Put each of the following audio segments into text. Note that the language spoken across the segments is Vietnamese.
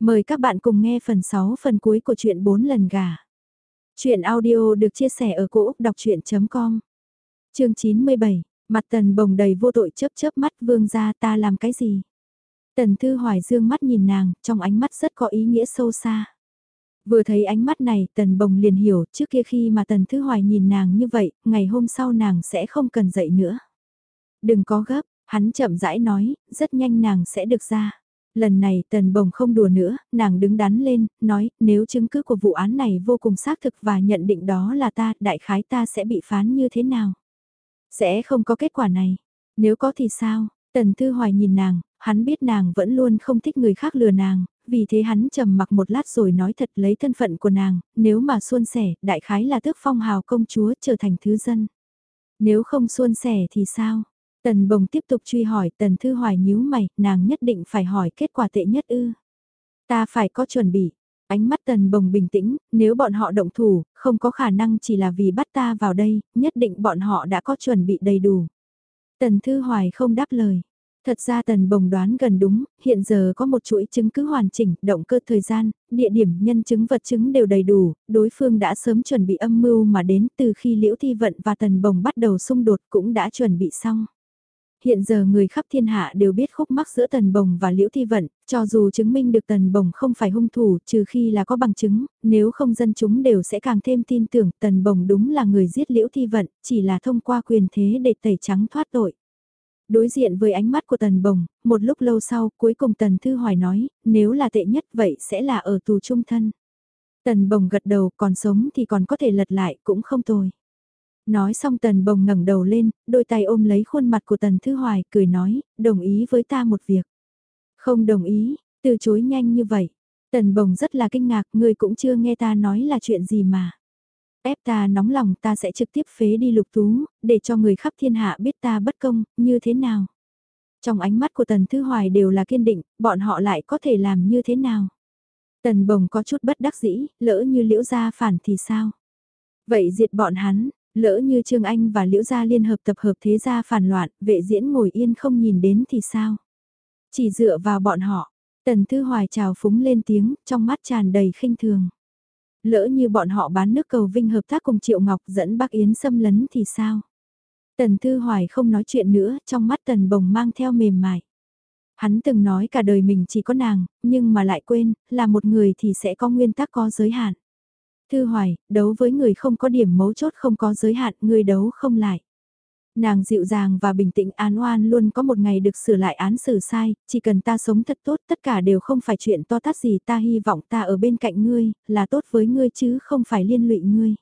Mời các bạn cùng nghe phần 6 phần cuối của truyện 4 lần gà. Chuyện audio được chia sẻ ở cỗ đọc chuyện.com Chương 97, mặt tần bồng đầy vô tội chớp chớp mắt vương ra ta làm cái gì? Tần Thư Hoài dương mắt nhìn nàng, trong ánh mắt rất có ý nghĩa sâu xa. Vừa thấy ánh mắt này, Tần Bồng liền hiểu, trước kia khi mà Tần Thư Hoài nhìn nàng như vậy, ngày hôm sau nàng sẽ không cần dậy nữa. Đừng có gấp, hắn chậm rãi nói, rất nhanh nàng sẽ được ra. Lần này tần bồng không đùa nữa, nàng đứng đắn lên, nói, nếu chứng cứ của vụ án này vô cùng xác thực và nhận định đó là ta, đại khái ta sẽ bị phán như thế nào? Sẽ không có kết quả này. Nếu có thì sao? Tần Thư Hoài nhìn nàng, hắn biết nàng vẫn luôn không thích người khác lừa nàng, vì thế hắn trầm mặc một lát rồi nói thật lấy thân phận của nàng, nếu mà xuôn sẻ, đại khái là tước phong hào công chúa trở thành thứ dân. Nếu không xuôn sẻ thì sao? Tần bồng tiếp tục truy hỏi tần thư hoài nhíu mày, nàng nhất định phải hỏi kết quả tệ nhất ư. Ta phải có chuẩn bị. Ánh mắt tần bồng bình tĩnh, nếu bọn họ động thủ, không có khả năng chỉ là vì bắt ta vào đây, nhất định bọn họ đã có chuẩn bị đầy đủ. Tần thư hoài không đáp lời. Thật ra tần bồng đoán gần đúng, hiện giờ có một chuỗi chứng cứ hoàn chỉnh, động cơ thời gian, địa điểm nhân chứng vật chứng đều đầy đủ, đối phương đã sớm chuẩn bị âm mưu mà đến từ khi liễu thi vận và tần bồng bắt đầu xung đột cũng đã chuẩn bị xong hiện giờ người khắp thiên hạ đều biết khúc mắc giữa Tần Bồng và Liễu Thi Vận, cho dù chứng minh được Tần Bồng không phải hung thủ trừ khi là có bằng chứng, nếu không dân chúng đều sẽ càng thêm tin tưởng Tần Bồng đúng là người giết Liễu Thi Vận, chỉ là thông qua quyền thế để tẩy trắng thoát tội. Đối diện với ánh mắt của Tần Bồng, một lúc lâu sau cuối cùng Tần Thư Hoài nói, nếu là tệ nhất vậy sẽ là ở tù trung thân. Tần Bồng gật đầu còn sống thì còn có thể lật lại cũng không tồi. Nói xong tần bồng ngẩng đầu lên, đôi tay ôm lấy khuôn mặt của tần thư hoài, cười nói, đồng ý với ta một việc. Không đồng ý, từ chối nhanh như vậy. Tần bồng rất là kinh ngạc, người cũng chưa nghe ta nói là chuyện gì mà. Ép ta nóng lòng ta sẽ trực tiếp phế đi lục tú, để cho người khắp thiên hạ biết ta bất công, như thế nào. Trong ánh mắt của Tần Thư Hoài đều là kiên định, bọn họ lại có thể làm như thế nào. Tần Bồng có chút bất đắc dĩ, lỡ như liễu gia phản thì sao? Vậy diệt bọn hắn, Lỡ như Trương Anh và Liễu Gia liên hợp tập hợp thế gia phản loạn, vệ diễn ngồi yên không nhìn đến thì sao? Chỉ dựa vào bọn họ, Tần Thư Hoài trào phúng lên tiếng, trong mắt tràn đầy khinh thường. Lỡ như bọn họ bán nước cầu vinh hợp tác cùng Triệu Ngọc dẫn bác Yến xâm lấn thì sao? Tần Thư Hoài không nói chuyện nữa, trong mắt Tần Bồng mang theo mềm mại. Hắn từng nói cả đời mình chỉ có nàng, nhưng mà lại quên, là một người thì sẽ có nguyên tắc có giới hạn. Thư Hoài, đấu với người không có điểm mấu chốt không có giới hạn, người đấu không lại. Nàng dịu dàng và bình tĩnh án oan luôn có một ngày được sửa lại án xử sai, chỉ cần ta sống thật tốt tất cả đều không phải chuyện to tát gì ta hy vọng ta ở bên cạnh ngươi, là tốt với ngươi chứ không phải liên lụy ngươi.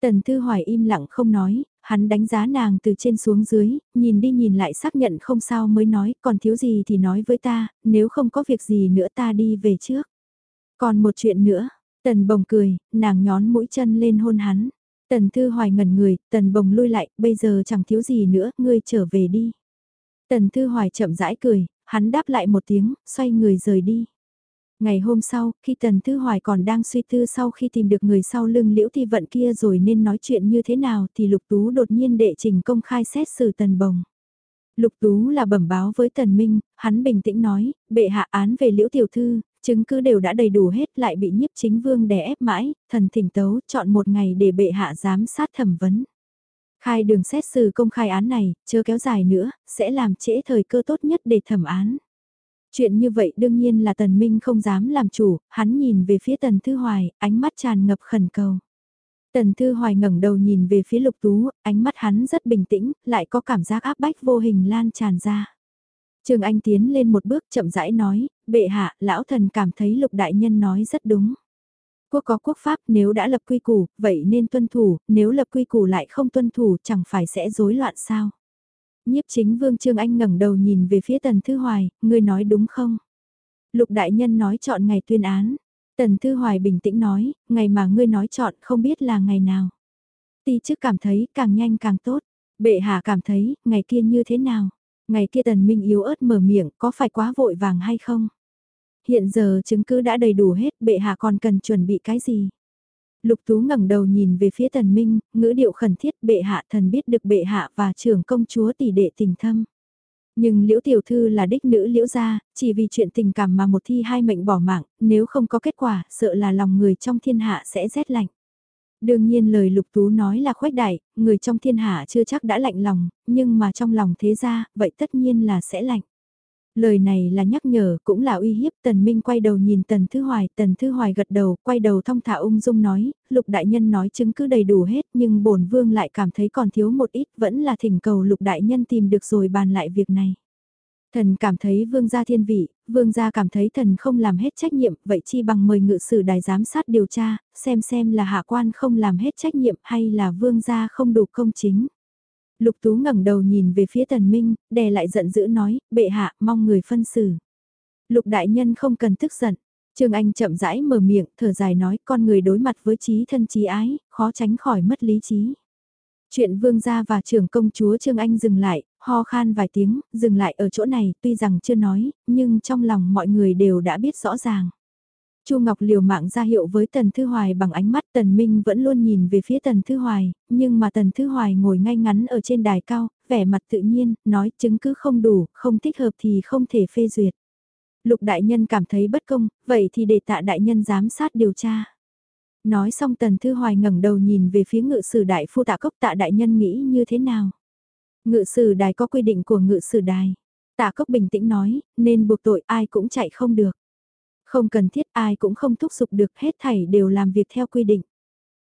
Tần Thư Hoài im lặng không nói, hắn đánh giá nàng từ trên xuống dưới, nhìn đi nhìn lại xác nhận không sao mới nói, còn thiếu gì thì nói với ta, nếu không có việc gì nữa ta đi về trước. Còn một chuyện nữa, Tần bồng cười, nàng nhón mũi chân lên hôn hắn. Tần thư hoài ngẩn người, tần bồng lui lại, bây giờ chẳng thiếu gì nữa, ngươi trở về đi. Tần thư hoài chậm rãi cười, hắn đáp lại một tiếng, xoay người rời đi. Ngày hôm sau, khi Tần Thư Hoài còn đang suy tư sau khi tìm được người sau lưng liễu thi vận kia rồi nên nói chuyện như thế nào thì Lục Tú đột nhiên đệ trình công khai xét xử Tần Bồng. Lục Tú là bẩm báo với Tần Minh, hắn bình tĩnh nói, bệ hạ án về liễu tiểu thư, Chứng cứ đều đã đầy đủ hết lại bị nhiếp chính vương đè ép mãi, thần thỉnh tấu chọn một ngày để bệ hạ giám sát thẩm vấn. Khai đường xét xử công khai án này, chưa kéo dài nữa, sẽ làm trễ thời cơ tốt nhất để thẩm án. Chuyện như vậy đương nhiên là tần minh không dám làm chủ, hắn nhìn về phía tần thư hoài, ánh mắt tràn ngập khẩn cầu. Tần Thư Hoài ngẩng đầu nhìn về phía Lục Tú, ánh mắt hắn rất bình tĩnh, lại có cảm giác áp bách vô hình lan tràn ra. Trương Anh tiến lên một bước chậm rãi nói, bệ hạ, lão thần cảm thấy lục đại nhân nói rất đúng. Quốc có quốc pháp nếu đã lập quy củ, vậy nên tuân thủ, nếu lập quy củ lại không tuân thủ chẳng phải sẽ rối loạn sao. Nhiếp chính vương Trương Anh ngẩng đầu nhìn về phía Tần Thư Hoài, ngươi nói đúng không? Lục đại nhân nói chọn ngày tuyên án. Tần Thư Hoài bình tĩnh nói, ngày mà ngươi nói chọn không biết là ngày nào. Ti chức cảm thấy càng nhanh càng tốt. Bệ hạ cảm thấy, ngày kia như thế nào? Ngày kia tần minh yếu ớt mở miệng, có phải quá vội vàng hay không? Hiện giờ chứng cứ đã đầy đủ hết, bệ hạ còn cần chuẩn bị cái gì? Lục Tú ngẩng đầu nhìn về phía tần minh, ngữ điệu khẩn thiết bệ hạ thần biết được bệ hạ và trưởng công chúa tỷ đệ tình thâm. Nhưng liễu tiểu thư là đích nữ liễu gia, chỉ vì chuyện tình cảm mà một thi hai mệnh bỏ mạng, nếu không có kết quả, sợ là lòng người trong thiên hạ sẽ rét lạnh. Đương nhiên lời lục tú nói là khuếch đại, người trong thiên hạ chưa chắc đã lạnh lòng, nhưng mà trong lòng thế gia, vậy tất nhiên là sẽ lạnh. Lời này là nhắc nhở, cũng là uy hiếp, Tần Minh quay đầu nhìn Tần Thư Hoài, Tần Thư Hoài gật đầu, quay đầu thong thả ung dung nói, Lục Đại Nhân nói chứng cứ đầy đủ hết, nhưng bổn Vương lại cảm thấy còn thiếu một ít, vẫn là thỉnh cầu Lục Đại Nhân tìm được rồi bàn lại việc này. Thần cảm thấy Vương gia thiên vị, Vương gia cảm thấy thần không làm hết trách nhiệm, vậy chi bằng mời ngự sử đài giám sát điều tra, xem xem là hạ quan không làm hết trách nhiệm hay là Vương gia không đủ công chính. Lục Tú ngẩng đầu nhìn về phía Tần Minh, đè lại giận dữ nói, bệ hạ, mong người phân xử. Lục đại nhân không cần tức giận. Trương Anh chậm rãi mở miệng, thở dài nói, con người đối mặt với trí thân trí ái, khó tránh khỏi mất lý trí. Chuyện vương gia và trưởng công chúa Trương Anh dừng lại, ho khan vài tiếng, dừng lại ở chỗ này, tuy rằng chưa nói, nhưng trong lòng mọi người đều đã biết rõ ràng. Chu Ngọc liều mạng ra hiệu với Tần Thư Hoài bằng ánh mắt Tần Minh vẫn luôn nhìn về phía Tần Thư Hoài, nhưng mà Tần Thư Hoài ngồi ngay ngắn ở trên đài cao, vẻ mặt tự nhiên, nói chứng cứ không đủ, không thích hợp thì không thể phê duyệt. Lục đại nhân cảm thấy bất công, vậy thì để tạ đại nhân giám sát điều tra. Nói xong Tần Thư Hoài ngẩng đầu nhìn về phía ngự sử đại phu tạ cốc tạ đại nhân nghĩ như thế nào. Ngự sử đài có quy định của ngự sử đài. Tạ cốc bình tĩnh nói, nên buộc tội ai cũng chạy không được. Không cần thiết ai cũng không thúc giục được hết thảy đều làm việc theo quy định.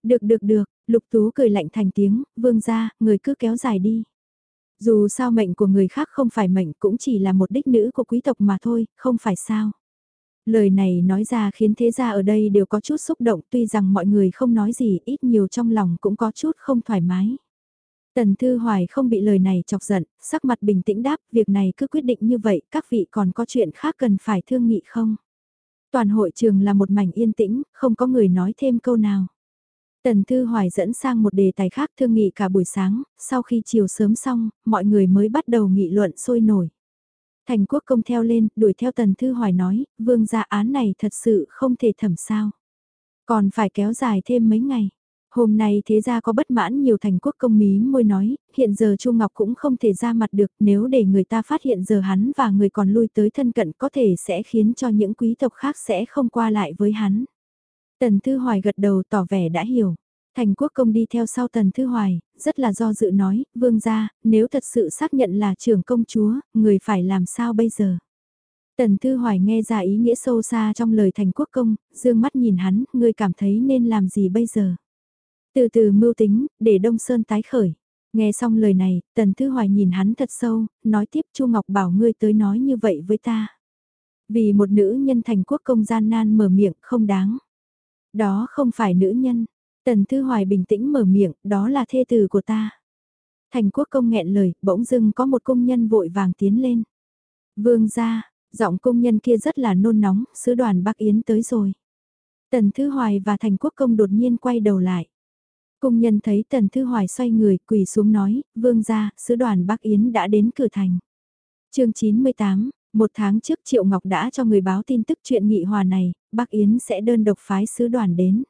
Được được được, lục tú cười lạnh thành tiếng, vương ra, người cứ kéo dài đi. Dù sao mệnh của người khác không phải mệnh cũng chỉ là một đích nữ của quý tộc mà thôi, không phải sao. Lời này nói ra khiến thế gia ở đây đều có chút xúc động tuy rằng mọi người không nói gì ít nhiều trong lòng cũng có chút không thoải mái. Tần Thư Hoài không bị lời này chọc giận, sắc mặt bình tĩnh đáp, việc này cứ quyết định như vậy, các vị còn có chuyện khác cần phải thương nghị không? Toàn hội trường là một mảnh yên tĩnh, không có người nói thêm câu nào. Tần Thư Hoài dẫn sang một đề tài khác thương nghị cả buổi sáng, sau khi chiều sớm xong, mọi người mới bắt đầu nghị luận sôi nổi. Thành quốc công theo lên, đuổi theo Tần Thư Hoài nói, vương gia án này thật sự không thể thẩm sao. Còn phải kéo dài thêm mấy ngày. Hôm nay thế ra có bất mãn nhiều thành quốc công mí môi nói, hiện giờ Chu Ngọc cũng không thể ra mặt được nếu để người ta phát hiện giờ hắn và người còn lui tới thân cận có thể sẽ khiến cho những quý tộc khác sẽ không qua lại với hắn. Tần Thư Hoài gật đầu tỏ vẻ đã hiểu. Thành quốc công đi theo sau Tần Thư Hoài, rất là do dự nói, vương gia, nếu thật sự xác nhận là trưởng công chúa, người phải làm sao bây giờ? Tần Thư Hoài nghe ra ý nghĩa sâu xa trong lời thành quốc công, dương mắt nhìn hắn, người cảm thấy nên làm gì bây giờ? Từ từ mưu tính, để Đông Sơn tái khởi. Nghe xong lời này, Tần Thư Hoài nhìn hắn thật sâu, nói tiếp Chu Ngọc bảo ngươi tới nói như vậy với ta. Vì một nữ nhân thành quốc công gian nan mở miệng không đáng. Đó không phải nữ nhân. Tần Thư Hoài bình tĩnh mở miệng, đó là thê tử của ta. Thành quốc công nghẹn lời, bỗng dưng có một công nhân vội vàng tiến lên. Vương ra, giọng công nhân kia rất là nôn nóng, sứ đoàn Bắc Yến tới rồi. Tần Thư Hoài và Thành quốc công đột nhiên quay đầu lại. Công nhân thấy Tần Thư Hoài xoay người quỳ xuống nói, vương gia, sứ đoàn Bắc Yến đã đến cửa thành. chương 98, một tháng trước Triệu Ngọc đã cho người báo tin tức chuyện nghị hòa này, Bắc Yến sẽ đơn độc phái sứ đoàn đến.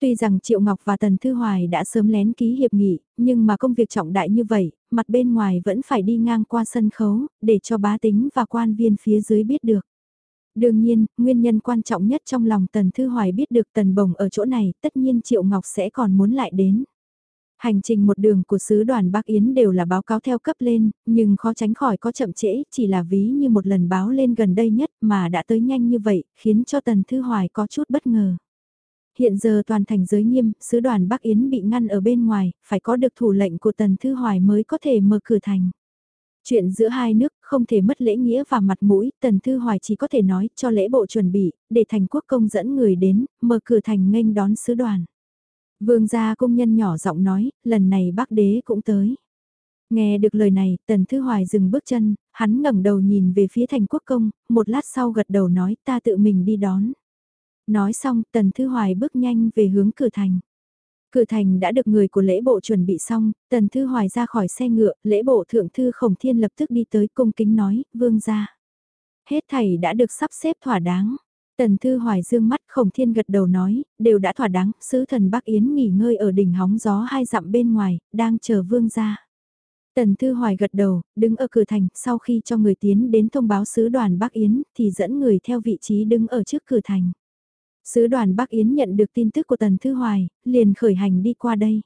Tuy rằng Triệu Ngọc và Tần Thư Hoài đã sớm lén ký hiệp nghị, nhưng mà công việc trọng đại như vậy, mặt bên ngoài vẫn phải đi ngang qua sân khấu, để cho bá tính và quan viên phía dưới biết được. Đương nhiên, nguyên nhân quan trọng nhất trong lòng Tần Thư Hoài biết được Tần Bồng ở chỗ này, tất nhiên Triệu Ngọc sẽ còn muốn lại đến. Hành trình một đường của sứ đoàn Bắc Yến đều là báo cáo theo cấp lên, nhưng khó tránh khỏi có chậm trễ, chỉ là ví như một lần báo lên gần đây nhất mà đã tới nhanh như vậy, khiến cho Tần Thư Hoài có chút bất ngờ. Hiện giờ toàn thành giới nghiêm, sứ đoàn Bắc Yến bị ngăn ở bên ngoài, phải có được thủ lệnh của Tần Thư Hoài mới có thể mở cửa thành. Chuyện giữa hai nước không thể mất lễ nghĩa và mặt mũi, Tần Thư Hoài chỉ có thể nói cho lễ bộ chuẩn bị, để thành quốc công dẫn người đến, mở cửa thành nghênh đón sứ đoàn. Vương gia công nhân nhỏ giọng nói, lần này bác đế cũng tới. Nghe được lời này, Tần Thư Hoài dừng bước chân, hắn ngẩng đầu nhìn về phía thành quốc công, một lát sau gật đầu nói ta tự mình đi đón. Nói xong, Tần Thư Hoài bước nhanh về hướng cửa thành cử thành đã được người của lễ bộ chuẩn bị xong, Tần Thư Hoài ra khỏi xe ngựa, lễ bộ thượng thư Khổng Thiên lập tức đi tới cung kính nói, vương ra. Hết thầy đã được sắp xếp thỏa đáng. Tần Thư Hoài dương mắt Khổng Thiên gật đầu nói, đều đã thỏa đáng, sứ thần Bắc Yến nghỉ ngơi ở đỉnh hóng gió hai dặm bên ngoài, đang chờ vương ra. Tần Thư Hoài gật đầu, đứng ở cửa thành, sau khi cho người tiến đến thông báo sứ đoàn Bắc Yến, thì dẫn người theo vị trí đứng ở trước cửa thành. Sứ đoàn Bắc Yến nhận được tin tức của Tần Thư Hoài, liền khởi hành đi qua đây.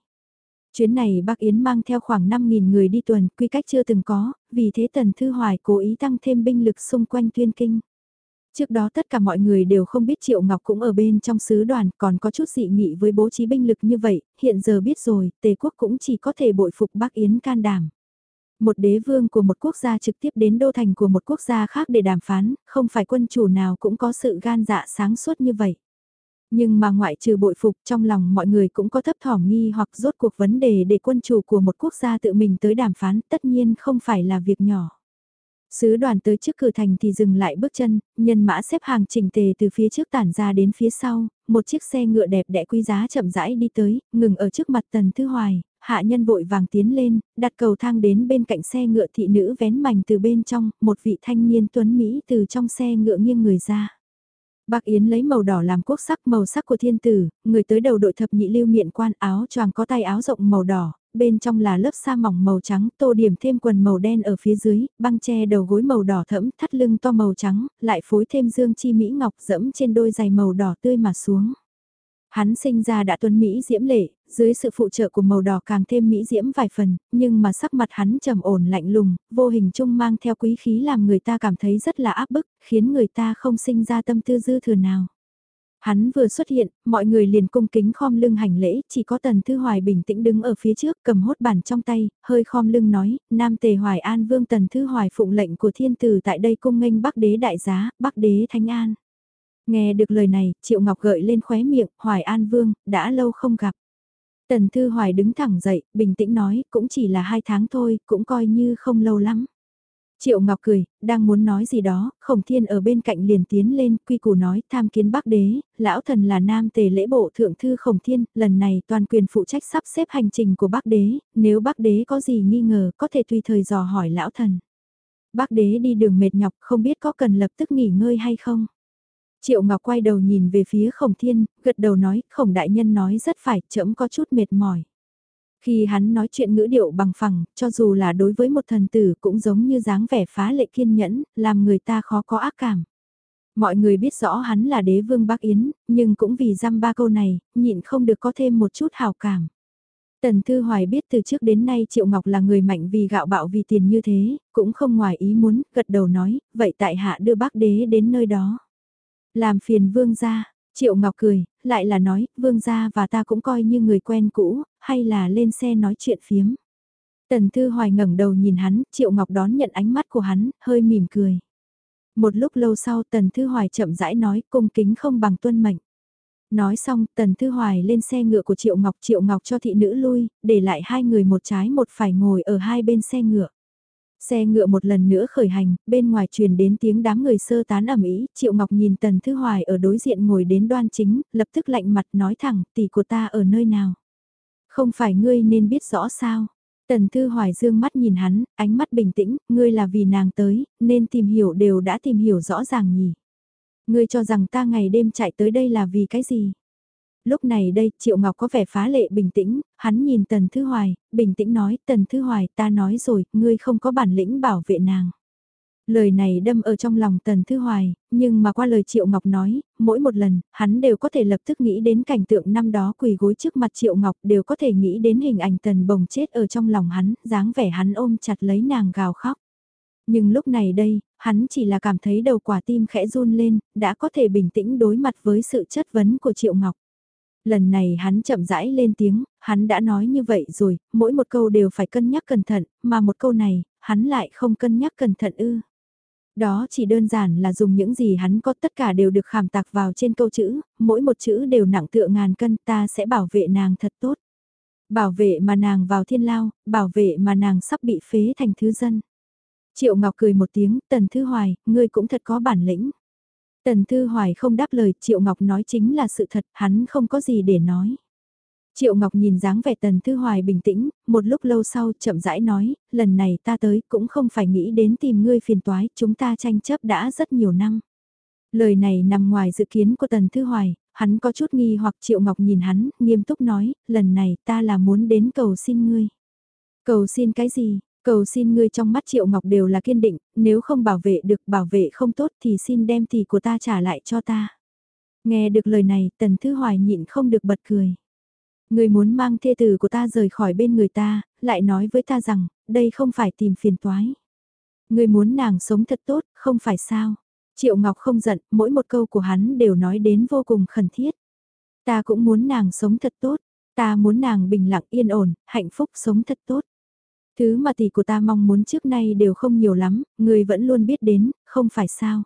Chuyến này Bắc Yến mang theo khoảng 5.000 người đi tuần, quy cách chưa từng có, vì thế Tần Thư Hoài cố ý tăng thêm binh lực xung quanh tuyên kinh. Trước đó tất cả mọi người đều không biết Triệu Ngọc cũng ở bên trong sứ đoàn, còn có chút dị nghị với bố trí binh lực như vậy, hiện giờ biết rồi, Tề quốc cũng chỉ có thể bội phục Bắc Yến can đảm. Một đế vương của một quốc gia trực tiếp đến đô thành của một quốc gia khác để đàm phán, không phải quân chủ nào cũng có sự gan dạ sáng suốt như vậy. Nhưng mà ngoại trừ bội phục trong lòng mọi người cũng có thấp thỏm nghi hoặc rốt cuộc vấn đề để quân chủ của một quốc gia tự mình tới đàm phán tất nhiên không phải là việc nhỏ. Sứ đoàn tới trước cửa thành thì dừng lại bước chân, nhân mã xếp hàng chỉnh tề từ phía trước tản ra đến phía sau, một chiếc xe ngựa đẹp đẽ quý giá chậm rãi đi tới, ngừng ở trước mặt Tần Thư Hoài, hạ nhân vội vàng tiến lên, đặt cầu thang đến bên cạnh xe ngựa thị nữ vén mảnh từ bên trong, một vị thanh niên tuấn Mỹ từ trong xe ngựa nghiêng người ra. Bác Yến lấy màu đỏ làm quốc sắc màu sắc của thiên tử, người tới đầu đội thập nhị lưu miện quan áo choàng có tay áo rộng màu đỏ, bên trong là lớp sa mỏng màu trắng tô điểm thêm quần màu đen ở phía dưới, băng che đầu gối màu đỏ thẫm thắt lưng to màu trắng, lại phối thêm dương chi mỹ ngọc dẫm trên đôi giày màu đỏ tươi mà xuống. Hắn sinh ra đã tuân Mỹ diễm lệ, dưới sự phụ trợ của màu đỏ càng thêm Mỹ diễm vài phần, nhưng mà sắc mặt hắn trầm ổn lạnh lùng, vô hình chung mang theo quý khí làm người ta cảm thấy rất là áp bức, khiến người ta không sinh ra tâm tư dư thừa nào. Hắn vừa xuất hiện, mọi người liền cung kính khom lưng hành lễ, chỉ có Tần Thư Hoài bình tĩnh đứng ở phía trước cầm hốt bản trong tay, hơi khom lưng nói, Nam Tề Hoài An Vương Tần Thư Hoài phụng lệnh của thiên tử tại đây cung nghênh Bắc Đế Đại Giá, Bắc Đế Thánh An. Nghe được lời này, Triệu Ngọc gợi lên khóe miệng, Hoài An Vương, đã lâu không gặp. Tần Thư Hoài đứng thẳng dậy, bình tĩnh nói, cũng chỉ là hai tháng thôi, cũng coi như không lâu lắm. Triệu Ngọc cười, đang muốn nói gì đó, Khổng Thiên ở bên cạnh liền tiến lên, quy củ nói, tham kiến Bắc Đế, lão thần là nam tề lễ bộ thượng thư Khổng Thiên, lần này toàn quyền phụ trách sắp xếp hành trình của Bắc Đế, nếu Bắc Đế có gì nghi ngờ, có thể tùy thời dò hỏi lão thần. Bắc Đế đi đường mệt nhọc, không biết có cần lập tức nghỉ ngơi hay không. Triệu Ngọc quay đầu nhìn về phía Khổng Thiên, gật đầu nói, Khổng Đại Nhân nói rất phải, chậm có chút mệt mỏi. Khi hắn nói chuyện ngữ điệu bằng phẳng, cho dù là đối với một thần tử cũng giống như dáng vẻ phá lệ kiên nhẫn, làm người ta khó có ác cảm. Mọi người biết rõ hắn là đế vương Bắc Yến, nhưng cũng vì dăm ba câu này, nhịn không được có thêm một chút hào cảm. Tần Thư Hoài biết từ trước đến nay Triệu Ngọc là người mạnh vì gạo bạo vì tiền như thế, cũng không ngoài ý muốn, gật đầu nói, vậy tại hạ đưa bác đế đến nơi đó. Làm phiền vương gia, Triệu Ngọc cười, lại là nói, vương gia và ta cũng coi như người quen cũ, hay là lên xe nói chuyện phiếm. Tần Thư Hoài ngẩng đầu nhìn hắn, Triệu Ngọc đón nhận ánh mắt của hắn, hơi mỉm cười. Một lúc lâu sau Tần Thư Hoài chậm rãi nói cung kính không bằng tuân mệnh. Nói xong Tần Thư Hoài lên xe ngựa của Triệu Ngọc Triệu Ngọc cho thị nữ lui, để lại hai người một trái một phải ngồi ở hai bên xe ngựa. Xe ngựa một lần nữa khởi hành, bên ngoài truyền đến tiếng đám người sơ tán ẩm ý, Triệu Ngọc nhìn Tần Thư Hoài ở đối diện ngồi đến đoan chính, lập tức lạnh mặt nói thẳng, tỷ của ta ở nơi nào. Không phải ngươi nên biết rõ sao. Tần Thư Hoài dương mắt nhìn hắn, ánh mắt bình tĩnh, ngươi là vì nàng tới, nên tìm hiểu đều đã tìm hiểu rõ ràng nhỉ. Ngươi cho rằng ta ngày đêm chạy tới đây là vì cái gì? Lúc này đây, Triệu Ngọc có vẻ phá lệ bình tĩnh, hắn nhìn Tần Thư Hoài, bình tĩnh nói, Tần Thư Hoài, ta nói rồi, ngươi không có bản lĩnh bảo vệ nàng. Lời này đâm ở trong lòng Tần Thư Hoài, nhưng mà qua lời Triệu Ngọc nói, mỗi một lần, hắn đều có thể lập tức nghĩ đến cảnh tượng năm đó quỳ gối trước mặt Triệu Ngọc, đều có thể nghĩ đến hình ảnh Tần bồng chết ở trong lòng hắn, dáng vẻ hắn ôm chặt lấy nàng gào khóc. Nhưng lúc này đây, hắn chỉ là cảm thấy đầu quả tim khẽ run lên, đã có thể bình tĩnh đối mặt với sự chất vấn của Triệu Ngọc. Lần này hắn chậm rãi lên tiếng, hắn đã nói như vậy rồi, mỗi một câu đều phải cân nhắc cẩn thận, mà một câu này, hắn lại không cân nhắc cẩn thận ư. Đó chỉ đơn giản là dùng những gì hắn có tất cả đều được khảm tạc vào trên câu chữ, mỗi một chữ đều nặng tựa ngàn cân ta sẽ bảo vệ nàng thật tốt. Bảo vệ mà nàng vào thiên lao, bảo vệ mà nàng sắp bị phế thành thứ dân. Triệu Ngọc cười một tiếng, tần thư hoài, ngươi cũng thật có bản lĩnh. Tần Thư Hoài không đáp lời, Triệu Ngọc nói chính là sự thật, hắn không có gì để nói. Triệu Ngọc nhìn dáng vẻ Tần Thư Hoài bình tĩnh, một lúc lâu sau chậm rãi nói, lần này ta tới cũng không phải nghĩ đến tìm ngươi phiền toái, chúng ta tranh chấp đã rất nhiều năm. Lời này nằm ngoài dự kiến của Tần Thư Hoài, hắn có chút nghi hoặc Triệu Ngọc nhìn hắn, nghiêm túc nói, lần này ta là muốn đến cầu xin ngươi. Cầu xin cái gì? Cầu xin ngươi trong mắt Triệu Ngọc đều là kiên định, nếu không bảo vệ được bảo vệ không tốt thì xin đem thì của ta trả lại cho ta. Nghe được lời này, Tần Thư Hoài nhịn không được bật cười. Ngươi muốn mang thê tử của ta rời khỏi bên người ta, lại nói với ta rằng, đây không phải tìm phiền toái. Ngươi muốn nàng sống thật tốt, không phải sao. Triệu Ngọc không giận, mỗi một câu của hắn đều nói đến vô cùng khẩn thiết. Ta cũng muốn nàng sống thật tốt, ta muốn nàng bình lặng yên ổn, hạnh phúc sống thật tốt. Thứ mà tỷ của ta mong muốn trước nay đều không nhiều lắm, người vẫn luôn biết đến, không phải sao.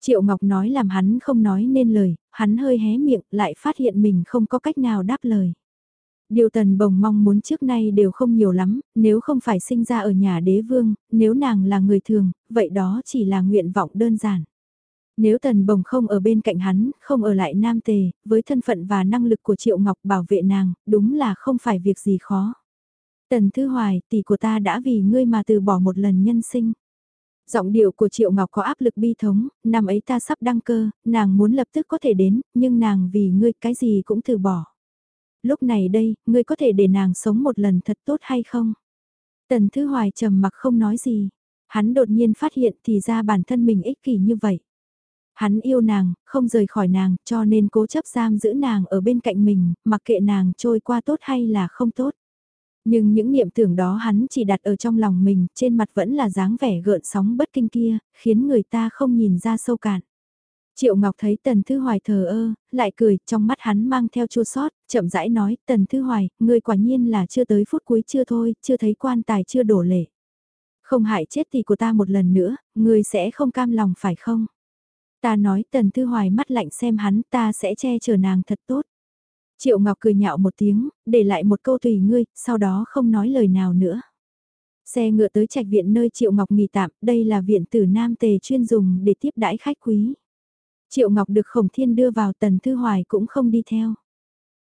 Triệu Ngọc nói làm hắn không nói nên lời, hắn hơi hé miệng lại phát hiện mình không có cách nào đáp lời. Điều tần bồng mong muốn trước nay đều không nhiều lắm, nếu không phải sinh ra ở nhà đế vương, nếu nàng là người thường, vậy đó chỉ là nguyện vọng đơn giản. Nếu tần bồng không ở bên cạnh hắn, không ở lại nam tề, với thân phận và năng lực của Triệu Ngọc bảo vệ nàng, đúng là không phải việc gì khó. Tần Thư Hoài, tỷ của ta đã vì ngươi mà từ bỏ một lần nhân sinh. Giọng điệu của Triệu Ngọc có áp lực bi thống, năm ấy ta sắp đăng cơ, nàng muốn lập tức có thể đến, nhưng nàng vì ngươi cái gì cũng từ bỏ. Lúc này đây, ngươi có thể để nàng sống một lần thật tốt hay không? Tần Thư Hoài trầm mặc không nói gì. Hắn đột nhiên phát hiện thì ra bản thân mình ích kỷ như vậy. Hắn yêu nàng, không rời khỏi nàng, cho nên cố chấp giam giữ nàng ở bên cạnh mình, mặc kệ nàng trôi qua tốt hay là không tốt. Nhưng những niệm tưởng đó hắn chỉ đặt ở trong lòng mình, trên mặt vẫn là dáng vẻ gợn sóng bất kinh kia, khiến người ta không nhìn ra sâu cạn. Triệu Ngọc thấy Tần Thư Hoài thờ ơ, lại cười, trong mắt hắn mang theo chua sót, chậm rãi nói, Tần Thư Hoài, ngươi quả nhiên là chưa tới phút cuối chưa thôi, chưa thấy quan tài chưa đổ lệ. Không hại chết thì của ta một lần nữa, ngươi sẽ không cam lòng phải không? Ta nói Tần Thư Hoài mắt lạnh xem hắn ta sẽ che chở nàng thật tốt. Triệu Ngọc cười nhạo một tiếng, để lại một câu tùy ngươi, sau đó không nói lời nào nữa. Xe ngựa tới trạch viện nơi Triệu Ngọc nghỉ tạm, đây là viện tử Nam Tề chuyên dùng để tiếp đãi khách quý. Triệu Ngọc được Khổng Thiên đưa vào Tần Thư Hoài cũng không đi theo.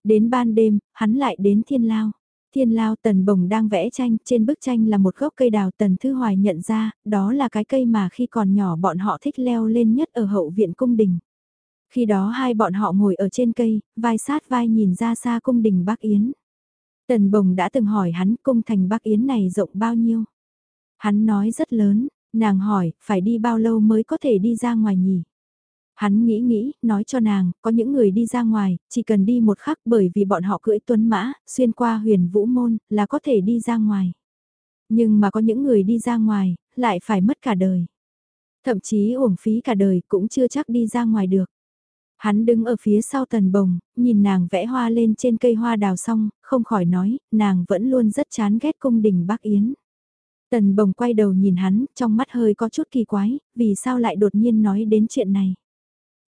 Đến ban đêm, hắn lại đến Thiên Lao. Thiên Lao Tần Bồng đang vẽ tranh, trên bức tranh là một gốc cây đào Tần Thư Hoài nhận ra, đó là cái cây mà khi còn nhỏ bọn họ thích leo lên nhất ở hậu viện cung đình. Khi đó hai bọn họ ngồi ở trên cây, vai sát vai nhìn ra xa cung đình Bắc Yến. Tần Bồng đã từng hỏi hắn cung thành Bắc Yến này rộng bao nhiêu. Hắn nói rất lớn, nàng hỏi, phải đi bao lâu mới có thể đi ra ngoài nhỉ? Hắn nghĩ nghĩ, nói cho nàng, có những người đi ra ngoài, chỉ cần đi một khắc bởi vì bọn họ cưỡi tuấn mã, xuyên qua huyền vũ môn, là có thể đi ra ngoài. Nhưng mà có những người đi ra ngoài, lại phải mất cả đời. Thậm chí uổng phí cả đời cũng chưa chắc đi ra ngoài được. Hắn đứng ở phía sau tần bồng, nhìn nàng vẽ hoa lên trên cây hoa đào xong, không khỏi nói, nàng vẫn luôn rất chán ghét cung đình Bắc Yến. Tần bồng quay đầu nhìn hắn, trong mắt hơi có chút kỳ quái, vì sao lại đột nhiên nói đến chuyện này.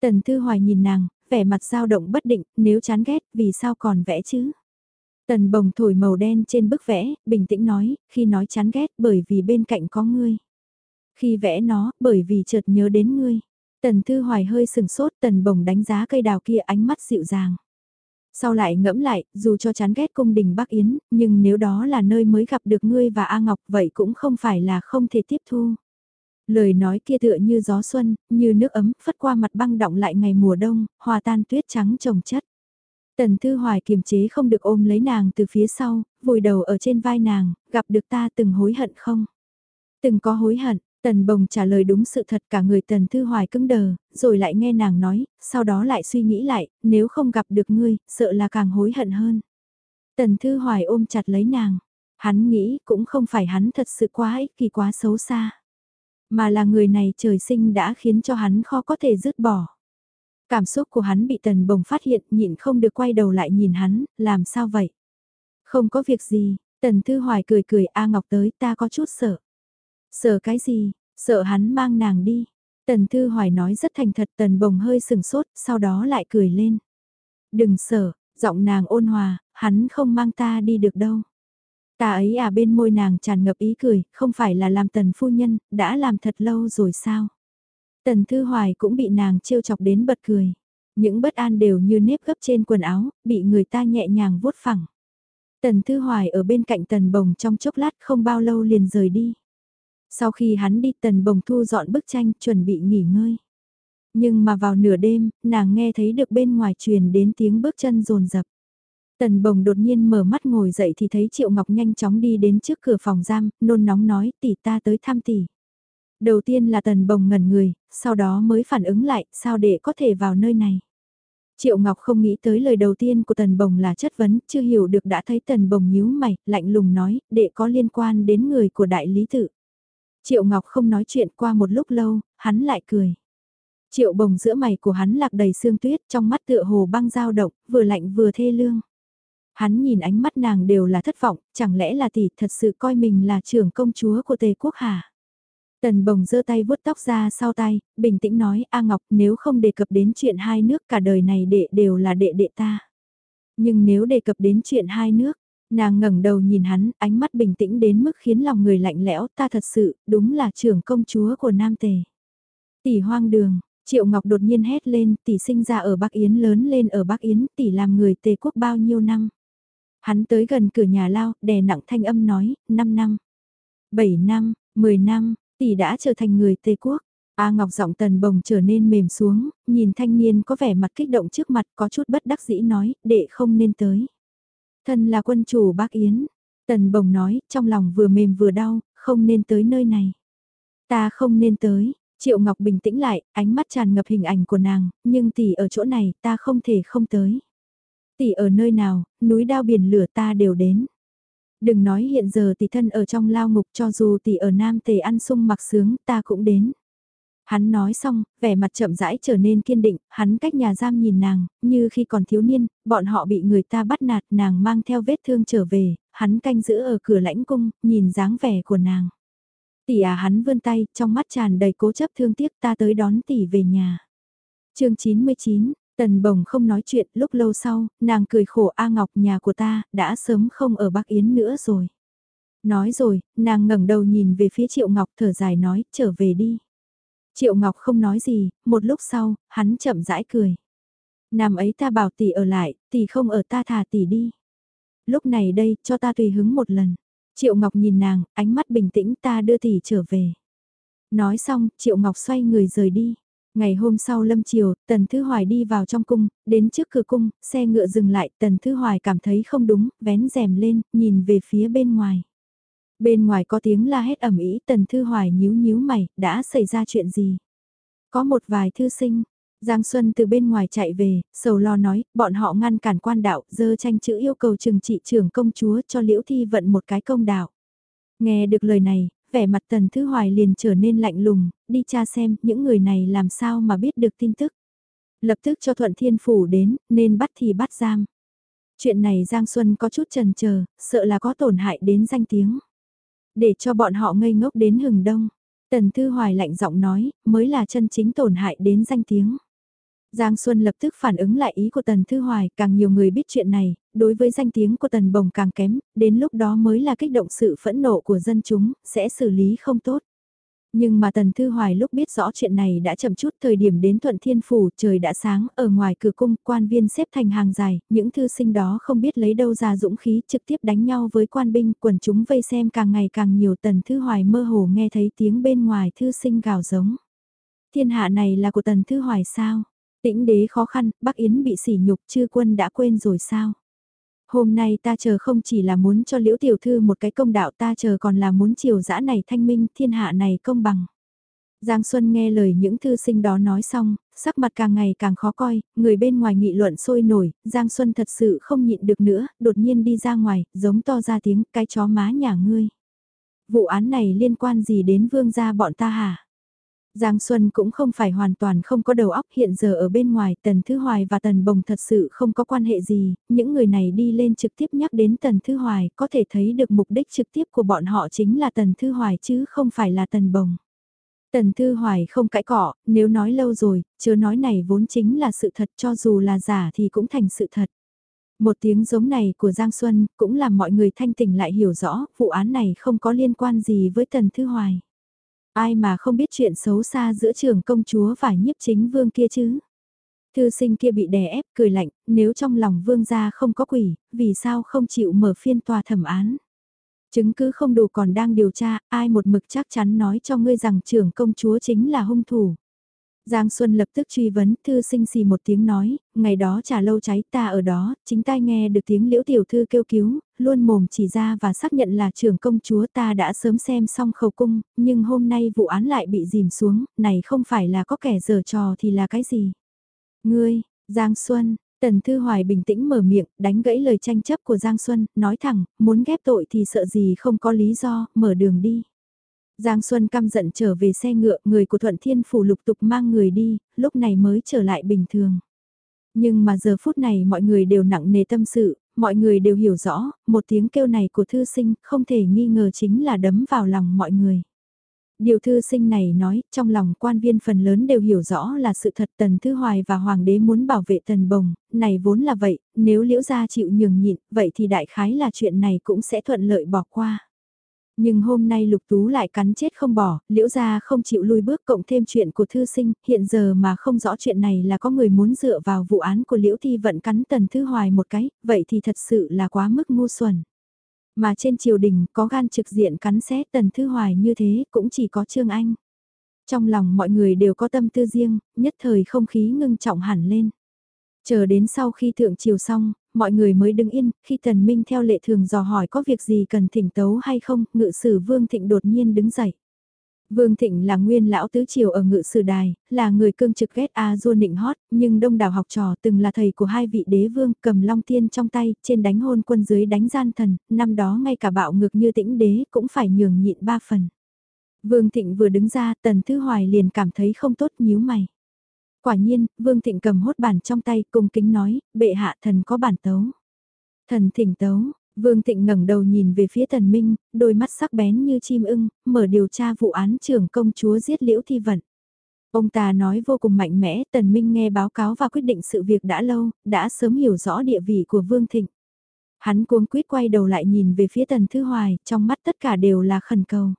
Tần Thư Hoài nhìn nàng, vẻ mặt dao động bất định, nếu chán ghét, vì sao còn vẽ chứ? Tần bồng thổi màu đen trên bức vẽ, bình tĩnh nói, khi nói chán ghét bởi vì bên cạnh có ngươi. Khi vẽ nó, bởi vì chợt nhớ đến ngươi. Tần Thư Hoài hơi sừng sốt, tần bồng đánh giá cây đào kia ánh mắt dịu dàng. Sau lại ngẫm lại, dù cho chán ghét cung đình Bắc Yến, nhưng nếu đó là nơi mới gặp được ngươi và A Ngọc vậy cũng không phải là không thể tiếp thu. Lời nói kia tựa như gió xuân, như nước ấm, phất qua mặt băng động lại ngày mùa đông, hòa tan tuyết trắng trồng chất. Tần Thư Hoài kiềm chế không được ôm lấy nàng từ phía sau, vùi đầu ở trên vai nàng, gặp được ta từng hối hận không? Từng có hối hận, Tần Bồng trả lời đúng sự thật cả người Tần Thư Hoài cứng đờ, rồi lại nghe nàng nói, sau đó lại suy nghĩ lại, nếu không gặp được ngươi, sợ là càng hối hận hơn. Tần Thư Hoài ôm chặt lấy nàng, hắn nghĩ cũng không phải hắn thật sự quá ích kỳ quá xấu xa. Mà là người này trời sinh đã khiến cho hắn khó có thể dứt bỏ. Cảm xúc của hắn bị tần bồng phát hiện nhịn không được quay đầu lại nhìn hắn, làm sao vậy? Không có việc gì, tần thư hoài cười cười A Ngọc tới ta có chút sợ. Sợ cái gì, sợ hắn mang nàng đi. Tần thư hoài nói rất thành thật tần bồng hơi sừng sốt, sau đó lại cười lên. Đừng sợ, giọng nàng ôn hòa, hắn không mang ta đi được đâu. Ta ấy à bên môi nàng tràn ngập ý cười, không phải là làm tần phu nhân, đã làm thật lâu rồi sao? Tần Thư Hoài cũng bị nàng trêu chọc đến bật cười. Những bất an đều như nếp gấp trên quần áo, bị người ta nhẹ nhàng vuốt phẳng. Tần Thư Hoài ở bên cạnh Tần Bồng trong chốc lát không bao lâu liền rời đi. Sau khi hắn đi Tần Bồng thu dọn bức tranh chuẩn bị nghỉ ngơi. Nhưng mà vào nửa đêm, nàng nghe thấy được bên ngoài truyền đến tiếng bước chân rồn rập. Tần bồng đột nhiên mở mắt ngồi dậy thì thấy Triệu Ngọc nhanh chóng đi đến trước cửa phòng giam, nôn nóng nói tỷ ta tới thăm tỷ. Đầu tiên là tần bồng ngẩn người, sau đó mới phản ứng lại, sao để có thể vào nơi này. Triệu Ngọc không nghĩ tới lời đầu tiên của Tần Bồng là chất vấn, chưa hiểu được đã thấy Tần Bồng nhíu mày, lạnh lùng nói, đệ có liên quan đến người của đại lý tự. Triệu Ngọc không nói chuyện qua một lúc lâu, hắn lại cười. Triệu Bồng giữa mày của hắn lạc đầy sương tuyết, trong mắt tựa hồ băng dao động, vừa lạnh vừa thê lương. Hắn nhìn ánh mắt nàng đều là thất vọng, chẳng lẽ là tỷ thật sự coi mình là trưởng công chúa của Tề Quốc hả? Tần bồng giơ tay vuốt tóc ra sau tay, bình tĩnh nói, A Ngọc nếu không đề cập đến chuyện hai nước cả đời này đệ đều là đệ đệ ta. Nhưng nếu đề cập đến chuyện hai nước, nàng ngẩng đầu nhìn hắn, ánh mắt bình tĩnh đến mức khiến lòng người lạnh lẽo, ta thật sự, đúng là trưởng công chúa của Nam Tề. Tỷ hoang đường, Triệu Ngọc đột nhiên hét lên, tỷ sinh ra ở Bắc Yến lớn lên ở Bắc Yến, tỷ làm người Tề quốc bao nhiêu năm. Hắn tới gần cửa nhà lao, đè nặng thanh âm nói, 5 năm, 7 năm, 10 năm, tỷ đã trở thành người tề Quốc. A Ngọc giọng tần bồng trở nên mềm xuống, nhìn thanh niên có vẻ mặt kích động trước mặt có chút bất đắc dĩ nói, đệ không nên tới. Thân là quân chủ bác Yến. Tần bồng nói, trong lòng vừa mềm vừa đau, không nên tới nơi này. Ta không nên tới, Triệu Ngọc bình tĩnh lại, ánh mắt tràn ngập hình ảnh của nàng, nhưng tỷ ở chỗ này, ta không thể không tới. Tỷ ở nơi nào, núi đao biển lửa ta đều đến. Đừng nói hiện giờ tỷ thân ở trong lao ngục cho dù tỷ ở Nam Tề ăn sung mặc sướng ta cũng đến. Hắn nói xong, vẻ mặt chậm rãi trở nên kiên định, hắn cách nhà giam nhìn nàng, như khi còn thiếu niên, bọn họ bị người ta bắt nạt nàng mang theo vết thương trở về, hắn canh giữ ở cửa lãnh cung, nhìn dáng vẻ của nàng. Tỷ à hắn vươn tay, trong mắt tràn đầy cố chấp thương tiếc ta tới đón tỷ về nhà. chương 99, Tần bồng không nói chuyện, lúc lâu sau, nàng cười khổ A Ngọc nhà của ta, đã sớm không ở Bắc Yến nữa rồi. Nói rồi, nàng ngẩng đầu nhìn về phía Triệu Ngọc thở dài nói, trở về đi. Triệu Ngọc không nói gì, một lúc sau, hắn chậm rãi cười. Năm ấy ta bảo tỷ ở lại, tỷ không ở ta thả tỷ đi. Lúc này đây, cho ta tùy hứng một lần. Triệu Ngọc nhìn nàng, ánh mắt bình tĩnh ta đưa tỷ trở về. Nói xong, Triệu Ngọc xoay người rời đi. Ngày hôm sau lâm chiều, Tần Thứ Hoài đi vào trong cung, đến trước cửa cung, xe ngựa dừng lại, Tần Thứ Hoài cảm thấy không đúng, vén rèm lên, nhìn về phía bên ngoài. Bên ngoài có tiếng la hét ẩm ý, Tần Thư Hoài nhíu nhíu mày, đã xảy ra chuyện gì? Có một vài thư sinh, Giang Xuân từ bên ngoài chạy về, sầu lo nói, bọn họ ngăn cản quan đạo, dơ tranh chữ yêu cầu trừng trị trưởng công chúa cho Liễu Thi vận một cái công đạo. Nghe được lời này, vẻ mặt Tần Thư Hoài liền trở nên lạnh lùng, đi tra xem những người này làm sao mà biết được tin tức. Lập tức cho Thuận Thiên Phủ đến, nên bắt thì bắt giam. Chuyện này Giang Xuân có chút trần chờ sợ là có tổn hại đến danh tiếng. Để cho bọn họ ngây ngốc đến hừng đông. Tần Thư Hoài lạnh giọng nói, mới là chân chính tổn hại đến danh tiếng. Giang Xuân lập tức phản ứng lại ý của Tần Thư Hoài, càng nhiều người biết chuyện này, đối với danh tiếng của Tần Bồng càng kém, đến lúc đó mới là kích động sự phẫn nộ của dân chúng, sẽ xử lý không tốt. Nhưng mà Tần Thư Hoài lúc biết rõ chuyện này đã chậm chút thời điểm đến Thuận Thiên Phủ, trời đã sáng, ở ngoài cửa cung, quan viên xếp thành hàng dài, những thư sinh đó không biết lấy đâu ra dũng khí trực tiếp đánh nhau với quan binh, quần chúng vây xem càng ngày càng nhiều Tần Thư Hoài mơ hồ nghe thấy tiếng bên ngoài thư sinh gào giống. Thiên hạ này là của Tần Thư Hoài sao? Tĩnh đế khó khăn, Bắc Yến bị sỉ nhục, chư quân đã quên rồi sao? Hôm nay ta chờ không chỉ là muốn cho liễu tiểu thư một cái công đạo ta chờ còn là muốn chiều dã này thanh minh thiên hạ này công bằng. Giang Xuân nghe lời những thư sinh đó nói xong, sắc mặt càng ngày càng khó coi, người bên ngoài nghị luận sôi nổi, Giang Xuân thật sự không nhịn được nữa, đột nhiên đi ra ngoài, giống to ra tiếng cái chó má nhà ngươi. Vụ án này liên quan gì đến vương gia bọn ta hả? Giang Xuân cũng không phải hoàn toàn không có đầu óc hiện giờ ở bên ngoài Tần Thư Hoài và Tần Bồng thật sự không có quan hệ gì, những người này đi lên trực tiếp nhắc đến Tần Thư Hoài có thể thấy được mục đích trực tiếp của bọn họ chính là Tần Thư Hoài chứ không phải là Tần Bồng. Tần Thư Hoài không cãi cọ, nếu nói lâu rồi, chớ nói này vốn chính là sự thật cho dù là giả thì cũng thành sự thật. Một tiếng giống này của Giang Xuân cũng làm mọi người thanh tỉnh lại hiểu rõ vụ án này không có liên quan gì với Tần Thư Hoài. Ai mà không biết chuyện xấu xa giữa trường công chúa và nhiếp chính vương kia chứ? Thư sinh kia bị đè ép cười lạnh, nếu trong lòng vương gia không có quỷ, vì sao không chịu mở phiên tòa thẩm án? Chứng cứ không đủ còn đang điều tra, ai một mực chắc chắn nói cho ngươi rằng trưởng công chúa chính là hung thủ. Giang Xuân lập tức truy vấn, thư sinh xì một tiếng nói, ngày đó trả lâu cháy ta ở đó, chính tai nghe được tiếng liễu tiểu thư kêu cứu, luôn mồm chỉ ra và xác nhận là trưởng công chúa ta đã sớm xem xong khẩu cung, nhưng hôm nay vụ án lại bị dìm xuống, này không phải là có kẻ giở trò thì là cái gì. Ngươi, Giang Xuân, Tần Thư Hoài bình tĩnh mở miệng, đánh gãy lời tranh chấp của Giang Xuân, nói thẳng, muốn ghép tội thì sợ gì không có lý do, mở đường đi. Giang Xuân căm giận trở về xe ngựa, người của Thuận Thiên Phủ lục tục mang người đi, lúc này mới trở lại bình thường. Nhưng mà giờ phút này mọi người đều nặng nề tâm sự, mọi người đều hiểu rõ, một tiếng kêu này của thư sinh không thể nghi ngờ chính là đấm vào lòng mọi người. Điều thư sinh này nói, trong lòng quan viên phần lớn đều hiểu rõ là sự thật Tần Thư Hoài và Hoàng đế muốn bảo vệ Tần Bồng, này vốn là vậy, nếu liễu gia chịu nhường nhịn, vậy thì đại khái là chuyện này cũng sẽ thuận lợi bỏ qua. Nhưng hôm nay lục tú lại cắn chết không bỏ, liễu gia không chịu lui bước cộng thêm chuyện của thư sinh, hiện giờ mà không rõ chuyện này là có người muốn dựa vào vụ án của liễu thi vận cắn tần thư hoài một cái, vậy thì thật sự là quá mức ngu xuẩn. Mà trên triều đình có gan trực diện cắn xé tần thư hoài như thế cũng chỉ có Trương Anh. Trong lòng mọi người đều có tâm tư riêng, nhất thời không khí ngưng trọng hẳn lên. Chờ đến sau khi thượng triều xong, mọi người mới đứng yên, khi Tần Minh theo lệ thường dò hỏi có việc gì cần thỉnh tấu hay không, ngự sử Vương Thịnh đột nhiên đứng dậy. Vương Thịnh là nguyên lão tứ triều ở ngự sử đài, là người cương trực ghét A Dua nịnh hót, nhưng đông đảo học trò từng là thầy của hai vị đế vương cầm long tiên trong tay, trên đánh hôn quân dưới đánh gian thần, năm đó ngay cả bạo ngược như tĩnh đế cũng phải nhường nhịn ba phần. Vương Thịnh vừa đứng ra, Tần thứ Hoài liền cảm thấy không tốt nhíu mày. Quả nhiên, Vương Thịnh cầm hốt bản trong tay cung kính nói, bệ hạ thần có bản tấu. Thần thỉnh tấu, Vương Thịnh ngẩng đầu nhìn về phía Tần Minh, đôi mắt sắc bén như chim ưng, mở điều tra vụ án trưởng công chúa giết liễu thi vận. Ông ta nói vô cùng mạnh mẽ, Tần Minh nghe báo cáo và quyết định sự việc đã lâu, đã sớm hiểu rõ địa vị của Vương Thịnh. Hắn cuống quýt quay đầu lại nhìn về phía Tần Thư Hoài, trong mắt tất cả đều là khẩn cầu.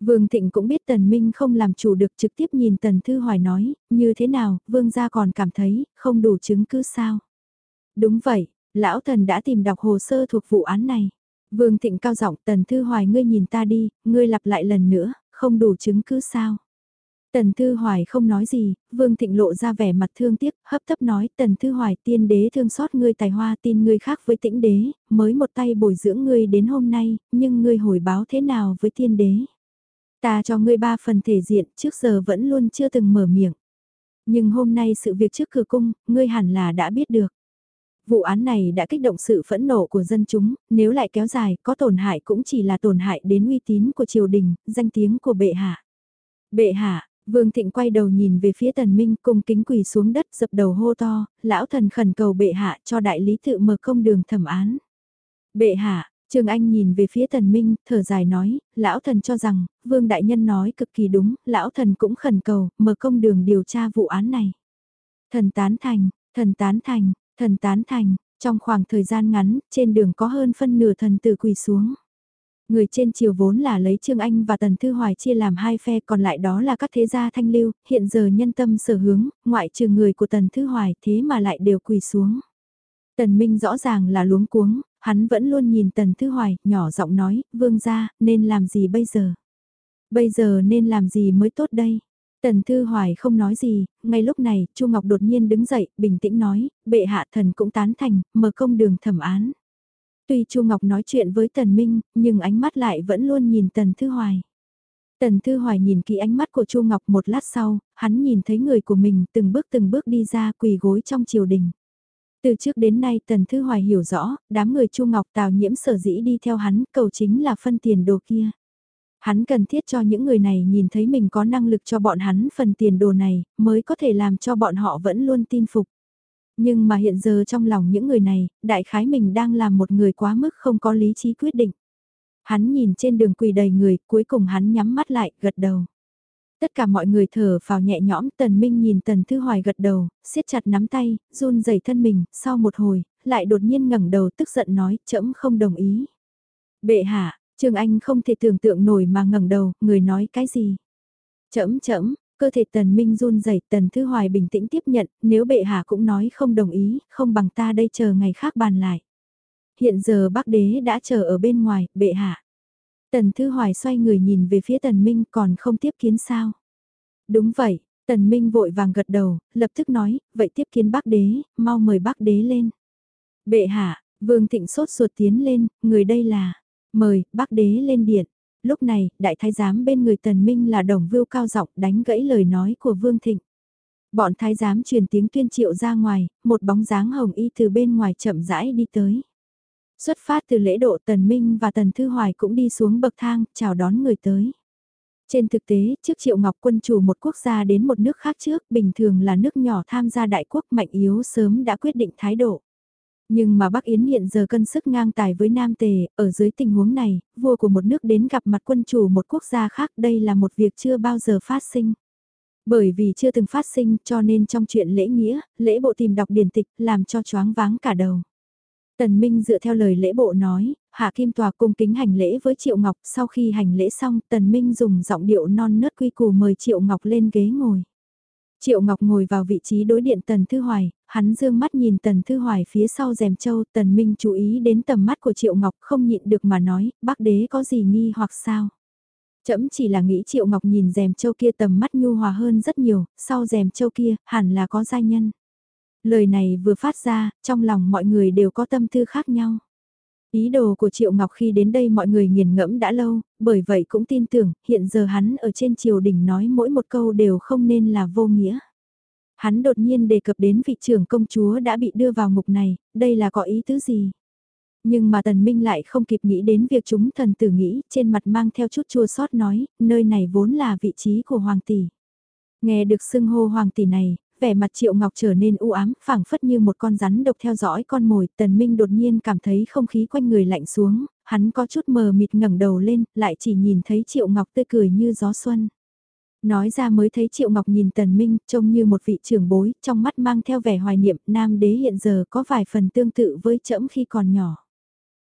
Vương Thịnh cũng biết Tần Minh không làm chủ được trực tiếp nhìn Tần Thư Hoài nói, như thế nào, Vương gia còn cảm thấy, không đủ chứng cứ sao. Đúng vậy, lão thần đã tìm đọc hồ sơ thuộc vụ án này. Vương Thịnh cao giọng Tần Thư Hoài ngươi nhìn ta đi, ngươi lặp lại lần nữa, không đủ chứng cứ sao. Tần Thư Hoài không nói gì, Vương Thịnh lộ ra vẻ mặt thương tiếc, hấp tấp nói Tần Thư Hoài tiên đế thương xót ngươi tài hoa tin ngươi khác với tĩnh đế, mới một tay bồi dưỡng ngươi đến hôm nay, nhưng ngươi hồi báo thế nào với tiên đế. Ta cho ngươi ba phần thể diện, trước giờ vẫn luôn chưa từng mở miệng. Nhưng hôm nay sự việc trước cửa cung, ngươi hẳn là đã biết được. Vụ án này đã kích động sự phẫn nộ của dân chúng, nếu lại kéo dài, có tổn hại cũng chỉ là tổn hại đến uy tín của triều đình, danh tiếng của bệ hạ. Bệ hạ, Vương Thịnh quay đầu nhìn về phía Tần Minh cùng kính quỳ xuống đất dập đầu hô to, lão thần khẩn cầu bệ hạ cho đại lý tự mở công đường thẩm án. Bệ hạ, Trương Anh nhìn về phía Tần Minh, thở dài nói, lão thần cho rằng, Vương Đại Nhân nói cực kỳ đúng, lão thần cũng khẩn cầu, mở công đường điều tra vụ án này. Thần tán thành, thần tán thành, thần tán thành, trong khoảng thời gian ngắn, trên đường có hơn phân nửa thần tử quỳ xuống. Người trên chiều vốn là lấy Trương Anh và Tần Thư Hoài chia làm hai phe còn lại đó là các thế gia thanh lưu, hiện giờ nhân tâm sở hướng, ngoại trừ người của Tần Thư Hoài thế mà lại đều quỳ xuống. Tần Minh rõ ràng là luống cuống, hắn vẫn luôn nhìn Tần Thư Hoài, nhỏ giọng nói, vương gia, nên làm gì bây giờ? Bây giờ nên làm gì mới tốt đây? Tần Thư Hoài không nói gì, ngay lúc này, Chu Ngọc đột nhiên đứng dậy, bình tĩnh nói, bệ hạ thần cũng tán thành, mở công đường thẩm án. Tuy Chu Ngọc nói chuyện với Tần Minh, nhưng ánh mắt lại vẫn luôn nhìn Tần Thư Hoài. Tần Thư Hoài nhìn kỹ ánh mắt của Chu Ngọc một lát sau, hắn nhìn thấy người của mình từng bước từng bước đi ra quỳ gối trong triều đình. Từ trước đến nay Tần Thư Hoài hiểu rõ, đám người Chu Ngọc Tào nhiễm sở dĩ đi theo hắn, cầu chính là phân tiền đồ kia. Hắn cần thiết cho những người này nhìn thấy mình có năng lực cho bọn hắn phần tiền đồ này, mới có thể làm cho bọn họ vẫn luôn tin phục. Nhưng mà hiện giờ trong lòng những người này, đại khái mình đang làm một người quá mức không có lý trí quyết định. Hắn nhìn trên đường quỳ đầy người, cuối cùng hắn nhắm mắt lại, gật đầu. Tất cả mọi người thở vào nhẹ nhõm, Tần Minh nhìn Tần Thư Hoài gật đầu, siết chặt nắm tay, run rẩy thân mình, sau một hồi, lại đột nhiên ngẩng đầu tức giận nói, trẫm không đồng ý. Bệ hạ, Trương Anh không thể tưởng tượng nổi mà ngẩng đầu, người nói cái gì? trẫm trẫm cơ thể Tần Minh run rẩy, Tần Thư Hoài bình tĩnh tiếp nhận, nếu bệ hạ cũng nói không đồng ý, không bằng ta đây chờ ngày khác bàn lại. Hiện giờ bác đế đã chờ ở bên ngoài, bệ hạ. Tần Thư Hoài xoay người nhìn về phía Tần Minh còn không tiếp kiến sao. Đúng vậy, Tần Minh vội vàng gật đầu, lập tức nói, vậy tiếp kiến bác đế, mau mời bác đế lên. Bệ hạ, Vương Thịnh sốt ruột tiến lên, người đây là, mời, bác đế lên điện. Lúc này, đại thái giám bên người Tần Minh là đồng vưu cao giọng đánh gãy lời nói của Vương Thịnh. Bọn thái giám truyền tiếng tuyên triệu ra ngoài, một bóng dáng hồng y từ bên ngoài chậm rãi đi tới. Xuất phát từ lễ độ Tần Minh và Tần Thư Hoài cũng đi xuống bậc thang, chào đón người tới. Trên thực tế, trước Triệu Ngọc quân chủ một quốc gia đến một nước khác trước, bình thường là nước nhỏ tham gia đại quốc mạnh yếu sớm đã quyết định thái độ. Nhưng mà Bắc Yến hiện giờ cân sức ngang tài với Nam Tề, ở dưới tình huống này, vua của một nước đến gặp mặt quân chủ một quốc gia khác đây là một việc chưa bao giờ phát sinh. Bởi vì chưa từng phát sinh cho nên trong chuyện lễ nghĩa, lễ bộ tìm đọc điển tịch làm cho choáng váng cả đầu. Tần Minh dựa theo lời lễ bộ nói, Hạ Kim Tòa cung kính hành lễ với Triệu Ngọc, sau khi hành lễ xong, Tần Minh dùng giọng điệu non nớt quy củ mời Triệu Ngọc lên ghế ngồi. Triệu Ngọc ngồi vào vị trí đối điện Tần Thư Hoài, hắn dương mắt nhìn Tần Thư Hoài phía sau rèm châu, Tần Minh chú ý đến tầm mắt của Triệu Ngọc không nhịn được mà nói, bác đế có gì nghi hoặc sao? Chấm chỉ là nghĩ Triệu Ngọc nhìn rèm châu kia tầm mắt nhu hòa hơn rất nhiều, sau rèm châu kia, hẳn là có gia nhân. Lời này vừa phát ra, trong lòng mọi người đều có tâm tư khác nhau. Ý đồ của Triệu Ngọc khi đến đây mọi người nghiền ngẫm đã lâu, bởi vậy cũng tin tưởng, hiện giờ hắn ở trên triều đình nói mỗi một câu đều không nên là vô nghĩa. Hắn đột nhiên đề cập đến vị trưởng công chúa đã bị đưa vào ngục này, đây là có ý tứ gì? Nhưng mà Tần Minh lại không kịp nghĩ đến việc chúng thần tử nghĩ, trên mặt mang theo chút chua xót nói, nơi này vốn là vị trí của Hoàng tỷ. Nghe được xưng hô Hoàng tỷ này, vẻ mặt Triệu Ngọc trở nên u ám, phảng phất như một con rắn độc theo dõi con mồi, Tần Minh đột nhiên cảm thấy không khí quanh người lạnh xuống, hắn có chút mờ mịt ngẩng đầu lên, lại chỉ nhìn thấy Triệu Ngọc tươi cười như gió xuân. Nói ra mới thấy Triệu Ngọc nhìn Tần Minh, trông như một vị trưởng bối, trong mắt mang theo vẻ hoài niệm, nam đế hiện giờ có vài phần tương tự với trẫm khi còn nhỏ.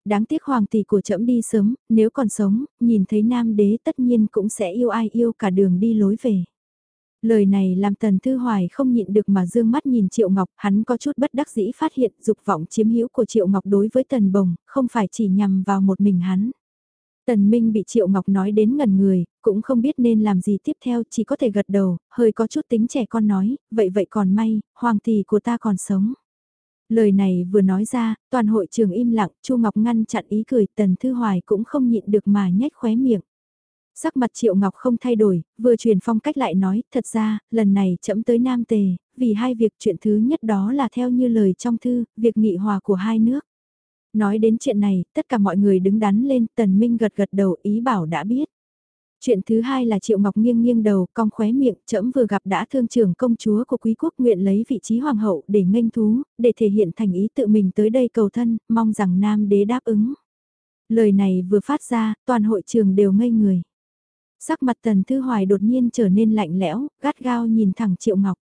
Đáng tiếc hoàng tỷ của trẫm đi sớm, nếu còn sống, nhìn thấy nam đế tất nhiên cũng sẽ yêu ai yêu cả đường đi lối về. Lời này làm Tần Thư Hoài không nhịn được mà dương mắt nhìn Triệu Ngọc, hắn có chút bất đắc dĩ phát hiện dục vọng chiếm hữu của Triệu Ngọc đối với Tần Bồng, không phải chỉ nhằm vào một mình hắn. Tần Minh bị Triệu Ngọc nói đến ngần người, cũng không biết nên làm gì tiếp theo, chỉ có thể gật đầu, hơi có chút tính trẻ con nói, vậy vậy còn may, hoàng tỷ của ta còn sống. Lời này vừa nói ra, toàn hội trường im lặng, Chu Ngọc ngăn chặn ý cười, Tần Thư Hoài cũng không nhịn được mà nhếch khóe miệng. Sắc mặt Triệu Ngọc không thay đổi, vừa truyền phong cách lại nói, thật ra, lần này chậm tới Nam Tề, vì hai việc chuyện thứ nhất đó là theo như lời trong thư, việc nghị hòa của hai nước. Nói đến chuyện này, tất cả mọi người đứng đắn lên, Tần Minh gật gật đầu ý bảo đã biết. Chuyện thứ hai là Triệu Ngọc nghiêng nghiêng đầu, cong khóe miệng, trẫm vừa gặp đã thương trưởng công chúa của quý quốc nguyện lấy vị trí hoàng hậu để nghênh thú, để thể hiện thành ý tự mình tới đây cầu thân, mong rằng nam đế đáp ứng. Lời này vừa phát ra, toàn hội trường đều ngây người. Sắc mặt Tần Thư Hoài đột nhiên trở nên lạnh lẽo, gắt gao nhìn thẳng Triệu Ngọc.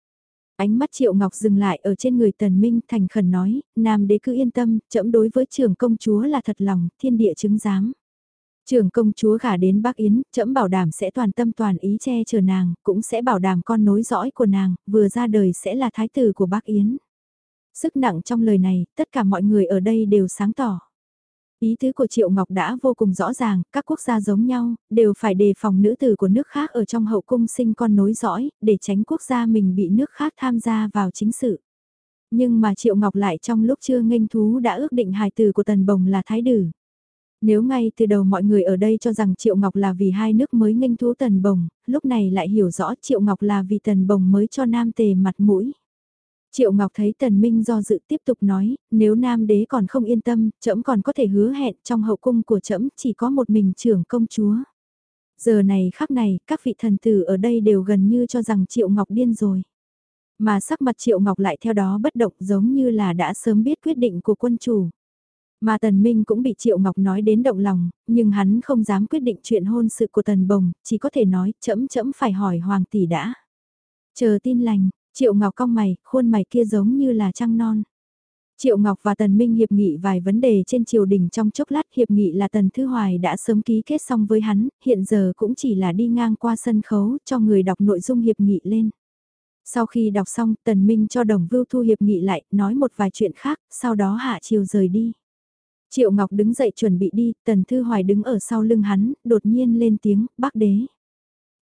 Ánh mắt Triệu Ngọc dừng lại ở trên người Tần Minh thành khẩn nói, Nam đế cứ yên tâm, chậm đối với trưởng công chúa là thật lòng, thiên địa chứng giám. Trưởng công chúa gả đến Bắc Yến, chậm bảo đảm sẽ toàn tâm toàn ý che chở nàng, cũng sẽ bảo đảm con nối dõi của nàng, vừa ra đời sẽ là thái tử của Bắc Yến. Sức nặng trong lời này, tất cả mọi người ở đây đều sáng tỏ. Ý tứ của Triệu Ngọc đã vô cùng rõ ràng, các quốc gia giống nhau, đều phải đề phòng nữ tử của nước khác ở trong hậu cung sinh con nối dõi, để tránh quốc gia mình bị nước khác tham gia vào chính sự. Nhưng mà Triệu Ngọc lại trong lúc chưa nghênh thú đã ước định hài tử của Tần Bồng là Thái Đử. Nếu ngay từ đầu mọi người ở đây cho rằng Triệu Ngọc là vì hai nước mới nghênh thú Tần Bồng, lúc này lại hiểu rõ Triệu Ngọc là vì Tần Bồng mới cho Nam Tề mặt mũi. Triệu Ngọc thấy Tần Minh do dự tiếp tục nói, nếu Nam Đế còn không yên tâm, trẫm còn có thể hứa hẹn trong hậu cung của trẫm chỉ có một mình trưởng công chúa. Giờ này khắc này, các vị thần tử ở đây đều gần như cho rằng Triệu Ngọc điên rồi. Mà sắc mặt Triệu Ngọc lại theo đó bất động giống như là đã sớm biết quyết định của quân chủ. Mà Tần Minh cũng bị Triệu Ngọc nói đến động lòng, nhưng hắn không dám quyết định chuyện hôn sự của Tần Bồng, chỉ có thể nói chấm chấm phải hỏi Hoàng tỷ đã. Chờ tin lành, Triệu Ngọc cong mày, khuôn mày kia giống như là trăng non. Triệu Ngọc và Tần Minh hiệp nghị vài vấn đề trên triều đình trong chốc lát hiệp nghị là Tần Thư Hoài đã sớm ký kết xong với hắn, hiện giờ cũng chỉ là đi ngang qua sân khấu cho người đọc nội dung hiệp nghị lên. Sau khi đọc xong, Tần Minh cho đồng vưu thu hiệp nghị lại, nói một vài chuyện khác, sau đó hạ chiều rời đi. Triệu Ngọc đứng dậy chuẩn bị đi, Tần Thư Hoài đứng ở sau lưng hắn, đột nhiên lên tiếng, bác đế.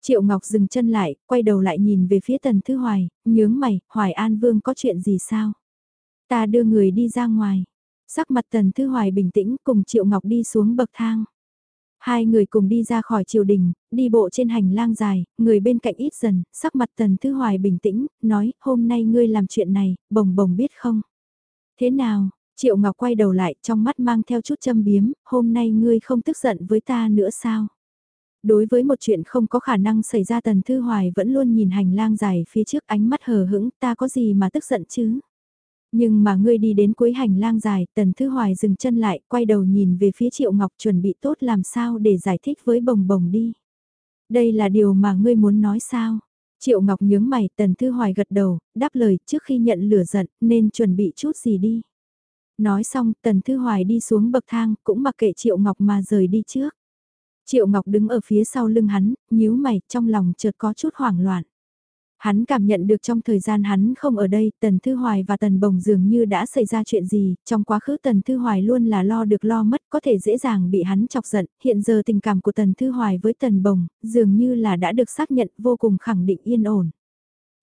Triệu Ngọc dừng chân lại, quay đầu lại nhìn về phía Tần Thư Hoài, nhướng mày, Hoài An Vương có chuyện gì sao? Ta đưa người đi ra ngoài. Sắc mặt Tần Thư Hoài bình tĩnh cùng Triệu Ngọc đi xuống bậc thang. Hai người cùng đi ra khỏi triều đình, đi bộ trên hành lang dài, người bên cạnh ít dần, sắc mặt Tần Thư Hoài bình tĩnh, nói, hôm nay ngươi làm chuyện này, bồng bồng biết không? Thế nào? Triệu Ngọc quay đầu lại, trong mắt mang theo chút châm biếm, hôm nay ngươi không tức giận với ta nữa sao? Đối với một chuyện không có khả năng xảy ra Tần Thư Hoài vẫn luôn nhìn hành lang dài phía trước ánh mắt hờ hững, ta có gì mà tức giận chứ? Nhưng mà ngươi đi đến cuối hành lang dài, Tần Thư Hoài dừng chân lại, quay đầu nhìn về phía Triệu Ngọc chuẩn bị tốt làm sao để giải thích với bồng bồng đi. Đây là điều mà ngươi muốn nói sao? Triệu Ngọc nhướng mày, Tần Thư Hoài gật đầu, đáp lời trước khi nhận lửa giận, nên chuẩn bị chút gì đi. Nói xong, Tần Thư Hoài đi xuống bậc thang, cũng mặc kệ Triệu Ngọc mà rời đi trước. Triệu Ngọc đứng ở phía sau lưng hắn, nhíu mày, trong lòng chợt có chút hoảng loạn. Hắn cảm nhận được trong thời gian hắn không ở đây, Tần Thư Hoài và Tần Bồng dường như đã xảy ra chuyện gì, trong quá khứ Tần Thư Hoài luôn là lo được lo mất, có thể dễ dàng bị hắn chọc giận, hiện giờ tình cảm của Tần Thư Hoài với Tần Bồng, dường như là đã được xác nhận vô cùng khẳng định yên ổn.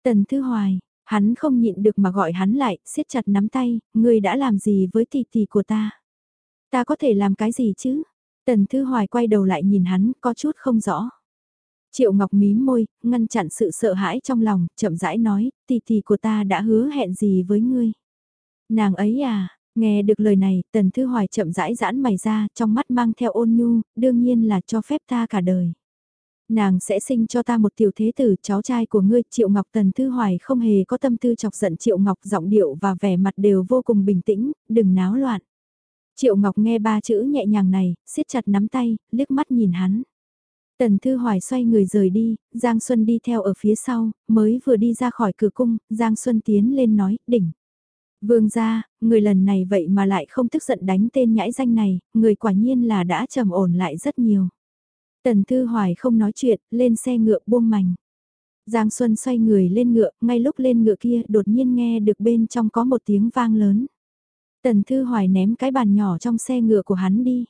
Tần Thư Hoài, hắn không nhịn được mà gọi hắn lại, siết chặt nắm tay, ngươi đã làm gì với tỷ tỷ của ta? Ta có thể làm cái gì chứ? Tần Thư Hoài quay đầu lại nhìn hắn, có chút không rõ. Triệu Ngọc mím môi, ngăn chặn sự sợ hãi trong lòng, chậm rãi nói, tỷ tỷ của ta đã hứa hẹn gì với ngươi. Nàng ấy à, nghe được lời này, Tần Thư Hoài chậm rãi giãn mày ra, trong mắt mang theo ôn nhu, đương nhiên là cho phép ta cả đời. Nàng sẽ sinh cho ta một tiểu thế tử, cháu trai của ngươi, Triệu Ngọc Tần Thư Hoài không hề có tâm tư chọc giận Triệu Ngọc giọng điệu và vẻ mặt đều vô cùng bình tĩnh, đừng náo loạn. Triệu Ngọc nghe ba chữ nhẹ nhàng này, siết chặt nắm tay, liếc mắt nhìn hắn. Tần Thư Hoài xoay người rời đi, Giang Xuân đi theo ở phía sau, mới vừa đi ra khỏi cửa cung, Giang Xuân tiến lên nói, đỉnh. Vương gia, người lần này vậy mà lại không tức giận đánh tên nhãi danh này, người quả nhiên là đã trầm ổn lại rất nhiều. Tần Thư Hoài không nói chuyện, lên xe ngựa buông mảnh. Giang Xuân xoay người lên ngựa, ngay lúc lên ngựa kia đột nhiên nghe được bên trong có một tiếng vang lớn. Tần Thư Hoài ném cái bàn nhỏ trong xe ngựa của hắn đi.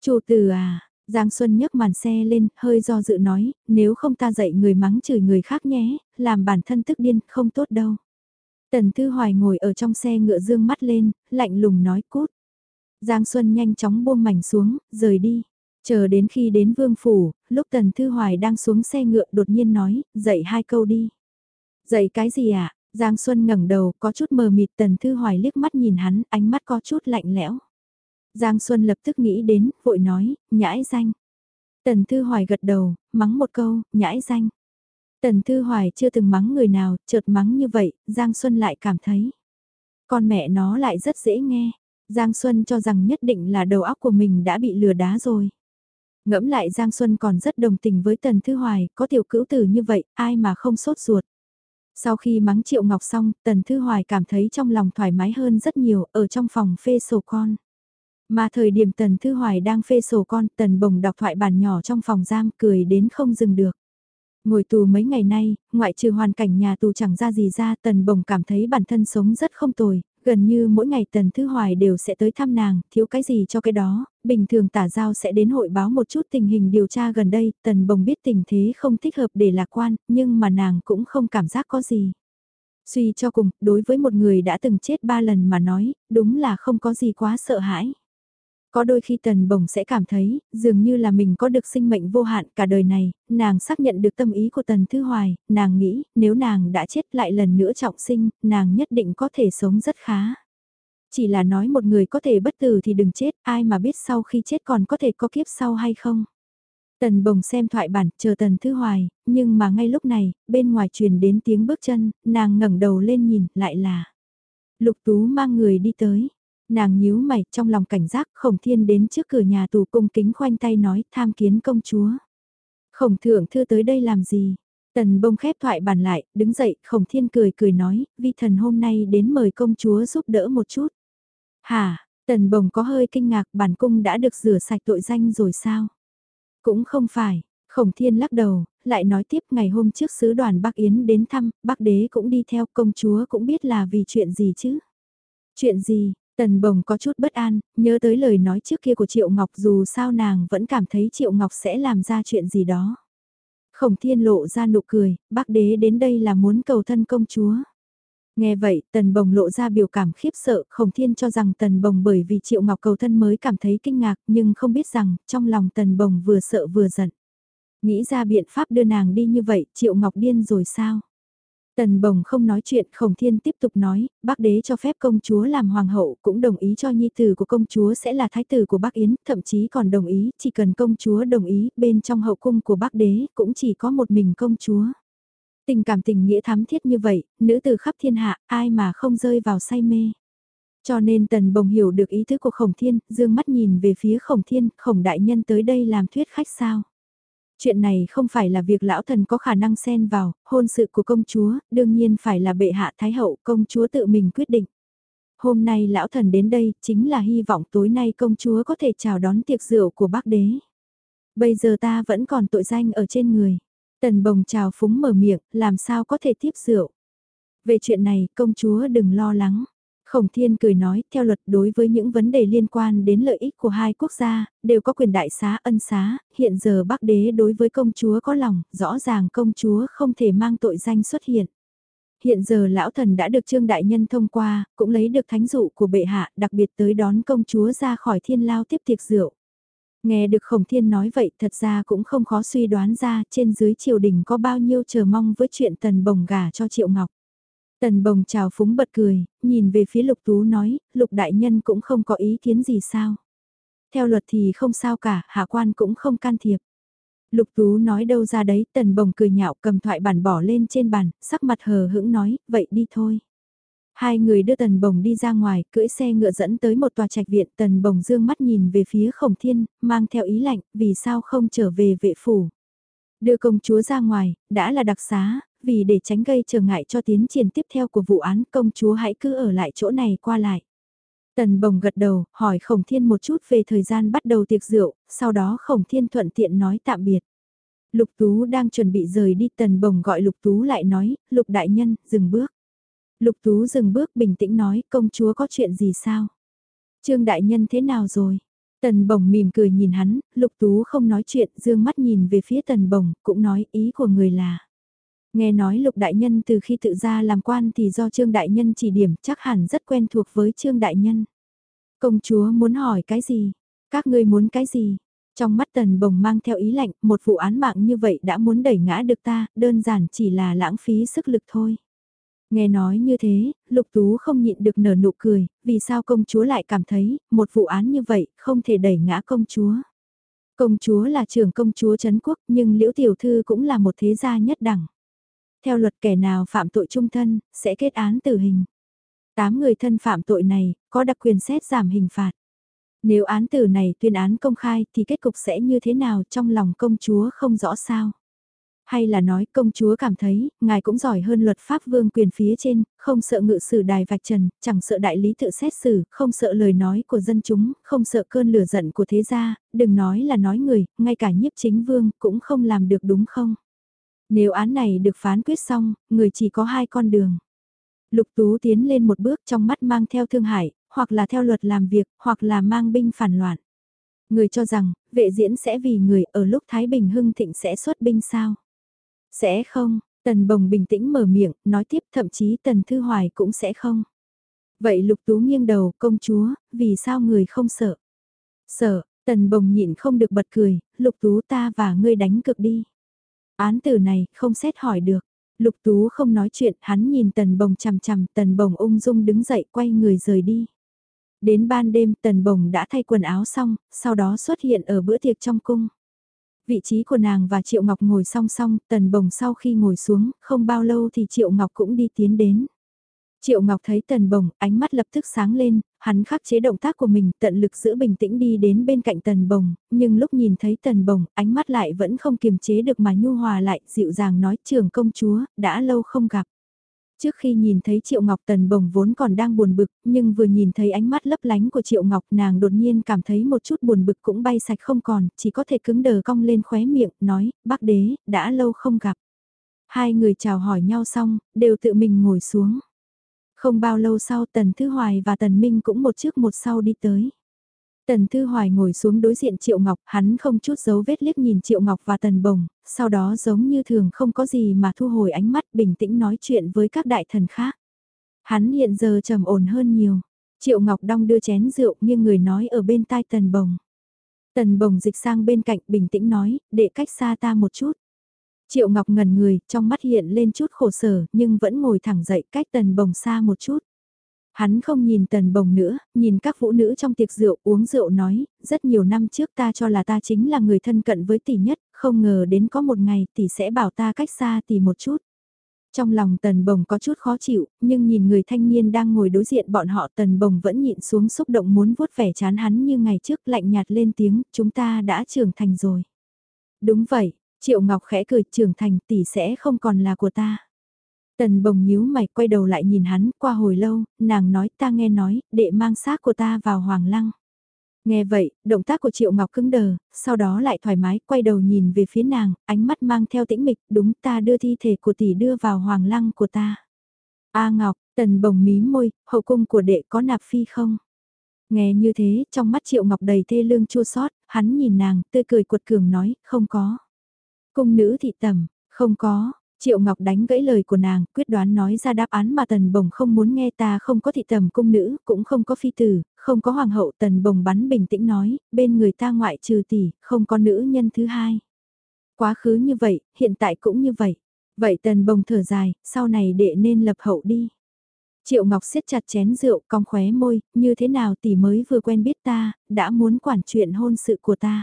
Chủ tử à, Giang Xuân nhấc màn xe lên, hơi do dự nói, nếu không ta dạy người mắng chửi người khác nhé, làm bản thân tức điên, không tốt đâu. Tần Thư Hoài ngồi ở trong xe ngựa dương mắt lên, lạnh lùng nói cút. Giang Xuân nhanh chóng buông mảnh xuống, rời đi. Chờ đến khi đến vương phủ, lúc Tần Thư Hoài đang xuống xe ngựa đột nhiên nói, dạy hai câu đi. Dạy cái gì ạ? À? Giang Xuân ngẩng đầu, có chút mờ mịt Tần Thư Hoài liếc mắt nhìn hắn, ánh mắt có chút lạnh lẽo. Giang Xuân lập tức nghĩ đến, vội nói, nhãi danh. Tần Thư Hoài gật đầu, mắng một câu, nhãi danh. Tần Thư Hoài chưa từng mắng người nào, chợt mắng như vậy, Giang Xuân lại cảm thấy. Con mẹ nó lại rất dễ nghe. Giang Xuân cho rằng nhất định là đầu óc của mình đã bị lừa đá rồi. Ngẫm lại Giang Xuân còn rất đồng tình với Tần Thư Hoài, có tiểu cữu tử như vậy, ai mà không sốt ruột. Sau khi mắng Triệu Ngọc xong, Tần Thư Hoài cảm thấy trong lòng thoải mái hơn rất nhiều ở trong phòng phê sổ con. Mà thời điểm Tần Thư Hoài đang phê sổ con, Tần Bồng đọc thoại bản nhỏ trong phòng giam cười đến không dừng được. Ngồi tù mấy ngày nay, ngoại trừ hoàn cảnh nhà tù chẳng ra gì ra, Tần Bồng cảm thấy bản thân sống rất không tồi, gần như mỗi ngày Tần Thư Hoài đều sẽ tới thăm nàng, thiếu cái gì cho cái đó, bình thường tả giao sẽ đến hội báo một chút tình hình điều tra gần đây, Tần Bồng biết tình thế không thích hợp để lạc quan, nhưng mà nàng cũng không cảm giác có gì. Suy cho cùng, đối với một người đã từng chết ba lần mà nói, đúng là không có gì quá sợ hãi. Có đôi khi tần bồng sẽ cảm thấy, dường như là mình có được sinh mệnh vô hạn cả đời này, nàng xác nhận được tâm ý của tần thư hoài, nàng nghĩ, nếu nàng đã chết lại lần nữa trọng sinh, nàng nhất định có thể sống rất khá. Chỉ là nói một người có thể bất tử thì đừng chết, ai mà biết sau khi chết còn có thể có kiếp sau hay không. Tần bồng xem thoại bản, chờ tần thư hoài, nhưng mà ngay lúc này, bên ngoài truyền đến tiếng bước chân, nàng ngẩng đầu lên nhìn, lại là. Lục tú mang người đi tới, Nàng nhíu mày trong lòng cảnh giác khổng thiên đến trước cửa nhà tù cung kính khoanh tay nói tham kiến công chúa. Khổng thượng thư tới đây làm gì? Tần bông khép thoại bàn lại, đứng dậy, khổng thiên cười cười nói, vi thần hôm nay đến mời công chúa giúp đỡ một chút. Hả, tần bồng có hơi kinh ngạc bản cung đã được rửa sạch tội danh rồi sao? Cũng không phải, khổng thiên lắc đầu, lại nói tiếp ngày hôm trước sứ đoàn Bắc Yến đến thăm, Bắc Đế cũng đi theo công chúa cũng biết là vì chuyện gì chứ? Chuyện gì, Tần bồng có chút bất an, nhớ tới lời nói trước kia của Triệu Ngọc dù sao nàng vẫn cảm thấy Triệu Ngọc sẽ làm ra chuyện gì đó. Khổng thiên lộ ra nụ cười, bác đế đến đây là muốn cầu thân công chúa. Nghe vậy, tần bồng lộ ra biểu cảm khiếp sợ, khổng thiên cho rằng tần bồng bởi vì triệu ngọc cầu thân mới cảm thấy kinh ngạc, nhưng không biết rằng, trong lòng tần bồng vừa sợ vừa giận. Nghĩ ra biện pháp đưa nàng đi như vậy, triệu ngọc điên rồi sao? Tần bồng không nói chuyện, khổng thiên tiếp tục nói, bác đế cho phép công chúa làm hoàng hậu, cũng đồng ý cho nhi tử của công chúa sẽ là thái tử của bác Yến, thậm chí còn đồng ý, chỉ cần công chúa đồng ý, bên trong hậu cung của bác đế, cũng chỉ có một mình công chúa. Tình cảm tình nghĩa thắm thiết như vậy, nữ tử khắp thiên hạ, ai mà không rơi vào say mê. Cho nên tần bồng hiểu được ý thức của khổng thiên, dương mắt nhìn về phía khổng thiên, khổng đại nhân tới đây làm thuyết khách sao. Chuyện này không phải là việc lão thần có khả năng xen vào, hôn sự của công chúa, đương nhiên phải là bệ hạ thái hậu, công chúa tự mình quyết định. Hôm nay lão thần đến đây, chính là hy vọng tối nay công chúa có thể chào đón tiệc rượu của bác đế. Bây giờ ta vẫn còn tội danh ở trên người. Tần bồng chào phúng mở miệng, làm sao có thể tiếp rượu. Về chuyện này, công chúa đừng lo lắng. Khổng Thiên cười nói, theo luật đối với những vấn đề liên quan đến lợi ích của hai quốc gia, đều có quyền đại xá ân xá, hiện giờ Bắc Đế đối với công chúa có lòng, rõ ràng công chúa không thể mang tội danh xuất hiện. Hiện giờ lão thần đã được Trương Đại Nhân thông qua, cũng lấy được thánh dụ của bệ hạ, đặc biệt tới đón công chúa ra khỏi thiên lao tiếp tiệc rượu. Nghe được Khổng Thiên nói vậy thật ra cũng không khó suy đoán ra trên dưới triều đình có bao nhiêu chờ mong với chuyện tần bồng gà cho Triệu Ngọc. Tần bồng chào phúng bật cười, nhìn về phía lục tú nói, lục đại nhân cũng không có ý kiến gì sao. Theo luật thì không sao cả, hạ quan cũng không can thiệp. Lục tú nói đâu ra đấy, tần bồng cười nhạo cầm thoại bản bỏ lên trên bàn, sắc mặt hờ hững nói, vậy đi thôi. Hai người đưa tần bồng đi ra ngoài, cưỡi xe ngựa dẫn tới một tòa trạch viện, tần bồng dương mắt nhìn về phía khổng thiên, mang theo ý lạnh, vì sao không trở về vệ phủ. Đưa công chúa ra ngoài, đã là đặc xá, vì để tránh gây trở ngại cho tiến triển tiếp theo của vụ án công chúa hãy cứ ở lại chỗ này qua lại. Tần bồng gật đầu, hỏi khổng thiên một chút về thời gian bắt đầu tiệc rượu, sau đó khổng thiên thuận tiện nói tạm biệt. Lục Tú đang chuẩn bị rời đi tần bồng gọi Lục Tú lại nói, Lục Đại Nhân, dừng bước. Lục Tú dừng bước bình tĩnh nói, công chúa có chuyện gì sao? Trương Đại Nhân thế nào rồi? Tần bồng mỉm cười nhìn hắn, Lục Tú không nói chuyện, dương mắt nhìn về phía tần bồng, cũng nói ý của người là. Nghe nói lục đại nhân từ khi tự ra làm quan thì do trương đại nhân chỉ điểm chắc hẳn rất quen thuộc với trương đại nhân. Công chúa muốn hỏi cái gì? Các ngươi muốn cái gì? Trong mắt tần bồng mang theo ý lạnh, một vụ án mạng như vậy đã muốn đẩy ngã được ta, đơn giản chỉ là lãng phí sức lực thôi. Nghe nói như thế, lục tú không nhịn được nở nụ cười, vì sao công chúa lại cảm thấy, một vụ án như vậy, không thể đẩy ngã công chúa. Công chúa là trưởng công chúa Trấn Quốc, nhưng Liễu Tiểu Thư cũng là một thế gia nhất đẳng. Theo luật kẻ nào phạm tội trung thân, sẽ kết án tử hình. Tám người thân phạm tội này, có đặc quyền xét giảm hình phạt. Nếu án tử này tuyên án công khai thì kết cục sẽ như thế nào trong lòng công chúa không rõ sao. Hay là nói công chúa cảm thấy, ngài cũng giỏi hơn luật pháp vương quyền phía trên, không sợ ngự sử đài vạch trần, chẳng sợ đại lý tự xét xử, không sợ lời nói của dân chúng, không sợ cơn lửa giận của thế gia, đừng nói là nói người, ngay cả nhiếp chính vương cũng không làm được đúng không? Nếu án này được phán quyết xong, người chỉ có hai con đường. Lục Tú tiến lên một bước trong mắt mang theo thương hại, hoặc là theo luật làm việc, hoặc là mang binh phản loạn. Người cho rằng, vệ diễn sẽ vì người ở lúc Thái Bình hưng thịnh sẽ xuất binh sao? Sẽ không, Tần Bồng bình tĩnh mở miệng, nói tiếp thậm chí Tần Thư Hoài cũng sẽ không. Vậy Lục Tú nghiêng đầu, công chúa, vì sao người không sợ? Sợ, Tần Bồng nhịn không được bật cười, Lục Tú ta và ngươi đánh cực đi. Án tử này, không xét hỏi được. Lục Tú không nói chuyện, hắn nhìn Tần Bồng chằm chằm, Tần Bồng ung dung đứng dậy quay người rời đi. Đến ban đêm Tần Bồng đã thay quần áo xong, sau đó xuất hiện ở bữa tiệc trong cung. Vị trí của nàng và Triệu Ngọc ngồi song song, Tần Bồng sau khi ngồi xuống, không bao lâu thì Triệu Ngọc cũng đi tiến đến. Triệu Ngọc thấy Tần Bồng, ánh mắt lập tức sáng lên, hắn khắc chế động tác của mình, tận lực giữ bình tĩnh đi đến bên cạnh Tần Bồng, nhưng lúc nhìn thấy Tần Bồng, ánh mắt lại vẫn không kiềm chế được mà nhu hòa lại, dịu dàng nói trường công chúa, đã lâu không gặp. Trước khi nhìn thấy Triệu Ngọc Tần Bồng vốn còn đang buồn bực, nhưng vừa nhìn thấy ánh mắt lấp lánh của Triệu Ngọc nàng đột nhiên cảm thấy một chút buồn bực cũng bay sạch không còn, chỉ có thể cứng đờ cong lên khóe miệng, nói, bác đế, đã lâu không gặp. Hai người chào hỏi nhau xong, đều tự mình ngồi xuống. Không bao lâu sau Tần Thư Hoài và Tần Minh cũng một trước một sau đi tới. Tần Thư Hoài ngồi xuống đối diện Triệu Ngọc, hắn không chút dấu vết liếc nhìn Triệu Ngọc và Tần Bồng, sau đó giống như thường không có gì mà thu hồi ánh mắt bình tĩnh nói chuyện với các đại thần khác. Hắn hiện giờ trầm ổn hơn nhiều. Triệu Ngọc Đong đưa chén rượu nhưng người nói ở bên tai Tần Bồng. Tần Bồng dịch sang bên cạnh bình tĩnh nói, để cách xa ta một chút. Triệu Ngọc ngẩn người, trong mắt hiện lên chút khổ sở, nhưng vẫn ngồi thẳng dậy cách Tần Bồng xa một chút. Hắn không nhìn tần bồng nữa, nhìn các vũ nữ trong tiệc rượu uống rượu nói, rất nhiều năm trước ta cho là ta chính là người thân cận với tỷ nhất, không ngờ đến có một ngày tỷ sẽ bảo ta cách xa tỷ một chút. Trong lòng tần bồng có chút khó chịu, nhưng nhìn người thanh niên đang ngồi đối diện bọn họ tần bồng vẫn nhịn xuống xúc động muốn vuốt vẻ chán hắn như ngày trước lạnh nhạt lên tiếng, chúng ta đã trưởng thành rồi. Đúng vậy, Triệu Ngọc khẽ cười trưởng thành tỷ sẽ không còn là của ta. Tần bồng nhíu mày quay đầu lại nhìn hắn, qua hồi lâu, nàng nói ta nghe nói, đệ mang xác của ta vào hoàng lăng. Nghe vậy, động tác của Triệu Ngọc cứng đờ, sau đó lại thoải mái, quay đầu nhìn về phía nàng, ánh mắt mang theo tĩnh mịch, đúng ta đưa thi thể của tỷ đưa vào hoàng lăng của ta. A Ngọc, tần bồng mí môi, hậu cung của đệ có nạp phi không? Nghe như thế, trong mắt Triệu Ngọc đầy thê lương chua xót hắn nhìn nàng, tươi cười cuột cường nói, không có. Cung nữ thị tầm, không có, Triệu Ngọc đánh gãy lời của nàng, quyết đoán nói ra đáp án mà Tần Bồng không muốn nghe ta không có thị tầm cung nữ, cũng không có phi tử, không có hoàng hậu Tần Bồng bắn bình tĩnh nói, bên người ta ngoại trừ tỷ, không có nữ nhân thứ hai. Quá khứ như vậy, hiện tại cũng như vậy. Vậy Tần Bồng thở dài, sau này đệ nên lập hậu đi. Triệu Ngọc siết chặt chén rượu cong khóe môi, như thế nào tỷ mới vừa quen biết ta, đã muốn quản chuyện hôn sự của ta.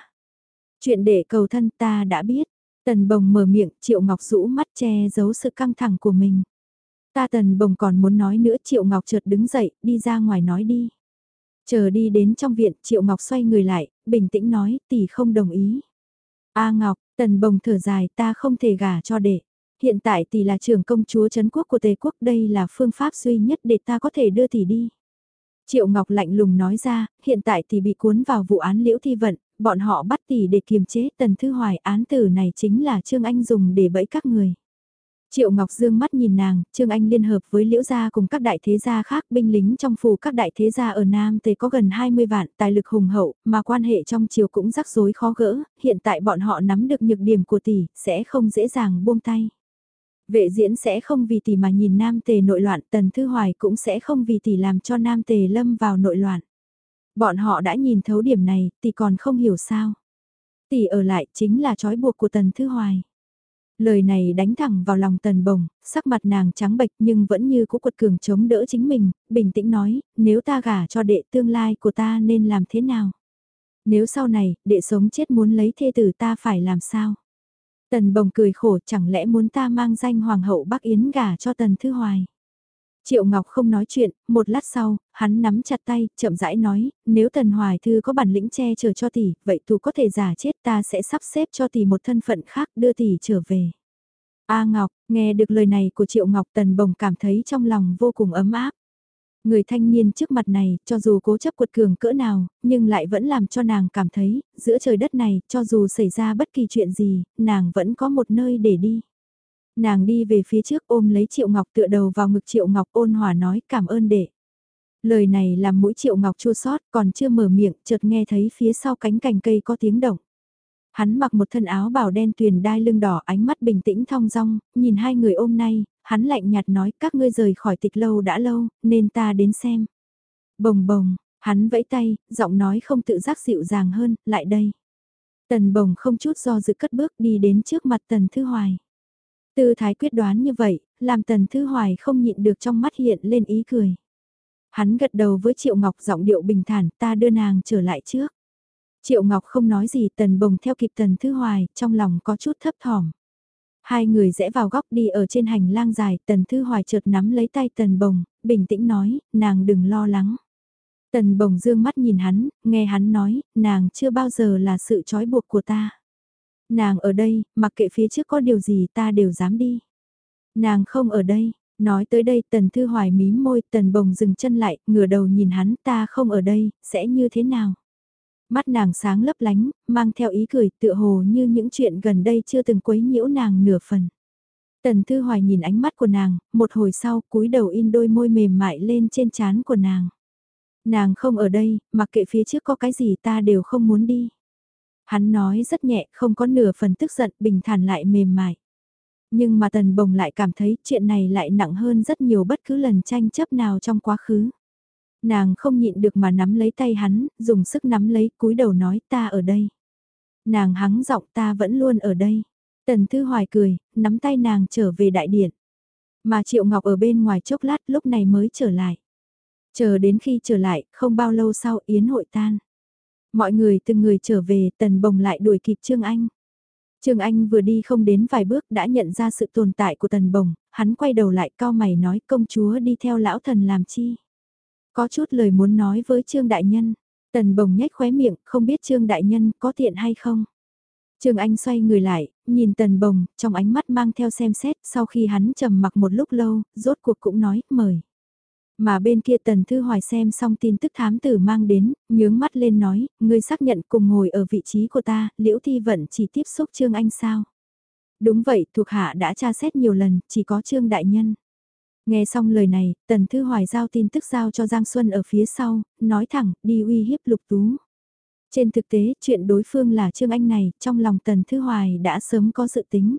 Chuyện để cầu thân ta đã biết, Tần bồng mở miệng, Triệu Ngọc rũ mắt che giấu sự căng thẳng của mình. Ta tần bồng còn muốn nói nữa Triệu Ngọc chợt đứng dậy, đi ra ngoài nói đi. Chờ đi đến trong viện, Triệu Ngọc xoay người lại, bình tĩnh nói, tỷ không đồng ý. A Ngọc, tần bồng thở dài, ta không thể gả cho đệ. Hiện tại tỷ là trưởng công chúa Trấn quốc của Tề quốc, đây là phương pháp duy nhất để ta có thể đưa tỷ đi. Triệu Ngọc lạnh lùng nói ra, hiện tại tỷ bị cuốn vào vụ án liễu thi vận, bọn họ bắt tỷ để kiềm chế tần thư hoài án tử này chính là Trương Anh dùng để bẫy các người. Triệu Ngọc Dương mắt nhìn nàng, Trương Anh liên hợp với Liễu Gia cùng các đại thế gia khác binh lính trong phủ các đại thế gia ở Nam Tề có gần 20 vạn tài lực hùng hậu, mà quan hệ trong triều cũng rắc rối khó gỡ, hiện tại bọn họ nắm được nhược điểm của tỷ, sẽ không dễ dàng buông tay. Vệ diễn sẽ không vì tỷ mà nhìn Nam Tề nội loạn, Tần Thư Hoài cũng sẽ không vì tỷ làm cho Nam Tề lâm vào nội loạn. Bọn họ đã nhìn thấu điểm này, tỷ còn không hiểu sao. Tỷ ở lại chính là trói buộc của Tần Thư Hoài. Lời này đánh thẳng vào lòng tần bồng, sắc mặt nàng trắng bệch nhưng vẫn như cũ quật cường chống đỡ chính mình, bình tĩnh nói, nếu ta gả cho đệ tương lai của ta nên làm thế nào? Nếu sau này, đệ sống chết muốn lấy thê tử ta phải làm sao? Tần bồng cười khổ chẳng lẽ muốn ta mang danh Hoàng hậu Bắc Yến gả cho Tần Thư Hoài? Triệu Ngọc không nói chuyện, một lát sau, hắn nắm chặt tay, chậm rãi nói, nếu Tần Hoài Thư có bản lĩnh che chở cho tỷ, vậy tù có thể giả chết ta sẽ sắp xếp cho tỷ một thân phận khác đưa tỷ trở về. A Ngọc, nghe được lời này của Triệu Ngọc Tần Bồng cảm thấy trong lòng vô cùng ấm áp. Người thanh niên trước mặt này, cho dù cố chấp quật cường cỡ nào, nhưng lại vẫn làm cho nàng cảm thấy, giữa trời đất này, cho dù xảy ra bất kỳ chuyện gì, nàng vẫn có một nơi để đi. Nàng đi về phía trước ôm lấy Triệu Ngọc tựa đầu vào ngực Triệu Ngọc ôn hòa nói cảm ơn đệ. Lời này làm mũi Triệu Ngọc chua sót còn chưa mở miệng chợt nghe thấy phía sau cánh cành cây có tiếng động. Hắn mặc một thân áo bảo đen tuyền đai lưng đỏ ánh mắt bình tĩnh thong dong, nhìn hai người ôm nay, hắn lạnh nhạt nói các ngươi rời khỏi tịch lâu đã lâu, nên ta đến xem. Bồng bồng, hắn vẫy tay, giọng nói không tự giác dịu dàng hơn, lại đây. Tần bồng không chút do dự cất bước đi đến trước mặt tần thư hoài. Tư thái quyết đoán như vậy, làm tần thư hoài không nhịn được trong mắt hiện lên ý cười. Hắn gật đầu với Triệu Ngọc giọng điệu bình thản ta đưa nàng trở lại trước. Triệu Ngọc không nói gì tần bồng theo kịp tần thư hoài, trong lòng có chút thấp thỏm. Hai người rẽ vào góc đi ở trên hành lang dài, tần thư hoài chợt nắm lấy tay tần bồng, bình tĩnh nói, nàng đừng lo lắng. Tần bồng dương mắt nhìn hắn, nghe hắn nói, nàng chưa bao giờ là sự trói buộc của ta. Nàng ở đây, mặc kệ phía trước có điều gì ta đều dám đi. Nàng không ở đây, nói tới đây tần thư hoài mím môi, tần bồng dừng chân lại, ngửa đầu nhìn hắn ta không ở đây, sẽ như thế nào? Mắt nàng sáng lấp lánh, mang theo ý cười tựa hồ như những chuyện gần đây chưa từng quấy nhiễu nàng nửa phần. Tần Thư Hoài nhìn ánh mắt của nàng, một hồi sau cúi đầu in đôi môi mềm mại lên trên trán của nàng. Nàng không ở đây, mặc kệ phía trước có cái gì ta đều không muốn đi. Hắn nói rất nhẹ, không có nửa phần tức giận, bình thản lại mềm mại. Nhưng mà tần bồng lại cảm thấy chuyện này lại nặng hơn rất nhiều bất cứ lần tranh chấp nào trong quá khứ. Nàng không nhịn được mà nắm lấy tay hắn, dùng sức nắm lấy cúi đầu nói ta ở đây. Nàng hắng giọng ta vẫn luôn ở đây. Tần Thư Hoài cười, nắm tay nàng trở về đại điện. Mà Triệu Ngọc ở bên ngoài chốc lát lúc này mới trở lại. Chờ đến khi trở lại, không bao lâu sau yến hội tan. Mọi người từng người trở về, Tần Bồng lại đuổi kịp Trương Anh. Trương Anh vừa đi không đến vài bước đã nhận ra sự tồn tại của Tần Bồng, hắn quay đầu lại cao mày nói công chúa đi theo lão thần làm chi. Có chút lời muốn nói với Trương Đại Nhân, Tần Bồng nhếch khóe miệng, không biết Trương Đại Nhân có tiện hay không. Trương Anh xoay người lại, nhìn Tần Bồng, trong ánh mắt mang theo xem xét, sau khi hắn trầm mặc một lúc lâu, rốt cuộc cũng nói, mời. Mà bên kia Tần Thư Hoài xem xong tin tức thám tử mang đến, nhướng mắt lên nói, ngươi xác nhận cùng ngồi ở vị trí của ta, Liễu Thi Vận chỉ tiếp xúc Trương Anh sao? Đúng vậy, thuộc hạ đã tra xét nhiều lần, chỉ có Trương Đại Nhân. Nghe xong lời này, Tần Thư Hoài giao tin tức giao cho Giang Xuân ở phía sau, nói thẳng, đi uy hiếp lục tú. Trên thực tế, chuyện đối phương là Trương Anh này, trong lòng Tần Thư Hoài đã sớm có dự tính.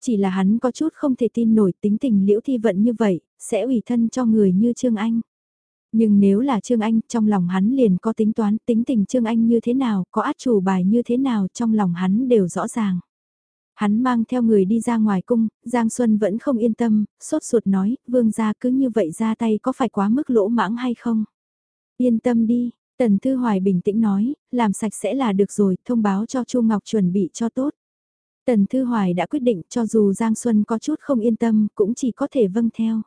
Chỉ là hắn có chút không thể tin nổi tính tình liễu thi vận như vậy, sẽ ủy thân cho người như Trương Anh. Nhưng nếu là Trương Anh, trong lòng hắn liền có tính toán tính tình Trương Anh như thế nào, có át chủ bài như thế nào, trong lòng hắn đều rõ ràng. Hắn mang theo người đi ra ngoài cung, Giang Xuân vẫn không yên tâm, sốt ruột nói, vương gia cứ như vậy ra tay có phải quá mức lỗ mãng hay không? Yên tâm đi, Tần Thư Hoài bình tĩnh nói, làm sạch sẽ là được rồi, thông báo cho Chu Ngọc chuẩn bị cho tốt. Tần Thư Hoài đã quyết định cho dù Giang Xuân có chút không yên tâm, cũng chỉ có thể vâng theo.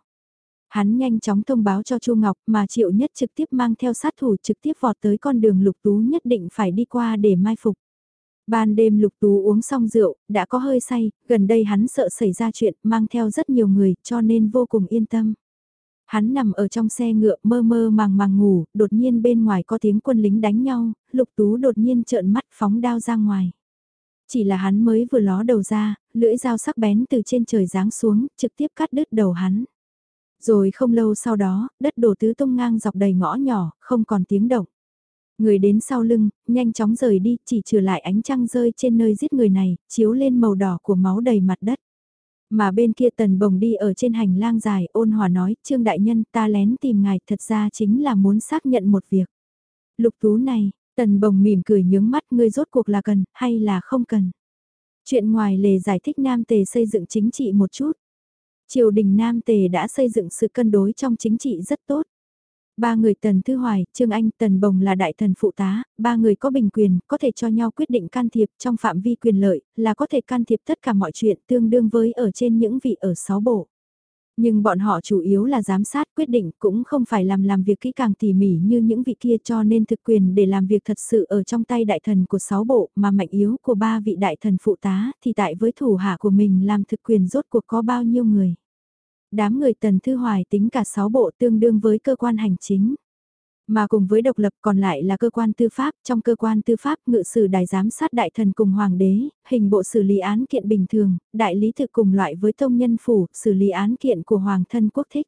Hắn nhanh chóng thông báo cho Chu Ngọc mà Triệu Nhất trực tiếp mang theo sát thủ trực tiếp vọt tới con đường Lục Tú nhất định phải đi qua để mai phục. Ban đêm Lục Tú uống xong rượu, đã có hơi say, gần đây hắn sợ xảy ra chuyện, mang theo rất nhiều người, cho nên vô cùng yên tâm. Hắn nằm ở trong xe ngựa mơ mơ màng màng ngủ, đột nhiên bên ngoài có tiếng quân lính đánh nhau, Lục Tú đột nhiên trợn mắt phóng đao ra ngoài. Chỉ là hắn mới vừa ló đầu ra, lưỡi dao sắc bén từ trên trời giáng xuống, trực tiếp cắt đứt đầu hắn. Rồi không lâu sau đó, đất đổ tứ tung ngang dọc đầy ngõ nhỏ, không còn tiếng động. Người đến sau lưng, nhanh chóng rời đi, chỉ trừ lại ánh trăng rơi trên nơi giết người này, chiếu lên màu đỏ của máu đầy mặt đất. Mà bên kia tần bồng đi ở trên hành lang dài, ôn hòa nói, Trương Đại Nhân ta lén tìm ngài, thật ra chính là muốn xác nhận một việc. Lục tú này, tần bồng mỉm cười nhướng mắt ngươi rốt cuộc là cần, hay là không cần. Chuyện ngoài lề giải thích Nam Tề xây dựng chính trị một chút. Triều đình Nam Tề đã xây dựng sự cân đối trong chính trị rất tốt. Ba người Tần Thư Hoài, Trương Anh, Tần Bồng là đại thần phụ tá, ba người có bình quyền, có thể cho nhau quyết định can thiệp trong phạm vi quyền lợi, là có thể can thiệp tất cả mọi chuyện tương đương với ở trên những vị ở sáu bộ. Nhưng bọn họ chủ yếu là giám sát quyết định, cũng không phải làm làm việc kỹ càng tỉ mỉ như những vị kia cho nên thực quyền để làm việc thật sự ở trong tay đại thần của sáu bộ mà mạnh yếu của ba vị đại thần phụ tá thì tại với thủ hạ của mình làm thực quyền rốt cuộc có bao nhiêu người. Đám người Tần Thư Hoài tính cả sáu bộ tương đương với cơ quan hành chính. Mà cùng với độc lập còn lại là cơ quan tư pháp, trong cơ quan tư pháp ngự sử đài giám sát đại thần cùng hoàng đế, hình bộ xử lý án kiện bình thường, đại lý thực cùng loại với tông nhân phủ, xử lý án kiện của hoàng thân quốc thích.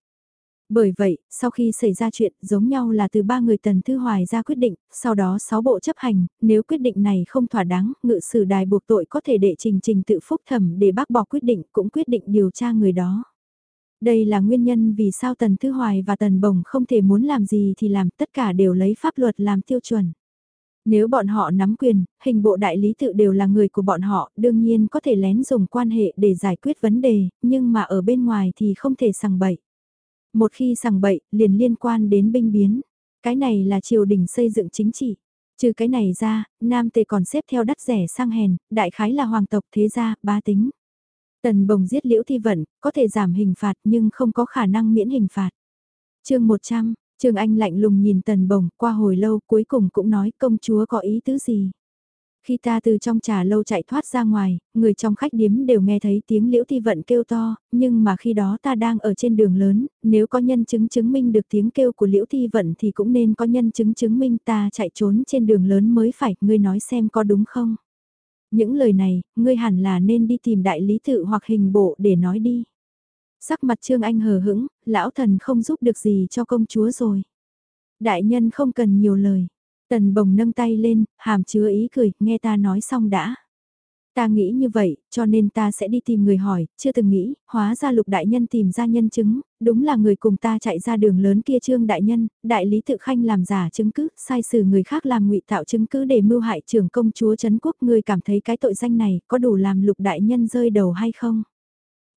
Bởi vậy, sau khi xảy ra chuyện, giống nhau là từ ba người Tần Thư Hoài ra quyết định, sau đó sáu bộ chấp hành, nếu quyết định này không thỏa đáng, ngự sử đài buộc tội có thể đệ trình trình tự phúc thẩm để bác bỏ quyết định, cũng quyết định điều tra người đó. Đây là nguyên nhân vì sao Tần Thư Hoài và Tần Bồng không thể muốn làm gì thì làm tất cả đều lấy pháp luật làm tiêu chuẩn. Nếu bọn họ nắm quyền, hình bộ đại lý tự đều là người của bọn họ, đương nhiên có thể lén dùng quan hệ để giải quyết vấn đề, nhưng mà ở bên ngoài thì không thể sằng bậy. Một khi sằng bậy, liền liên quan đến binh biến. Cái này là triều đình xây dựng chính trị. Trừ cái này ra, Nam Tề còn xếp theo đắt rẻ sang hèn, đại khái là hoàng tộc thế gia, ba tính. Tần bồng giết liễu thi vận, có thể giảm hình phạt nhưng không có khả năng miễn hình phạt. chương 100, Trường Anh lạnh lùng nhìn tần bồng qua hồi lâu cuối cùng cũng nói công chúa có ý tứ gì. Khi ta từ trong trà lâu chạy thoát ra ngoài, người trong khách điếm đều nghe thấy tiếng liễu thi vận kêu to, nhưng mà khi đó ta đang ở trên đường lớn, nếu có nhân chứng chứng minh được tiếng kêu của liễu thi vận thì cũng nên có nhân chứng chứng minh ta chạy trốn trên đường lớn mới phải, ngươi nói xem có đúng không? Những lời này, ngươi hẳn là nên đi tìm đại lý tự hoặc hình bộ để nói đi. Sắc mặt Trương Anh hờ hững, lão thần không giúp được gì cho công chúa rồi. Đại nhân không cần nhiều lời. Tần bồng nâng tay lên, hàm chứa ý cười, nghe ta nói xong đã. Ta nghĩ như vậy, cho nên ta sẽ đi tìm người hỏi, chưa từng nghĩ, hóa ra lục đại nhân tìm ra nhân chứng, đúng là người cùng ta chạy ra đường lớn kia trương đại nhân, đại lý tự khanh làm giả chứng cứ, sai xử người khác làm ngụy tạo chứng cứ để mưu hại trưởng công chúa Trấn Quốc. Người cảm thấy cái tội danh này có đủ làm lục đại nhân rơi đầu hay không?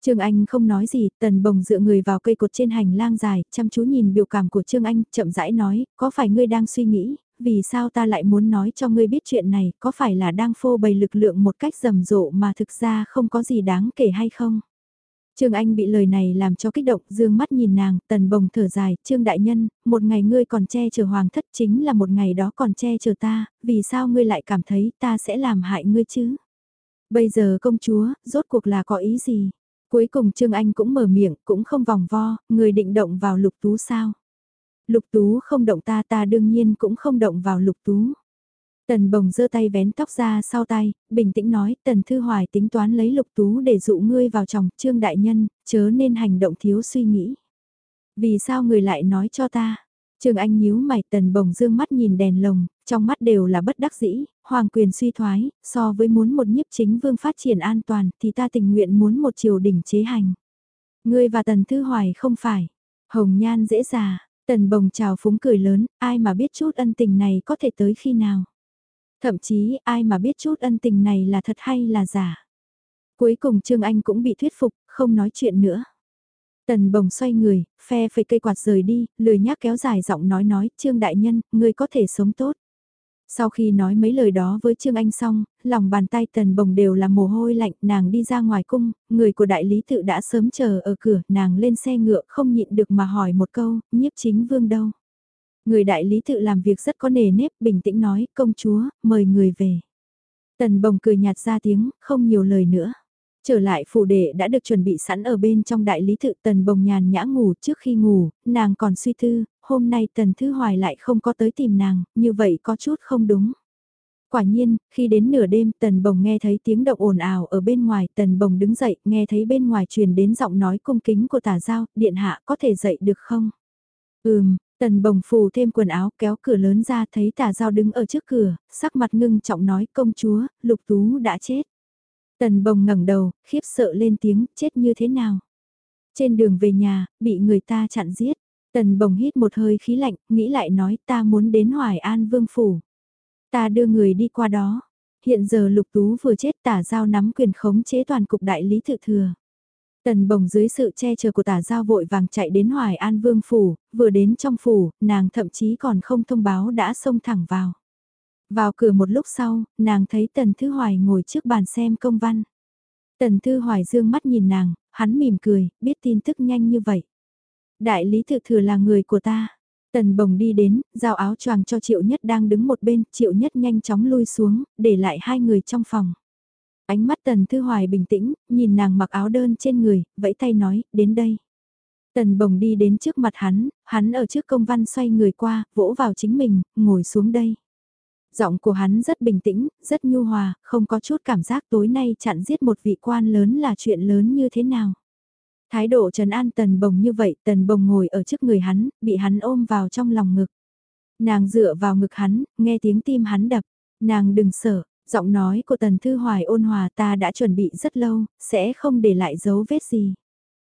Trương Anh không nói gì, tần bồng dựa người vào cây cột trên hành lang dài, chăm chú nhìn biểu cảm của Trương Anh, chậm rãi nói, có phải ngươi đang suy nghĩ, vì sao ta lại muốn nói cho ngươi biết chuyện này, có phải là đang phô bày lực lượng một cách rầm rộ mà thực ra không có gì đáng kể hay không? Trương Anh bị lời này làm cho kích động, dương mắt nhìn nàng, tần bồng thở dài, Trương Đại Nhân, một ngày ngươi còn che chở hoàng thất chính là một ngày đó còn che chở ta, vì sao ngươi lại cảm thấy ta sẽ làm hại ngươi chứ? Bây giờ công chúa, rốt cuộc là có ý gì? Cuối cùng Trương Anh cũng mở miệng, cũng không vòng vo, người định động vào lục tú sao? Lục tú không động ta ta đương nhiên cũng không động vào lục tú. Tần bồng giơ tay vén tóc ra sau tay, bình tĩnh nói, tần thư hoài tính toán lấy lục tú để dụ ngươi vào chồng, trương đại nhân, chớ nên hành động thiếu suy nghĩ. Vì sao người lại nói cho ta? Trương Anh nhíu mày tần bồng dương mắt nhìn đèn lồng, trong mắt đều là bất đắc dĩ, hoàng quyền suy thoái, so với muốn một nhiếp chính vương phát triển an toàn thì ta tình nguyện muốn một triều đỉnh chế hành. Ngươi và tần thư hoài không phải, hồng nhan dễ già, Tần bồng chào phúng cười lớn, ai mà biết chút ân tình này có thể tới khi nào. Thậm chí ai mà biết chút ân tình này là thật hay là giả. Cuối cùng Trương Anh cũng bị thuyết phục, không nói chuyện nữa. Tần bồng xoay người, phe phẩy cây quạt rời đi, lười nhác kéo dài giọng nói nói, Trương Đại Nhân, ngươi có thể sống tốt. Sau khi nói mấy lời đó với Trương Anh xong, lòng bàn tay tần bồng đều là mồ hôi lạnh, nàng đi ra ngoài cung, người của đại lý tự đã sớm chờ ở cửa, nàng lên xe ngựa không nhịn được mà hỏi một câu, nhiếp chính vương đâu. Người đại lý tự làm việc rất có nề nếp, bình tĩnh nói, công chúa, mời người về. Tần bồng cười nhạt ra tiếng, không nhiều lời nữa. Trở lại phủ đệ đã được chuẩn bị sẵn ở bên trong đại lý tự tần bồng nhàn nhã ngủ trước khi ngủ, nàng còn suy tư, hôm nay tần thư hoài lại không có tới tìm nàng, như vậy có chút không đúng. Quả nhiên, khi đến nửa đêm tần bồng nghe thấy tiếng động ồn ào ở bên ngoài, tần bồng đứng dậy, nghe thấy bên ngoài truyền đến giọng nói cung kính của tả giao, điện hạ có thể dậy được không? Ừm, tần bồng phù thêm quần áo kéo cửa lớn ra thấy tả giao đứng ở trước cửa, sắc mặt ngưng trọng nói công chúa, lục tú đã chết. Tần bồng ngẩng đầu, khiếp sợ lên tiếng, chết như thế nào? Trên đường về nhà, bị người ta chặn giết. Tần bồng hít một hơi khí lạnh, nghĩ lại nói ta muốn đến Hoài An Vương Phủ. Ta đưa người đi qua đó. Hiện giờ lục tú vừa chết tả giao nắm quyền khống chế toàn cục đại lý tự thừa. Tần bồng dưới sự che chở của tả giao vội vàng chạy đến Hoài An Vương Phủ, vừa đến trong phủ, nàng thậm chí còn không thông báo đã xông thẳng vào. Vào cửa một lúc sau, nàng thấy Tần Thư Hoài ngồi trước bàn xem công văn. Tần Thư Hoài dương mắt nhìn nàng, hắn mỉm cười, biết tin tức nhanh như vậy. Đại lý thực thừa là người của ta. Tần bồng đi đến, giao áo choàng cho triệu nhất đang đứng một bên, triệu nhất nhanh chóng lui xuống, để lại hai người trong phòng. Ánh mắt tần thư hoài bình tĩnh, nhìn nàng mặc áo đơn trên người, vẫy tay nói, đến đây. Tần bồng đi đến trước mặt hắn, hắn ở trước công văn xoay người qua, vỗ vào chính mình, ngồi xuống đây. Giọng của hắn rất bình tĩnh, rất nhu hòa, không có chút cảm giác tối nay chặn giết một vị quan lớn là chuyện lớn như thế nào. Thái độ trấn an tần bồng như vậy, tần bồng ngồi ở trước người hắn, bị hắn ôm vào trong lòng ngực. Nàng dựa vào ngực hắn, nghe tiếng tim hắn đập. Nàng đừng sợ, giọng nói của tần thư hoài ôn hòa ta đã chuẩn bị rất lâu, sẽ không để lại dấu vết gì.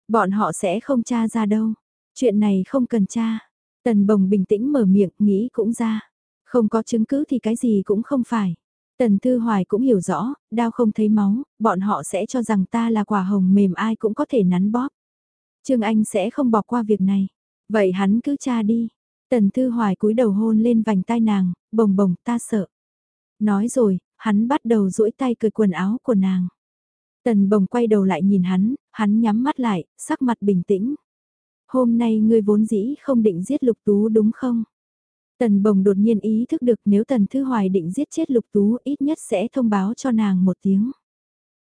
Bọn họ sẽ không tra ra đâu. Chuyện này không cần tra. Tần bồng bình tĩnh mở miệng, nghĩ cũng ra. Không có chứng cứ thì cái gì cũng không phải. Tần Thư Hoài cũng hiểu rõ, đau không thấy máu, bọn họ sẽ cho rằng ta là quả hồng mềm ai cũng có thể nắn bóp. Trương Anh sẽ không bỏ qua việc này. Vậy hắn cứ tra đi. Tần Thư Hoài cúi đầu hôn lên vành tai nàng, bồng bồng ta sợ. Nói rồi, hắn bắt đầu duỗi tay cười quần áo của nàng. Tần bồng quay đầu lại nhìn hắn, hắn nhắm mắt lại, sắc mặt bình tĩnh. Hôm nay ngươi vốn dĩ không định giết lục tú đúng không? Tần bồng đột nhiên ý thức được nếu tần thư hoài định giết chết lục tú ít nhất sẽ thông báo cho nàng một tiếng.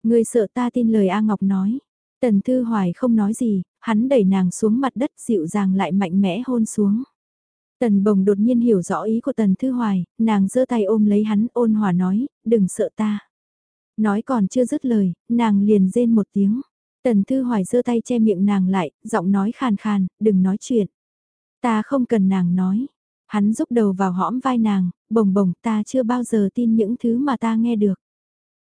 Người sợ ta tin lời A Ngọc nói. Tần thư hoài không nói gì, hắn đẩy nàng xuống mặt đất dịu dàng lại mạnh mẽ hôn xuống. Tần bồng đột nhiên hiểu rõ ý của tần thư hoài, nàng giơ tay ôm lấy hắn ôn hòa nói, đừng sợ ta. Nói còn chưa dứt lời, nàng liền rên một tiếng. Tần thư hoài giơ tay che miệng nàng lại, giọng nói khàn khàn, đừng nói chuyện. Ta không cần nàng nói. Hắn rúc đầu vào hõm vai nàng, bồng bồng ta chưa bao giờ tin những thứ mà ta nghe được.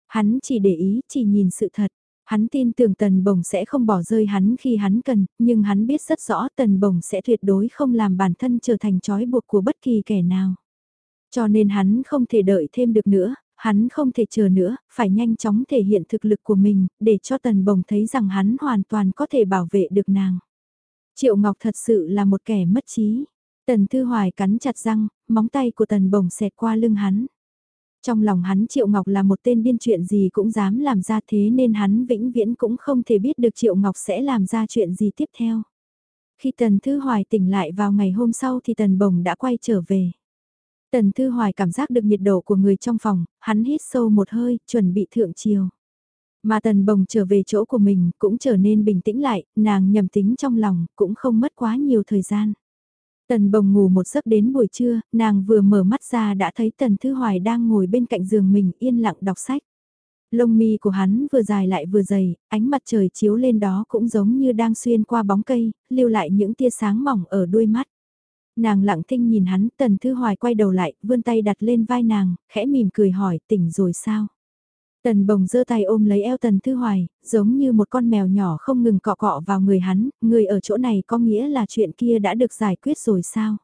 Hắn chỉ để ý, chỉ nhìn sự thật. Hắn tin tưởng tần bồng sẽ không bỏ rơi hắn khi hắn cần, nhưng hắn biết rất rõ tần bồng sẽ tuyệt đối không làm bản thân trở thành trói buộc của bất kỳ kẻ nào. Cho nên hắn không thể đợi thêm được nữa, hắn không thể chờ nữa, phải nhanh chóng thể hiện thực lực của mình, để cho tần bồng thấy rằng hắn hoàn toàn có thể bảo vệ được nàng. Triệu Ngọc thật sự là một kẻ mất trí. Tần Thư Hoài cắn chặt răng, móng tay của tần bồng xẹt qua lưng hắn. Trong lòng hắn Triệu Ngọc là một tên điên chuyện gì cũng dám làm ra thế nên hắn vĩnh viễn cũng không thể biết được Triệu Ngọc sẽ làm ra chuyện gì tiếp theo. Khi Tần Thư Hoài tỉnh lại vào ngày hôm sau thì Tần Bồng đã quay trở về. Tần Thư Hoài cảm giác được nhiệt độ của người trong phòng, hắn hít sâu một hơi, chuẩn bị thượng chiều. Mà Tần Bồng trở về chỗ của mình cũng trở nên bình tĩnh lại, nàng nhầm tính trong lòng, cũng không mất quá nhiều thời gian. Tần bồng ngủ một giấc đến buổi trưa, nàng vừa mở mắt ra đã thấy Tần Thư Hoài đang ngồi bên cạnh giường mình yên lặng đọc sách. Lông mi của hắn vừa dài lại vừa dày, ánh mặt trời chiếu lên đó cũng giống như đang xuyên qua bóng cây, lưu lại những tia sáng mỏng ở đuôi mắt. Nàng lặng thinh nhìn hắn, Tần Thư Hoài quay đầu lại, vươn tay đặt lên vai nàng, khẽ mỉm cười hỏi tỉnh rồi sao? Tần bồng giơ tay ôm lấy eo tần thư hoài, giống như một con mèo nhỏ không ngừng cọ cọ vào người hắn, người ở chỗ này có nghĩa là chuyện kia đã được giải quyết rồi sao?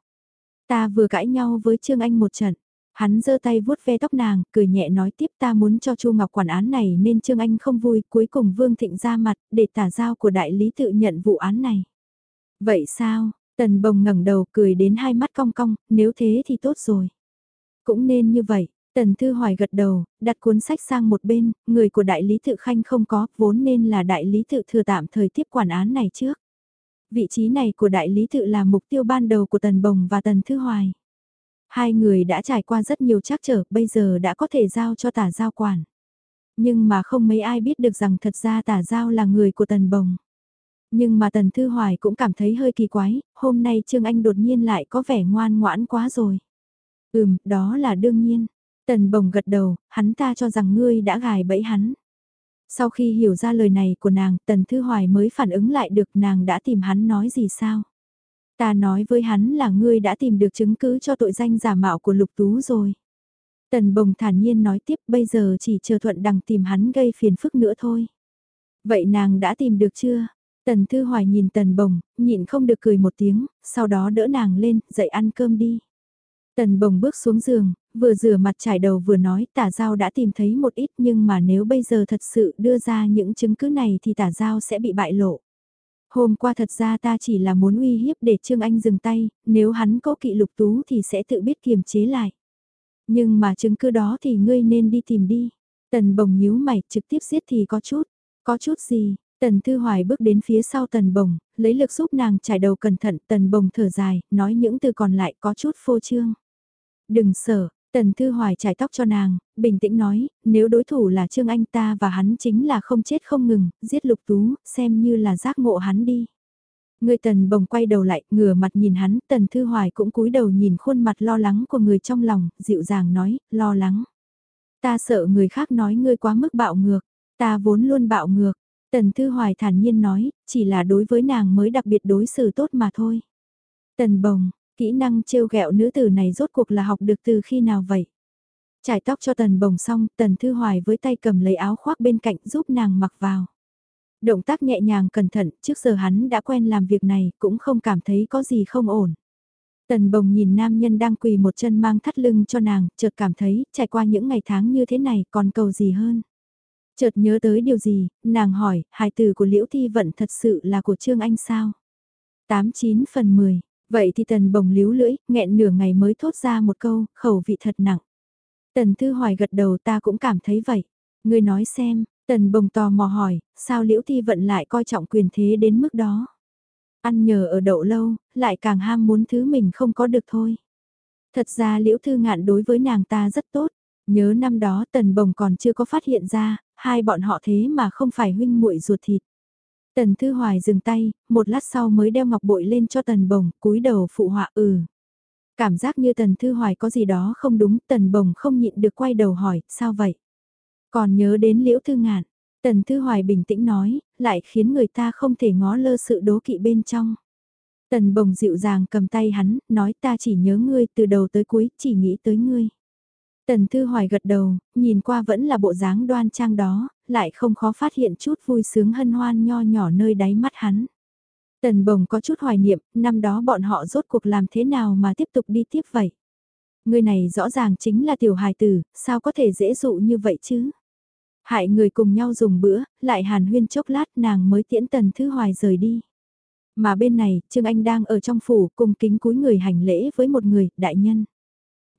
Ta vừa cãi nhau với Trương Anh một trận. Hắn giơ tay vuốt ve tóc nàng, cười nhẹ nói tiếp ta muốn cho Chu Ngọc quản án này nên Trương Anh không vui, cuối cùng Vương Thịnh ra mặt, để tả giao của đại lý tự nhận vụ án này. Vậy sao? Tần bồng ngẩng đầu cười đến hai mắt cong cong, nếu thế thì tốt rồi. Cũng nên như vậy, Tần Thư Hoài gật đầu, đặt cuốn sách sang một bên, người của đại lý tự khanh không có, vốn nên là đại lý tự thừa tạm thời tiếp quản án này trước. Vị trí này của đại lý tự là mục tiêu ban đầu của Tần Bồng và Tần Thư Hoài. Hai người đã trải qua rất nhiều trắc trở, bây giờ đã có thể giao cho tả giao quản. Nhưng mà không mấy ai biết được rằng thật ra tả giao là người của Tần Bồng. Nhưng mà Tần Thư Hoài cũng cảm thấy hơi kỳ quái, hôm nay Trương Anh đột nhiên lại có vẻ ngoan ngoãn quá rồi. Ừm, đó là đương nhiên. Tần bồng gật đầu, hắn ta cho rằng ngươi đã gài bẫy hắn. Sau khi hiểu ra lời này của nàng, Tần Thư Hoài mới phản ứng lại được nàng đã tìm hắn nói gì sao. Ta nói với hắn là ngươi đã tìm được chứng cứ cho tội danh giả mạo của Lục Tú rồi. Tần Bồng thản nhiên nói tiếp bây giờ chỉ chờ thuận đằng tìm hắn gây phiền phức nữa thôi. Vậy nàng đã tìm được chưa? Tần Thư Hoài nhìn Tần Bồng, nhịn không được cười một tiếng, sau đó đỡ nàng lên, dậy ăn cơm đi. Tần Bồng bước xuống giường, vừa rửa mặt trải đầu vừa nói tả giao đã tìm thấy một ít nhưng mà nếu bây giờ thật sự đưa ra những chứng cứ này thì tả giao sẽ bị bại lộ. Hôm qua thật ra ta chỉ là muốn uy hiếp để Trương Anh dừng tay, nếu hắn có kỵ lục tú thì sẽ tự biết kiềm chế lại. Nhưng mà chứng cứ đó thì ngươi nên đi tìm đi. Tần bồng nhíu mày trực tiếp giết thì có chút. Có chút gì? Tần Thư Hoài bước đến phía sau Tần Bồng, lấy lực giúp nàng trải đầu cẩn thận. Tần Bồng thở dài, nói những từ còn lại có chút phô trương. Đừng sợ, Tần Thư Hoài trải tóc cho nàng, bình tĩnh nói, nếu đối thủ là Trương Anh ta và hắn chính là không chết không ngừng, giết lục tú, xem như là giác ngộ hắn đi. Người tần bồng quay đầu lại, ngửa mặt nhìn hắn, tần thư hoài cũng cúi đầu nhìn khuôn mặt lo lắng của người trong lòng, dịu dàng nói, lo lắng. Ta sợ người khác nói ngươi quá mức bạo ngược, ta vốn luôn bạo ngược. Tần thư hoài thản nhiên nói, chỉ là đối với nàng mới đặc biệt đối xử tốt mà thôi. Tần bồng, Kỹ năng trêu ghẹo nữ tử này rốt cuộc là học được từ khi nào vậy? Trải tóc cho tần bồng xong, tần thư hoài với tay cầm lấy áo khoác bên cạnh giúp nàng mặc vào. Động tác nhẹ nhàng cẩn thận, trước giờ hắn đã quen làm việc này, cũng không cảm thấy có gì không ổn. Tần bồng nhìn nam nhân đang quỳ một chân mang thắt lưng cho nàng, chợt cảm thấy, trải qua những ngày tháng như thế này còn cầu gì hơn. Chợt nhớ tới điều gì, nàng hỏi, hài từ của Liễu Thi Vận thật sự là của Trương Anh sao? 89 phần 10, Vậy thì tần bồng líu lưỡi, nghẹn nửa ngày mới thốt ra một câu, khẩu vị thật nặng. Tần Thư Hoài gật đầu ta cũng cảm thấy vậy. Người nói xem, tần bồng tò mò hỏi, sao liễu thi vận lại coi trọng quyền thế đến mức đó. Ăn nhờ ở đậu lâu, lại càng ham muốn thứ mình không có được thôi. Thật ra liễu thư ngạn đối với nàng ta rất tốt. Nhớ năm đó tần bồng còn chưa có phát hiện ra, hai bọn họ thế mà không phải huynh muội ruột thịt. Tần Thư Hoài dừng tay, một lát sau mới đeo ngọc bội lên cho Tần Bồng, cúi đầu phụ họa ừ. Cảm giác như Tần Thư Hoài có gì đó không đúng, Tần Bồng không nhịn được quay đầu hỏi, sao vậy? Còn nhớ đến Liễu Thư Ngạn, Tần Thư Hoài bình tĩnh nói, lại khiến người ta không thể ngó lơ sự đố kỵ bên trong. Tần bồng dịu dàng cầm tay hắn, nói ta chỉ nhớ ngươi từ đầu tới cuối, chỉ nghĩ tới ngươi. Tần Thư Hoài gật đầu, nhìn qua vẫn là bộ dáng đoan trang đó, lại không khó phát hiện chút vui sướng hân hoan nho nhỏ nơi đáy mắt hắn. Tần Bồng có chút hoài niệm, năm đó bọn họ rốt cuộc làm thế nào mà tiếp tục đi tiếp vậy? Người này rõ ràng chính là tiểu hài tử, sao có thể dễ dụ như vậy chứ? Hại người cùng nhau dùng bữa, lại hàn huyên chốc lát nàng mới tiễn Tần Thư Hoài rời đi. Mà bên này, Trương Anh đang ở trong phủ cùng kính cúi người hành lễ với một người, đại nhân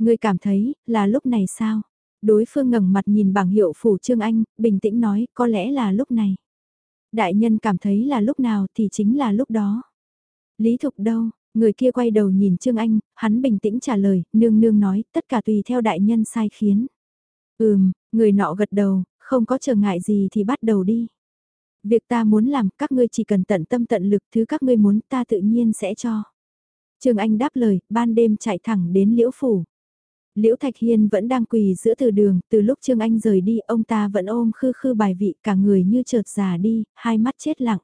ngươi cảm thấy, là lúc này sao? Đối phương ngẩng mặt nhìn bảng hiệu phủ Trương Anh, bình tĩnh nói, có lẽ là lúc này. Đại nhân cảm thấy là lúc nào thì chính là lúc đó. Lý Thục đâu? Người kia quay đầu nhìn Trương Anh, hắn bình tĩnh trả lời, nương nương nói, tất cả tùy theo đại nhân sai khiến. Ừm, người nọ gật đầu, không có trở ngại gì thì bắt đầu đi. Việc ta muốn làm, các ngươi chỉ cần tận tâm tận lực thứ các ngươi muốn ta tự nhiên sẽ cho. Trương Anh đáp lời, ban đêm chạy thẳng đến liễu phủ. Liễu Thạch Hiên vẫn đang quỳ giữa từ đường, từ lúc Trương Anh rời đi, ông ta vẫn ôm khư khư bài vị, cả người như chợt già đi, hai mắt chết lặng.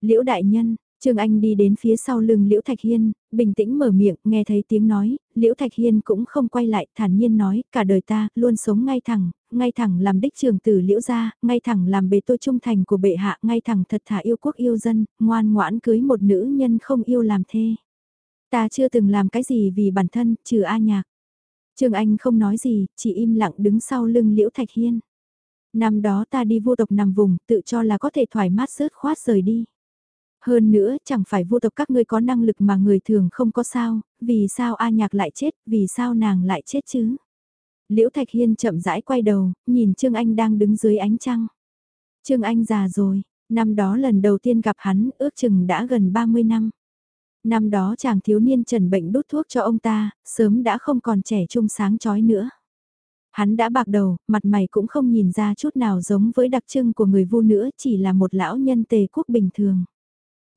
Liễu Đại Nhân, Trương Anh đi đến phía sau lưng Liễu Thạch Hiên, bình tĩnh mở miệng, nghe thấy tiếng nói, Liễu Thạch Hiên cũng không quay lại, thản nhiên nói, cả đời ta, luôn sống ngay thẳng, ngay thẳng làm đích trường tử Liễu gia, ngay thẳng làm bề tôi trung thành của bệ hạ, ngay thẳng thật thà yêu quốc yêu dân, ngoan ngoãn cưới một nữ nhân không yêu làm thê. Ta chưa từng làm cái gì vì bản thân, trừ A nhạc. Trương Anh không nói gì, chỉ im lặng đứng sau lưng Liễu Thạch Hiên. Năm đó ta đi vô tộc nằm vùng, tự cho là có thể thoải mát sớt khoát rời đi. Hơn nữa, chẳng phải vô tộc các ngươi có năng lực mà người thường không có sao, vì sao A Nhạc lại chết, vì sao nàng lại chết chứ? Liễu Thạch Hiên chậm rãi quay đầu, nhìn Trương Anh đang đứng dưới ánh trăng. Trương Anh già rồi, năm đó lần đầu tiên gặp hắn, ước chừng đã gần 30 năm. Năm đó chàng thiếu niên trần bệnh đút thuốc cho ông ta, sớm đã không còn trẻ trung sáng chói nữa. Hắn đã bạc đầu, mặt mày cũng không nhìn ra chút nào giống với đặc trưng của người vu nữa, chỉ là một lão nhân tề quốc bình thường.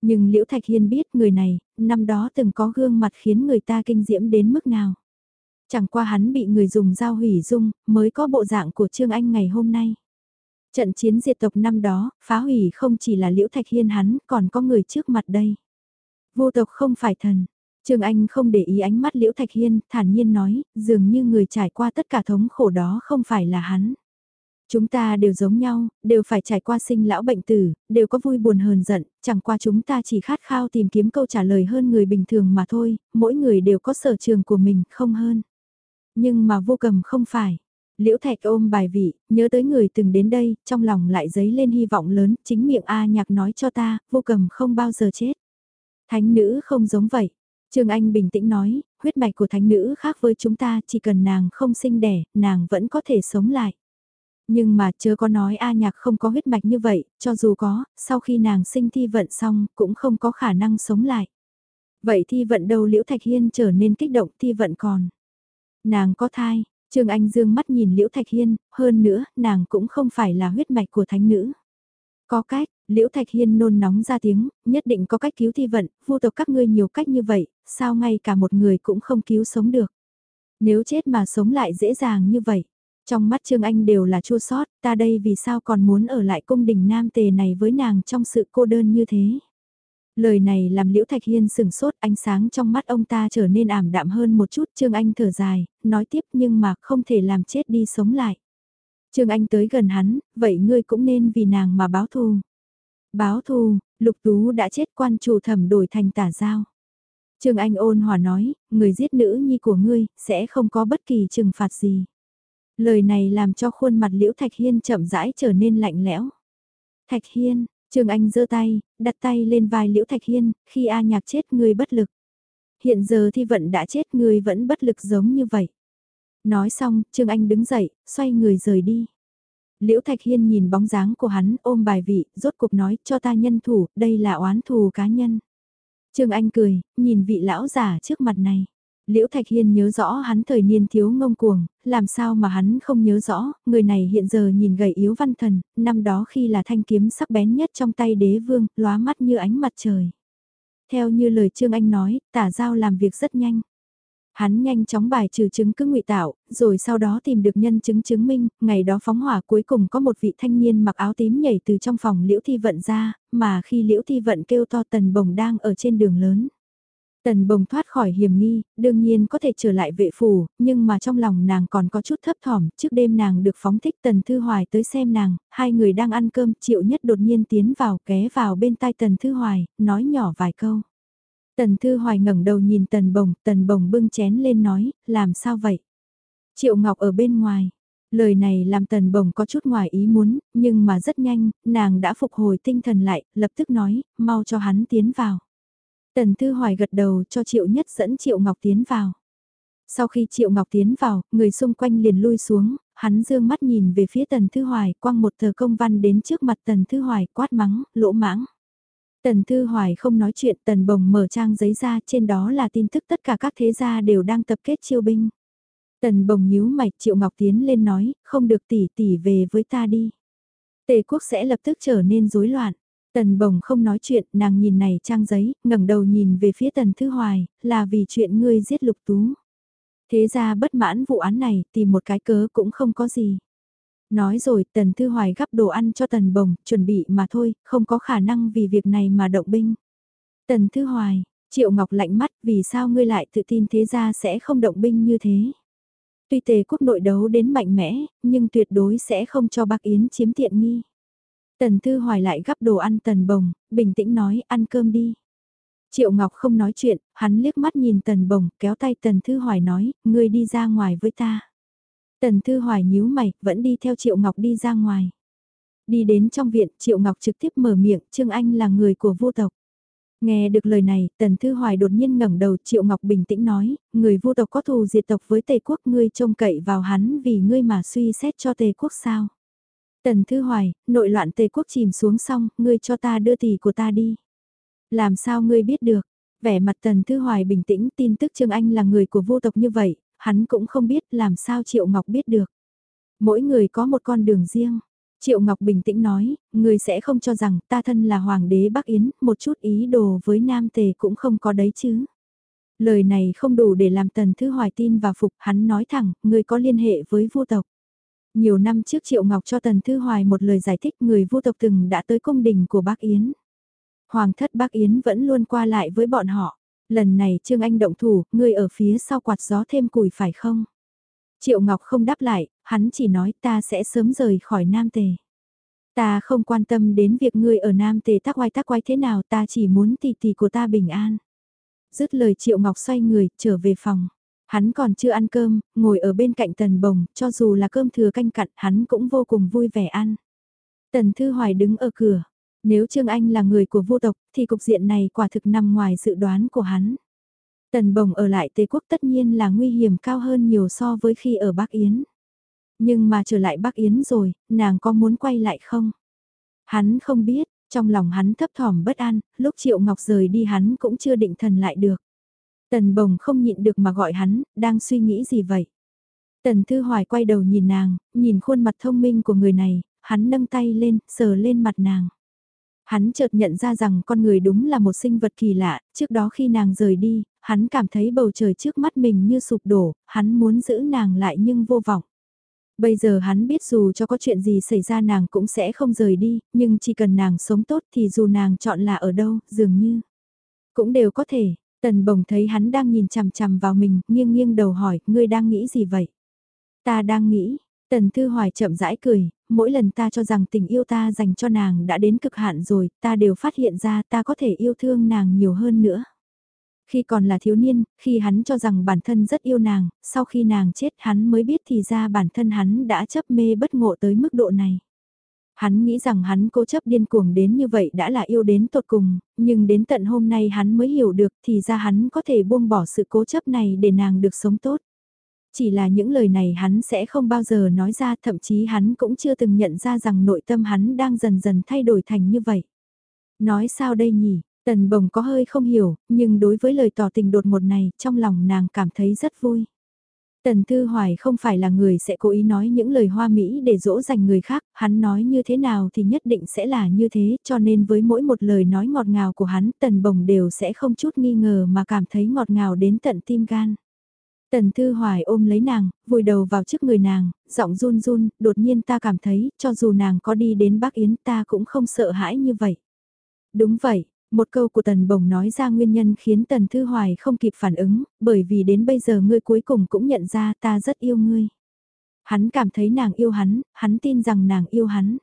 Nhưng Liễu Thạch Hiên biết người này, năm đó từng có gương mặt khiến người ta kinh diễm đến mức nào. Chẳng qua hắn bị người dùng dao hủy dung, mới có bộ dạng của Trương Anh ngày hôm nay. Trận chiến diệt tộc năm đó, phá hủy không chỉ là Liễu Thạch Hiên hắn, còn có người trước mặt đây. Vô tộc không phải thần. Trường Anh không để ý ánh mắt Liễu Thạch Hiên, thản nhiên nói, dường như người trải qua tất cả thống khổ đó không phải là hắn. Chúng ta đều giống nhau, đều phải trải qua sinh lão bệnh tử, đều có vui buồn hờn giận, chẳng qua chúng ta chỉ khát khao tìm kiếm câu trả lời hơn người bình thường mà thôi, mỗi người đều có sở trường của mình, không hơn. Nhưng mà vô cầm không phải. Liễu Thạch ôm bài vị, nhớ tới người từng đến đây, trong lòng lại dấy lên hy vọng lớn, chính miệng A nhạc nói cho ta, vô cầm không bao giờ chết. Thánh nữ không giống vậy. Trương Anh bình tĩnh nói, huyết mạch của thánh nữ khác với chúng ta, chỉ cần nàng không sinh đẻ, nàng vẫn có thể sống lại. Nhưng mà chớ có nói A nhạc không có huyết mạch như vậy, cho dù có, sau khi nàng sinh thi vận xong, cũng không có khả năng sống lại. Vậy thi vận đâu Liễu Thạch Hiên trở nên kích động thi vận còn. Nàng có thai, Trương Anh dương mắt nhìn Liễu Thạch Hiên, hơn nữa, nàng cũng không phải là huyết mạch của thánh nữ. Có cách, Liễu Thạch Hiên nôn nóng ra tiếng, nhất định có cách cứu thi vận, vô tộc các ngươi nhiều cách như vậy, sao ngay cả một người cũng không cứu sống được. Nếu chết mà sống lại dễ dàng như vậy. Trong mắt Trương Anh đều là chua sót, ta đây vì sao còn muốn ở lại cung đình nam tề này với nàng trong sự cô đơn như thế. Lời này làm Liễu Thạch Hiên sừng sốt ánh sáng trong mắt ông ta trở nên ảm đạm hơn một chút Trương Anh thở dài, nói tiếp nhưng mà không thể làm chết đi sống lại. Trương Anh tới gần hắn, vậy ngươi cũng nên vì nàng mà báo thù. Báo thù, Lục Tú đã chết quan chủ thẩm đổi thành tả giao. Trương Anh ôn hòa nói, người giết nữ nhi của ngươi, sẽ không có bất kỳ trừng phạt gì. Lời này làm cho khuôn mặt Liễu Thạch Hiên chậm rãi trở nên lạnh lẽo. Thạch Hiên, Trương Anh giơ tay, đặt tay lên vai Liễu Thạch Hiên, khi A Nhạc chết ngươi bất lực. Hiện giờ thì vận đã chết ngươi vẫn bất lực giống như vậy. Nói xong, Trương Anh đứng dậy, xoay người rời đi. Liễu Thạch Hiên nhìn bóng dáng của hắn ôm bài vị, rốt cục nói cho ta nhân thủ, đây là oán thù cá nhân. Trương Anh cười, nhìn vị lão giả trước mặt này. Liễu Thạch Hiên nhớ rõ hắn thời niên thiếu ngông cuồng, làm sao mà hắn không nhớ rõ, người này hiện giờ nhìn gầy yếu văn thần, năm đó khi là thanh kiếm sắc bén nhất trong tay đế vương, lóa mắt như ánh mặt trời. Theo như lời Trương Anh nói, tả giao làm việc rất nhanh. Hắn nhanh chóng bài trừ chứng cứ ngụy tạo, rồi sau đó tìm được nhân chứng chứng minh, ngày đó phóng hỏa cuối cùng có một vị thanh niên mặc áo tím nhảy từ trong phòng liễu thi vận ra, mà khi liễu thi vận kêu to tần bồng đang ở trên đường lớn. Tần bồng thoát khỏi hiểm nghi, đương nhiên có thể trở lại vệ phủ, nhưng mà trong lòng nàng còn có chút thấp thỏm, trước đêm nàng được phóng thích Tần Thư Hoài tới xem nàng, hai người đang ăn cơm, triệu nhất đột nhiên tiến vào, ké vào bên tai Tần Thư Hoài, nói nhỏ vài câu. Tần Thư Hoài ngẩng đầu nhìn Tần Bồng, Tần Bồng bưng chén lên nói, làm sao vậy? Triệu Ngọc ở bên ngoài. Lời này làm Tần Bồng có chút ngoài ý muốn, nhưng mà rất nhanh, nàng đã phục hồi tinh thần lại, lập tức nói, mau cho hắn tiến vào. Tần Thư Hoài gật đầu cho Triệu Nhất dẫn Triệu Ngọc tiến vào. Sau khi Triệu Ngọc tiến vào, người xung quanh liền lui xuống, hắn dương mắt nhìn về phía Tần Thư Hoài, quăng một tờ công văn đến trước mặt Tần Thư Hoài, quát mắng, lỗ mãng. Tần Thư Hoài không nói chuyện, Tần Bồng mở trang giấy ra, trên đó là tin tức tất cả các thế gia đều đang tập kết chiêu binh. Tần Bồng nhíu mày, Triệu Ngọc tiến lên nói, không được tỷ tỷ về với ta đi. Tề quốc sẽ lập tức trở nên rối loạn. Tần Bồng không nói chuyện, nàng nhìn này trang giấy, ngẩng đầu nhìn về phía Tần Thư Hoài, là vì chuyện ngươi giết Lục Tú. Thế ra bất mãn vụ án này, tìm một cái cớ cũng không có gì. Nói rồi, Tần Thư Hoài gắp đồ ăn cho Tần Bồng, chuẩn bị mà thôi, không có khả năng vì việc này mà động binh. Tần Thư Hoài, Triệu Ngọc lạnh mắt, vì sao ngươi lại tự tin thế ra sẽ không động binh như thế? Tuy tề quốc nội đấu đến mạnh mẽ, nhưng tuyệt đối sẽ không cho bác Yến chiếm tiện nghi. Tần Thư Hoài lại gắp đồ ăn Tần Bồng, bình tĩnh nói ăn cơm đi. Triệu Ngọc không nói chuyện, hắn liếc mắt nhìn Tần Bồng, kéo tay Tần Thư Hoài nói, ngươi đi ra ngoài với ta. Tần Thư Hoài nhíu mày, vẫn đi theo Triệu Ngọc đi ra ngoài. Đi đến trong viện, Triệu Ngọc trực tiếp mở miệng, Trương Anh là người của vô tộc. Nghe được lời này, Tần Thư Hoài đột nhiên ngẩng đầu, Triệu Ngọc bình tĩnh nói, người vô tộc có thù diệt tộc với Tề quốc ngươi trông cậy vào hắn vì ngươi mà suy xét cho Tề quốc sao. Tần Thư Hoài, nội loạn Tề quốc chìm xuống xong, ngươi cho ta đưa tỷ của ta đi. Làm sao ngươi biết được? Vẻ mặt Tần Thư Hoài bình tĩnh tin tức Trương Anh là người của vô tộc như vậy, hắn cũng không biết làm sao Triệu Ngọc biết được. Mỗi người có một con đường riêng. Triệu Ngọc bình tĩnh nói, người sẽ không cho rằng ta thân là hoàng đế Bắc Yến, một chút ý đồ với Nam Tề cũng không có đấy chứ. Lời này không đủ để làm Tần Thư Hoài tin và phục, hắn nói thẳng, người có liên hệ với vua tộc. Nhiều năm trước Triệu Ngọc cho Tần Thư Hoài một lời giải thích người vua tộc từng đã tới cung đình của Bắc Yến. Hoàng thất Bắc Yến vẫn luôn qua lại với bọn họ. Lần này Trương Anh động thủ, ngươi ở phía sau quạt gió thêm củi phải không? Triệu Ngọc không đáp lại, hắn chỉ nói ta sẽ sớm rời khỏi Nam Tề. Ta không quan tâm đến việc ngươi ở Nam Tề tác oai tác quái thế nào ta chỉ muốn tỷ tỷ của ta bình an. Dứt lời Triệu Ngọc xoay người, trở về phòng. Hắn còn chưa ăn cơm, ngồi ở bên cạnh tần bồng, cho dù là cơm thừa canh cặn, hắn cũng vô cùng vui vẻ ăn. Tần Thư Hoài đứng ở cửa. Nếu Trương Anh là người của vô tộc, thì cục diện này quả thực nằm ngoài dự đoán của hắn. Tần Bồng ở lại Tây Quốc tất nhiên là nguy hiểm cao hơn nhiều so với khi ở Bắc Yến. Nhưng mà trở lại Bắc Yến rồi, nàng có muốn quay lại không? Hắn không biết, trong lòng hắn thấp thỏm bất an, lúc Triệu Ngọc rời đi hắn cũng chưa định thần lại được. Tần Bồng không nhịn được mà gọi hắn, đang suy nghĩ gì vậy? Tần Thư Hoài quay đầu nhìn nàng, nhìn khuôn mặt thông minh của người này, hắn nâng tay lên, sờ lên mặt nàng. Hắn chợt nhận ra rằng con người đúng là một sinh vật kỳ lạ, trước đó khi nàng rời đi, hắn cảm thấy bầu trời trước mắt mình như sụp đổ, hắn muốn giữ nàng lại nhưng vô vọng. Bây giờ hắn biết dù cho có chuyện gì xảy ra nàng cũng sẽ không rời đi, nhưng chỉ cần nàng sống tốt thì dù nàng chọn là ở đâu, dường như cũng đều có thể. Tần bồng thấy hắn đang nhìn chằm chằm vào mình, nghiêng nghiêng đầu hỏi, ngươi đang nghĩ gì vậy? Ta đang nghĩ, Tần Thư Hoài chậm rãi cười, mỗi lần ta cho rằng tình yêu ta dành cho nàng đã đến cực hạn rồi, ta đều phát hiện ra ta có thể yêu thương nàng nhiều hơn nữa. Khi còn là thiếu niên, khi hắn cho rằng bản thân rất yêu nàng, sau khi nàng chết hắn mới biết thì ra bản thân hắn đã chấp mê bất ngộ tới mức độ này. Hắn nghĩ rằng hắn cố chấp điên cuồng đến như vậy đã là yêu đến tột cùng, nhưng đến tận hôm nay hắn mới hiểu được thì ra hắn có thể buông bỏ sự cố chấp này để nàng được sống tốt. Chỉ là những lời này hắn sẽ không bao giờ nói ra thậm chí hắn cũng chưa từng nhận ra rằng nội tâm hắn đang dần dần thay đổi thành như vậy. Nói sao đây nhỉ, tần bồng có hơi không hiểu, nhưng đối với lời tỏ tình đột một này trong lòng nàng cảm thấy rất vui. Tần Thư Hoài không phải là người sẽ cố ý nói những lời hoa mỹ để dỗ dành người khác, hắn nói như thế nào thì nhất định sẽ là như thế, cho nên với mỗi một lời nói ngọt ngào của hắn, Tần Bồng đều sẽ không chút nghi ngờ mà cảm thấy ngọt ngào đến tận tim gan. Tần Thư Hoài ôm lấy nàng, vùi đầu vào trước người nàng, giọng run run, đột nhiên ta cảm thấy, cho dù nàng có đi đến Bắc Yến ta cũng không sợ hãi như vậy. Đúng vậy, Một câu của Tần Bồng nói ra nguyên nhân khiến Tần Thư Hoài không kịp phản ứng, bởi vì đến bây giờ ngươi cuối cùng cũng nhận ra ta rất yêu ngươi. Hắn cảm thấy nàng yêu hắn, hắn tin rằng nàng yêu hắn.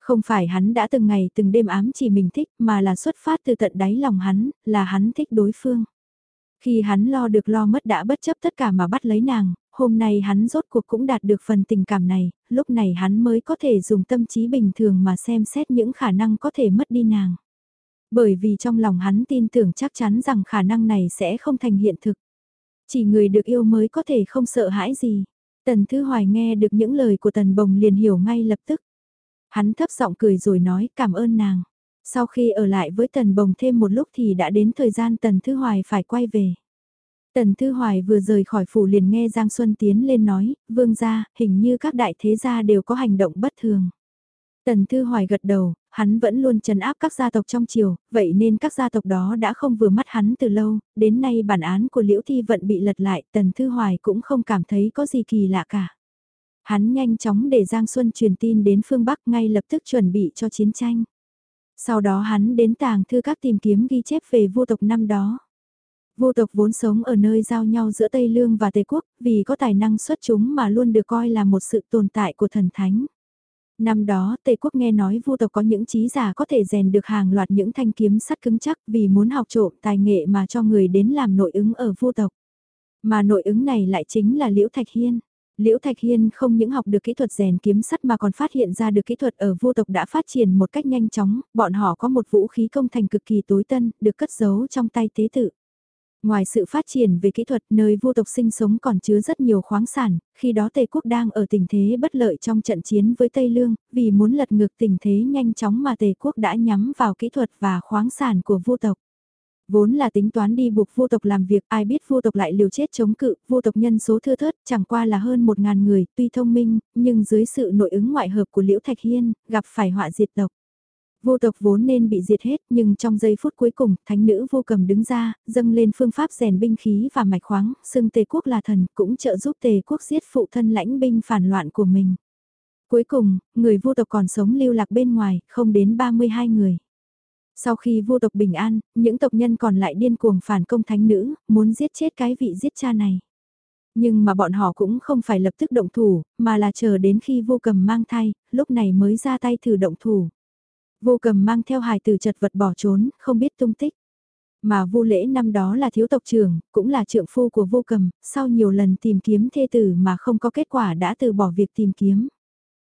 Không phải hắn đã từng ngày từng đêm ám chỉ mình thích mà là xuất phát từ tận đáy lòng hắn, là hắn thích đối phương. Khi hắn lo được lo mất đã bất chấp tất cả mà bắt lấy nàng, hôm nay hắn rốt cuộc cũng đạt được phần tình cảm này, lúc này hắn mới có thể dùng tâm trí bình thường mà xem xét những khả năng có thể mất đi nàng. Bởi vì trong lòng hắn tin tưởng chắc chắn rằng khả năng này sẽ không thành hiện thực. Chỉ người được yêu mới có thể không sợ hãi gì. Tần Thư Hoài nghe được những lời của Tần Bồng liền hiểu ngay lập tức. Hắn thấp giọng cười rồi nói cảm ơn nàng. Sau khi ở lại với Tần Bồng thêm một lúc thì đã đến thời gian Tần Thư Hoài phải quay về. Tần Thư Hoài vừa rời khỏi phủ liền nghe Giang Xuân tiến lên nói, vương gia, hình như các đại thế gia đều có hành động bất thường. Tần Thư Hoài gật đầu, hắn vẫn luôn trấn áp các gia tộc trong triều, vậy nên các gia tộc đó đã không vừa mắt hắn từ lâu, đến nay bản án của Liễu Thi Vận bị lật lại, Tần Thư Hoài cũng không cảm thấy có gì kỳ lạ cả. Hắn nhanh chóng để Giang Xuân truyền tin đến phương Bắc ngay lập tức chuẩn bị cho chiến tranh. Sau đó hắn đến tàng thư các tìm kiếm ghi chép về vua tộc năm đó. Vua tộc vốn sống ở nơi giao nhau giữa Tây Lương và Tây Quốc, vì có tài năng xuất chúng mà luôn được coi là một sự tồn tại của thần thánh. Năm đó Tây Quốc nghe nói vua tộc có những trí giả có thể rèn được hàng loạt những thanh kiếm sắt cứng chắc vì muốn học trộm tài nghệ mà cho người đến làm nội ứng ở vua tộc. Mà nội ứng này lại chính là Liễu Thạch Hiên. Liễu Thạch Hiên không những học được kỹ thuật rèn kiếm sắt mà còn phát hiện ra được kỹ thuật ở vua tộc đã phát triển một cách nhanh chóng, bọn họ có một vũ khí công thành cực kỳ tối tân, được cất giấu trong tay tế tự. Ngoài sự phát triển về kỹ thuật nơi vua tộc sinh sống còn chứa rất nhiều khoáng sản, khi đó Tây Quốc đang ở tình thế bất lợi trong trận chiến với Tây Lương, vì muốn lật ngược tình thế nhanh chóng mà Tây Quốc đã nhắm vào kỹ thuật và khoáng sản của vua tộc. Vốn là tính toán đi buộc vô tộc làm việc, ai biết vô tộc lại liều chết chống cự, vô tộc nhân số thưa thớt, chẳng qua là hơn một ngàn người, tuy thông minh, nhưng dưới sự nội ứng ngoại hợp của Liễu Thạch Hiên, gặp phải họa diệt tộc. Vô tộc vốn nên bị diệt hết nhưng trong giây phút cuối cùng, thánh nữ vô cầm đứng ra, dâng lên phương pháp rèn binh khí và mạch khoáng, xưng tề quốc là thần, cũng trợ giúp tề quốc giết phụ thân lãnh binh phản loạn của mình. Cuối cùng, người vô tộc còn sống lưu lạc bên ngoài, không đến 32 người. Sau khi vô tộc bình an, những tộc nhân còn lại điên cuồng phản công thánh nữ, muốn giết chết cái vị giết cha này. Nhưng mà bọn họ cũng không phải lập tức động thủ, mà là chờ đến khi vô cầm mang thai, lúc này mới ra tay thử động thủ. Vô cầm mang theo hài tử chật vật bỏ trốn, không biết tung tích. Mà vô lễ năm đó là thiếu tộc trưởng, cũng là trượng phu của vô cầm, sau nhiều lần tìm kiếm thê tử mà không có kết quả đã từ bỏ việc tìm kiếm.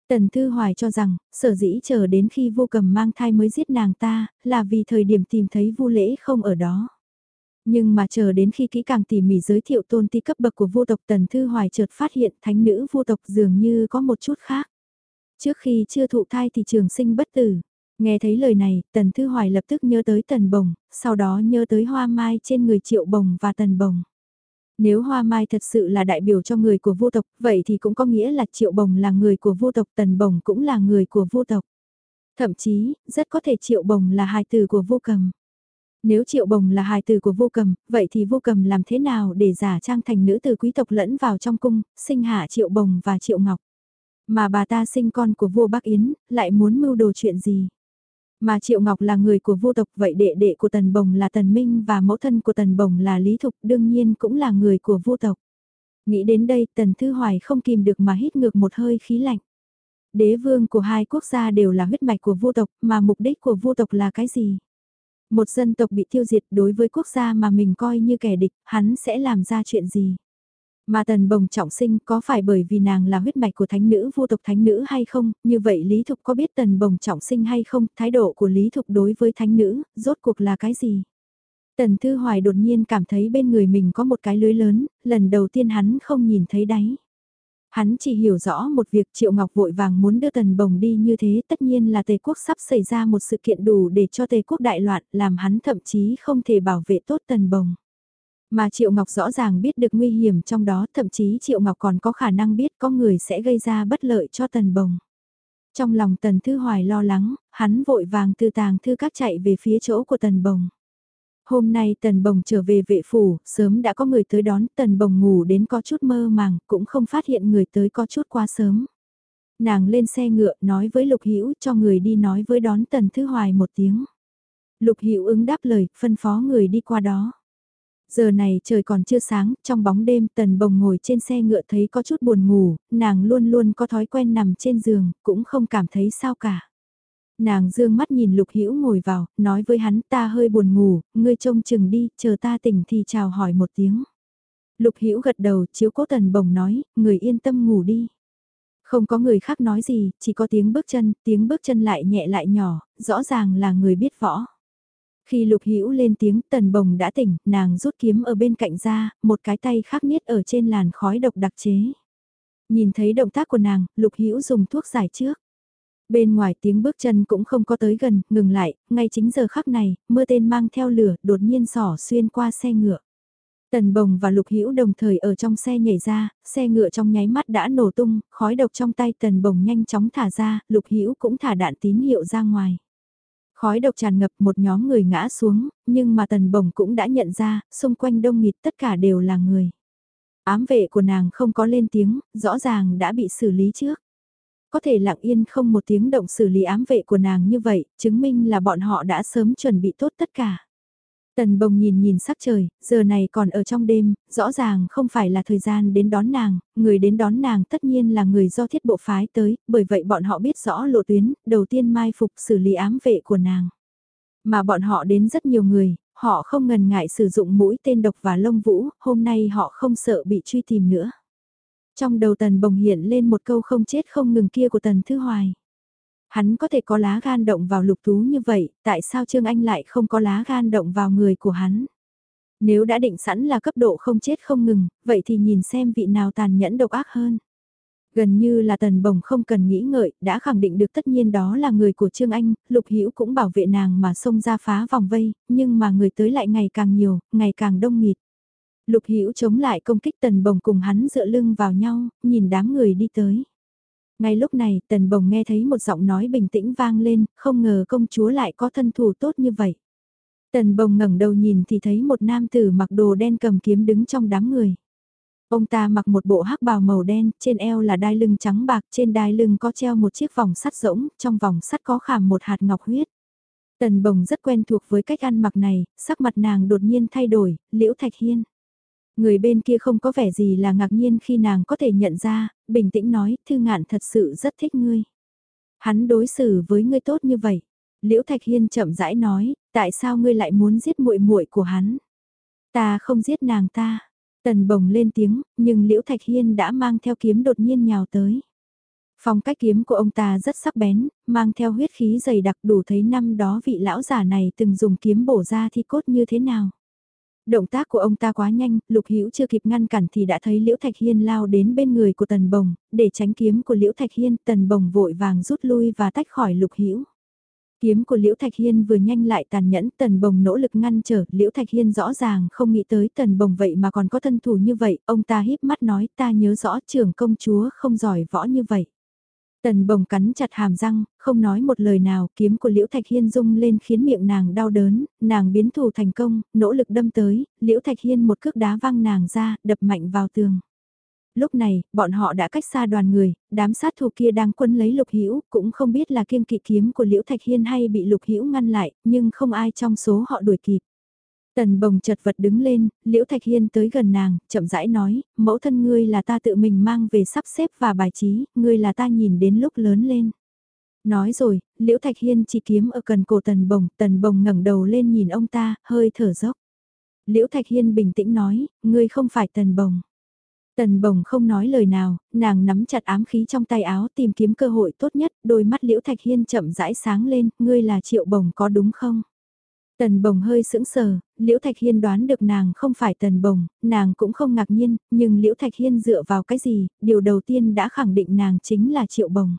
Tần Thư Hoài cho rằng, sở dĩ chờ đến khi vô cầm mang thai mới giết nàng ta, là vì thời điểm tìm thấy Vu lễ không ở đó. Nhưng mà chờ đến khi kỹ càng tỉ mỉ giới thiệu tôn ti cấp bậc của vô tộc Tần Thư Hoài chợt phát hiện thánh nữ vô tộc dường như có một chút khác. Trước khi chưa thụ thai thì trường sinh bất tử. Nghe thấy lời này, Tần Thư Hoài lập tức nhớ tới Tần Bồng, sau đó nhớ tới hoa mai trên người Triệu Bồng và Tần Bồng. Nếu Hoa Mai thật sự là đại biểu cho người của vô tộc, vậy thì cũng có nghĩa là Triệu Bồng là người của vô tộc, Tần Bồng cũng là người của vô tộc. Thậm chí, rất có thể Triệu Bồng là hài tử của vô cầm. Nếu Triệu Bồng là hài tử của vô cầm, vậy thì vô cầm làm thế nào để giả trang thành nữ tử quý tộc lẫn vào trong cung, sinh hạ Triệu Bồng và Triệu Ngọc. Mà bà ta sinh con của vua Bắc Yến, lại muốn mưu đồ chuyện gì? Mà Triệu Ngọc là người của vô tộc vậy đệ đệ của Tần Bồng là Tần Minh và mẫu thân của Tần Bồng là Lý Thục đương nhiên cũng là người của vô tộc. Nghĩ đến đây Tần Thư Hoài không kìm được mà hít ngược một hơi khí lạnh. Đế vương của hai quốc gia đều là huyết mạch của vô tộc mà mục đích của vô tộc là cái gì? Một dân tộc bị tiêu diệt đối với quốc gia mà mình coi như kẻ địch, hắn sẽ làm ra chuyện gì? Mà tần bồng trọng sinh có phải bởi vì nàng là huyết mạch của thánh nữ vô tộc thánh nữ hay không, như vậy Lý Thục có biết tần bồng trọng sinh hay không, thái độ của Lý Thục đối với thánh nữ, rốt cuộc là cái gì? Tần Thư Hoài đột nhiên cảm thấy bên người mình có một cái lưới lớn, lần đầu tiên hắn không nhìn thấy đáy. Hắn chỉ hiểu rõ một việc Triệu Ngọc vội vàng muốn đưa Tần Bồng đi như thế tất nhiên là Tề Quốc sắp xảy ra một sự kiện đủ để cho Tề Quốc đại loạn làm hắn thậm chí không thể bảo vệ tốt Tần Bồng. Mà Triệu Ngọc rõ ràng biết được nguy hiểm trong đó, thậm chí Triệu Ngọc còn có khả năng biết có người sẽ gây ra bất lợi cho Tần Bồng. Trong lòng Tần Thư Hoài lo lắng, hắn vội vàng từ tàng thư các chạy về phía chỗ của Tần Bồng. Hôm nay Tần Bồng trở về vệ phủ, sớm đã có người tới đón, Tần Bồng ngủ đến có chút mơ màng, cũng không phát hiện người tới có chút quá sớm. Nàng lên xe ngựa nói với Lục Hữu cho người đi nói với đón Tần Thư Hoài một tiếng. Lục Hữu ứng đáp lời, phân phó người đi qua đó. Giờ này trời còn chưa sáng, trong bóng đêm tần bồng ngồi trên xe ngựa thấy có chút buồn ngủ, nàng luôn luôn có thói quen nằm trên giường, cũng không cảm thấy sao cả. Nàng dương mắt nhìn Lục Hữu ngồi vào, nói với hắn ta hơi buồn ngủ, ngươi trông chừng đi, chờ ta tỉnh thì chào hỏi một tiếng. Lục Hữu gật đầu, chiếu cố tần bồng nói, người yên tâm ngủ đi. Không có người khác nói gì, chỉ có tiếng bước chân, tiếng bước chân lại nhẹ lại nhỏ, rõ ràng là người biết võ. Khi lục hữu lên tiếng tần bồng đã tỉnh, nàng rút kiếm ở bên cạnh ra, một cái tay khắc niết ở trên làn khói độc đặc chế. Nhìn thấy động tác của nàng, lục hữu dùng thuốc giải trước. Bên ngoài tiếng bước chân cũng không có tới gần, ngừng lại, ngay chính giờ khắc này, mưa tên mang theo lửa, đột nhiên sỏ xuyên qua xe ngựa. Tần Bồng và Lục Hữu đồng thời ở trong xe nhảy ra, xe ngựa trong nháy mắt đã nổ tung, khói độc trong tay Tần Bồng nhanh chóng thả ra, Lục Hữu cũng thả đạn tín hiệu ra ngoài. Khói độc tràn ngập một nhóm người ngã xuống, nhưng mà Tần Bồng cũng đã nhận ra, xung quanh đông nghịt tất cả đều là người. Ám vệ của nàng không có lên tiếng, rõ ràng đã bị xử lý trước. Có thể lặng yên không một tiếng động xử lý ám vệ của nàng như vậy, chứng minh là bọn họ đã sớm chuẩn bị tốt tất cả. Tần bồng nhìn nhìn sắc trời, giờ này còn ở trong đêm, rõ ràng không phải là thời gian đến đón nàng, người đến đón nàng tất nhiên là người do thiết bộ phái tới, bởi vậy bọn họ biết rõ lộ tuyến, đầu tiên mai phục xử lý ám vệ của nàng. Mà bọn họ đến rất nhiều người, họ không ngần ngại sử dụng mũi tên độc và lông vũ, hôm nay họ không sợ bị truy tìm nữa. Trong đầu tần bồng hiện lên một câu không chết không ngừng kia của tần Thư Hoài. Hắn có thể có lá gan động vào lục tú như vậy, tại sao Trương Anh lại không có lá gan động vào người của hắn? Nếu đã định sẵn là cấp độ không chết không ngừng, vậy thì nhìn xem vị nào tàn nhẫn độc ác hơn. Gần như là tần bồng không cần nghĩ ngợi, đã khẳng định được tất nhiên đó là người của Trương Anh, Lục Hữu cũng bảo vệ nàng mà xông ra phá vòng vây, nhưng mà người tới lại ngày càng nhiều, ngày càng đông nghịt. Lục Hữu chống lại công kích tần bồng cùng hắn dựa lưng vào nhau, nhìn đám người đi tới. Ngay lúc này, tần bồng nghe thấy một giọng nói bình tĩnh vang lên, không ngờ công chúa lại có thân thủ tốt như vậy. Tần bồng ngẩng đầu nhìn thì thấy một nam tử mặc đồ đen cầm kiếm đứng trong đám người. Ông ta mặc một bộ hắc bào màu đen, trên eo là đai lưng trắng bạc, trên đai lưng có treo một chiếc vòng sắt rỗng, trong vòng sắt có khảm một hạt ngọc huyết. Tần bồng rất quen thuộc với cách ăn mặc này, sắc mặt nàng đột nhiên thay đổi, liễu thạch hiên. Người bên kia không có vẻ gì là ngạc nhiên khi nàng có thể nhận ra, bình tĩnh nói, thư ngạn thật sự rất thích ngươi. Hắn đối xử với ngươi tốt như vậy. Liễu Thạch Hiên chậm rãi nói, tại sao ngươi lại muốn giết muội muội của hắn? Ta không giết nàng ta. Tần bồng lên tiếng, nhưng Liễu Thạch Hiên đã mang theo kiếm đột nhiên nhào tới. Phong cách kiếm của ông ta rất sắc bén, mang theo huyết khí dày đặc đủ thấy năm đó vị lão giả này từng dùng kiếm bổ ra thi cốt như thế nào. Động tác của ông ta quá nhanh, Lục Hữu chưa kịp ngăn cản thì đã thấy Liễu Thạch Hiên lao đến bên người của Tần Bồng, để tránh kiếm của Liễu Thạch Hiên, Tần Bồng vội vàng rút lui và tách khỏi Lục Hữu. Kiếm của Liễu Thạch Hiên vừa nhanh lại tàn nhẫn, Tần Bồng nỗ lực ngăn trở, Liễu Thạch Hiên rõ ràng không nghĩ tới Tần Bồng vậy mà còn có thân thủ như vậy, ông ta híp mắt nói ta nhớ rõ trưởng công chúa không giỏi võ như vậy. Tần bồng cắn chặt hàm răng, không nói một lời nào, kiếm của Liễu Thạch Hiên rung lên khiến miệng nàng đau đớn, nàng biến thù thành công, nỗ lực đâm tới, Liễu Thạch Hiên một cước đá văng nàng ra, đập mạnh vào tường. Lúc này, bọn họ đã cách xa đoàn người, đám sát thủ kia đang quân lấy Lục Hữu, cũng không biết là kiêng kỵ kiếm của Liễu Thạch Hiên hay bị Lục Hữu ngăn lại, nhưng không ai trong số họ đuổi kịp. Tần bồng chật vật đứng lên, Liễu Thạch Hiên tới gần nàng, chậm rãi nói, mẫu thân ngươi là ta tự mình mang về sắp xếp và bài trí, ngươi là ta nhìn đến lúc lớn lên. Nói rồi, Liễu Thạch Hiên chỉ kiếm ở cần cổ tần bồng, tần bồng ngẩng đầu lên nhìn ông ta, hơi thở dốc. Liễu Thạch Hiên bình tĩnh nói, ngươi không phải tần bồng. Tần bồng không nói lời nào, nàng nắm chặt ám khí trong tay áo tìm kiếm cơ hội tốt nhất, đôi mắt Liễu Thạch Hiên chậm rãi sáng lên, ngươi là triệu bồng có đúng không? Tần bồng hơi sững sờ, Liễu Thạch Hiên đoán được nàng không phải tần bồng, nàng cũng không ngạc nhiên, nhưng Liễu Thạch Hiên dựa vào cái gì, điều đầu tiên đã khẳng định nàng chính là triệu bồng.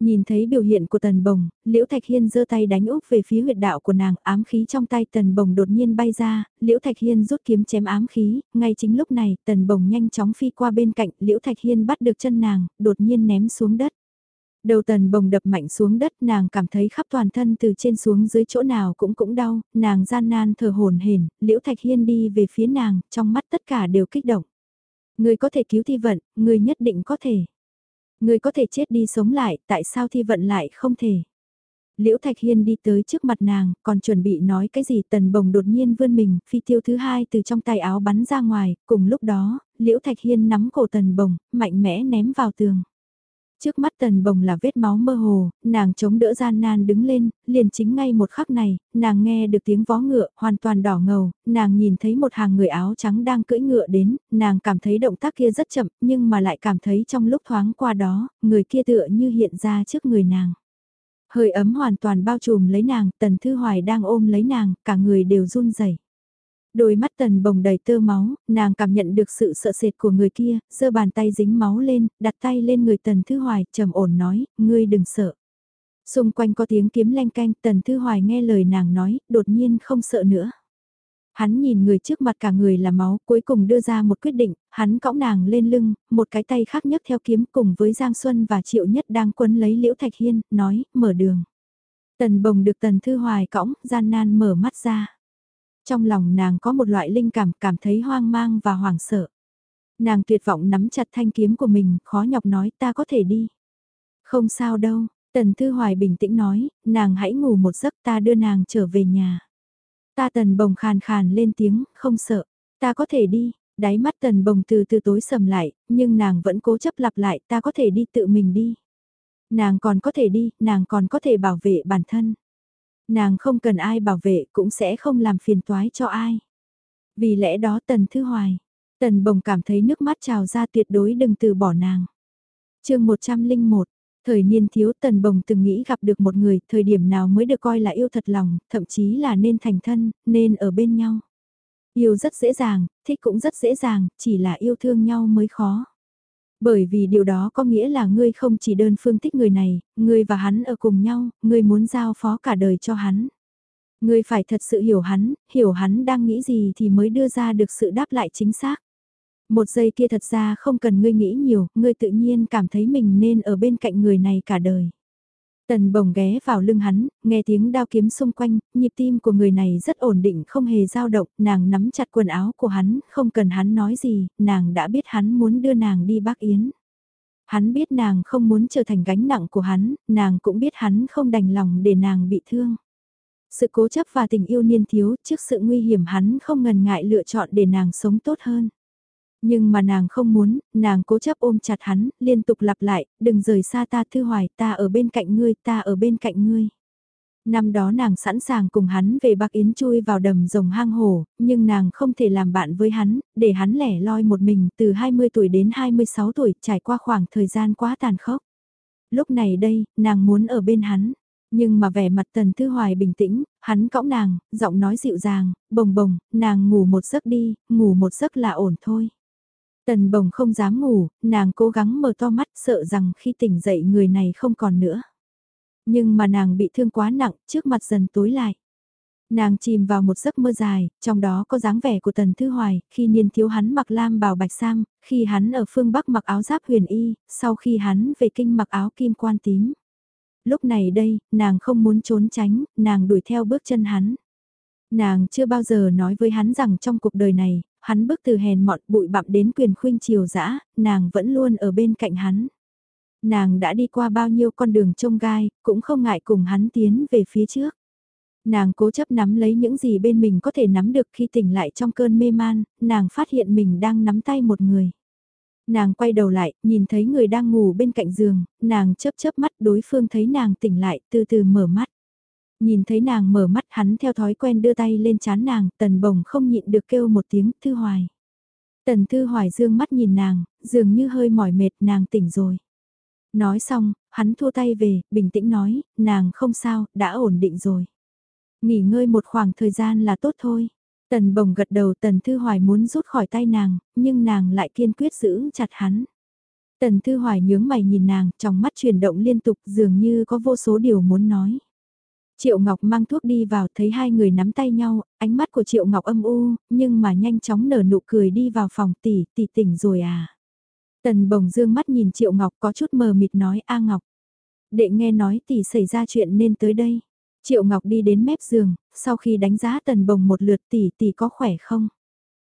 Nhìn thấy biểu hiện của tần bồng, Liễu Thạch Hiên giơ tay đánh úp về phía huyệt đạo của nàng, ám khí trong tay tần bồng đột nhiên bay ra, Liễu Thạch Hiên rút kiếm chém ám khí, ngay chính lúc này, tần bồng nhanh chóng phi qua bên cạnh, Liễu Thạch Hiên bắt được chân nàng, đột nhiên ném xuống đất. Đầu tần bồng đập mạnh xuống đất nàng cảm thấy khắp toàn thân từ trên xuống dưới chỗ nào cũng cũng đau, nàng gian nan thở hồn hển liễu thạch hiên đi về phía nàng, trong mắt tất cả đều kích động. Người có thể cứu thi vận, người nhất định có thể. Người có thể chết đi sống lại, tại sao thi vận lại không thể? Liễu Thạch Hiên đi tới trước mặt nàng, còn chuẩn bị nói cái gì tần bồng đột nhiên vươn mình, phi tiêu thứ hai từ trong tay áo bắn ra ngoài, cùng lúc đó, Liễu Thạch Hiên nắm cổ tần bồng, mạnh mẽ ném vào tường. Trước mắt tần bồng là vết máu mơ hồ, nàng chống đỡ gian nan đứng lên, liền chính ngay một khắc này, nàng nghe được tiếng vó ngựa, hoàn toàn đỏ ngầu, nàng nhìn thấy một hàng người áo trắng đang cưỡi ngựa đến, nàng cảm thấy động tác kia rất chậm, nhưng mà lại cảm thấy trong lúc thoáng qua đó, người kia tựa như hiện ra trước người nàng. Hơi ấm hoàn toàn bao trùm lấy nàng, tần thư hoài đang ôm lấy nàng, cả người đều run rẩy Đôi mắt tần bồng đầy tơ máu, nàng cảm nhận được sự sợ sệt của người kia, giơ bàn tay dính máu lên, đặt tay lên người tần thư hoài, trầm ổn nói, ngươi đừng sợ. Xung quanh có tiếng kiếm len canh, tần thư hoài nghe lời nàng nói, đột nhiên không sợ nữa. Hắn nhìn người trước mặt cả người là máu, cuối cùng đưa ra một quyết định, hắn cõng nàng lên lưng, một cái tay khác nhấc theo kiếm cùng với Giang Xuân và Triệu Nhất đang quấn lấy Liễu Thạch Hiên, nói, mở đường. Tần bồng được tần thư hoài cõng, gian nan mở mắt ra. Trong lòng nàng có một loại linh cảm, cảm thấy hoang mang và hoảng sợ. Nàng tuyệt vọng nắm chặt thanh kiếm của mình, khó nhọc nói ta có thể đi. Không sao đâu, Tần Thư Hoài bình tĩnh nói, nàng hãy ngủ một giấc ta đưa nàng trở về nhà. Ta tần bồng khàn khàn lên tiếng, không sợ, ta có thể đi, đáy mắt tần bồng từ từ tối sầm lại, nhưng nàng vẫn cố chấp lặp lại, ta có thể đi tự mình đi. Nàng còn có thể đi, nàng còn có thể bảo vệ bản thân. Nàng không cần ai bảo vệ cũng sẽ không làm phiền toái cho ai. Vì lẽ đó tần thư hoài, tần bồng cảm thấy nước mắt trào ra tuyệt đối đừng từ bỏ nàng. chương 101 Thời niên thiếu tần bồng từng nghĩ gặp được một người, thời điểm nào mới được coi là yêu thật lòng, thậm chí là nên thành thân, nên ở bên nhau. Yêu rất dễ dàng, thích cũng rất dễ dàng, chỉ là yêu thương nhau mới khó. Bởi vì điều đó có nghĩa là ngươi không chỉ đơn phương thích người này, ngươi và hắn ở cùng nhau, ngươi muốn giao phó cả đời cho hắn. Ngươi phải thật sự hiểu hắn, hiểu hắn đang nghĩ gì thì mới đưa ra được sự đáp lại chính xác. Một giây kia thật ra không cần ngươi nghĩ nhiều, ngươi tự nhiên cảm thấy mình nên ở bên cạnh người này cả đời. Tần bồng ghé vào lưng hắn, nghe tiếng đao kiếm xung quanh, nhịp tim của người này rất ổn định không hề dao động, nàng nắm chặt quần áo của hắn, không cần hắn nói gì, nàng đã biết hắn muốn đưa nàng đi bác Yến. Hắn biết nàng không muốn trở thành gánh nặng của hắn, nàng cũng biết hắn không đành lòng để nàng bị thương. Sự cố chấp và tình yêu niên thiếu trước sự nguy hiểm hắn không ngần ngại lựa chọn để nàng sống tốt hơn. Nhưng mà nàng không muốn, nàng cố chấp ôm chặt hắn, liên tục lặp lại, đừng rời xa ta thư hoài, ta ở bên cạnh ngươi, ta ở bên cạnh ngươi. Năm đó nàng sẵn sàng cùng hắn về Bắc Yến chui vào đầm rồng hang hổ, nhưng nàng không thể làm bạn với hắn, để hắn lẻ loi một mình từ 20 tuổi đến 26 tuổi trải qua khoảng thời gian quá tàn khốc. Lúc này đây, nàng muốn ở bên hắn. Nhưng mà vẻ mặt Tần Thư Hoài bình tĩnh, hắn cõng nàng, giọng nói dịu dàng, bồng bồng, nàng ngủ một giấc đi, ngủ một giấc là ổn thôi. Tần bồng không dám ngủ, nàng cố gắng mở to mắt sợ rằng khi tỉnh dậy người này không còn nữa. Nhưng mà nàng bị thương quá nặng, trước mặt dần tối lại. Nàng chìm vào một giấc mơ dài, trong đó có dáng vẻ của Tần Thư Hoài, khi niên thiếu hắn mặc lam bào bạch sam, khi hắn ở phương Bắc mặc áo giáp huyền y, sau khi hắn về kinh mặc áo kim quan tím. Lúc này đây, nàng không muốn trốn tránh, nàng đuổi theo bước chân hắn. Nàng chưa bao giờ nói với hắn rằng trong cuộc đời này, hắn bước từ hèn mọn bụi bặm đến quyền khuynh chiều dã, nàng vẫn luôn ở bên cạnh hắn. Nàng đã đi qua bao nhiêu con đường trông gai, cũng không ngại cùng hắn tiến về phía trước. Nàng cố chấp nắm lấy những gì bên mình có thể nắm được khi tỉnh lại trong cơn mê man, nàng phát hiện mình đang nắm tay một người. Nàng quay đầu lại, nhìn thấy người đang ngủ bên cạnh giường, nàng chớp chớp mắt đối phương thấy nàng tỉnh lại, từ từ mở mắt. Nhìn thấy nàng mở mắt hắn theo thói quen đưa tay lên chán nàng, tần bồng không nhịn được kêu một tiếng thư hoài. Tần thư hoài dương mắt nhìn nàng, dường như hơi mỏi mệt nàng tỉnh rồi. Nói xong, hắn thua tay về, bình tĩnh nói, nàng không sao, đã ổn định rồi. Nghỉ ngơi một khoảng thời gian là tốt thôi. Tần bồng gật đầu tần thư hoài muốn rút khỏi tay nàng, nhưng nàng lại kiên quyết giữ chặt hắn. Tần thư hoài nhướng mày nhìn nàng, trong mắt chuyển động liên tục dường như có vô số điều muốn nói. Triệu Ngọc mang thuốc đi vào thấy hai người nắm tay nhau, ánh mắt của Triệu Ngọc âm u, nhưng mà nhanh chóng nở nụ cười đi vào phòng tỷ, tỷ tỉnh rồi à. Tần bồng dương mắt nhìn Triệu Ngọc có chút mờ mịt nói A Ngọc. Đệ nghe nói tỷ xảy ra chuyện nên tới đây. Triệu Ngọc đi đến mép giường, sau khi đánh giá tần bồng một lượt tỷ tỷ có khỏe không?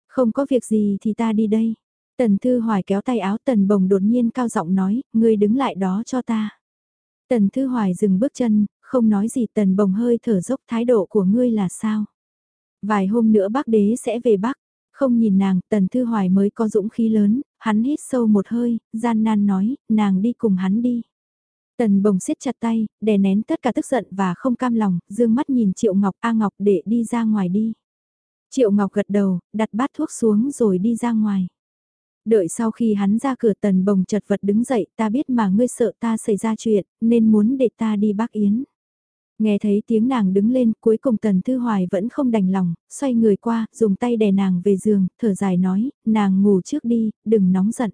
Không có việc gì thì ta đi đây. Tần Thư Hoài kéo tay áo tần bồng đột nhiên cao giọng nói, ngươi đứng lại đó cho ta. Tần Thư Hoài dừng bước chân, không nói gì tần bồng hơi thở dốc thái độ của ngươi là sao? Vài hôm nữa bác đế sẽ về Bắc. Không nhìn nàng, tần thư hoài mới có dũng khí lớn, hắn hít sâu một hơi, gian nan nói, nàng đi cùng hắn đi. Tần bồng siết chặt tay, đè nén tất cả tức giận và không cam lòng, dương mắt nhìn Triệu Ngọc A Ngọc để đi ra ngoài đi. Triệu Ngọc gật đầu, đặt bát thuốc xuống rồi đi ra ngoài. Đợi sau khi hắn ra cửa tần bồng chật vật đứng dậy ta biết mà ngươi sợ ta xảy ra chuyện nên muốn để ta đi bác Yến. Nghe thấy tiếng nàng đứng lên cuối cùng tần thư hoài vẫn không đành lòng, xoay người qua, dùng tay đè nàng về giường, thở dài nói, nàng ngủ trước đi, đừng nóng giận.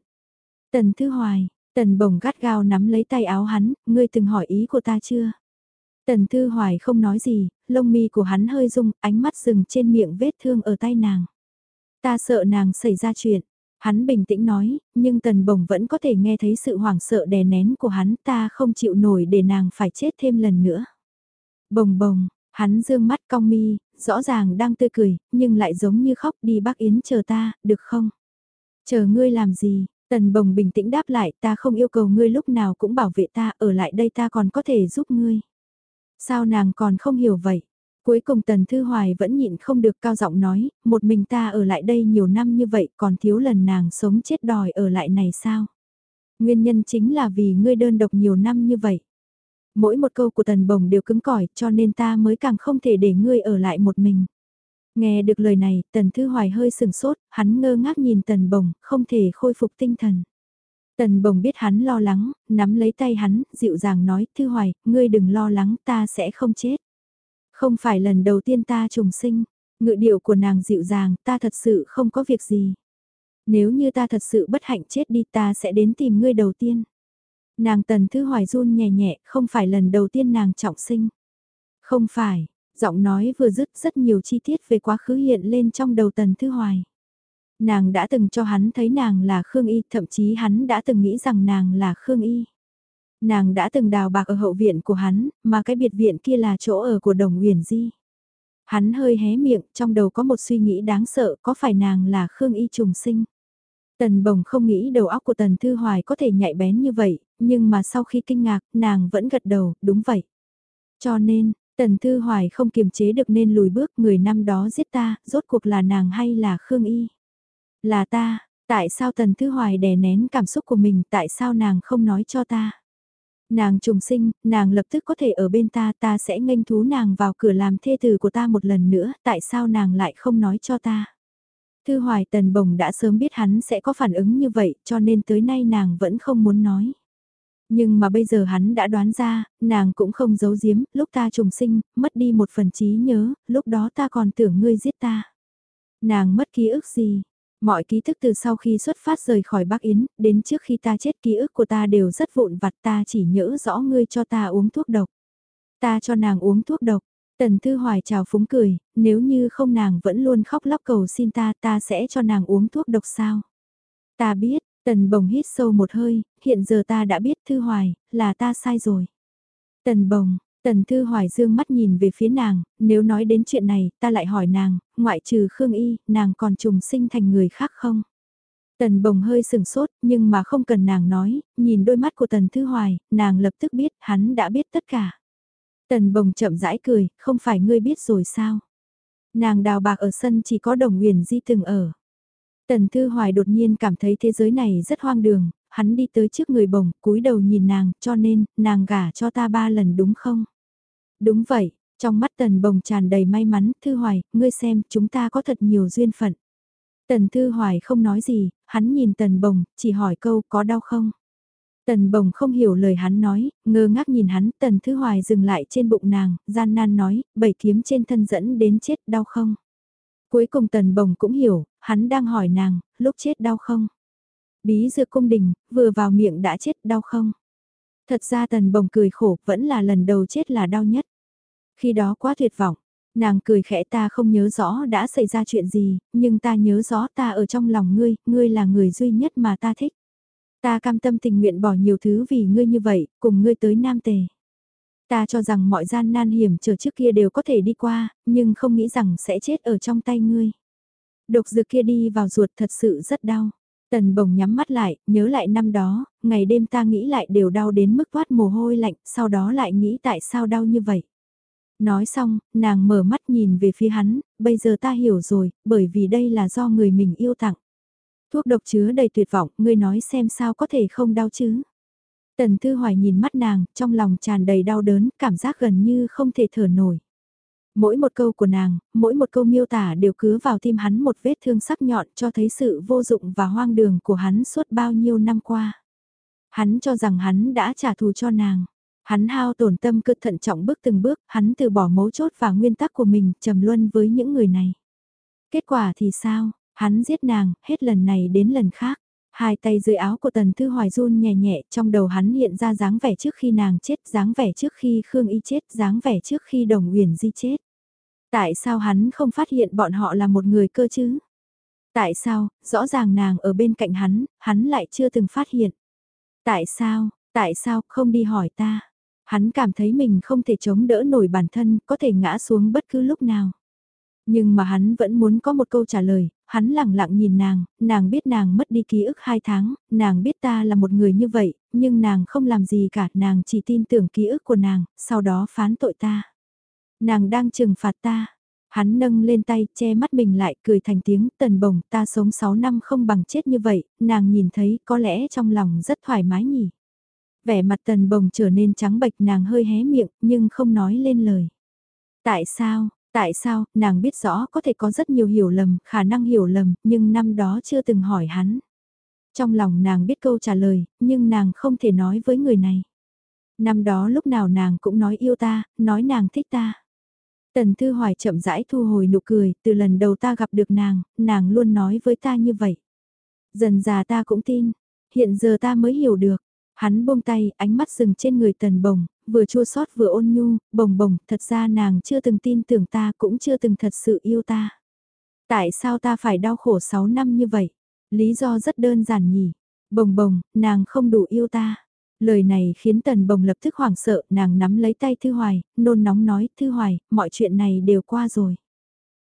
Tần thư hoài, tần bồng gắt gao nắm lấy tay áo hắn, ngươi từng hỏi ý của ta chưa? Tần thư hoài không nói gì, lông mi của hắn hơi rung, ánh mắt dừng trên miệng vết thương ở tay nàng. Ta sợ nàng xảy ra chuyện, Hắn bình tĩnh nói, nhưng tần bồng vẫn có thể nghe thấy sự hoảng sợ đè nén của hắn ta không chịu nổi để nàng phải chết thêm lần nữa. Bồng bồng, hắn dương mắt cong mi, rõ ràng đang tươi cười, nhưng lại giống như khóc đi bác Yến chờ ta, được không? Chờ ngươi làm gì? Tần bồng bình tĩnh đáp lại ta không yêu cầu ngươi lúc nào cũng bảo vệ ta, ở lại đây ta còn có thể giúp ngươi. Sao nàng còn không hiểu vậy? Cuối cùng Tần Thư Hoài vẫn nhịn không được cao giọng nói, một mình ta ở lại đây nhiều năm như vậy còn thiếu lần nàng sống chết đòi ở lại này sao? Nguyên nhân chính là vì ngươi đơn độc nhiều năm như vậy. Mỗi một câu của Tần Bồng đều cứng cỏi cho nên ta mới càng không thể để ngươi ở lại một mình. Nghe được lời này, Tần Thư Hoài hơi sừng sốt, hắn ngơ ngác nhìn Tần Bồng, không thể khôi phục tinh thần. Tần Bồng biết hắn lo lắng, nắm lấy tay hắn, dịu dàng nói, Thư Hoài, ngươi đừng lo lắng ta sẽ không chết. Không phải lần đầu tiên ta trùng sinh, ngự điệu của nàng dịu dàng, ta thật sự không có việc gì. Nếu như ta thật sự bất hạnh chết đi ta sẽ đến tìm ngươi đầu tiên. Nàng tần thư hoài run nhẹ nhẹ, không phải lần đầu tiên nàng trọng sinh. Không phải, giọng nói vừa dứt rất nhiều chi tiết về quá khứ hiện lên trong đầu tần thư hoài. Nàng đã từng cho hắn thấy nàng là Khương Y, thậm chí hắn đã từng nghĩ rằng nàng là Khương Y. Nàng đã từng đào bạc ở hậu viện của hắn, mà cái biệt viện kia là chỗ ở của đồng huyền di. Hắn hơi hé miệng, trong đầu có một suy nghĩ đáng sợ, có phải nàng là Khương Y trùng sinh? Tần bồng không nghĩ đầu óc của Tần Thư Hoài có thể nhạy bén như vậy, nhưng mà sau khi kinh ngạc, nàng vẫn gật đầu, đúng vậy. Cho nên, Tần Thư Hoài không kiềm chế được nên lùi bước người năm đó giết ta, rốt cuộc là nàng hay là Khương Y? Là ta, tại sao Tần Thư Hoài đè nén cảm xúc của mình, tại sao nàng không nói cho ta? Nàng trùng sinh, nàng lập tức có thể ở bên ta, ta sẽ nghênh thú nàng vào cửa làm thê tử của ta một lần nữa, tại sao nàng lại không nói cho ta? Thư Hoài Tần Bồng đã sớm biết hắn sẽ có phản ứng như vậy, cho nên tới nay nàng vẫn không muốn nói. Nhưng mà bây giờ hắn đã đoán ra, nàng cũng không giấu giếm, lúc ta trùng sinh, mất đi một phần trí nhớ, lúc đó ta còn tưởng ngươi giết ta. Nàng mất ký ức gì, Mọi ký thức từ sau khi xuất phát rời khỏi Bắc Yến, đến trước khi ta chết ký ức của ta đều rất vụn vặt ta chỉ nhớ rõ ngươi cho ta uống thuốc độc. Ta cho nàng uống thuốc độc. Tần Thư Hoài chào phúng cười, nếu như không nàng vẫn luôn khóc lóc cầu xin ta ta sẽ cho nàng uống thuốc độc sao. Ta biết, Tần Bồng hít sâu một hơi, hiện giờ ta đã biết Thư Hoài, là ta sai rồi. Tần Bồng, Tần Thư Hoài dương mắt nhìn về phía nàng, nếu nói đến chuyện này, ta lại hỏi nàng, ngoại trừ Khương Y, nàng còn trùng sinh thành người khác không? Tần Bồng hơi sừng sốt, nhưng mà không cần nàng nói, nhìn đôi mắt của Tần Thư Hoài, nàng lập tức biết, hắn đã biết tất cả. Tần Bồng chậm rãi cười, không phải ngươi biết rồi sao? Nàng đào bạc ở sân chỉ có đồng huyền di từng ở. Tần Thư Hoài đột nhiên cảm thấy thế giới này rất hoang đường, hắn đi tới trước người bồng, cúi đầu nhìn nàng, cho nên, nàng gả cho ta ba lần đúng không? Đúng vậy, trong mắt tần bồng tràn đầy may mắn, Thư Hoài, ngươi xem, chúng ta có thật nhiều duyên phận. Tần Thư Hoài không nói gì, hắn nhìn tần bồng, chỉ hỏi câu có đau không? Tần bồng không hiểu lời hắn nói, ngơ ngác nhìn hắn, tần Thứ Hoài dừng lại trên bụng nàng, gian nan nói, bảy kiếm trên thân dẫn đến chết đau không? Cuối cùng tần bồng cũng hiểu, hắn đang hỏi nàng, lúc chết đau không? Bí dược cung đình, vừa vào miệng đã chết đau không? Thật ra tần bồng cười khổ, vẫn là lần đầu chết là đau nhất. Khi đó quá tuyệt vọng, nàng cười khẽ ta không nhớ rõ đã xảy ra chuyện gì, nhưng ta nhớ rõ ta ở trong lòng ngươi, ngươi là người duy nhất mà ta thích. Ta cam tâm tình nguyện bỏ nhiều thứ vì ngươi như vậy, cùng ngươi tới Nam Tề. Ta cho rằng mọi gian nan hiểm trở trước kia đều có thể đi qua, nhưng không nghĩ rằng sẽ chết ở trong tay ngươi. Độc dược kia đi vào ruột thật sự rất đau. Tần bồng nhắm mắt lại, nhớ lại năm đó, ngày đêm ta nghĩ lại đều đau đến mức toát mồ hôi lạnh, sau đó lại nghĩ tại sao đau như vậy. Nói xong, nàng mở mắt nhìn về phía hắn, bây giờ ta hiểu rồi, bởi vì đây là do người mình yêu tặng. Thuốc độc chứa đầy tuyệt vọng, ngươi nói xem sao có thể không đau chứ. Tần Thư Hoài nhìn mắt nàng, trong lòng tràn đầy đau đớn, cảm giác gần như không thể thở nổi. Mỗi một câu của nàng, mỗi một câu miêu tả đều cứ vào tim hắn một vết thương sắc nhọn cho thấy sự vô dụng và hoang đường của hắn suốt bao nhiêu năm qua. Hắn cho rằng hắn đã trả thù cho nàng. Hắn hao tổn tâm cực thận trọng bước từng bước, hắn từ bỏ mấu chốt và nguyên tắc của mình, trầm luân với những người này. Kết quả thì sao? Hắn giết nàng, hết lần này đến lần khác. Hai tay dưới áo của Tần Thư Hoài run nhẹ nhẹ, trong đầu hắn hiện ra dáng vẻ trước khi nàng chết, dáng vẻ trước khi Khương Y chết, dáng vẻ trước khi Đồng Uyển Di chết. Tại sao hắn không phát hiện bọn họ là một người cơ chứ? Tại sao, rõ ràng nàng ở bên cạnh hắn, hắn lại chưa từng phát hiện. Tại sao, tại sao không đi hỏi ta? Hắn cảm thấy mình không thể chống đỡ nổi bản thân, có thể ngã xuống bất cứ lúc nào. Nhưng mà hắn vẫn muốn có một câu trả lời, hắn lặng lặng nhìn nàng, nàng biết nàng mất đi ký ức hai tháng, nàng biết ta là một người như vậy, nhưng nàng không làm gì cả, nàng chỉ tin tưởng ký ức của nàng, sau đó phán tội ta. Nàng đang trừng phạt ta. Hắn nâng lên tay, che mắt mình lại, cười thành tiếng, tần bồng, ta sống 6 năm không bằng chết như vậy, nàng nhìn thấy, có lẽ trong lòng rất thoải mái nhỉ. Vẻ mặt tần bồng trở nên trắng bệch nàng hơi hé miệng, nhưng không nói lên lời. Tại sao, tại sao, nàng biết rõ có thể có rất nhiều hiểu lầm, khả năng hiểu lầm, nhưng năm đó chưa từng hỏi hắn. Trong lòng nàng biết câu trả lời, nhưng nàng không thể nói với người này. Năm đó lúc nào nàng cũng nói yêu ta, nói nàng thích ta. Tần Thư Hoài chậm rãi thu hồi nụ cười, từ lần đầu ta gặp được nàng, nàng luôn nói với ta như vậy. Dần già ta cũng tin, hiện giờ ta mới hiểu được. Hắn buông tay, ánh mắt dừng trên người tần bồng, vừa chua xót vừa ôn nhu, bồng bồng, thật ra nàng chưa từng tin tưởng ta cũng chưa từng thật sự yêu ta. Tại sao ta phải đau khổ 6 năm như vậy? Lý do rất đơn giản nhỉ. Bồng bồng, nàng không đủ yêu ta. Lời này khiến Tần Bồng lập tức hoảng sợ, nàng nắm lấy tay Thư Hoài, nôn nóng nói, Thư Hoài, mọi chuyện này đều qua rồi.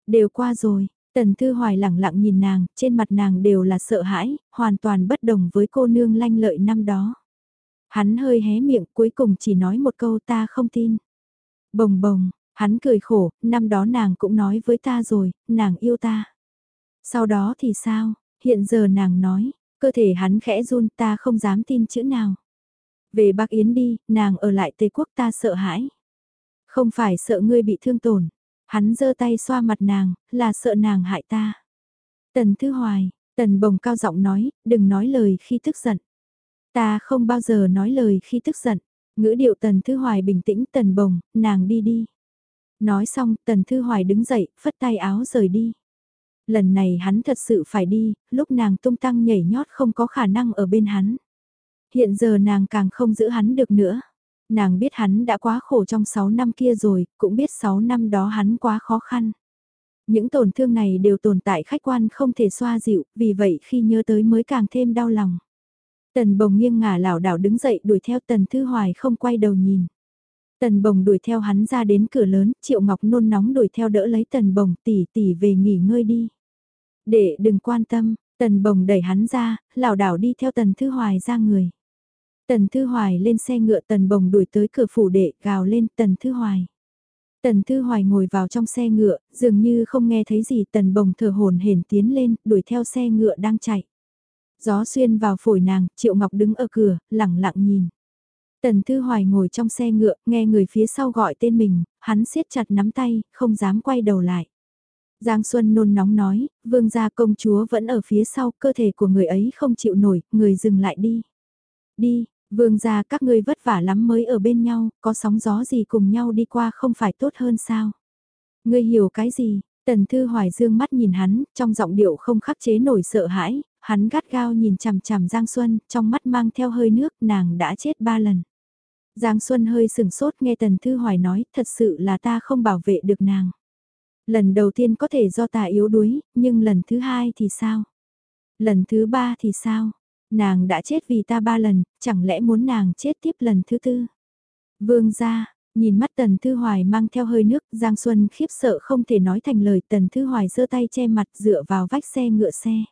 Đều qua rồi, Tần Thư Hoài lặng lặng nhìn nàng, trên mặt nàng đều là sợ hãi, hoàn toàn bất đồng với cô nương lanh lợi năm đó. Hắn hơi hé miệng cuối cùng chỉ nói một câu ta không tin. Bồng bồng, hắn cười khổ, năm đó nàng cũng nói với ta rồi, nàng yêu ta. Sau đó thì sao, hiện giờ nàng nói, cơ thể hắn khẽ run ta không dám tin chữ nào. Về bác Yến đi, nàng ở lại Tây Quốc ta sợ hãi. Không phải sợ ngươi bị thương tổn. Hắn giơ tay xoa mặt nàng, là sợ nàng hại ta. Tần Thư Hoài, Tần Bồng cao giọng nói, đừng nói lời khi tức giận. Ta không bao giờ nói lời khi tức giận. Ngữ điệu Tần Thư Hoài bình tĩnh Tần Bồng, nàng đi đi. Nói xong, Tần Thư Hoài đứng dậy, phất tay áo rời đi. Lần này hắn thật sự phải đi, lúc nàng tung tăng nhảy nhót không có khả năng ở bên hắn. Hiện giờ nàng càng không giữ hắn được nữa. Nàng biết hắn đã quá khổ trong 6 năm kia rồi, cũng biết 6 năm đó hắn quá khó khăn. Những tổn thương này đều tồn tại khách quan không thể xoa dịu, vì vậy khi nhớ tới mới càng thêm đau lòng. Tần bồng nghiêng ngả lảo đảo đứng dậy đuổi theo tần thư hoài không quay đầu nhìn. Tần bồng đuổi theo hắn ra đến cửa lớn, triệu ngọc nôn nóng đuổi theo đỡ lấy tần bồng tỉ tỉ về nghỉ ngơi đi. Để đừng quan tâm, tần bồng đẩy hắn ra, lảo đảo đi theo tần thư hoài ra người. Tần Thư Hoài lên xe ngựa Tần Bồng đuổi tới cửa phủ đệ gào lên Tần Thư Hoài. Tần Thư Hoài ngồi vào trong xe ngựa, dường như không nghe thấy gì Tần Bồng thở hồn hển tiến lên, đuổi theo xe ngựa đang chạy. Gió xuyên vào phổi nàng, Triệu Ngọc đứng ở cửa, lặng lặng nhìn. Tần Thư Hoài ngồi trong xe ngựa, nghe người phía sau gọi tên mình, hắn siết chặt nắm tay, không dám quay đầu lại. Giang Xuân nôn nóng nói, vương gia công chúa vẫn ở phía sau, cơ thể của người ấy không chịu nổi, người dừng lại đi. Đi, Vương gia các ngươi vất vả lắm mới ở bên nhau, có sóng gió gì cùng nhau đi qua không phải tốt hơn sao? Ngươi hiểu cái gì? Tần Thư Hoài dương mắt nhìn hắn, trong giọng điệu không khắc chế nổi sợ hãi, hắn gắt gao nhìn chằm chằm Giang Xuân, trong mắt mang theo hơi nước, nàng đã chết ba lần. Giang Xuân hơi sừng sốt nghe Tần Thư Hoài nói, thật sự là ta không bảo vệ được nàng. Lần đầu tiên có thể do ta yếu đuối, nhưng lần thứ hai thì sao? Lần thứ ba thì sao? Nàng đã chết vì ta ba lần, chẳng lẽ muốn nàng chết tiếp lần thứ tư? Vương gia, nhìn mắt Tần Thư Hoài mang theo hơi nước, Giang Xuân khiếp sợ không thể nói thành lời Tần Thư Hoài giơ tay che mặt dựa vào vách xe ngựa xe.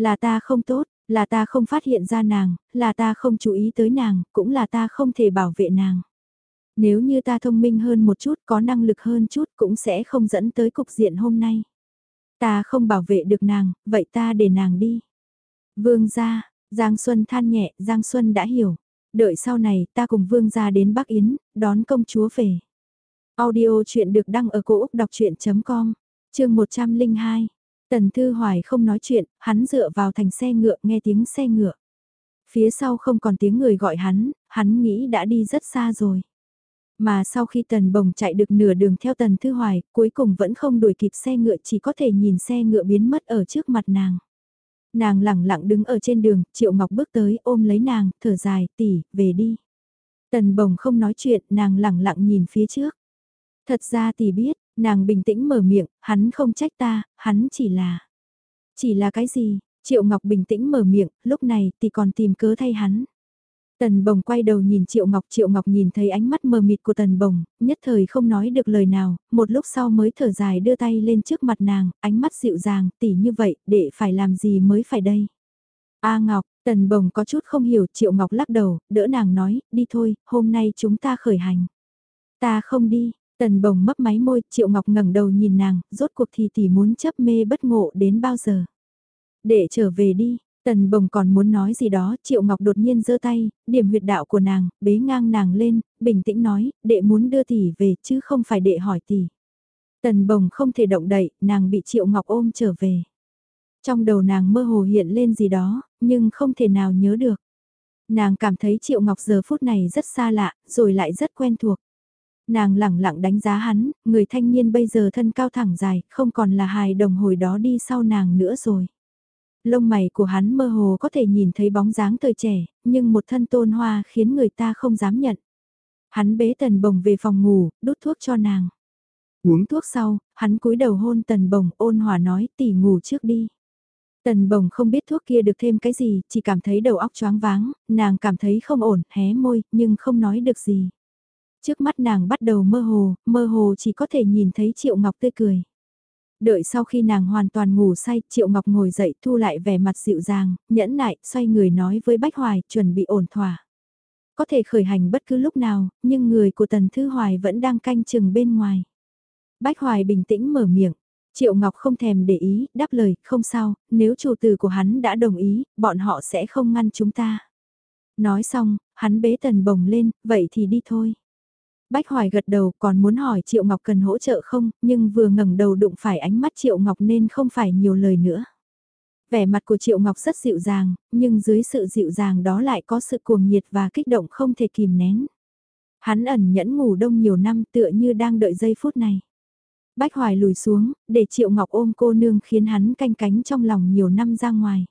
Là ta không tốt, Là ta không phát hiện ra nàng, là ta không chú ý tới nàng, cũng là ta không thể bảo vệ nàng. Nếu như ta thông minh hơn một chút, có năng lực hơn chút cũng sẽ không dẫn tới cục diện hôm nay. Ta không bảo vệ được nàng, vậy ta để nàng đi. Vương gia, Giang Xuân than nhẹ, Giang Xuân đã hiểu. Đợi sau này ta cùng Vương gia đến Bắc Yến, đón công chúa về. Audio chuyện được đăng ở cổ Úc đọc chuyện.com, chương 102. Tần Thư Hoài không nói chuyện, hắn dựa vào thành xe ngựa nghe tiếng xe ngựa. Phía sau không còn tiếng người gọi hắn, hắn nghĩ đã đi rất xa rồi. Mà sau khi Tần Bồng chạy được nửa đường theo Tần Thư Hoài, cuối cùng vẫn không đuổi kịp xe ngựa chỉ có thể nhìn xe ngựa biến mất ở trước mặt nàng. Nàng lẳng lặng đứng ở trên đường, Triệu Ngọc bước tới ôm lấy nàng, thở dài, tỷ, về đi. Tần Bồng không nói chuyện, nàng lẳng lặng nhìn phía trước. Thật ra tỷ biết, nàng bình tĩnh mở miệng, hắn không trách ta, hắn chỉ là... Chỉ là cái gì? Triệu Ngọc bình tĩnh mở miệng, lúc này tỷ còn tìm cớ thay hắn. Tần bồng quay đầu nhìn Triệu Ngọc, Triệu Ngọc nhìn thấy ánh mắt mờ mịt của tần bồng, nhất thời không nói được lời nào, một lúc sau mới thở dài đưa tay lên trước mặt nàng, ánh mắt dịu dàng, tỉ như vậy, để phải làm gì mới phải đây. A Ngọc, tần bồng có chút không hiểu, Triệu Ngọc lắc đầu, đỡ nàng nói, đi thôi, hôm nay chúng ta khởi hành. Ta không đi, tần bồng mấp máy môi, Triệu Ngọc ngẩng đầu nhìn nàng, rốt cuộc thì tỷ muốn chấp mê bất ngộ đến bao giờ. Để trở về đi, Tần bồng còn muốn nói gì đó, Triệu Ngọc đột nhiên giơ tay, điểm huyệt đạo của nàng, bế ngang nàng lên, bình tĩnh nói, đệ muốn đưa tỷ về chứ không phải đệ hỏi tỷ. Tần bồng không thể động đậy, nàng bị Triệu Ngọc ôm trở về. Trong đầu nàng mơ hồ hiện lên gì đó, nhưng không thể nào nhớ được. Nàng cảm thấy Triệu Ngọc giờ phút này rất xa lạ, rồi lại rất quen thuộc. Nàng lẳng lặng đánh giá hắn, người thanh niên bây giờ thân cao thẳng dài, không còn là hài đồng hồi đó đi sau nàng nữa rồi. Lông mày của hắn mơ hồ có thể nhìn thấy bóng dáng thời trẻ, nhưng một thân tôn hoa khiến người ta không dám nhận. Hắn bế tần bồng về phòng ngủ, đút thuốc cho nàng. Uống thuốc sau, hắn cúi đầu hôn tần bồng ôn hòa nói tỉ ngủ trước đi. Tần bồng không biết thuốc kia được thêm cái gì, chỉ cảm thấy đầu óc choáng váng, nàng cảm thấy không ổn, hé môi, nhưng không nói được gì. Trước mắt nàng bắt đầu mơ hồ, mơ hồ chỉ có thể nhìn thấy Triệu Ngọc tươi cười. Đợi sau khi nàng hoàn toàn ngủ say, Triệu Ngọc ngồi dậy thu lại vẻ mặt dịu dàng, nhẫn nại, xoay người nói với Bách Hoài, chuẩn bị ổn thỏa. Có thể khởi hành bất cứ lúc nào, nhưng người của Tần Thư Hoài vẫn đang canh chừng bên ngoài. Bách Hoài bình tĩnh mở miệng. Triệu Ngọc không thèm để ý, đáp lời, không sao, nếu chủ tử của hắn đã đồng ý, bọn họ sẽ không ngăn chúng ta. Nói xong, hắn bế tần bồng lên, vậy thì đi thôi. Bách Hoài gật đầu còn muốn hỏi Triệu Ngọc cần hỗ trợ không, nhưng vừa ngẩng đầu đụng phải ánh mắt Triệu Ngọc nên không phải nhiều lời nữa. Vẻ mặt của Triệu Ngọc rất dịu dàng, nhưng dưới sự dịu dàng đó lại có sự cuồng nhiệt và kích động không thể kìm nén. Hắn ẩn nhẫn ngủ đông nhiều năm tựa như đang đợi giây phút này. Bách Hoài lùi xuống, để Triệu Ngọc ôm cô nương khiến hắn canh cánh trong lòng nhiều năm ra ngoài.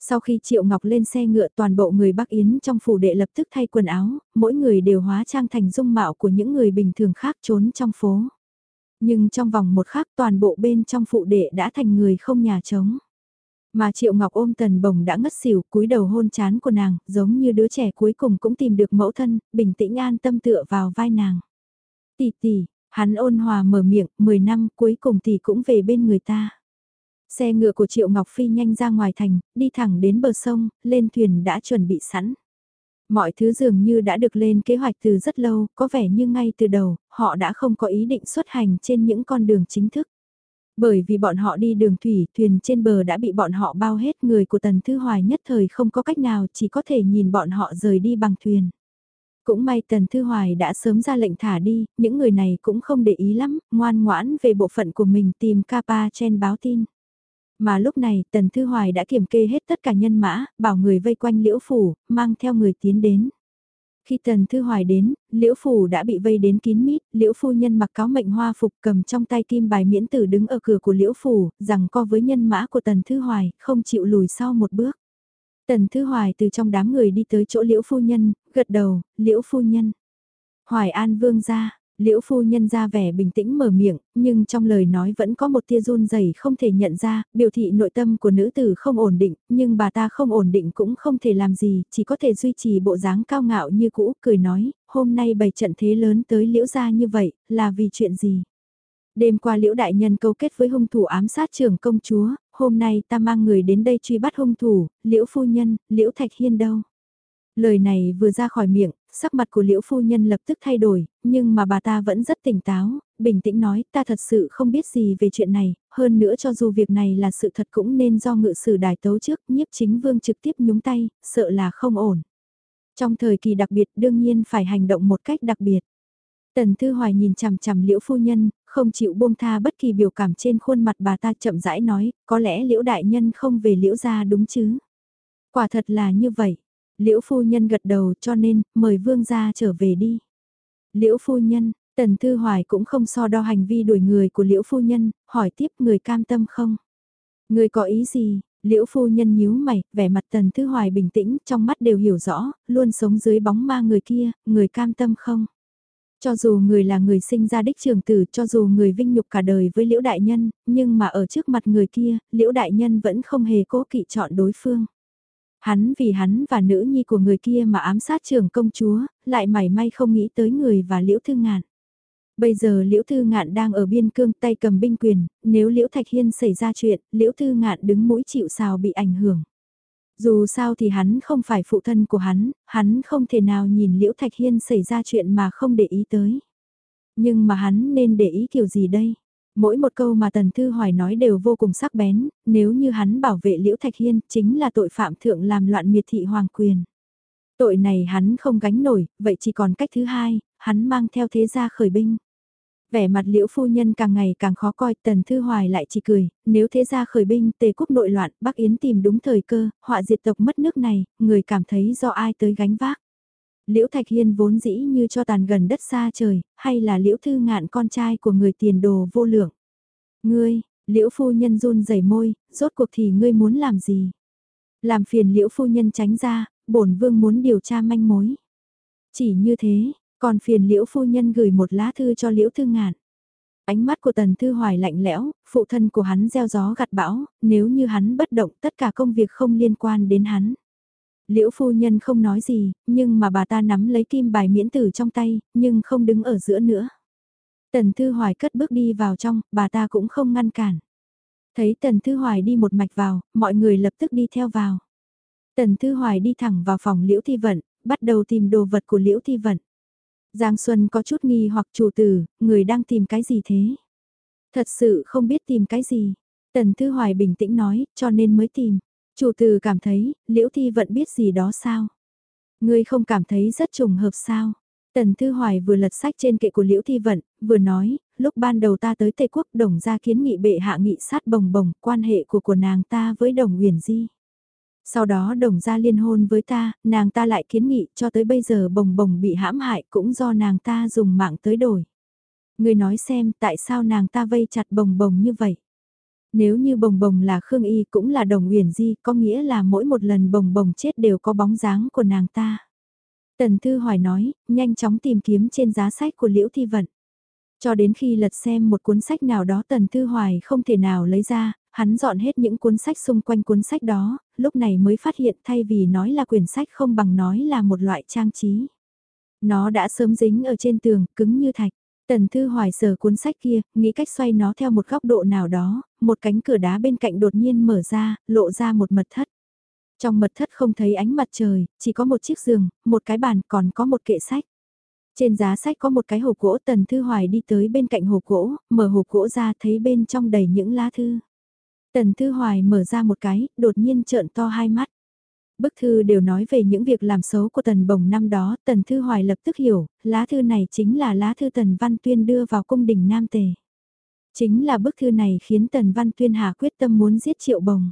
Sau khi Triệu Ngọc lên xe ngựa toàn bộ người Bắc Yến trong phủ đệ lập tức thay quần áo, mỗi người đều hóa trang thành dung mạo của những người bình thường khác trốn trong phố. Nhưng trong vòng một khắc toàn bộ bên trong phụ đệ đã thành người không nhà trống. Mà Triệu Ngọc ôm tần bồng đã ngất xỉu cúi đầu hôn chán của nàng, giống như đứa trẻ cuối cùng cũng tìm được mẫu thân, bình tĩnh an tâm tựa vào vai nàng. Tỷ tỷ, hắn ôn hòa mở miệng, 10 năm cuối cùng tỷ cũng về bên người ta. Xe ngựa của Triệu Ngọc Phi nhanh ra ngoài thành, đi thẳng đến bờ sông, lên thuyền đã chuẩn bị sẵn. Mọi thứ dường như đã được lên kế hoạch từ rất lâu, có vẻ như ngay từ đầu, họ đã không có ý định xuất hành trên những con đường chính thức. Bởi vì bọn họ đi đường thủy, thuyền trên bờ đã bị bọn họ bao hết người của Tần Thư Hoài nhất thời không có cách nào chỉ có thể nhìn bọn họ rời đi bằng thuyền. Cũng may Tần Thư Hoài đã sớm ra lệnh thả đi, những người này cũng không để ý lắm, ngoan ngoãn về bộ phận của mình tìm Kapa trên báo tin. Mà lúc này Tần Thư Hoài đã kiểm kê hết tất cả nhân mã, bảo người vây quanh Liễu Phủ, mang theo người tiến đến. Khi Tần Thư Hoài đến, Liễu Phủ đã bị vây đến kín mít, Liễu Phu Nhân mặc cáo mệnh hoa phục cầm trong tay kim bài miễn tử đứng ở cửa của Liễu Phủ, rằng co với nhân mã của Tần Thư Hoài, không chịu lùi sau một bước. Tần Thư Hoài từ trong đám người đi tới chỗ Liễu Phu Nhân, gật đầu, Liễu Phu Nhân. Hoài An Vương ra, Liễu phu nhân ra vẻ bình tĩnh mở miệng, nhưng trong lời nói vẫn có một tia run rẩy không thể nhận ra, biểu thị nội tâm của nữ tử không ổn định, nhưng bà ta không ổn định cũng không thể làm gì, chỉ có thể duy trì bộ dáng cao ngạo như cũ, cười nói, hôm nay bày trận thế lớn tới liễu gia như vậy, là vì chuyện gì? Đêm qua liễu đại nhân câu kết với hung thủ ám sát trưởng công chúa, hôm nay ta mang người đến đây truy bắt hung thủ, liễu phu nhân, liễu thạch hiên đâu. Lời này vừa ra khỏi miệng, sắc mặt của liễu phu nhân lập tức thay đổi, nhưng mà bà ta vẫn rất tỉnh táo, bình tĩnh nói ta thật sự không biết gì về chuyện này, hơn nữa cho dù việc này là sự thật cũng nên do ngự sử đài tấu trước, nhiếp chính vương trực tiếp nhúng tay, sợ là không ổn. Trong thời kỳ đặc biệt đương nhiên phải hành động một cách đặc biệt. Tần Thư Hoài nhìn chằm chằm liễu phu nhân, không chịu buông tha bất kỳ biểu cảm trên khuôn mặt bà ta chậm rãi nói, có lẽ liễu đại nhân không về liễu gia đúng chứ. Quả thật là như vậy. Liễu phu nhân gật đầu cho nên, mời vương gia trở về đi. Liễu phu nhân, Tần Thư Hoài cũng không so đo hành vi đuổi người của Liễu phu nhân, hỏi tiếp người cam tâm không? Người có ý gì? Liễu phu nhân nhíu mày, vẻ mặt Tần Thư Hoài bình tĩnh, trong mắt đều hiểu rõ, luôn sống dưới bóng ma người kia, người cam tâm không? Cho dù người là người sinh ra đích trường tử, cho dù người vinh nhục cả đời với Liễu Đại Nhân, nhưng mà ở trước mặt người kia, Liễu Đại Nhân vẫn không hề cố kỵ chọn đối phương. Hắn vì hắn và nữ nhi của người kia mà ám sát trưởng công chúa, lại mảy may không nghĩ tới người và Liễu Thư Ngạn. Bây giờ Liễu Thư Ngạn đang ở biên cương tay cầm binh quyền, nếu Liễu Thạch Hiên xảy ra chuyện, Liễu Thư Ngạn đứng mũi chịu sào bị ảnh hưởng. Dù sao thì hắn không phải phụ thân của hắn, hắn không thể nào nhìn Liễu Thạch Hiên xảy ra chuyện mà không để ý tới. Nhưng mà hắn nên để ý kiểu gì đây? Mỗi một câu mà Tần Thư Hoài nói đều vô cùng sắc bén, nếu như hắn bảo vệ Liễu Thạch Hiên chính là tội phạm thượng làm loạn miệt thị hoàng quyền. Tội này hắn không gánh nổi, vậy chỉ còn cách thứ hai, hắn mang theo thế gia khởi binh. Vẻ mặt liễu phu nhân càng ngày càng khó coi, tần thư hoài lại chỉ cười, nếu thế ra khởi binh tề quốc nội loạn, Bắc Yến tìm đúng thời cơ, họa diệt tộc mất nước này, người cảm thấy do ai tới gánh vác. Liễu Thạch Hiên vốn dĩ như cho tàn gần đất xa trời, hay là liễu thư ngạn con trai của người tiền đồ vô lượng. Ngươi, liễu phu nhân run rẩy môi, rốt cuộc thì ngươi muốn làm gì? Làm phiền liễu phu nhân tránh ra, bổn vương muốn điều tra manh mối. Chỉ như thế, còn phiền liễu phu nhân gửi một lá thư cho liễu thư ngạn. Ánh mắt của tần thư hoài lạnh lẽo, phụ thân của hắn gieo gió gặt bão, nếu như hắn bất động tất cả công việc không liên quan đến hắn. Liễu phu nhân không nói gì, nhưng mà bà ta nắm lấy kim bài miễn tử trong tay, nhưng không đứng ở giữa nữa. Tần Thư Hoài cất bước đi vào trong, bà ta cũng không ngăn cản. Thấy Tần Thư Hoài đi một mạch vào, mọi người lập tức đi theo vào. Tần Thư Hoài đi thẳng vào phòng Liễu Thi Vận, bắt đầu tìm đồ vật của Liễu Thi Vận. Giang Xuân có chút nghi hoặc chủ tử, người đang tìm cái gì thế? Thật sự không biết tìm cái gì. Tần Thư Hoài bình tĩnh nói, cho nên mới tìm. Chủ Từ cảm thấy, Liễu Thi vẫn biết gì đó sao? Ngươi không cảm thấy rất trùng hợp sao? Tần Thư Hoài vừa lật sách trên kệ của Liễu Thi Vận, vừa nói, lúc ban đầu ta tới Tây Quốc đồng ra kiến nghị bệ hạ nghị sát bồng bồng, quan hệ của của nàng ta với đồng huyền di. Sau đó đồng ra liên hôn với ta, nàng ta lại kiến nghị cho tới bây giờ bồng bồng bị hãm hại cũng do nàng ta dùng mạng tới đổi. Người nói xem tại sao nàng ta vây chặt bồng bồng như vậy. Nếu như bồng bồng là Khương Y cũng là đồng huyền di có nghĩa là mỗi một lần bồng bồng chết đều có bóng dáng của nàng ta. Tần Thư Hoài nói, nhanh chóng tìm kiếm trên giá sách của Liễu Thi Vận. Cho đến khi lật xem một cuốn sách nào đó Tần Thư Hoài không thể nào lấy ra, hắn dọn hết những cuốn sách xung quanh cuốn sách đó, lúc này mới phát hiện thay vì nói là quyển sách không bằng nói là một loại trang trí. Nó đã sớm dính ở trên tường, cứng như thạch. Tần Thư Hoài sờ cuốn sách kia, nghĩ cách xoay nó theo một góc độ nào đó, một cánh cửa đá bên cạnh đột nhiên mở ra, lộ ra một mật thất. Trong mật thất không thấy ánh mặt trời, chỉ có một chiếc giường, một cái bàn còn có một kệ sách. Trên giá sách có một cái hộp gỗ Tần Thư Hoài đi tới bên cạnh hộp gỗ, mở hộp gỗ ra thấy bên trong đầy những lá thư. Tần Thư Hoài mở ra một cái, đột nhiên trợn to hai mắt. Bức thư đều nói về những việc làm xấu của Tần Bồng năm đó, Tần Thư Hoài lập tức hiểu, lá thư này chính là lá thư Tần Văn Tuyên đưa vào cung đình Nam Tề. Chính là bức thư này khiến Tần Văn Tuyên hạ quyết tâm muốn giết Triệu Bồng.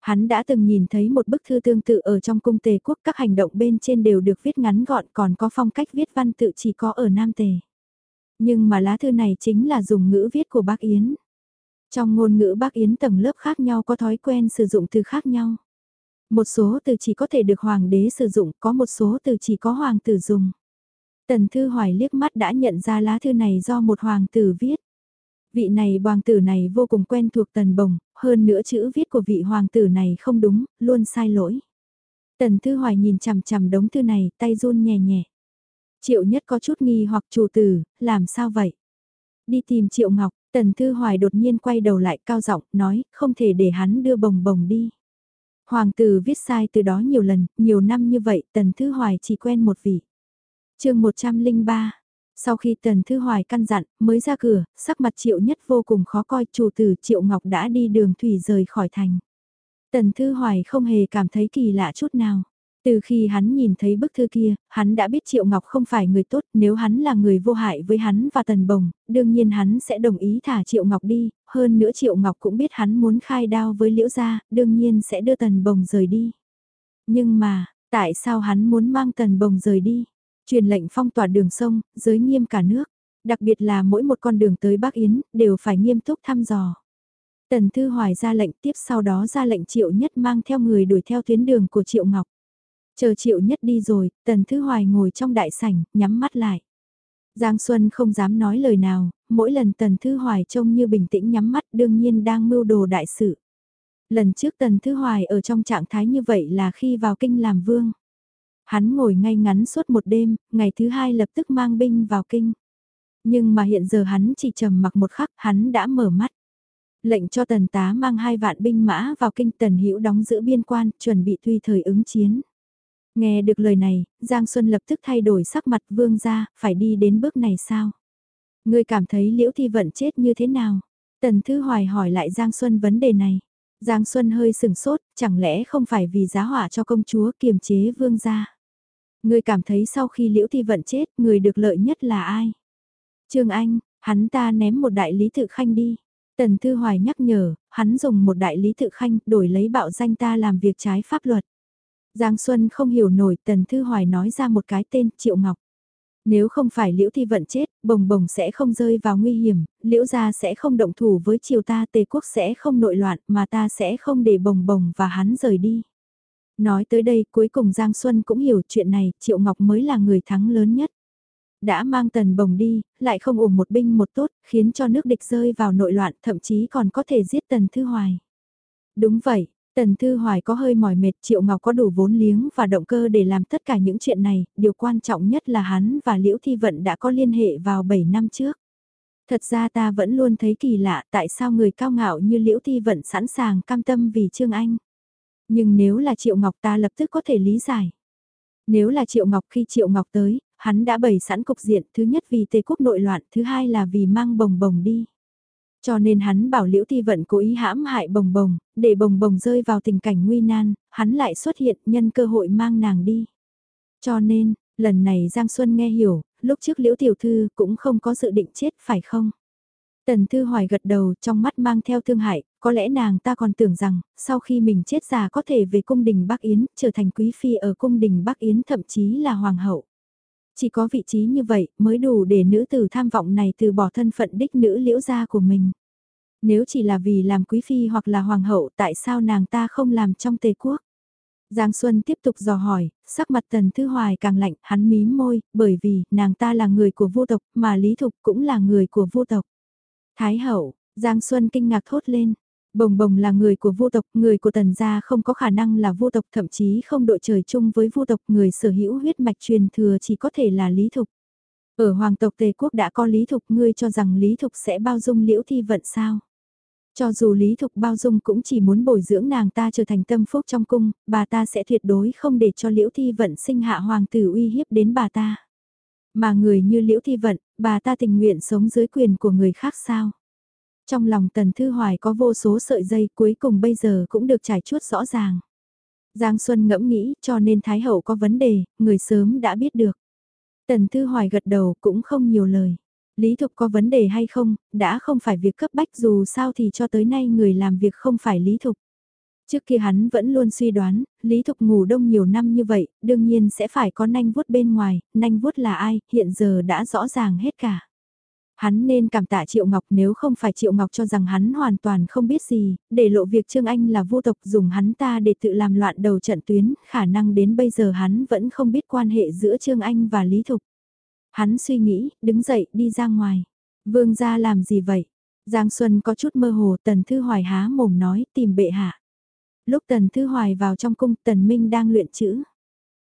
Hắn đã từng nhìn thấy một bức thư tương tự ở trong cung tề quốc các hành động bên trên đều được viết ngắn gọn còn có phong cách viết văn tự chỉ có ở Nam Tề. Nhưng mà lá thư này chính là dùng ngữ viết của bác Yến. Trong ngôn ngữ bác Yến tầng lớp khác nhau có thói quen sử dụng từ khác nhau. Một số từ chỉ có thể được hoàng đế sử dụng, có một số từ chỉ có hoàng tử dùng. Tần Thư Hoài liếc mắt đã nhận ra lá thư này do một hoàng tử viết. Vị này hoàng tử này vô cùng quen thuộc tần bồng, hơn nữa chữ viết của vị hoàng tử này không đúng, luôn sai lỗi. Tần Thư Hoài nhìn chằm chằm đống thư này, tay run nhẹ nhẹ. Triệu nhất có chút nghi hoặc chủ tử, làm sao vậy? Đi tìm Triệu Ngọc, Tần Thư Hoài đột nhiên quay đầu lại cao giọng nói, không thể để hắn đưa bồng bồng đi. Hoàng tử viết sai từ đó nhiều lần, nhiều năm như vậy, Tần Thư Hoài chỉ quen một vị. chương 103 Sau khi Tần Thư Hoài căn dặn, mới ra cửa, sắc mặt Triệu Nhất vô cùng khó coi, chủ tử Triệu Ngọc đã đi đường thủy rời khỏi thành. Tần Thư Hoài không hề cảm thấy kỳ lạ chút nào. Từ khi hắn nhìn thấy bức thư kia, hắn đã biết Triệu Ngọc không phải người tốt, nếu hắn là người vô hại với hắn và Tần Bồng, đương nhiên hắn sẽ đồng ý thả Triệu Ngọc đi, hơn nữa Triệu Ngọc cũng biết hắn muốn khai đao với Liễu Gia, đương nhiên sẽ đưa Tần Bồng rời đi. Nhưng mà, tại sao hắn muốn mang Tần Bồng rời đi? Truyền lệnh phong tỏa đường sông, giới nghiêm cả nước, đặc biệt là mỗi một con đường tới Bắc Yến, đều phải nghiêm túc thăm dò. Tần Thư Hoài ra lệnh tiếp sau đó ra lệnh Triệu Nhất mang theo người đuổi theo tuyến đường của Triệu Ngọc. Chờ Triệu Nhất đi rồi, Tần Thư Hoài ngồi trong đại sảnh, nhắm mắt lại. Giang Xuân không dám nói lời nào, mỗi lần Tần Thư Hoài trông như bình tĩnh nhắm mắt đương nhiên đang mưu đồ đại sự. Lần trước Tần Thư Hoài ở trong trạng thái như vậy là khi vào kinh làm vương. Hắn ngồi ngay ngắn suốt một đêm, ngày thứ hai lập tức mang binh vào kinh. Nhưng mà hiện giờ hắn chỉ trầm mặc một khắc, hắn đã mở mắt. Lệnh cho tần tá mang hai vạn binh mã vào kinh tần hữu đóng giữ biên quan, chuẩn bị tùy thời ứng chiến. Nghe được lời này, Giang Xuân lập tức thay đổi sắc mặt vương ra, phải đi đến bước này sao? Ngươi cảm thấy liễu thi vận chết như thế nào? Tần Thư Hoài hỏi lại Giang Xuân vấn đề này. Giang Xuân hơi sừng sốt, chẳng lẽ không phải vì giá hỏa cho công chúa kiềm chế vương gia? Ngươi cảm thấy sau khi liễu thi vận chết, người được lợi nhất là ai? Trương Anh, hắn ta ném một đại lý tự khanh đi. Tần Thư Hoài nhắc nhở, hắn dùng một đại lý tự khanh đổi lấy bạo danh ta làm việc trái pháp luật. Giang Xuân không hiểu nổi Tần Thư Hoài nói ra một cái tên Triệu Ngọc. Nếu không phải Liễu Thi Vận chết, bồng bồng sẽ không rơi vào nguy hiểm, Liễu gia sẽ không động thủ với triều ta tề quốc sẽ không nội loạn mà ta sẽ không để bồng bồng và hắn rời đi. Nói tới đây cuối cùng Giang Xuân cũng hiểu chuyện này, Triệu Ngọc mới là người thắng lớn nhất. Đã mang tần bồng đi, lại không ủng một binh một tốt, khiến cho nước địch rơi vào nội loạn, thậm chí còn có thể giết tần thư hoài. Đúng vậy, Tần Thư Hoài có hơi mỏi mệt, Triệu Ngọc có đủ vốn liếng và động cơ để làm tất cả những chuyện này, điều quan trọng nhất là hắn và Liễu Thi Vận đã có liên hệ vào 7 năm trước. Thật ra ta vẫn luôn thấy kỳ lạ tại sao người cao ngạo như Liễu Thi Vận sẵn sàng cam tâm vì Trương Anh. Nhưng nếu là Triệu Ngọc ta lập tức có thể lý giải. Nếu là Triệu Ngọc khi Triệu Ngọc tới, hắn đã bày sẵn cục diện, thứ nhất vì tề quốc nội loạn, thứ hai là vì mang bồng bồng đi. Cho nên hắn bảo Liễu Thi Vận cố ý hãm hại bồng bồng, để bồng bồng rơi vào tình cảnh nguy nan, hắn lại xuất hiện nhân cơ hội mang nàng đi. Cho nên, lần này Giang Xuân nghe hiểu, lúc trước Liễu Tiểu Thư cũng không có dự định chết phải không? Tần Thư Hoài gật đầu trong mắt mang theo thương hại, có lẽ nàng ta còn tưởng rằng, sau khi mình chết già có thể về cung đình Bắc Yến, trở thành quý phi ở cung đình Bắc Yến thậm chí là hoàng hậu. Chỉ có vị trí như vậy mới đủ để nữ tử tham vọng này từ bỏ thân phận đích nữ liễu gia của mình. Nếu chỉ là vì làm quý phi hoặc là hoàng hậu tại sao nàng ta không làm trong tề quốc? Giang Xuân tiếp tục dò hỏi, sắc mặt tần thư hoài càng lạnh, hắn mím môi, bởi vì nàng ta là người của vô tộc, mà Lý Thục cũng là người của vô tộc. Thái hậu, Giang Xuân kinh ngạc thốt lên, Bồng bồng là người của vô tộc, người của tần gia không có khả năng là vô tộc thậm chí không đội trời chung với vô tộc, người sở hữu huyết mạch truyền thừa chỉ có thể là lý thục. Ở hoàng tộc Tề Quốc đã có lý thục ngươi cho rằng lý thục sẽ bao dung liễu thi vận sao? Cho dù lý thục bao dung cũng chỉ muốn bồi dưỡng nàng ta trở thành tâm phúc trong cung, bà ta sẽ tuyệt đối không để cho liễu thi vận sinh hạ hoàng tử uy hiếp đến bà ta. Mà người như liễu thi vận, bà ta tình nguyện sống dưới quyền của người khác sao? Trong lòng Tần Thư Hoài có vô số sợi dây cuối cùng bây giờ cũng được trải chuốt rõ ràng. Giang Xuân ngẫm nghĩ cho nên Thái Hậu có vấn đề, người sớm đã biết được. Tần Thư Hoài gật đầu cũng không nhiều lời. Lý Thục có vấn đề hay không, đã không phải việc cấp bách dù sao thì cho tới nay người làm việc không phải Lý Thục. Trước kia hắn vẫn luôn suy đoán, Lý Thục ngủ đông nhiều năm như vậy, đương nhiên sẽ phải có nanh vuốt bên ngoài, nanh vuốt là ai, hiện giờ đã rõ ràng hết cả. Hắn nên cảm tạ Triệu Ngọc nếu không phải Triệu Ngọc cho rằng hắn hoàn toàn không biết gì, để lộ việc Trương Anh là vô tộc dùng hắn ta để tự làm loạn đầu trận tuyến, khả năng đến bây giờ hắn vẫn không biết quan hệ giữa Trương Anh và Lý Thục. Hắn suy nghĩ, đứng dậy đi ra ngoài. Vương gia làm gì vậy? Giang Xuân có chút mơ hồ Tần Thư Hoài há mồm nói tìm bệ hạ. Lúc Tần Thư Hoài vào trong cung Tần Minh đang luyện chữ.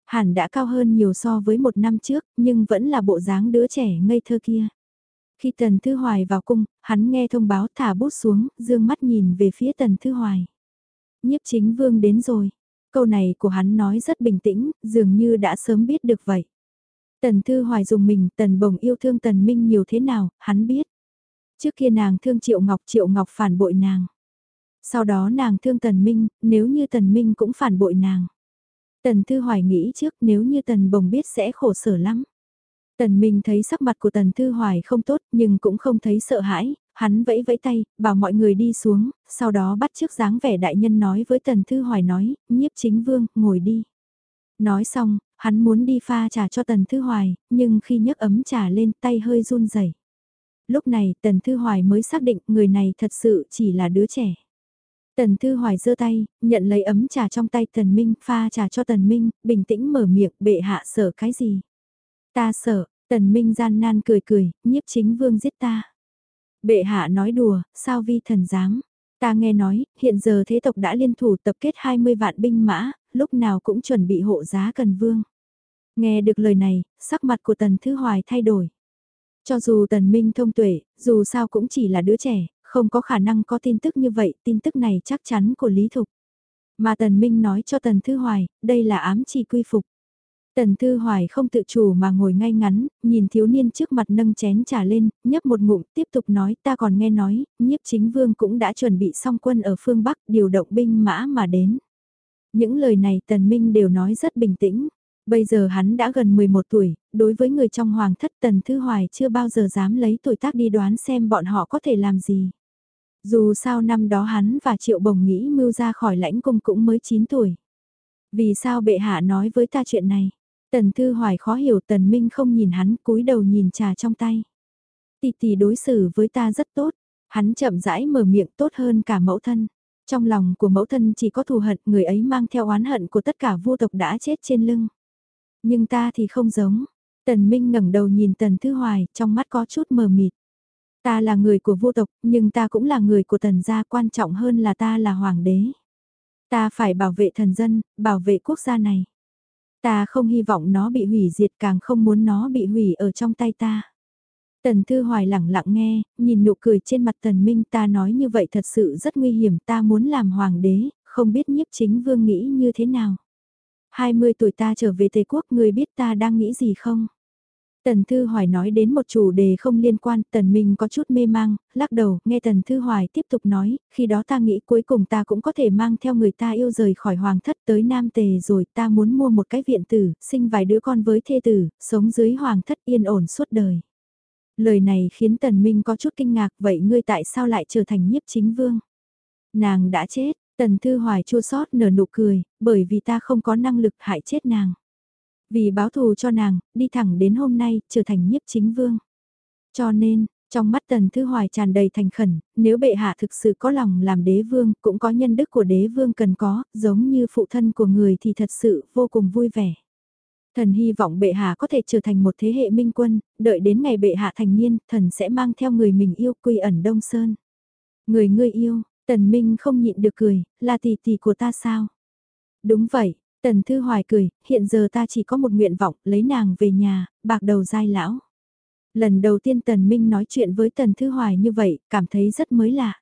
Hẳn đã cao hơn nhiều so với một năm trước nhưng vẫn là bộ dáng đứa trẻ ngây thơ kia. Khi Tần Thư Hoài vào cung, hắn nghe thông báo thả bút xuống, dương mắt nhìn về phía Tần Thư Hoài. Nhiếp chính vương đến rồi. Câu này của hắn nói rất bình tĩnh, dường như đã sớm biết được vậy. Tần Thư Hoài dùng mình, Tần Bồng yêu thương Tần Minh nhiều thế nào, hắn biết. Trước kia nàng thương Triệu Ngọc, Triệu Ngọc phản bội nàng. Sau đó nàng thương Tần Minh, nếu như Tần Minh cũng phản bội nàng. Tần Thư Hoài nghĩ trước nếu như Tần Bồng biết sẽ khổ sở lắm. Tần Minh thấy sắc mặt của Tần Thư Hoài không tốt nhưng cũng không thấy sợ hãi, hắn vẫy vẫy tay, bảo mọi người đi xuống, sau đó bắt trước dáng vẻ đại nhân nói với Tần Thư Hoài nói, nhiếp chính vương, ngồi đi. Nói xong, hắn muốn đi pha trà cho Tần Thư Hoài, nhưng khi nhấc ấm trà lên tay hơi run rẩy. Lúc này Tần Thư Hoài mới xác định người này thật sự chỉ là đứa trẻ. Tần Thư Hoài giơ tay, nhận lấy ấm trà trong tay Tần Minh, pha trà cho Tần Minh, bình tĩnh mở miệng, bệ hạ sợ cái gì? Ta sợ, Tần Minh gian nan cười cười, nhiếp chính vương giết ta. Bệ hạ nói đùa, sao vi thần dám? Ta nghe nói, hiện giờ thế tộc đã liên thủ tập kết 20 vạn binh mã, lúc nào cũng chuẩn bị hộ giá cần vương. Nghe được lời này, sắc mặt của Tần Thư Hoài thay đổi. Cho dù Tần Minh thông tuệ, dù sao cũng chỉ là đứa trẻ, không có khả năng có tin tức như vậy, tin tức này chắc chắn của Lý Thục. Mà Tần Minh nói cho Tần Thư Hoài, đây là ám chỉ quy phục. Tần Thư Hoài không tự chủ mà ngồi ngay ngắn, nhìn thiếu niên trước mặt nâng chén trà lên, nhấp một ngụm, tiếp tục nói ta còn nghe nói, nhiếp chính vương cũng đã chuẩn bị xong quân ở phương Bắc điều động binh mã mà đến. Những lời này Tần Minh đều nói rất bình tĩnh. Bây giờ hắn đã gần 11 tuổi, đối với người trong hoàng thất Tần Thư Hoài chưa bao giờ dám lấy tuổi tác đi đoán xem bọn họ có thể làm gì. Dù sao năm đó hắn và Triệu Bồng nghĩ mưu ra khỏi lãnh cung cũng mới 9 tuổi. Vì sao bệ hạ nói với ta chuyện này? Tần Thư Hoài khó hiểu Tần Minh không nhìn hắn cúi đầu nhìn trà trong tay. Tỷ tỷ đối xử với ta rất tốt, hắn chậm rãi mở miệng tốt hơn cả mẫu thân. Trong lòng của mẫu thân chỉ có thù hận người ấy mang theo oán hận của tất cả vua tộc đã chết trên lưng. Nhưng ta thì không giống. Tần Minh ngẩng đầu nhìn Tần Thư Hoài, trong mắt có chút mờ mịt. Ta là người của vua tộc, nhưng ta cũng là người của tần gia quan trọng hơn là ta là hoàng đế. Ta phải bảo vệ thần dân, bảo vệ quốc gia này. Ta không hy vọng nó bị hủy diệt càng không muốn nó bị hủy ở trong tay ta. Tần Thư Hoài lặng lặng nghe, nhìn nụ cười trên mặt Tần Minh ta nói như vậy thật sự rất nguy hiểm ta muốn làm hoàng đế, không biết nhiếp chính vương nghĩ như thế nào. 20 tuổi ta trở về Tây Quốc người biết ta đang nghĩ gì không? Tần Thư Hoài nói đến một chủ đề không liên quan, Tần Minh có chút mê mang, lắc đầu, nghe Tần Thư Hoài tiếp tục nói, khi đó ta nghĩ cuối cùng ta cũng có thể mang theo người ta yêu rời khỏi hoàng thất tới Nam Tề rồi ta muốn mua một cái viện tử, sinh vài đứa con với thê tử, sống dưới hoàng thất yên ổn suốt đời. Lời này khiến Tần Minh có chút kinh ngạc, vậy ngươi tại sao lại trở thành nhiếp chính vương? Nàng đã chết, Tần Thư Hoài chua xót nở nụ cười, bởi vì ta không có năng lực hại chết nàng. Vì báo thù cho nàng, đi thẳng đến hôm nay, trở thành nhiếp chính vương. Cho nên, trong mắt Tần Thư Hoài tràn đầy thành khẩn, nếu bệ hạ thực sự có lòng làm đế vương, cũng có nhân đức của đế vương cần có, giống như phụ thân của người thì thật sự vô cùng vui vẻ. Thần hy vọng bệ hạ có thể trở thành một thế hệ minh quân, đợi đến ngày bệ hạ thành niên, thần sẽ mang theo người mình yêu quy ẩn Đông Sơn. Người ngươi yêu, tần minh không nhịn được cười, là tỷ tỷ của ta sao? Đúng vậy, Tần Thư Hoài cười, hiện giờ ta chỉ có một nguyện vọng, lấy nàng về nhà, bạc đầu dai lão. Lần đầu tiên Tần Minh nói chuyện với Tần Thư Hoài như vậy, cảm thấy rất mới lạ.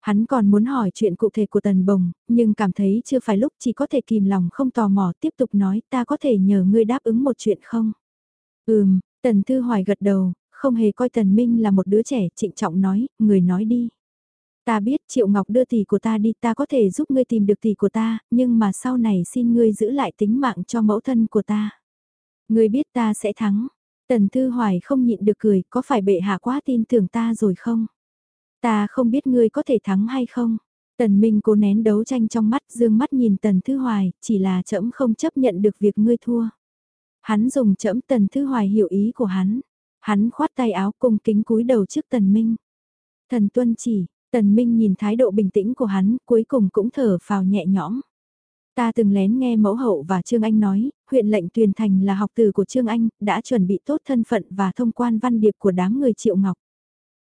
Hắn còn muốn hỏi chuyện cụ thể của Tần Bồng, nhưng cảm thấy chưa phải lúc chỉ có thể kìm lòng không tò mò tiếp tục nói ta có thể nhờ ngươi đáp ứng một chuyện không? Ừm, Tần Thư Hoài gật đầu, không hề coi Tần Minh là một đứa trẻ, trịnh trọng nói, người nói đi. Ta biết Triệu Ngọc đưa tỷ của ta đi ta có thể giúp ngươi tìm được tỷ của ta, nhưng mà sau này xin ngươi giữ lại tính mạng cho mẫu thân của ta. Ngươi biết ta sẽ thắng. Tần Thư Hoài không nhịn được cười, có phải bệ hạ quá tin tưởng ta rồi không? Ta không biết ngươi có thể thắng hay không? Tần Minh cố nén đấu tranh trong mắt dương mắt nhìn Tần Thư Hoài, chỉ là trẫm không chấp nhận được việc ngươi thua. Hắn dùng trẫm Tần Thư Hoài hiểu ý của hắn. Hắn khoát tay áo cung kính cúi đầu trước Tần Minh. Thần tuân chỉ, Tần Minh nhìn thái độ bình tĩnh của hắn, cuối cùng cũng thở phào nhẹ nhõm. Ta từng lén nghe mẫu hậu và Trương Anh nói, huyện lệnh Tuyền Thành là học từ của Trương Anh, đã chuẩn bị tốt thân phận và thông quan văn điệp của đám người Triệu Ngọc.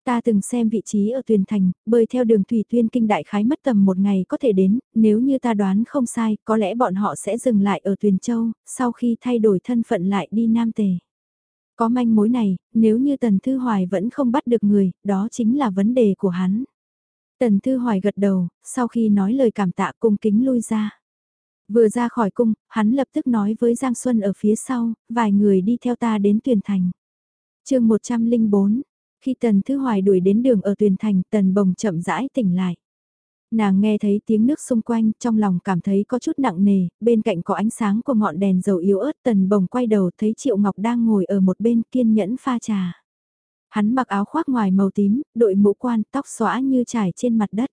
Ta từng xem vị trí ở Tuyền Thành, bơi theo đường Thủy Tuyên Kinh Đại Khái mất tầm một ngày có thể đến, nếu như ta đoán không sai, có lẽ bọn họ sẽ dừng lại ở Tuyền Châu, sau khi thay đổi thân phận lại đi Nam Tề. Có manh mối này, nếu như Tần Thư Hoài vẫn không bắt được người, đó chính là vấn đề của hắn. Tần Thư Hoài gật đầu, sau khi nói lời cảm tạ cung kính lui ra. Vừa ra khỏi cung, hắn lập tức nói với Giang Xuân ở phía sau, vài người đi theo ta đến tuyển thành. chương 104, khi Tần Thư Hoài đuổi đến đường ở tuyển thành, Tần Bồng chậm rãi tỉnh lại. Nàng nghe thấy tiếng nước xung quanh, trong lòng cảm thấy có chút nặng nề, bên cạnh có ánh sáng của ngọn đèn dầu yếu ớt tần bồng quay đầu thấy Triệu Ngọc đang ngồi ở một bên kiên nhẫn pha trà. Hắn mặc áo khoác ngoài màu tím, đội mũ quan, tóc xõa như trải trên mặt đất.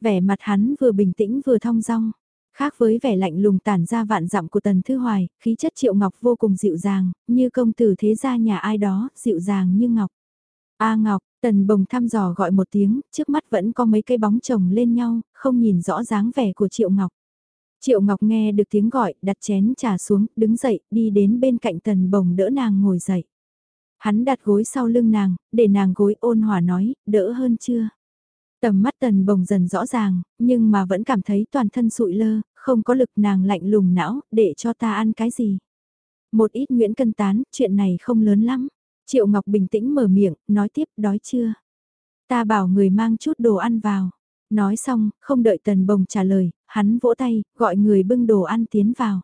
Vẻ mặt hắn vừa bình tĩnh vừa thong dong. Khác với vẻ lạnh lùng tản ra vạn dặm của Tần Thư Hoài, khí chất Triệu Ngọc vô cùng dịu dàng, như công tử thế gia nhà ai đó, dịu dàng như Ngọc. A Ngọc, Tần bồng thăm dò gọi một tiếng, trước mắt vẫn có mấy cây bóng chồng lên nhau, không nhìn rõ dáng vẻ của Triệu Ngọc. Triệu Ngọc nghe được tiếng gọi, đặt chén trà xuống, đứng dậy, đi đến bên cạnh tần bồng đỡ nàng ngồi dậy. Hắn đặt gối sau lưng nàng, để nàng gối ôn hòa nói, đỡ hơn chưa? Tầm mắt tần bồng dần rõ ràng, nhưng mà vẫn cảm thấy toàn thân sụi lơ, không có lực nàng lạnh lùng não, để cho ta ăn cái gì? Một ít Nguyễn Cân Tán, chuyện này không lớn lắm. Triệu Ngọc bình tĩnh mở miệng, nói tiếp đói chưa? Ta bảo người mang chút đồ ăn vào. Nói xong, không đợi Tần Bồng trả lời, hắn vỗ tay, gọi người bưng đồ ăn tiến vào.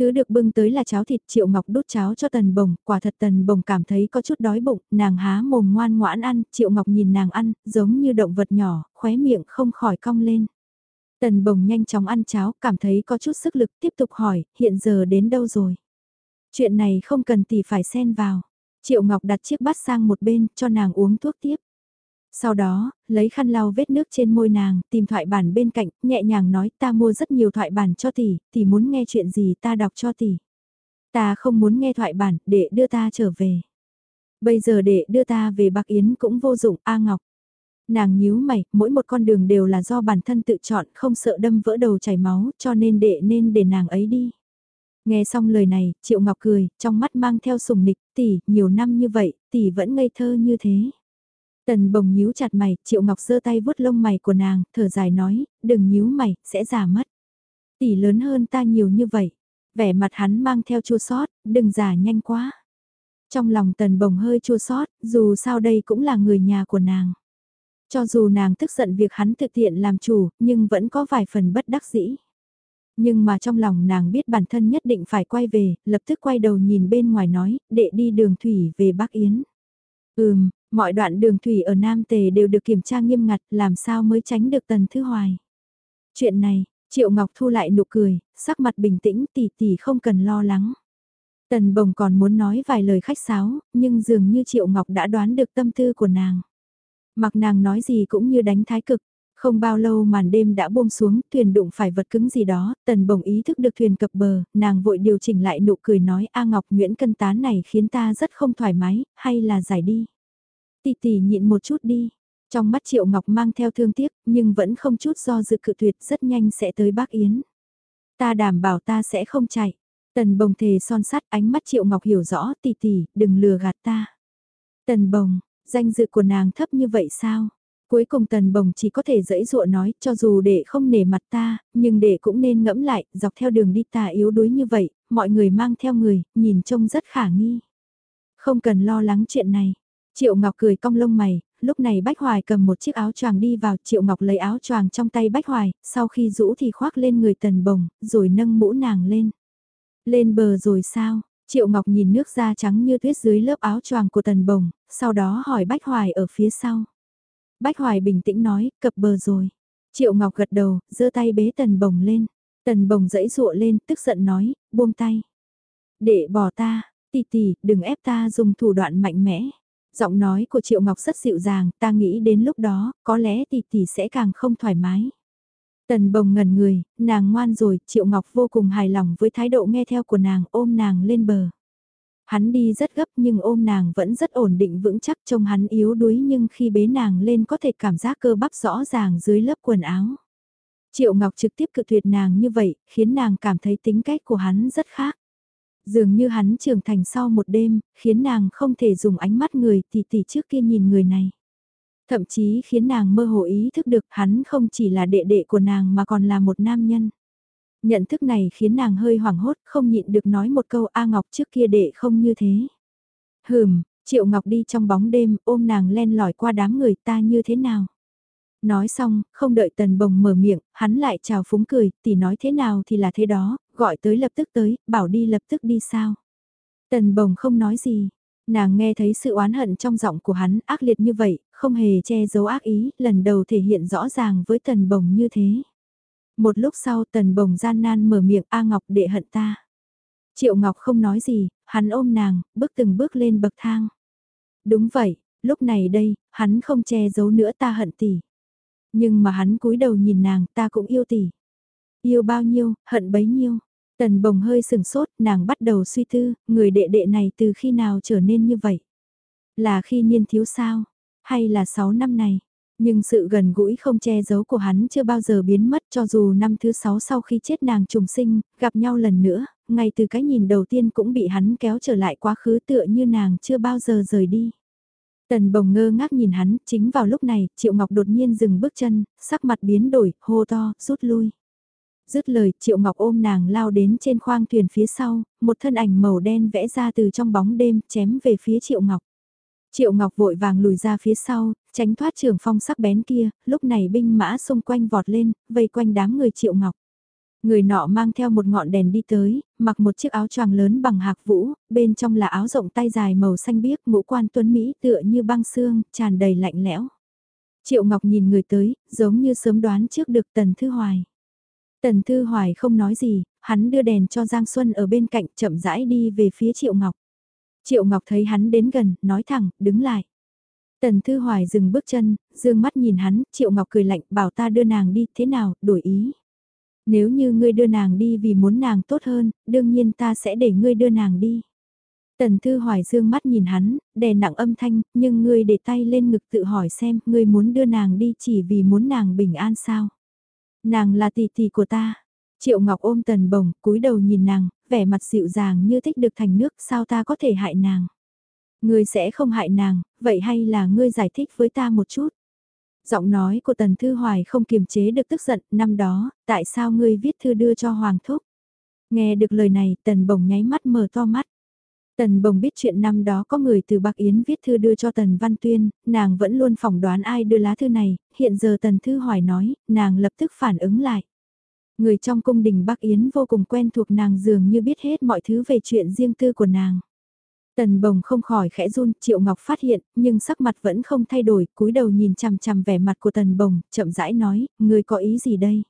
Thứ được bưng tới là cháo thịt Triệu Ngọc đút cháo cho Tần Bồng, quả thật Tần Bồng cảm thấy có chút đói bụng, nàng há mồm ngoan ngoãn ăn, Triệu Ngọc nhìn nàng ăn, giống như động vật nhỏ, khóe miệng không khỏi cong lên. Tần Bồng nhanh chóng ăn cháo, cảm thấy có chút sức lực, tiếp tục hỏi, hiện giờ đến đâu rồi? Chuyện này không cần tỷ phải xen vào. Triệu Ngọc đặt chiếc bát sang một bên, cho nàng uống thuốc tiếp. Sau đó, lấy khăn lau vết nước trên môi nàng, tìm thoại bản bên cạnh, nhẹ nhàng nói ta mua rất nhiều thoại bản cho tỷ, tỷ muốn nghe chuyện gì ta đọc cho tỷ. Ta không muốn nghe thoại bản, để đưa ta trở về. Bây giờ để đưa ta về Bắc Yến cũng vô dụng, A Ngọc. Nàng nhíu mày, mỗi một con đường đều là do bản thân tự chọn, không sợ đâm vỡ đầu chảy máu, cho nên đệ nên để nàng ấy đi. Nghe xong lời này, Triệu Ngọc cười, trong mắt mang theo sùng nịch, tỷ, nhiều năm như vậy, tỷ vẫn ngây thơ như thế. Tần bồng nhíu chặt mày, Triệu Ngọc giơ tay vuốt lông mày của nàng, thở dài nói, đừng nhíu mày, sẽ già mất. Tỷ lớn hơn ta nhiều như vậy. Vẻ mặt hắn mang theo chua sót, đừng già nhanh quá. Trong lòng tần bồng hơi chua sót, dù sao đây cũng là người nhà của nàng. Cho dù nàng tức giận việc hắn thực hiện làm chủ, nhưng vẫn có vài phần bất đắc dĩ. Nhưng mà trong lòng nàng biết bản thân nhất định phải quay về, lập tức quay đầu nhìn bên ngoài nói, đệ đi đường thủy về Bắc Yến. Ừm, mọi đoạn đường thủy ở Nam Tề đều được kiểm tra nghiêm ngặt, làm sao mới tránh được Tần Thư Hoài. Chuyện này, Triệu Ngọc thu lại nụ cười, sắc mặt bình tĩnh tỷ tỷ không cần lo lắng. Tần Bồng còn muốn nói vài lời khách sáo, nhưng dường như Triệu Ngọc đã đoán được tâm tư của nàng. Mặc nàng nói gì cũng như đánh thái cực, không bao lâu màn đêm đã buông xuống, thuyền đụng phải vật cứng gì đó, tần bồng ý thức được thuyền cập bờ, nàng vội điều chỉnh lại nụ cười nói A Ngọc Nguyễn cân tán này khiến ta rất không thoải mái, hay là giải đi. Tỷ tỷ nhịn một chút đi. Trong mắt Triệu Ngọc mang theo thương tiếc, nhưng vẫn không chút do dự cự tuyệt rất nhanh sẽ tới bác Yến. Ta đảm bảo ta sẽ không chạy. Tần bồng thề son sắt ánh mắt Triệu Ngọc hiểu rõ tỷ tỷ, đừng lừa gạt ta. Tần bồng, danh dự của nàng thấp như vậy sao? Cuối cùng tần bồng chỉ có thể dẫy dụa nói, cho dù để không nể mặt ta, nhưng để cũng nên ngẫm lại, dọc theo đường đi ta yếu đuối như vậy, mọi người mang theo người, nhìn trông rất khả nghi. Không cần lo lắng chuyện này. Triệu Ngọc cười cong lông mày, lúc này Bách Hoài cầm một chiếc áo choàng đi vào, Triệu Ngọc lấy áo choàng trong tay Bách Hoài, sau khi rũ thì khoác lên người tần bồng, rồi nâng mũ nàng lên. Lên bờ rồi sao? Triệu Ngọc nhìn nước da trắng như tuyết dưới lớp áo choàng của tần bồng, sau đó hỏi Bách Hoài ở phía sau. Bách Hoài bình tĩnh nói, cập bờ rồi. Triệu Ngọc gật đầu, giơ tay bế tần bồng lên. Tần bồng dẫy dụa lên, tức giận nói, buông tay. Để bỏ ta, tỷ tỷ, đừng ép ta dùng thủ đoạn mạnh mẽ. Giọng nói của Triệu Ngọc rất dịu dàng, ta nghĩ đến lúc đó, có lẽ tỷ tỷ sẽ càng không thoải mái. Tần bồng ngẩn người, nàng ngoan rồi, Triệu Ngọc vô cùng hài lòng với thái độ nghe theo của nàng ôm nàng lên bờ. Hắn đi rất gấp nhưng ôm nàng vẫn rất ổn định vững chắc trông hắn yếu đuối nhưng khi bế nàng lên có thể cảm giác cơ bắp rõ ràng dưới lớp quần áo. Triệu Ngọc trực tiếp cự tuyệt nàng như vậy, khiến nàng cảm thấy tính cách của hắn rất khác. Dường như hắn trưởng thành sau một đêm, khiến nàng không thể dùng ánh mắt người tỷ tỷ trước kia nhìn người này. Thậm chí khiến nàng mơ hồ ý thức được hắn không chỉ là đệ đệ của nàng mà còn là một nam nhân. Nhận thức này khiến nàng hơi hoảng hốt, không nhịn được nói một câu A Ngọc trước kia đệ không như thế. Hừm, Triệu Ngọc đi trong bóng đêm, ôm nàng len lỏi qua đám người ta như thế nào. Nói xong, không đợi tần bồng mở miệng, hắn lại chào phúng cười, tỷ nói thế nào thì là thế đó, gọi tới lập tức tới, bảo đi lập tức đi sao. Tần bồng không nói gì, nàng nghe thấy sự oán hận trong giọng của hắn ác liệt như vậy, không hề che giấu ác ý, lần đầu thể hiện rõ ràng với tần bồng như thế. Một lúc sau tần bồng gian nan mở miệng A Ngọc đệ hận ta. Triệu Ngọc không nói gì, hắn ôm nàng, bước từng bước lên bậc thang. Đúng vậy, lúc này đây, hắn không che giấu nữa ta hận tỷ. Nhưng mà hắn cúi đầu nhìn nàng, ta cũng yêu tỷ. Yêu bao nhiêu, hận bấy nhiêu. Tần bồng hơi sừng sốt, nàng bắt đầu suy tư, người đệ đệ này từ khi nào trở nên như vậy? Là khi niên thiếu sao? Hay là 6 năm này? Nhưng sự gần gũi không che giấu của hắn chưa bao giờ biến mất cho dù năm thứ 6 sau khi chết nàng trùng sinh, gặp nhau lần nữa, ngay từ cái nhìn đầu tiên cũng bị hắn kéo trở lại quá khứ tựa như nàng chưa bao giờ rời đi. Tần bồng ngơ ngác nhìn hắn, chính vào lúc này, Triệu Ngọc đột nhiên dừng bước chân, sắc mặt biến đổi, hô to, rút lui. Dứt lời, Triệu Ngọc ôm nàng lao đến trên khoang thuyền phía sau, một thân ảnh màu đen vẽ ra từ trong bóng đêm, chém về phía Triệu Ngọc. Triệu Ngọc vội vàng lùi ra phía sau, tránh thoát trường phong sắc bén kia, lúc này binh mã xung quanh vọt lên, vây quanh đám người Triệu Ngọc. Người nọ mang theo một ngọn đèn đi tới, mặc một chiếc áo choàng lớn bằng hạc vũ, bên trong là áo rộng tay dài màu xanh biếc, ngũ quan tuấn Mỹ tựa như băng xương, tràn đầy lạnh lẽo. Triệu Ngọc nhìn người tới, giống như sớm đoán trước được Tần Thư Hoài. Tần Thư Hoài không nói gì, hắn đưa đèn cho Giang Xuân ở bên cạnh chậm rãi đi về phía Triệu Ngọc. Triệu Ngọc thấy hắn đến gần, nói thẳng, đứng lại. Tần Thư Hoài dừng bước chân, dương mắt nhìn hắn, Triệu Ngọc cười lạnh, bảo ta đưa nàng đi, thế nào, đổi ý. Nếu như ngươi đưa nàng đi vì muốn nàng tốt hơn, đương nhiên ta sẽ để ngươi đưa nàng đi. Tần Thư Hoài dương mắt nhìn hắn, đè nặng âm thanh, nhưng ngươi để tay lên ngực tự hỏi xem, ngươi muốn đưa nàng đi chỉ vì muốn nàng bình an sao. Nàng là tỷ tỷ của ta. Triệu Ngọc ôm tần bồng, cúi đầu nhìn nàng, vẻ mặt dịu dàng như thích được thành nước, sao ta có thể hại nàng. Ngươi sẽ không hại nàng, vậy hay là ngươi giải thích với ta một chút. Giọng nói của Tần Thư Hoài không kiềm chế được tức giận, năm đó, tại sao ngươi viết thư đưa cho Hoàng Thúc? Nghe được lời này, Tần Bồng nháy mắt mở to mắt. Tần Bồng biết chuyện năm đó có người từ bạc Yến viết thư đưa cho Tần Văn Tuyên, nàng vẫn luôn phỏng đoán ai đưa lá thư này, hiện giờ Tần Thư Hoài nói, nàng lập tức phản ứng lại. Người trong cung đình Bắc Yến vô cùng quen thuộc nàng dường như biết hết mọi thứ về chuyện riêng tư của nàng. Tần bồng không khỏi khẽ run, Triệu Ngọc phát hiện, nhưng sắc mặt vẫn không thay đổi, cúi đầu nhìn chằm chằm vẻ mặt của tần bồng, chậm rãi nói, người có ý gì đây?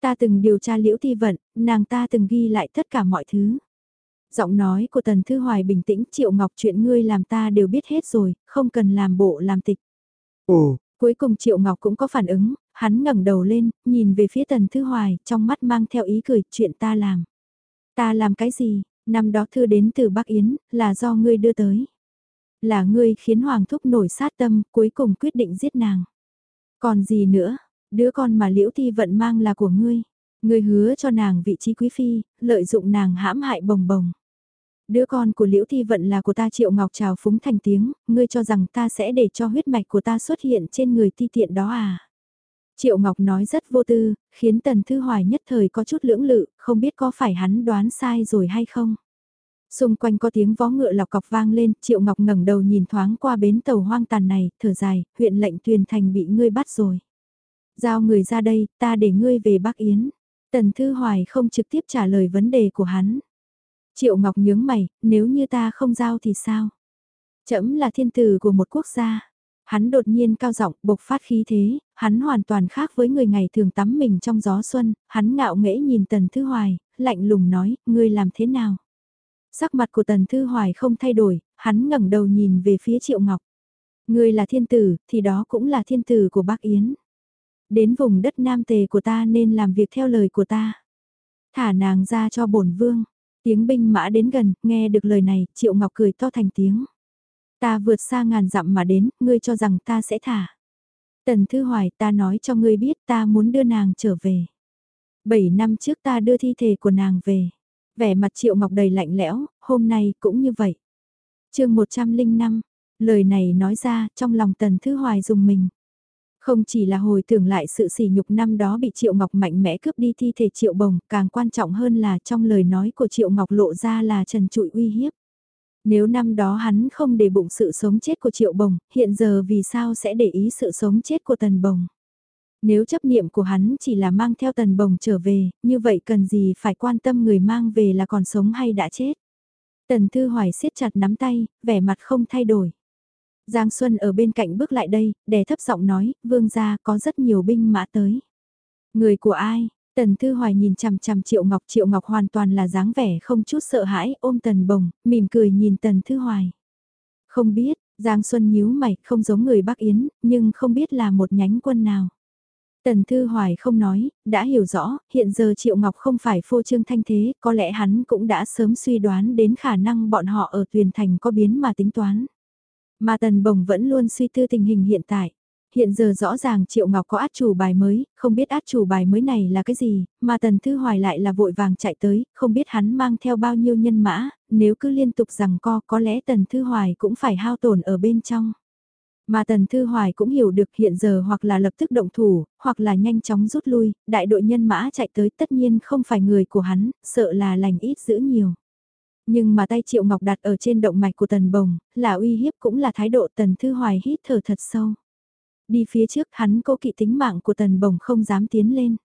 Ta từng điều tra liễu thi vận, nàng ta từng ghi lại tất cả mọi thứ. Giọng nói của Tần Thư Hoài bình tĩnh, Triệu Ngọc chuyện ngươi làm ta đều biết hết rồi, không cần làm bộ làm tịch. Ồ, cuối cùng Triệu Ngọc cũng có phản ứng, hắn ngẩng đầu lên, nhìn về phía Tần Thư Hoài, trong mắt mang theo ý cười, chuyện ta làm. Ta làm cái gì? Năm đó thư đến từ Bắc Yến, là do ngươi đưa tới. Là ngươi khiến Hoàng Thúc nổi sát tâm, cuối cùng quyết định giết nàng. Còn gì nữa, đứa con mà Liễu Thi vận mang là của ngươi. Ngươi hứa cho nàng vị trí quý phi, lợi dụng nàng hãm hại bồng bồng. Đứa con của Liễu Thi vận là của ta Triệu Ngọc trào phúng thành tiếng, ngươi cho rằng ta sẽ để cho huyết mạch của ta xuất hiện trên người ti tiện đó à? Triệu Ngọc nói rất vô tư, khiến Tần Thư Hoài nhất thời có chút lưỡng lự, không biết có phải hắn đoán sai rồi hay không. Xung quanh có tiếng vó ngựa lọc cọc vang lên, Triệu Ngọc ngẩng đầu nhìn thoáng qua bến tàu hoang tàn này, thở dài, huyện lệnh tuyền thành bị ngươi bắt rồi. Giao người ra đây, ta để ngươi về Bắc Yến. Tần Thư Hoài không trực tiếp trả lời vấn đề của hắn. Triệu Ngọc nhướng mày, nếu như ta không giao thì sao? Chấm là thiên tử của một quốc gia. Hắn đột nhiên cao giọng bộc phát khí thế, hắn hoàn toàn khác với người ngày thường tắm mình trong gió xuân, hắn ngạo nghễ nhìn Tần Thư Hoài, lạnh lùng nói, ngươi làm thế nào? Sắc mặt của Tần Thư Hoài không thay đổi, hắn ngẩng đầu nhìn về phía Triệu Ngọc. Ngươi là thiên tử, thì đó cũng là thiên tử của bác Yến. Đến vùng đất nam tề của ta nên làm việc theo lời của ta. Thả nàng ra cho bổn vương. Tiếng binh mã đến gần, nghe được lời này, Triệu Ngọc cười to thành tiếng. Ta vượt xa ngàn dặm mà đến, ngươi cho rằng ta sẽ thả. Tần Thư Hoài ta nói cho ngươi biết ta muốn đưa nàng trở về. Bảy năm trước ta đưa thi thể của nàng về. Vẻ mặt Triệu Ngọc đầy lạnh lẽo, hôm nay cũng như vậy. chương 105, lời này nói ra trong lòng Tần Thư Hoài dùng mình. Không chỉ là hồi tưởng lại sự sỉ nhục năm đó bị Triệu Ngọc mạnh mẽ cướp đi thi thể Triệu Bồng, càng quan trọng hơn là trong lời nói của Triệu Ngọc lộ ra là trần trụi uy hiếp. Nếu năm đó hắn không để bụng sự sống chết của Triệu Bồng, hiện giờ vì sao sẽ để ý sự sống chết của Tần Bồng? Nếu chấp niệm của hắn chỉ là mang theo Tần Bồng trở về, như vậy cần gì phải quan tâm người mang về là còn sống hay đã chết? Tần Thư Hoài siết chặt nắm tay, vẻ mặt không thay đổi. Giang Xuân ở bên cạnh bước lại đây, đè thấp giọng nói, vương gia có rất nhiều binh mã tới. Người của ai? Tần Thư Hoài nhìn chằm chằm Triệu Ngọc, Triệu Ngọc hoàn toàn là dáng vẻ không chút sợ hãi, ôm Tần Bồng, mỉm cười nhìn Tần Thư Hoài. Không biết, Giang Xuân nhíu mày, không giống người Bắc Yến, nhưng không biết là một nhánh quân nào. Tần Thư Hoài không nói, đã hiểu rõ, hiện giờ Triệu Ngọc không phải phô trương thanh thế, có lẽ hắn cũng đã sớm suy đoán đến khả năng bọn họ ở Tuyền Thành có biến mà tính toán. Mà Tần Bồng vẫn luôn suy tư tình hình hiện tại. Hiện giờ rõ ràng Triệu Ngọc có át chủ bài mới, không biết át chủ bài mới này là cái gì, mà Tần Thư Hoài lại là vội vàng chạy tới, không biết hắn mang theo bao nhiêu nhân mã, nếu cứ liên tục rằng co có lẽ Tần Thư Hoài cũng phải hao tổn ở bên trong. Mà Tần Thư Hoài cũng hiểu được hiện giờ hoặc là lập tức động thủ, hoặc là nhanh chóng rút lui, đại đội nhân mã chạy tới tất nhiên không phải người của hắn, sợ là lành ít giữ nhiều. Nhưng mà tay Triệu Ngọc đặt ở trên động mạch của Tần Bồng, là uy hiếp cũng là thái độ Tần Thư Hoài hít thở thật sâu. Đi phía trước hắn cố kỵ tính mạng của Tần Bồng không dám tiến lên.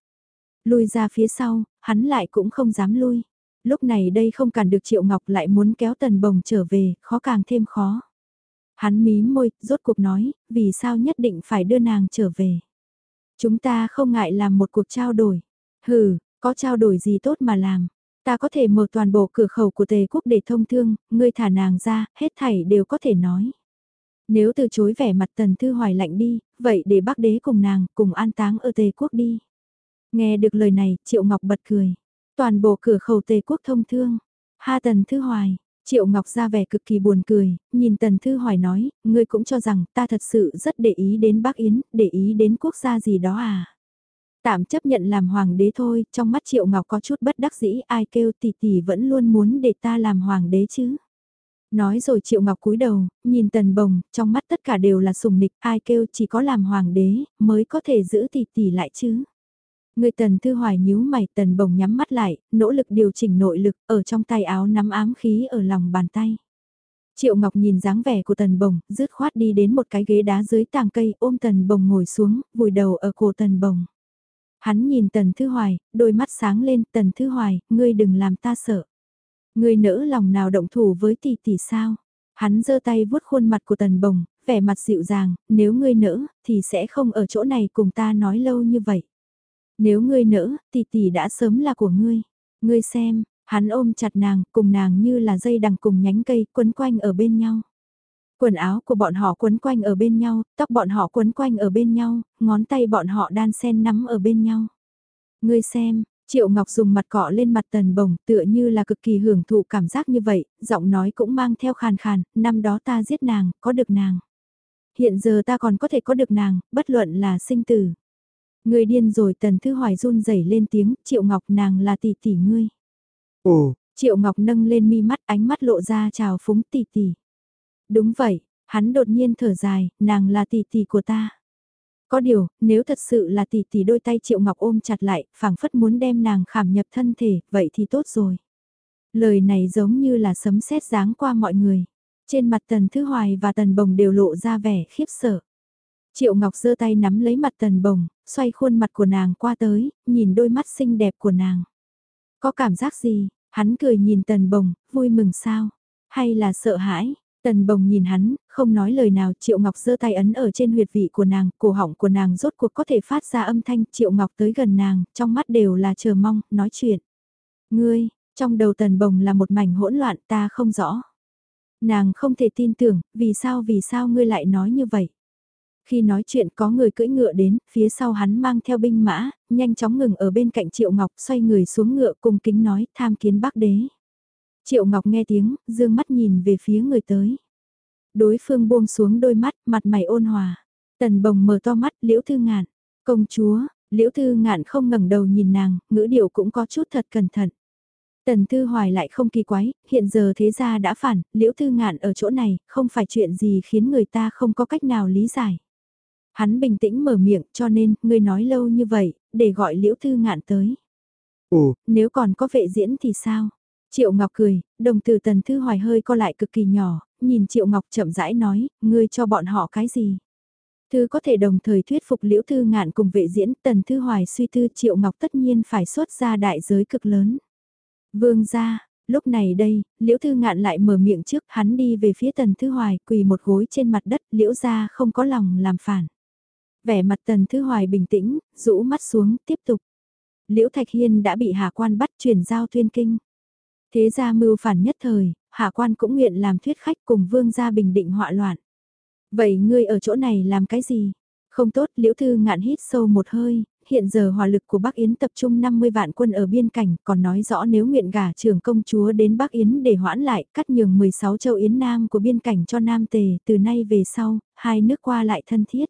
Lui ra phía sau, hắn lại cũng không dám lui. Lúc này đây không cản được Triệu Ngọc lại muốn kéo Tần Bồng trở về, khó càng thêm khó. Hắn mí môi, rốt cuộc nói, vì sao nhất định phải đưa nàng trở về. Chúng ta không ngại làm một cuộc trao đổi. Hừ, có trao đổi gì tốt mà làm. Ta có thể mở toàn bộ cửa khẩu của tề quốc để thông thương, ngươi thả nàng ra, hết thảy đều có thể nói. Nếu từ chối vẻ mặt tần thư hoài lạnh đi, vậy để bác đế cùng nàng, cùng an táng ở tề quốc đi. Nghe được lời này, Triệu Ngọc bật cười. Toàn bộ cửa khẩu tề quốc thông thương. Ha tần thư hoài, Triệu Ngọc ra vẻ cực kỳ buồn cười, nhìn Tần Thư Hoài nói, ngươi cũng cho rằng ta thật sự rất để ý đến bác Yến, để ý đến quốc gia gì đó à. Tạm chấp nhận làm hoàng đế thôi, trong mắt Triệu Ngọc có chút bất đắc dĩ, ai kêu tỷ tỷ vẫn luôn muốn để ta làm hoàng đế chứ. Nói rồi Triệu Ngọc cúi đầu, nhìn Tần Bồng, trong mắt tất cả đều là sùng nịch, ai kêu chỉ có làm hoàng đế, mới có thể giữ tỷ tỷ lại chứ. Người tần thư hoài nhíu mày tần bồng nhắm mắt lại, nỗ lực điều chỉnh nội lực, ở trong tay áo nắm ám khí ở lòng bàn tay. Triệu Ngọc nhìn dáng vẻ của tần bồng, rứt khoát đi đến một cái ghế đá dưới tàng cây, ôm tần bồng ngồi xuống, vùi đầu ở cổ tần bồng. Hắn nhìn tần thư hoài, đôi mắt sáng lên, tần thư hoài, ngươi đừng làm ta sợ. Ngươi nỡ lòng nào động thủ với tỷ tỷ sao? Hắn giơ tay vuốt khuôn mặt của tần bồng, vẻ mặt dịu dàng, nếu ngươi nỡ, thì sẽ không ở chỗ này cùng ta nói lâu như vậy. Nếu ngươi nỡ, tỷ tỷ đã sớm là của ngươi. Ngươi xem, hắn ôm chặt nàng, cùng nàng như là dây đằng cùng nhánh cây quấn quanh ở bên nhau. Quần áo của bọn họ quấn quanh ở bên nhau, tóc bọn họ quấn quanh ở bên nhau, ngón tay bọn họ đan sen nắm ở bên nhau. Ngươi xem, Triệu Ngọc dùng mặt cọ lên mặt tần bồng tựa như là cực kỳ hưởng thụ cảm giác như vậy, giọng nói cũng mang theo khàn khàn, năm đó ta giết nàng, có được nàng. Hiện giờ ta còn có thể có được nàng, bất luận là sinh tử. Người điên rồi tần thư hoài run rẩy lên tiếng, triệu ngọc nàng là tỷ tỷ ngươi. Ồ, triệu ngọc nâng lên mi mắt ánh mắt lộ ra chào phúng tỷ tỷ. Đúng vậy, hắn đột nhiên thở dài, nàng là tỷ tỷ của ta. Có điều, nếu thật sự là tỷ tỷ đôi tay triệu ngọc ôm chặt lại, phảng phất muốn đem nàng khảm nhập thân thể, vậy thì tốt rồi. Lời này giống như là sấm sét giáng qua mọi người. Trên mặt tần thứ hoài và tần bồng đều lộ ra vẻ khiếp sợ. Triệu Ngọc giơ tay nắm lấy mặt tần bồng, xoay khuôn mặt của nàng qua tới, nhìn đôi mắt xinh đẹp của nàng. Có cảm giác gì? Hắn cười nhìn tần bồng, vui mừng sao? Hay là sợ hãi? Tần bồng nhìn hắn, không nói lời nào Triệu Ngọc giơ tay ấn ở trên huyệt vị của nàng, cổ họng của nàng rốt cuộc có thể phát ra âm thanh Triệu Ngọc tới gần nàng, trong mắt đều là chờ mong, nói chuyện. Ngươi, trong đầu tần bồng là một mảnh hỗn loạn ta không rõ. Nàng không thể tin tưởng, vì sao vì sao ngươi lại nói như vậy? Khi nói chuyện có người cưỡi ngựa đến, phía sau hắn mang theo binh mã, nhanh chóng ngừng ở bên cạnh Triệu Ngọc xoay người xuống ngựa cùng kính nói tham kiến bác đế. Triệu Ngọc nghe tiếng, dương mắt nhìn về phía người tới. Đối phương buông xuống đôi mắt, mặt mày ôn hòa. Tần bồng mở to mắt, liễu thư ngạn. Công chúa, liễu thư ngạn không ngẩng đầu nhìn nàng, ngữ điệu cũng có chút thật cẩn thận. Tần Thư Hoài lại không kỳ quái, hiện giờ thế gia đã phản, liễu thư ngạn ở chỗ này, không phải chuyện gì khiến người ta không có cách nào lý giải. Hắn bình tĩnh mở miệng cho nên, ngươi nói lâu như vậy, để gọi liễu thư ngạn tới. Ồ, nếu còn có vệ diễn thì sao? Triệu Ngọc cười, đồng từ Tần Thư Hoài hơi co lại cực kỳ nhỏ, nhìn Triệu Ngọc chậm rãi nói, ngươi cho bọn họ cái gì? Thư có thể đồng thời thuyết phục Liễu Thư ngạn cùng vệ diễn Tần Thư Hoài suy tư Triệu Ngọc tất nhiên phải xuất ra đại giới cực lớn. Vương ra, lúc này đây, Liễu Thư ngạn lại mở miệng trước hắn đi về phía Tần Thư Hoài quỳ một gối trên mặt đất Liễu ra không có lòng làm phản. Vẻ mặt Tần Thư Hoài bình tĩnh, rũ mắt xuống, tiếp tục. Liễu Thạch Hiên đã bị Hà Quan bắt chuyển giao tuyên kinh. Thế gia mưu phản nhất thời, hạ Quan cũng nguyện làm thuyết khách cùng Vương gia bình định họa loạn. Vậy ngươi ở chỗ này làm cái gì? Không tốt, Liễu Thư ngạn hít sâu một hơi, hiện giờ hỏa lực của Bắc Yến tập trung 50 vạn quân ở biên cảnh, còn nói rõ nếu nguyện gả trưởng công chúa đến Bắc Yến để hoãn lại, cắt nhường 16 châu Yến Nam của biên cảnh cho Nam Tề, từ nay về sau, hai nước qua lại thân thiết.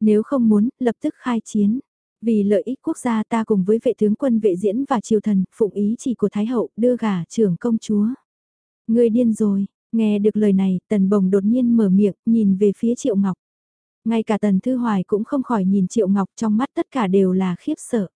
Nếu không muốn, lập tức khai chiến. Vì lợi ích quốc gia ta cùng với vệ tướng quân vệ diễn và triều thần, phụng ý chỉ của Thái Hậu, đưa gả trưởng công chúa. Người điên rồi, nghe được lời này, tần bồng đột nhiên mở miệng, nhìn về phía triệu ngọc. Ngay cả tần thư hoài cũng không khỏi nhìn triệu ngọc trong mắt tất cả đều là khiếp sợ.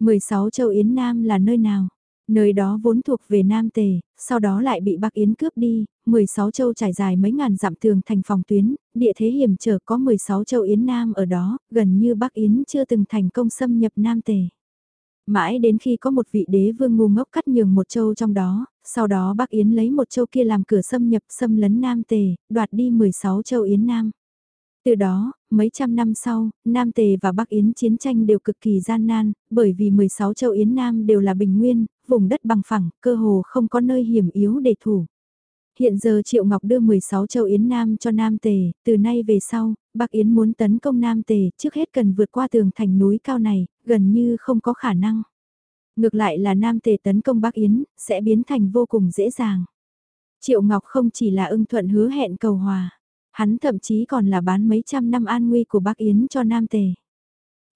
16 châu Yến Nam là nơi nào? Nơi đó vốn thuộc về Nam Tề, sau đó lại bị Bắc Yến cướp đi, 16 châu trải dài mấy ngàn dặm tường thành phòng tuyến, địa thế hiểm trở có 16 châu Yến Nam ở đó, gần như Bắc Yến chưa từng thành công xâm nhập Nam Tề. Mãi đến khi có một vị đế vương ngu ngốc cắt nhường một châu trong đó, sau đó Bắc Yến lấy một châu kia làm cửa xâm nhập xâm lấn Nam Tề, đoạt đi 16 châu Yến Nam. Từ đó, mấy trăm năm sau, Nam Tề và Bắc Yến chiến tranh đều cực kỳ gian nan, bởi vì 16 châu Yến Nam đều là bình nguyên, vùng đất bằng phẳng, cơ hồ không có nơi hiểm yếu để thủ. Hiện giờ Triệu Ngọc đưa 16 châu Yến Nam cho Nam Tề, từ nay về sau, Bắc Yến muốn tấn công Nam Tề, trước hết cần vượt qua tường thành núi cao này, gần như không có khả năng. Ngược lại là Nam Tề tấn công Bắc Yến, sẽ biến thành vô cùng dễ dàng. Triệu Ngọc không chỉ là ưng thuận hứa hẹn cầu hòa, hắn thậm chí còn là bán mấy trăm năm an nguy của Bắc Yến cho Nam Tề.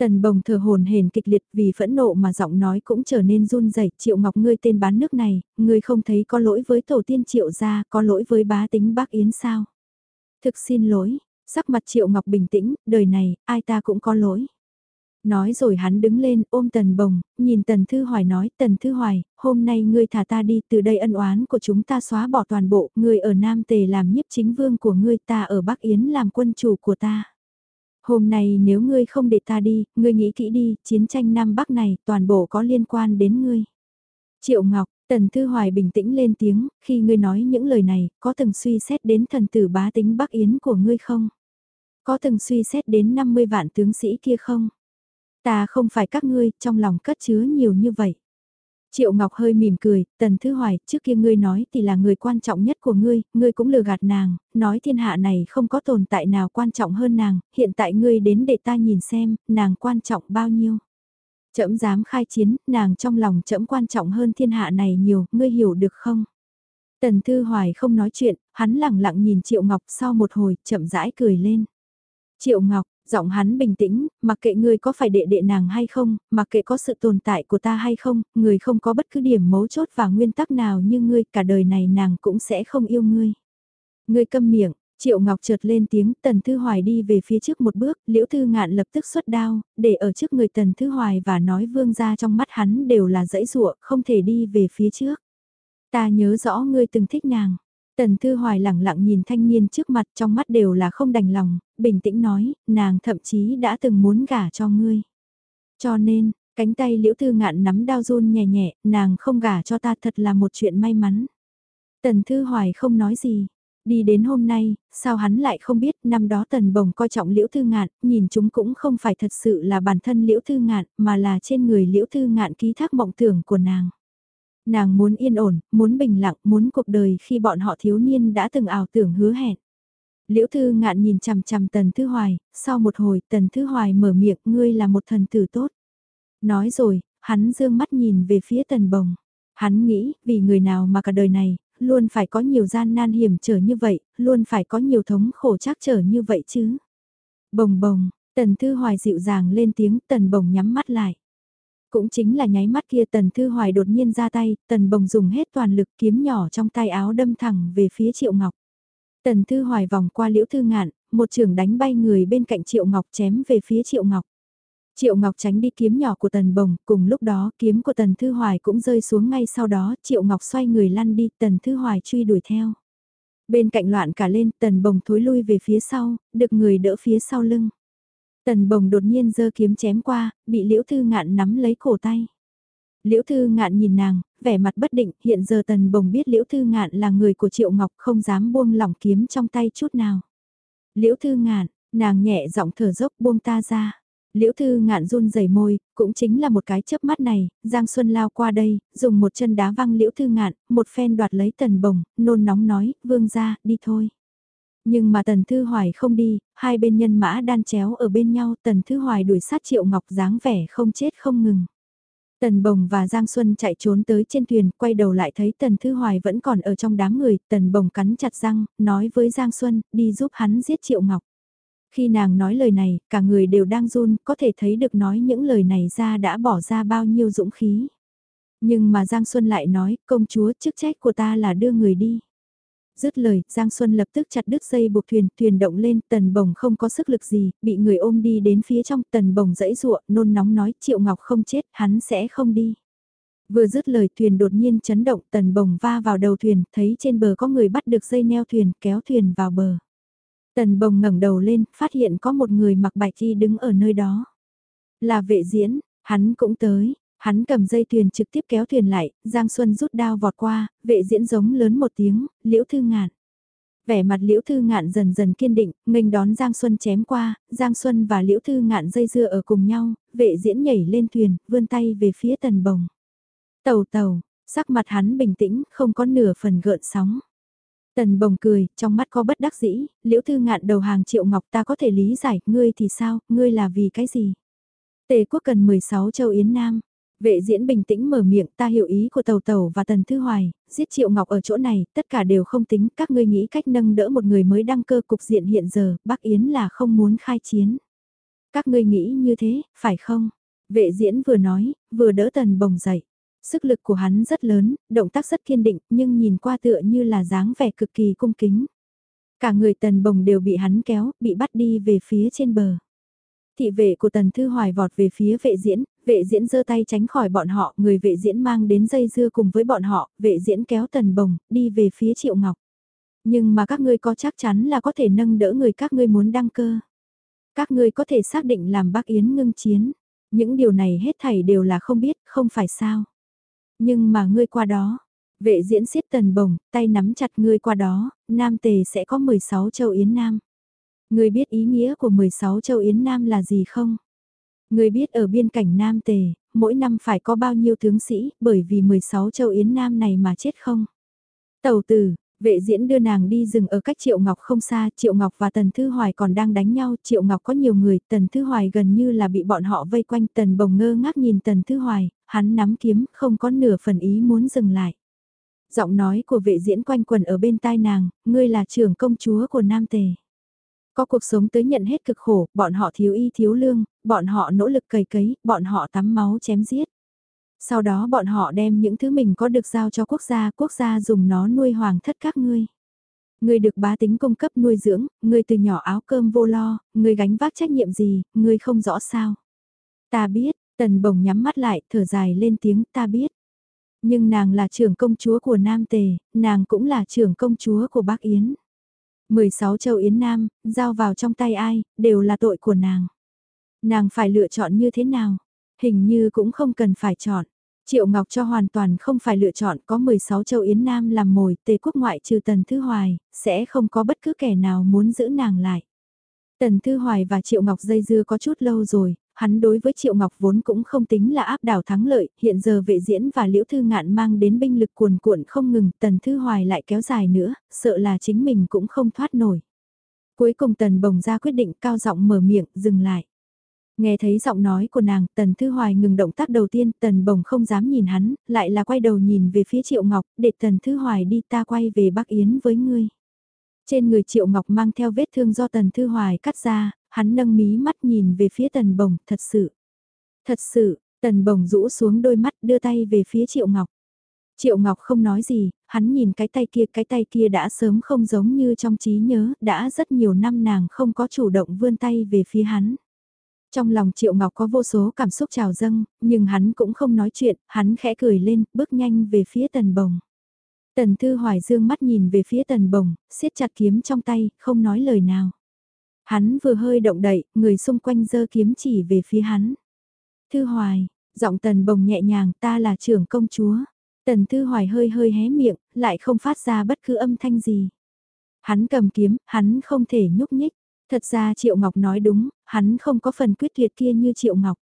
Tần bồng thờ hồn hển kịch liệt vì phẫn nộ mà giọng nói cũng trở nên run rẩy. Triệu Ngọc ngươi tên bán nước này, ngươi không thấy có lỗi với tổ tiên Triệu gia, có lỗi với bá tính bác Yến sao? Thực xin lỗi, sắc mặt Triệu Ngọc bình tĩnh, đời này, ai ta cũng có lỗi. Nói rồi hắn đứng lên ôm Tần Bồng, nhìn Tần Thư Hoài nói Tần Thư Hoài, hôm nay ngươi thả ta đi từ đây ân oán của chúng ta xóa bỏ toàn bộ, ngươi ở Nam Tề làm nhiếp chính vương của ngươi ta ở Bắc Yến làm quân chủ của ta. Hôm nay nếu ngươi không để ta đi, ngươi nghĩ kỹ đi, chiến tranh Nam Bắc này toàn bộ có liên quan đến ngươi. Triệu Ngọc, Tần Thư Hoài bình tĩnh lên tiếng, khi ngươi nói những lời này, có từng suy xét đến thần tử bá tính Bắc Yến của ngươi không? Có từng suy xét đến 50 vạn tướng sĩ kia không? Ta không phải các ngươi, trong lòng cất chứa nhiều như vậy. Triệu Ngọc hơi mỉm cười, Tần Thứ Hoài, trước kia ngươi nói thì là người quan trọng nhất của ngươi, ngươi cũng lừa gạt nàng, nói thiên hạ này không có tồn tại nào quan trọng hơn nàng, hiện tại ngươi đến để ta nhìn xem, nàng quan trọng bao nhiêu. Trẫm dám khai chiến, nàng trong lòng trẫm quan trọng hơn thiên hạ này nhiều, ngươi hiểu được không? Tần Thư Hoài không nói chuyện, hắn lặng lặng nhìn Triệu Ngọc sau một hồi, chậm rãi cười lên. Triệu Ngọc, Giọng hắn bình tĩnh, mặc kệ ngươi có phải đệ đệ nàng hay không, mặc kệ có sự tồn tại của ta hay không, người không có bất cứ điểm mấu chốt và nguyên tắc nào như ngươi, cả đời này nàng cũng sẽ không yêu ngươi. Ngươi câm miệng, Triệu Ngọc chợt lên tiếng, Tần Thư Hoài đi về phía trước một bước, Liễu Thư Ngạn lập tức xuất đao, để ở trước người Tần Thư Hoài và nói vương ra trong mắt hắn đều là dãy rụa, không thể đi về phía trước. Ta nhớ rõ ngươi từng thích nàng. Tần Thư Hoài lẳng lặng nhìn thanh niên trước mặt trong mắt đều là không đành lòng, bình tĩnh nói, nàng thậm chí đã từng muốn gả cho ngươi. Cho nên, cánh tay liễu thư ngạn nắm đao run nhẹ nhẹ, nàng không gả cho ta thật là một chuyện may mắn. Tần Thư Hoài không nói gì. Đi đến hôm nay, sao hắn lại không biết năm đó tần bồng coi trọng liễu thư ngạn, nhìn chúng cũng không phải thật sự là bản thân liễu thư ngạn, mà là trên người liễu thư ngạn ký thác mộng tưởng của nàng. Nàng muốn yên ổn, muốn bình lặng, muốn cuộc đời khi bọn họ thiếu niên đã từng ảo tưởng hứa hẹn. Liễu Thư ngạn nhìn chằm chằm Tần Thư Hoài, sau một hồi Tần Thư Hoài mở miệng ngươi là một thần tử tốt. Nói rồi, hắn dương mắt nhìn về phía Tần Bồng. Hắn nghĩ, vì người nào mà cả đời này, luôn phải có nhiều gian nan hiểm trở như vậy, luôn phải có nhiều thống khổ chắc trở như vậy chứ. Bồng bồng, Tần Thư Hoài dịu dàng lên tiếng Tần Bồng nhắm mắt lại. Cũng chính là nháy mắt kia Tần Thư Hoài đột nhiên ra tay, Tần Bồng dùng hết toàn lực kiếm nhỏ trong tay áo đâm thẳng về phía Triệu Ngọc. Tần Thư Hoài vòng qua Liễu Thư Ngạn, một trường đánh bay người bên cạnh Triệu Ngọc chém về phía Triệu Ngọc. Triệu Ngọc tránh đi kiếm nhỏ của Tần Bồng, cùng lúc đó kiếm của Tần Thư Hoài cũng rơi xuống ngay sau đó, Triệu Ngọc xoay người lăn đi, Tần Thư Hoài truy đuổi theo. Bên cạnh loạn cả lên, Tần Bồng thối lui về phía sau, được người đỡ phía sau lưng. Tần Bồng đột nhiên giơ kiếm chém qua, bị Liễu Thư Ngạn nắm lấy cổ tay. Liễu Thư Ngạn nhìn nàng, vẻ mặt bất định, hiện giờ Tần Bồng biết Liễu Thư Ngạn là người của Triệu Ngọc không dám buông lỏng kiếm trong tay chút nào. Liễu Thư Ngạn, nàng nhẹ giọng thở dốc buông ta ra. Liễu Thư ngạn run rẩy môi, cũng chính là một cái chớp mắt này, Giang Xuân lao qua đây, dùng một chân đá văng Liễu Thư ngạn, một phen đoạt lấy tần bồng, nôn nóng nói, vương ra, đi thôi. Nhưng mà Tần Thư Hoài không đi, hai bên nhân mã đan chéo ở bên nhau, Tần Thư Hoài đuổi sát Triệu Ngọc dáng vẻ không chết không ngừng. Tần Bồng và Giang Xuân chạy trốn tới trên thuyền, quay đầu lại thấy Tần Thư Hoài vẫn còn ở trong đám người, Tần Bồng cắn chặt răng, nói với Giang Xuân, đi giúp hắn giết Triệu Ngọc. Khi nàng nói lời này, cả người đều đang run, có thể thấy được nói những lời này ra đã bỏ ra bao nhiêu dũng khí. Nhưng mà Giang Xuân lại nói, công chúa chức trách của ta là đưa người đi. Dứt lời, Giang Xuân lập tức chặt đứt dây buộc thuyền, thuyền động lên, tần bồng không có sức lực gì, bị người ôm đi đến phía trong, tần bồng dẫy ruộng, nôn nóng nói, Triệu Ngọc không chết, hắn sẽ không đi. Vừa dứt lời thuyền đột nhiên chấn động, tần bồng va vào đầu thuyền, thấy trên bờ có người bắt được dây neo thuyền, kéo thuyền vào bờ. Tần bồng ngẩng đầu lên, phát hiện có một người mặc bạch chi đứng ở nơi đó. Là vệ diễn, hắn cũng tới, hắn cầm dây thuyền trực tiếp kéo thuyền lại, Giang Xuân rút đao vọt qua, vệ diễn giống lớn một tiếng, liễu thư ngạn. Vẻ mặt liễu thư ngạn dần dần kiên định, nghênh đón Giang Xuân chém qua, Giang Xuân và liễu thư ngạn dây dưa ở cùng nhau, vệ diễn nhảy lên thuyền, vươn tay về phía tần bồng. Tàu tàu, sắc mặt hắn bình tĩnh, không có nửa phần gợn sóng. Tần bồng cười, trong mắt có bất đắc dĩ, liễu thư ngạn đầu hàng triệu ngọc ta có thể lý giải, ngươi thì sao, ngươi là vì cái gì? Tề quốc cần 16 châu Yến Nam. Vệ diễn bình tĩnh mở miệng ta hiểu ý của Tàu Tàu và Tần Thư Hoài, giết Triệu Ngọc ở chỗ này, tất cả đều không tính, các ngươi nghĩ cách nâng đỡ một người mới đăng cơ cục diện hiện giờ, Bắc Yến là không muốn khai chiến. Các ngươi nghĩ như thế, phải không? Vệ diễn vừa nói, vừa đỡ Tần Bồng dậy. Sức lực của hắn rất lớn, động tác rất kiên định, nhưng nhìn qua tựa như là dáng vẻ cực kỳ cung kính. Cả người tần bồng đều bị hắn kéo, bị bắt đi về phía trên bờ. Thị vệ của tần thư hoài vọt về phía vệ diễn, vệ diễn giơ tay tránh khỏi bọn họ, người vệ diễn mang đến dây dưa cùng với bọn họ, vệ diễn kéo tần bồng, đi về phía triệu ngọc. Nhưng mà các ngươi có chắc chắn là có thể nâng đỡ người các ngươi muốn đăng cơ. Các ngươi có thể xác định làm bác Yến ngưng chiến. Những điều này hết thảy đều là không biết, không phải sao. Nhưng mà ngươi qua đó, vệ diễn siết tần bồng, tay nắm chặt ngươi qua đó, Nam Tề sẽ có 16 châu Yến Nam người biết ý nghĩa của 16 châu Yến Nam là gì không? người biết ở biên cảnh Nam Tề, mỗi năm phải có bao nhiêu tướng sĩ, bởi vì 16 châu Yến Nam này mà chết không? Tầu tử, Vệ diễn đưa nàng đi rừng ở cách Triệu Ngọc không xa, Triệu Ngọc và Tần Thư Hoài còn đang đánh nhau, Triệu Ngọc có nhiều người, Tần Thư Hoài gần như là bị bọn họ vây quanh, Tần Bồng ngơ ngác nhìn Tần Thư Hoài, hắn nắm kiếm, không có nửa phần ý muốn dừng lại. Giọng nói của vệ diễn quanh quần ở bên tai nàng, ngươi là trưởng công chúa của Nam Tề. Có cuộc sống tới nhận hết cực khổ, bọn họ thiếu y thiếu lương, bọn họ nỗ lực cày cấy, bọn họ tắm máu chém giết. Sau đó bọn họ đem những thứ mình có được giao cho quốc gia, quốc gia dùng nó nuôi hoàng thất các ngươi. Ngươi được bá tính cung cấp nuôi dưỡng, ngươi từ nhỏ áo cơm vô lo, ngươi gánh vác trách nhiệm gì, ngươi không rõ sao. Ta biết, tần bồng nhắm mắt lại, thở dài lên tiếng ta biết. Nhưng nàng là trưởng công chúa của Nam Tề, nàng cũng là trưởng công chúa của Bắc Yến. 16 châu Yến Nam, giao vào trong tay ai, đều là tội của nàng. Nàng phải lựa chọn như thế nào? Hình như cũng không cần phải chọn. Triệu Ngọc cho hoàn toàn không phải lựa chọn có 16 châu Yến Nam làm mồi, tề quốc ngoại trừ Tần Thư Hoài, sẽ không có bất cứ kẻ nào muốn giữ nàng lại. Tần Thư Hoài và Triệu Ngọc dây dưa có chút lâu rồi, hắn đối với Triệu Ngọc vốn cũng không tính là áp đảo thắng lợi, hiện giờ vệ diễn và Liễu Thư Ngạn mang đến binh lực cuồn cuộn không ngừng, Tần Thư Hoài lại kéo dài nữa, sợ là chính mình cũng không thoát nổi. Cuối cùng Tần Bồng ra quyết định cao giọng mở miệng, dừng lại. Nghe thấy giọng nói của nàng, Tần Thư Hoài ngừng động tác đầu tiên, Tần Bồng không dám nhìn hắn, lại là quay đầu nhìn về phía Triệu Ngọc, để Tần Thư Hoài đi ta quay về Bắc Yến với ngươi. Trên người Triệu Ngọc mang theo vết thương do Tần Thư Hoài cắt ra, hắn nâng mí mắt nhìn về phía Tần Bồng, thật sự. Thật sự, Tần Bồng rũ xuống đôi mắt đưa tay về phía Triệu Ngọc. Triệu Ngọc không nói gì, hắn nhìn cái tay kia, cái tay kia đã sớm không giống như trong trí nhớ, đã rất nhiều năm nàng không có chủ động vươn tay về phía hắn. Trong lòng Triệu Ngọc có vô số cảm xúc trào dâng, nhưng hắn cũng không nói chuyện, hắn khẽ cười lên, bước nhanh về phía tần bồng. Tần Thư Hoài dương mắt nhìn về phía tần bồng, siết chặt kiếm trong tay, không nói lời nào. Hắn vừa hơi động đậy, người xung quanh giơ kiếm chỉ về phía hắn. Thư Hoài, giọng tần bồng nhẹ nhàng ta là trưởng công chúa. Tần Thư Hoài hơi hơi hé miệng, lại không phát ra bất cứ âm thanh gì. Hắn cầm kiếm, hắn không thể nhúc nhích. Thật ra Triệu Ngọc nói đúng, hắn không có phần quyết liệt kia như Triệu Ngọc.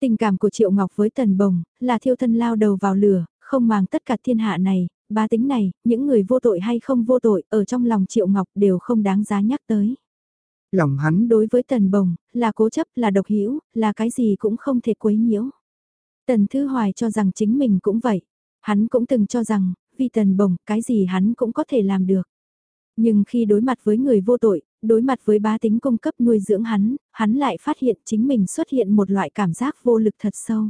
Tình cảm của Triệu Ngọc với Tần Bồng, là thiêu thân lao đầu vào lửa, không màng tất cả thiên hạ này, ba tính này, những người vô tội hay không vô tội, ở trong lòng Triệu Ngọc đều không đáng giá nhắc tới. Lòng hắn đối với Tần Bồng, là cố chấp, là độc hữu là cái gì cũng không thể quấy nhiễu. Tần Thư Hoài cho rằng chính mình cũng vậy. Hắn cũng từng cho rằng, vì Tần Bồng, cái gì hắn cũng có thể làm được. Nhưng khi đối mặt với người vô tội, đối mặt với bá tính cung cấp nuôi dưỡng hắn, hắn lại phát hiện chính mình xuất hiện một loại cảm giác vô lực thật sâu.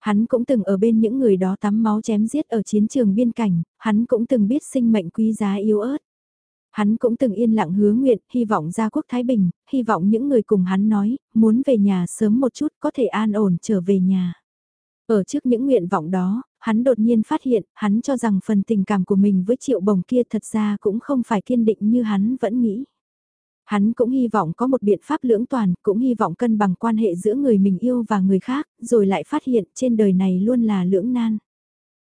Hắn cũng từng ở bên những người đó tắm máu chém giết ở chiến trường biên cảnh, hắn cũng từng biết sinh mệnh quý giá yếu ớt. Hắn cũng từng yên lặng hứa nguyện, hy vọng gia quốc Thái Bình, hy vọng những người cùng hắn nói, muốn về nhà sớm một chút có thể an ổn trở về nhà. Ở trước những nguyện vọng đó, hắn đột nhiên phát hiện, hắn cho rằng phần tình cảm của mình với triệu bồng kia thật ra cũng không phải kiên định như hắn vẫn nghĩ. Hắn cũng hy vọng có một biện pháp lưỡng toàn, cũng hy vọng cân bằng quan hệ giữa người mình yêu và người khác, rồi lại phát hiện trên đời này luôn là lưỡng nan.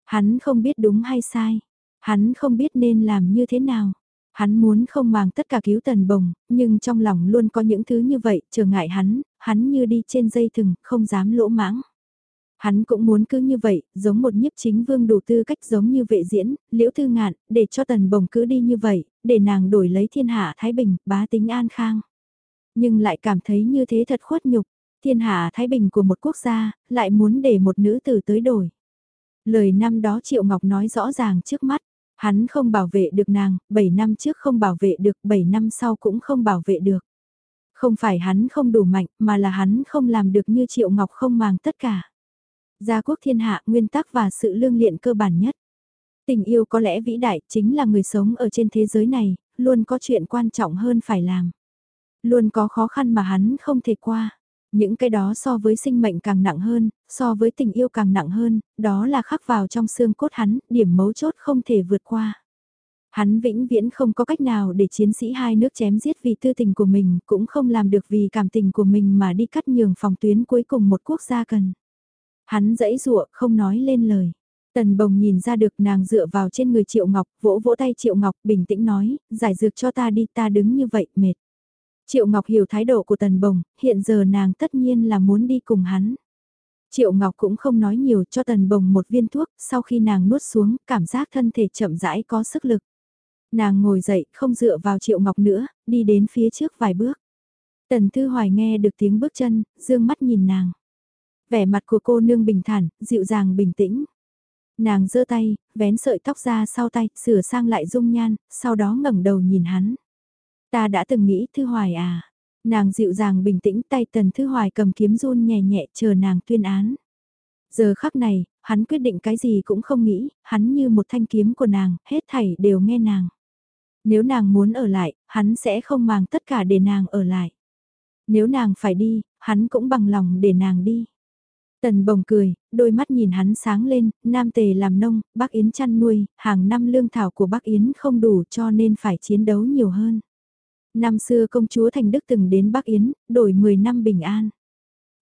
Hắn không biết đúng hay sai, hắn không biết nên làm như thế nào. Hắn muốn không màng tất cả cứu tần bồng, nhưng trong lòng luôn có những thứ như vậy, trở ngại hắn, hắn như đi trên dây thừng, không dám lỗ mãng. Hắn cũng muốn cứ như vậy, giống một nhiếp chính vương đủ tư cách giống như vệ diễn, liễu thư ngạn, để cho tần bồng cứ đi như vậy, để nàng đổi lấy thiên hạ Thái Bình, bá tính an khang. Nhưng lại cảm thấy như thế thật khuất nhục, thiên hạ Thái Bình của một quốc gia, lại muốn để một nữ tử tới đổi. Lời năm đó Triệu Ngọc nói rõ ràng trước mắt, hắn không bảo vệ được nàng, 7 năm trước không bảo vệ được, 7 năm sau cũng không bảo vệ được. Không phải hắn không đủ mạnh, mà là hắn không làm được như Triệu Ngọc không màng tất cả. Gia quốc thiên hạ nguyên tắc và sự lương liện cơ bản nhất. Tình yêu có lẽ vĩ đại chính là người sống ở trên thế giới này, luôn có chuyện quan trọng hơn phải làm. Luôn có khó khăn mà hắn không thể qua. Những cái đó so với sinh mệnh càng nặng hơn, so với tình yêu càng nặng hơn, đó là khắc vào trong xương cốt hắn, điểm mấu chốt không thể vượt qua. Hắn vĩnh viễn không có cách nào để chiến sĩ hai nước chém giết vì tư tình của mình, cũng không làm được vì cảm tình của mình mà đi cắt nhường phòng tuyến cuối cùng một quốc gia cần. Hắn dãy rụa, không nói lên lời. Tần bồng nhìn ra được nàng dựa vào trên người Triệu Ngọc, vỗ vỗ tay Triệu Ngọc bình tĩnh nói, giải dược cho ta đi ta đứng như vậy mệt. Triệu Ngọc hiểu thái độ của Tần bồng, hiện giờ nàng tất nhiên là muốn đi cùng hắn. Triệu Ngọc cũng không nói nhiều cho Tần bồng một viên thuốc, sau khi nàng nuốt xuống, cảm giác thân thể chậm rãi có sức lực. Nàng ngồi dậy, không dựa vào Triệu Ngọc nữa, đi đến phía trước vài bước. Tần Thư Hoài nghe được tiếng bước chân, dương mắt nhìn nàng. Vẻ mặt của cô nương bình thản, dịu dàng bình tĩnh. Nàng giơ tay, vén sợi tóc ra sau tay, sửa sang lại dung nhan, sau đó ngẩng đầu nhìn hắn. Ta đã từng nghĩ Thư Hoài à. Nàng dịu dàng bình tĩnh tay tần Thư Hoài cầm kiếm run nhẹ nhẹ chờ nàng tuyên án. Giờ khắc này, hắn quyết định cái gì cũng không nghĩ, hắn như một thanh kiếm của nàng, hết thảy đều nghe nàng. Nếu nàng muốn ở lại, hắn sẽ không màng tất cả để nàng ở lại. Nếu nàng phải đi, hắn cũng bằng lòng để nàng đi. Tần bồng cười, đôi mắt nhìn hắn sáng lên, Nam Tề làm nông, Bắc Yến chăn nuôi, hàng năm lương thảo của Bắc Yến không đủ cho nên phải chiến đấu nhiều hơn. Năm xưa công chúa Thành Đức từng đến Bắc Yến, đổi 10 năm bình an.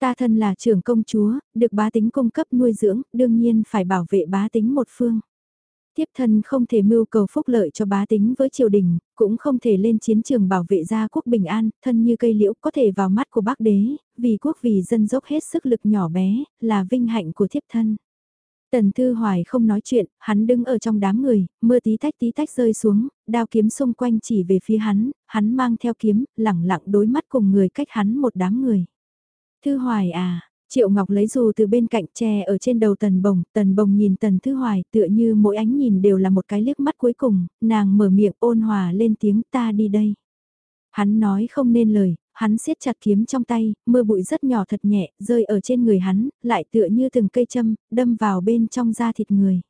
Ta thân là trưởng công chúa, được bá tính cung cấp nuôi dưỡng, đương nhiên phải bảo vệ bá tính một phương. Tiếp thân không thể mưu cầu phúc lợi cho bá tính với triều đình, cũng không thể lên chiến trường bảo vệ gia quốc bình an, thân như cây liễu có thể vào mắt của bác đế, vì quốc vì dân dốc hết sức lực nhỏ bé, là vinh hạnh của thiếp thân. Tần Thư Hoài không nói chuyện, hắn đứng ở trong đám người, mưa tí tách tí tách rơi xuống, đao kiếm xung quanh chỉ về phía hắn, hắn mang theo kiếm, lẳng lặng đối mắt cùng người cách hắn một đám người. Thư Hoài à, Triệu Ngọc lấy dù từ bên cạnh tre ở trên đầu tần bồng, tần bồng nhìn tần thứ hoài tựa như mỗi ánh nhìn đều là một cái liếc mắt cuối cùng, nàng mở miệng ôn hòa lên tiếng ta đi đây. Hắn nói không nên lời, hắn siết chặt kiếm trong tay, mưa bụi rất nhỏ thật nhẹ, rơi ở trên người hắn, lại tựa như từng cây châm, đâm vào bên trong da thịt người.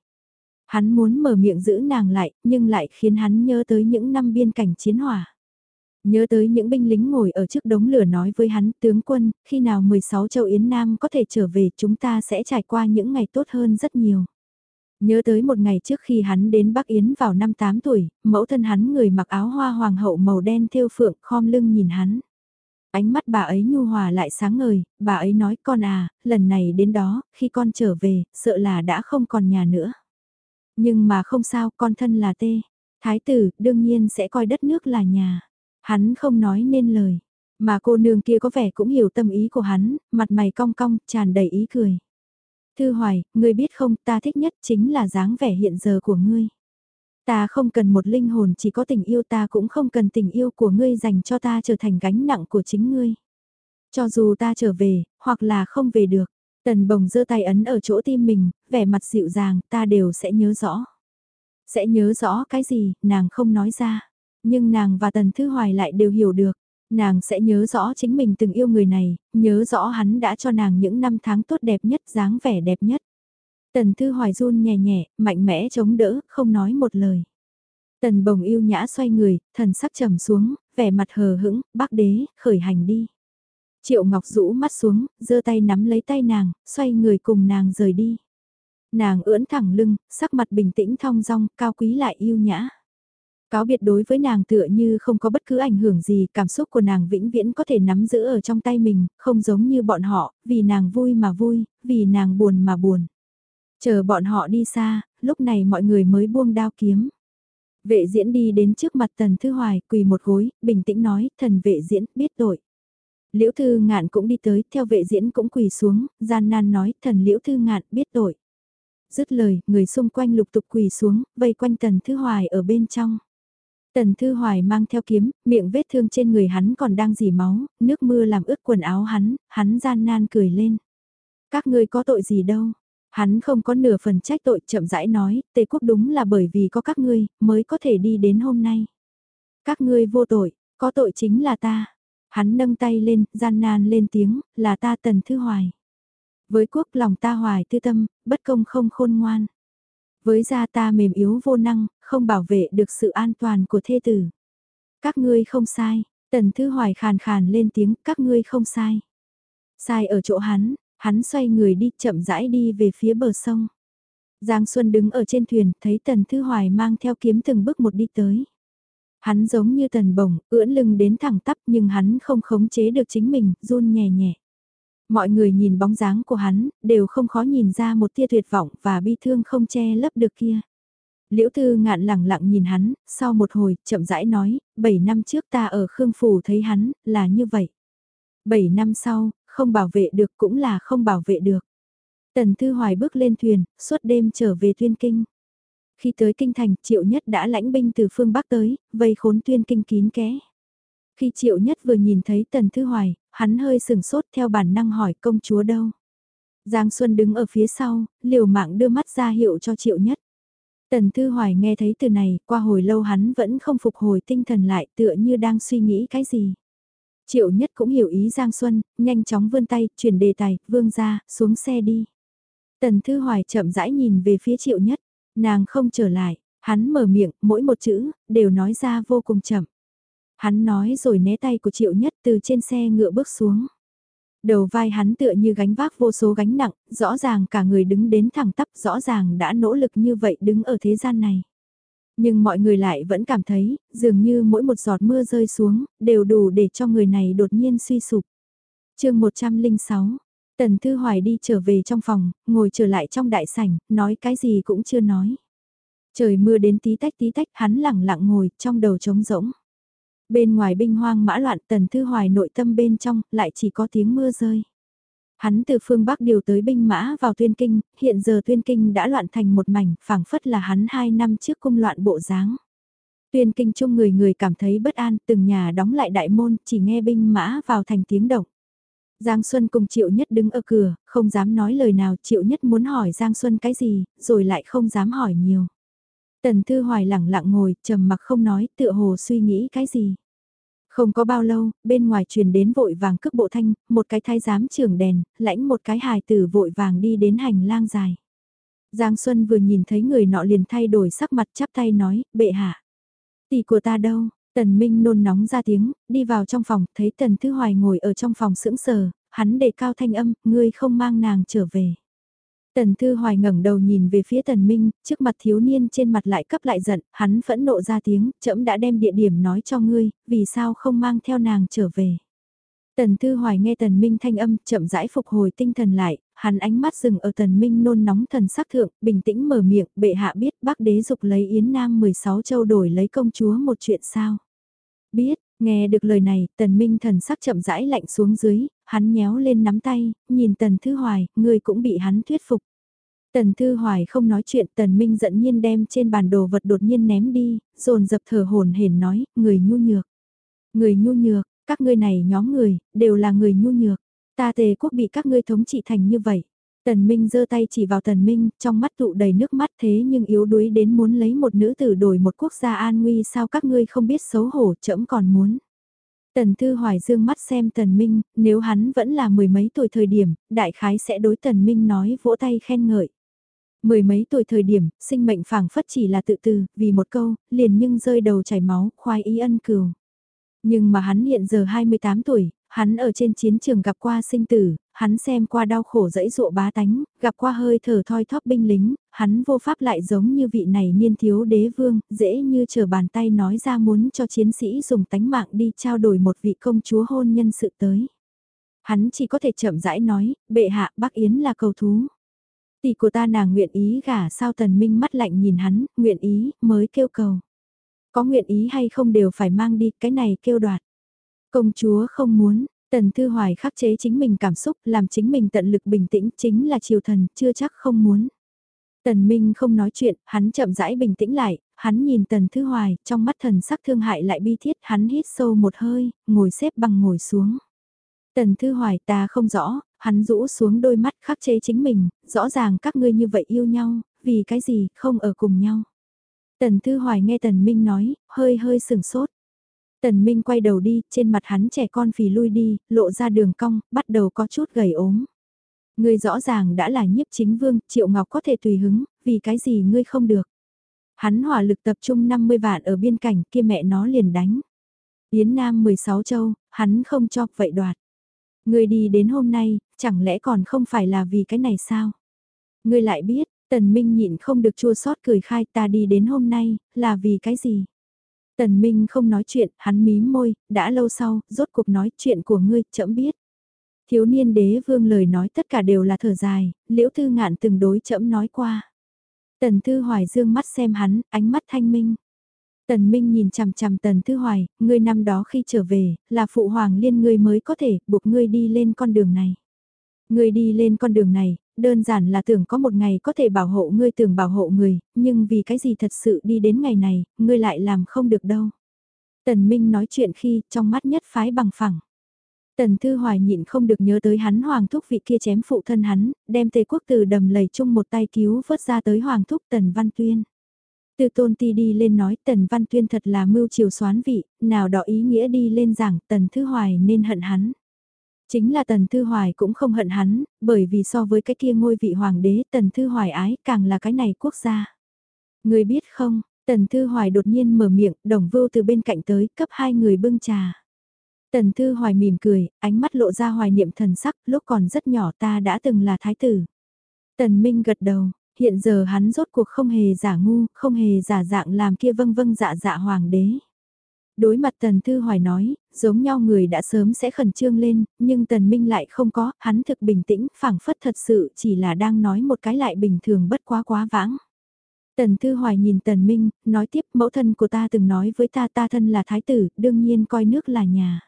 Hắn muốn mở miệng giữ nàng lại, nhưng lại khiến hắn nhớ tới những năm biên cảnh chiến hỏa. Nhớ tới những binh lính ngồi ở trước đống lửa nói với hắn, tướng quân, khi nào 16 châu Yến Nam có thể trở về chúng ta sẽ trải qua những ngày tốt hơn rất nhiều. Nhớ tới một ngày trước khi hắn đến Bắc Yến vào năm 8 tuổi, mẫu thân hắn người mặc áo hoa hoàng hậu màu đen thêu phượng khom lưng nhìn hắn. Ánh mắt bà ấy nhu hòa lại sáng ngời, bà ấy nói con à, lần này đến đó, khi con trở về, sợ là đã không còn nhà nữa. Nhưng mà không sao, con thân là tê. Thái tử, đương nhiên sẽ coi đất nước là nhà. Hắn không nói nên lời. Mà cô nương kia có vẻ cũng hiểu tâm ý của hắn, mặt mày cong cong, tràn đầy ý cười. Thư Hoài, ngươi biết không, ta thích nhất chính là dáng vẻ hiện giờ của ngươi. Ta không cần một linh hồn chỉ có tình yêu ta cũng không cần tình yêu của ngươi dành cho ta trở thành gánh nặng của chính ngươi. Cho dù ta trở về, hoặc là không về được, tần bồng giơ tay ấn ở chỗ tim mình, vẻ mặt dịu dàng, ta đều sẽ nhớ rõ. Sẽ nhớ rõ cái gì, nàng không nói ra. Nhưng nàng và tần thư hoài lại đều hiểu được. Nàng sẽ nhớ rõ chính mình từng yêu người này, nhớ rõ hắn đã cho nàng những năm tháng tốt đẹp nhất, dáng vẻ đẹp nhất. Tần Thư Hoài run nhẹ nhẹ, mạnh mẽ chống đỡ, không nói một lời. Tần Bồng yêu nhã xoay người, thần sắc trầm xuống, vẻ mặt hờ hững, bác đế, khởi hành đi. Triệu Ngọc rũ mắt xuống, giơ tay nắm lấy tay nàng, xoay người cùng nàng rời đi. Nàng ưỡn thẳng lưng, sắc mặt bình tĩnh thong dong, cao quý lại yêu nhã. Cáo biệt đối với nàng tựa như không có bất cứ ảnh hưởng gì, cảm xúc của nàng vĩnh viễn có thể nắm giữ ở trong tay mình, không giống như bọn họ, vì nàng vui mà vui, vì nàng buồn mà buồn. Chờ bọn họ đi xa, lúc này mọi người mới buông đao kiếm. Vệ diễn đi đến trước mặt tần thư hoài, quỳ một gối, bình tĩnh nói, thần vệ diễn, biết tội. Liễu thư ngạn cũng đi tới, theo vệ diễn cũng quỳ xuống, gian nan nói, thần liễu thư ngạn, biết tội. Dứt lời, người xung quanh lục tục quỳ xuống, vây quanh tần thư hoài ở bên trong. Tần Thư Hoài mang theo kiếm, miệng vết thương trên người hắn còn đang dì máu, nước mưa làm ướt quần áo hắn, hắn gian nan cười lên. Các ngươi có tội gì đâu, Hắn không có nửa phần trách tội chậm rãi nói, Tề quốc đúng là bởi vì có các ngươi, mới có thể đi đến hôm nay. Các ngươi vô tội, có tội chính là ta. Hắn nâng tay lên, gian nan lên tiếng, là ta tần thư hoài. Với quốc lòng ta hoài tư tâm, bất công không khôn ngoan. Với gia ta mềm yếu vô năng, không bảo vệ được sự an toàn của thê tử. Các ngươi không sai, tần thư hoài khàn khàn lên tiếng, các ngươi không sai. Sai ở chỗ hắn, Hắn xoay người đi chậm rãi đi về phía bờ sông. Giang Xuân đứng ở trên thuyền, thấy Tần Thư Hoài mang theo kiếm từng bước một đi tới. Hắn giống như tần bổng, ưỡn lưng đến thẳng tắp nhưng hắn không khống chế được chính mình, run nhẹ nhẹ. Mọi người nhìn bóng dáng của hắn, đều không khó nhìn ra một tia tuyệt vọng và bi thương không che lấp được kia. Liễu Tư ngạn lẳng lặng nhìn hắn, sau một hồi, chậm rãi nói, 7 năm trước ta ở Khương Phủ thấy hắn, là như vậy. 7 năm sau, không bảo vệ được cũng là không bảo vệ được. Tần Thư Hoài bước lên thuyền, suốt đêm trở về Tuyên Kinh. Khi tới Kinh Thành, Triệu Nhất đã lãnh binh từ phương Bắc tới, vây khốn Tuyên Kinh kín kẽ. Khi Triệu Nhất vừa nhìn thấy Tần Thư Hoài, hắn hơi sừng sốt theo bản năng hỏi công chúa đâu. Giang Xuân đứng ở phía sau, liều mạng đưa mắt ra hiệu cho Triệu Nhất. Tần Thư Hoài nghe thấy từ này, qua hồi lâu hắn vẫn không phục hồi tinh thần lại tựa như đang suy nghĩ cái gì. Triệu nhất cũng hiểu ý Giang Xuân, nhanh chóng vươn tay, chuyển đề tài, vương ra, xuống xe đi. Tần Thư Hoài chậm rãi nhìn về phía triệu nhất, nàng không trở lại, hắn mở miệng, mỗi một chữ, đều nói ra vô cùng chậm. Hắn nói rồi né tay của triệu nhất từ trên xe ngựa bước xuống. Đầu vai hắn tựa như gánh vác vô số gánh nặng, rõ ràng cả người đứng đến thẳng tắp, rõ ràng đã nỗ lực như vậy đứng ở thế gian này. Nhưng mọi người lại vẫn cảm thấy, dường như mỗi một giọt mưa rơi xuống, đều đủ để cho người này đột nhiên suy sụp. chương 106, Tần Thư Hoài đi trở về trong phòng, ngồi trở lại trong đại sảnh, nói cái gì cũng chưa nói. Trời mưa đến tí tách tí tách, hắn lặng lặng ngồi, trong đầu trống rỗng. Bên ngoài binh hoang mã loạn Tần Thư Hoài nội tâm bên trong, lại chỉ có tiếng mưa rơi. Hắn từ phương Bắc điều tới binh mã vào tuyên kinh, hiện giờ tuyên kinh đã loạn thành một mảnh, phảng phất là hắn hai năm trước cung loạn bộ dáng. Tuyên kinh chung người người cảm thấy bất an, từng nhà đóng lại đại môn, chỉ nghe binh mã vào thành tiếng động. Giang Xuân cùng Triệu Nhất đứng ở cửa, không dám nói lời nào, Triệu Nhất muốn hỏi Giang Xuân cái gì, rồi lại không dám hỏi nhiều. Tần Thư Hoài lặng lặng ngồi, trầm mặc không nói, tựa hồ suy nghĩ cái gì. Không có bao lâu, bên ngoài truyền đến vội vàng cước bộ thanh, một cái thái giám trưởng đèn, lãnh một cái hài tử vội vàng đi đến hành lang dài. Giang Xuân vừa nhìn thấy người nọ liền thay đổi sắc mặt chắp tay nói, bệ hạ. Tỷ của ta đâu? Tần Minh nôn nóng ra tiếng, đi vào trong phòng, thấy Tần Thư Hoài ngồi ở trong phòng sững sờ, hắn đề cao thanh âm, ngươi không mang nàng trở về. Tần Thư Hoài ngẩng đầu nhìn về phía Tần Minh, trước mặt thiếu niên trên mặt lại cấp lại giận, hắn phẫn nộ ra tiếng, trẫm đã đem địa điểm nói cho ngươi, vì sao không mang theo nàng trở về. Tần Thư Hoài nghe Tần Minh thanh âm, chậm rãi phục hồi tinh thần lại, hắn ánh mắt dừng ở Tần Minh nôn nóng thần sắc thượng, bình tĩnh mở miệng, bệ hạ biết bác đế dục lấy Yến Nam 16 châu đổi lấy công chúa một chuyện sao. Biết, nghe được lời này, Tần Minh thần sắc chậm rãi lạnh xuống dưới, hắn nhéo lên nắm tay, nhìn Tần Thư Hoài, người cũng bị hắn thuyết phục. Tần Thư Hoài không nói chuyện, Tần Minh giận nhiên đem trên bàn đồ vật đột nhiên ném đi, dồn dập thở hồn hển nói, người nhu nhược. Người nhu nhược, các ngươi này nhóm người, đều là người nhu nhược. Ta tề quốc bị các ngươi thống trị thành như vậy. Tần Minh giơ tay chỉ vào Tần Minh, trong mắt tụ đầy nước mắt thế nhưng yếu đuối đến muốn lấy một nữ tử đổi một quốc gia an nguy sao các ngươi không biết xấu hổ chậm còn muốn. Tần Thư Hoài dương mắt xem Tần Minh, nếu hắn vẫn là mười mấy tuổi thời điểm, đại khái sẽ đối Tần Minh nói vỗ tay khen ngợi. Mười mấy tuổi thời điểm, sinh mệnh phảng phất chỉ là tự từ, vì một câu, liền nhưng rơi đầu chảy máu, khoai ý ân cừu. Nhưng mà hắn hiện giờ 28 tuổi, hắn ở trên chiến trường gặp qua sinh tử, hắn xem qua đau khổ dẫy dụa bá tánh, gặp qua hơi thở thoi thóp binh lính, hắn vô pháp lại giống như vị này niên thiếu đế vương, dễ như chờ bàn tay nói ra muốn cho chiến sĩ dùng tánh mạng đi trao đổi một vị công chúa hôn nhân sự tới. Hắn chỉ có thể chậm rãi nói, bệ hạ bác Yến là cầu thú. Tỷ của ta nàng nguyện ý gả sao tần minh mắt lạnh nhìn hắn, nguyện ý, mới kêu cầu. Có nguyện ý hay không đều phải mang đi, cái này kêu đoạt. Công chúa không muốn, Tần Thư Hoài khắc chế chính mình cảm xúc, làm chính mình tận lực bình tĩnh, chính là triều thần, chưa chắc không muốn. Tần Minh không nói chuyện, hắn chậm rãi bình tĩnh lại, hắn nhìn Tần Thư Hoài, trong mắt thần sắc thương hại lại bi thiết, hắn hít sâu một hơi, ngồi xếp bằng ngồi xuống. Tần Thư Hoài ta không rõ, hắn rũ xuống đôi mắt khắc chế chính mình, rõ ràng các ngươi như vậy yêu nhau, vì cái gì, không ở cùng nhau. Tần Thư Hoài nghe Tần Minh nói, hơi hơi sừng sốt. Tần Minh quay đầu đi, trên mặt hắn trẻ con phì lui đi, lộ ra đường cong, bắt đầu có chút gầy ốm. Ngươi rõ ràng đã là nhiếp chính vương, Triệu Ngọc có thể tùy hứng, vì cái gì ngươi không được. Hắn hỏa lực tập trung 50 vạn ở biên cảnh kia mẹ nó liền đánh. Yến Nam 16 châu, hắn không cho vậy đoạt. Ngươi đi đến hôm nay, chẳng lẽ còn không phải là vì cái này sao? Ngươi lại biết, Tần Minh nhịn không được chua xót cười khai ta đi đến hôm nay, là vì cái gì? Tần Minh không nói chuyện, hắn mím môi, đã lâu sau, rốt cuộc nói chuyện của ngươi, chậm biết. Thiếu niên đế vương lời nói tất cả đều là thở dài, liễu thư ngạn từng đối chậm nói qua. Tần Thư Hoài dương mắt xem hắn, ánh mắt thanh minh. Tần Minh nhìn chằm chằm Tần Thư Hoài, ngươi năm đó khi trở về, là phụ hoàng liên ngươi mới có thể buộc ngươi đi lên con đường này. Ngươi đi lên con đường này, đơn giản là tưởng có một ngày có thể bảo hộ ngươi tưởng bảo hộ người, nhưng vì cái gì thật sự đi đến ngày này, ngươi lại làm không được đâu. Tần Minh nói chuyện khi trong mắt nhất phái bằng phẳng. Tần Thư Hoài nhịn không được nhớ tới hắn Hoàng Thúc vị kia chém phụ thân hắn, đem Tề Quốc từ đầm lầy chung một tay cứu vớt ra tới Hoàng Thúc Tần Văn Tuyên. Từ tôn ti đi lên nói Tần Văn Tuyên thật là mưu chiều xoán vị, nào đó ý nghĩa đi lên rằng Tần Thư Hoài nên hận hắn. Chính là Tần Thư Hoài cũng không hận hắn, bởi vì so với cái kia ngôi vị hoàng đế Tần Thư Hoài ái càng là cái này quốc gia. Người biết không, Tần Thư Hoài đột nhiên mở miệng, đồng vưu từ bên cạnh tới, cấp hai người bưng trà. Tần Thư Hoài mỉm cười, ánh mắt lộ ra hoài niệm thần sắc, lúc còn rất nhỏ ta đã từng là thái tử. Tần Minh gật đầu, hiện giờ hắn rốt cuộc không hề giả ngu, không hề giả dạng làm kia vâng vâng dạ dạ hoàng đế. Đối mặt Tần Thư Hoài nói, giống nhau người đã sớm sẽ khẩn trương lên, nhưng Tần Minh lại không có, hắn thực bình tĩnh, phảng phất thật sự chỉ là đang nói một cái lại bình thường bất quá quá vãng. Tần Thư Hoài nhìn Tần Minh, nói tiếp mẫu thân của ta từng nói với ta ta thân là thái tử, đương nhiên coi nước là nhà.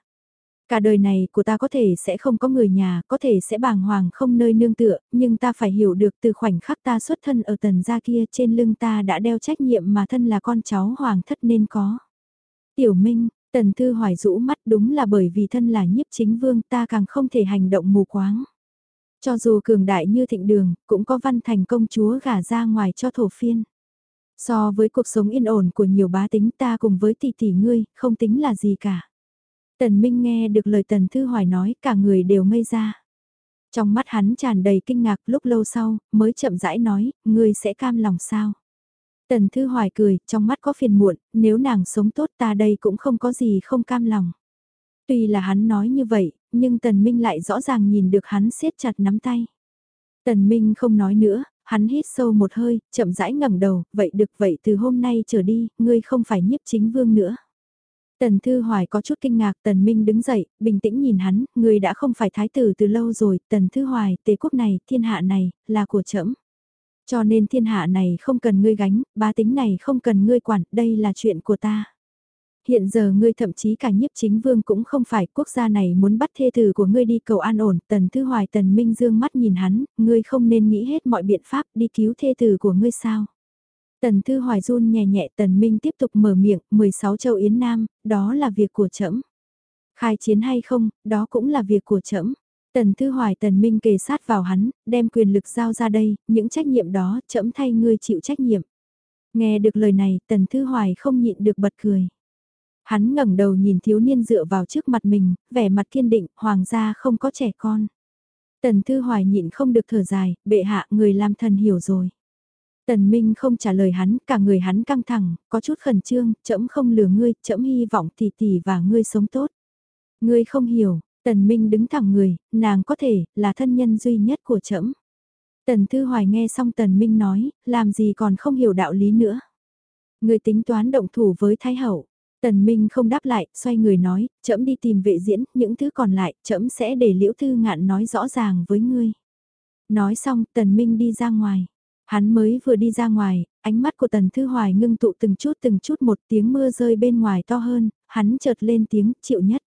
Cả đời này của ta có thể sẽ không có người nhà, có thể sẽ bàng hoàng không nơi nương tựa, nhưng ta phải hiểu được từ khoảnh khắc ta xuất thân ở tần gia kia trên lưng ta đã đeo trách nhiệm mà thân là con cháu hoàng thất nên có. Tiểu Minh, Tần Thư Hoài rũ mắt đúng là bởi vì thân là nhiếp chính vương ta càng không thể hành động mù quáng. Cho dù cường đại như thịnh đường, cũng có văn thành công chúa gả ra ngoài cho thổ phiên. So với cuộc sống yên ổn của nhiều bá tính ta cùng với tỷ tỷ ngươi, không tính là gì cả. Tần Minh nghe được lời Tần Thư Hoài nói, cả người đều ngây ra. Trong mắt hắn tràn đầy kinh ngạc lúc lâu sau, mới chậm rãi nói, ngươi sẽ cam lòng sao? Tần Thư Hoài cười, trong mắt có phiền muộn, nếu nàng sống tốt ta đây cũng không có gì không cam lòng. Tuy là hắn nói như vậy, nhưng Tần Minh lại rõ ràng nhìn được hắn siết chặt nắm tay. Tần Minh không nói nữa, hắn hít sâu một hơi, chậm rãi ngẩng đầu, vậy được vậy từ hôm nay trở đi, ngươi không phải nhiếp chính vương nữa. Tần Thư Hoài có chút kinh ngạc, Tần Minh đứng dậy, bình tĩnh nhìn hắn, ngươi đã không phải thái tử từ lâu rồi, Tần Thư Hoài, tề quốc này, thiên hạ này, là của trẫm. Cho nên thiên hạ này không cần ngươi gánh, bá tính này không cần ngươi quản, đây là chuyện của ta. Hiện giờ ngươi thậm chí cả nhiếp chính vương cũng không phải quốc gia này muốn bắt thê tử của ngươi đi cầu an ổn, tần thư hoài tần minh dương mắt nhìn hắn, ngươi không nên nghĩ hết mọi biện pháp đi cứu thê tử của ngươi sao. Tần Thư Hoài run nhẹ nhẹ Tần Minh tiếp tục mở miệng, 16 châu Yến Nam, đó là việc của trẫm. Khai chiến hay không, đó cũng là việc của trẫm. Tần Thư Hoài Tần Minh kề sát vào hắn, đem quyền lực giao ra đây, những trách nhiệm đó trẫm thay ngươi chịu trách nhiệm. Nghe được lời này Tần Thư Hoài không nhịn được bật cười. Hắn ngẩng đầu nhìn thiếu niên dựa vào trước mặt mình, vẻ mặt kiên định, hoàng gia không có trẻ con. Tần Thư Hoài nhịn không được thở dài, bệ hạ người làm thần hiểu rồi. Tần Minh không trả lời hắn, cả người hắn căng thẳng, có chút khẩn trương, trẫm không lừa ngươi, trẫm hy vọng tỷ tỷ và ngươi sống tốt. Ngươi không hiểu, Tần Minh đứng thẳng người, nàng có thể là thân nhân duy nhất của trẫm. Tần Thư Hoài nghe xong Tần Minh nói, làm gì còn không hiểu đạo lý nữa. Người tính toán động thủ với Thái Hậu. Tần Minh không đáp lại, xoay người nói, trẫm đi tìm vệ diễn, những thứ còn lại, trẫm sẽ để Liễu Thư Ngạn nói rõ ràng với ngươi. Nói xong, Tần Minh đi ra ngoài. Hắn mới vừa đi ra ngoài, ánh mắt của Tần Thư Hoài ngưng tụ từng chút từng chút một tiếng mưa rơi bên ngoài to hơn, hắn chợt lên tiếng, chịu nhất.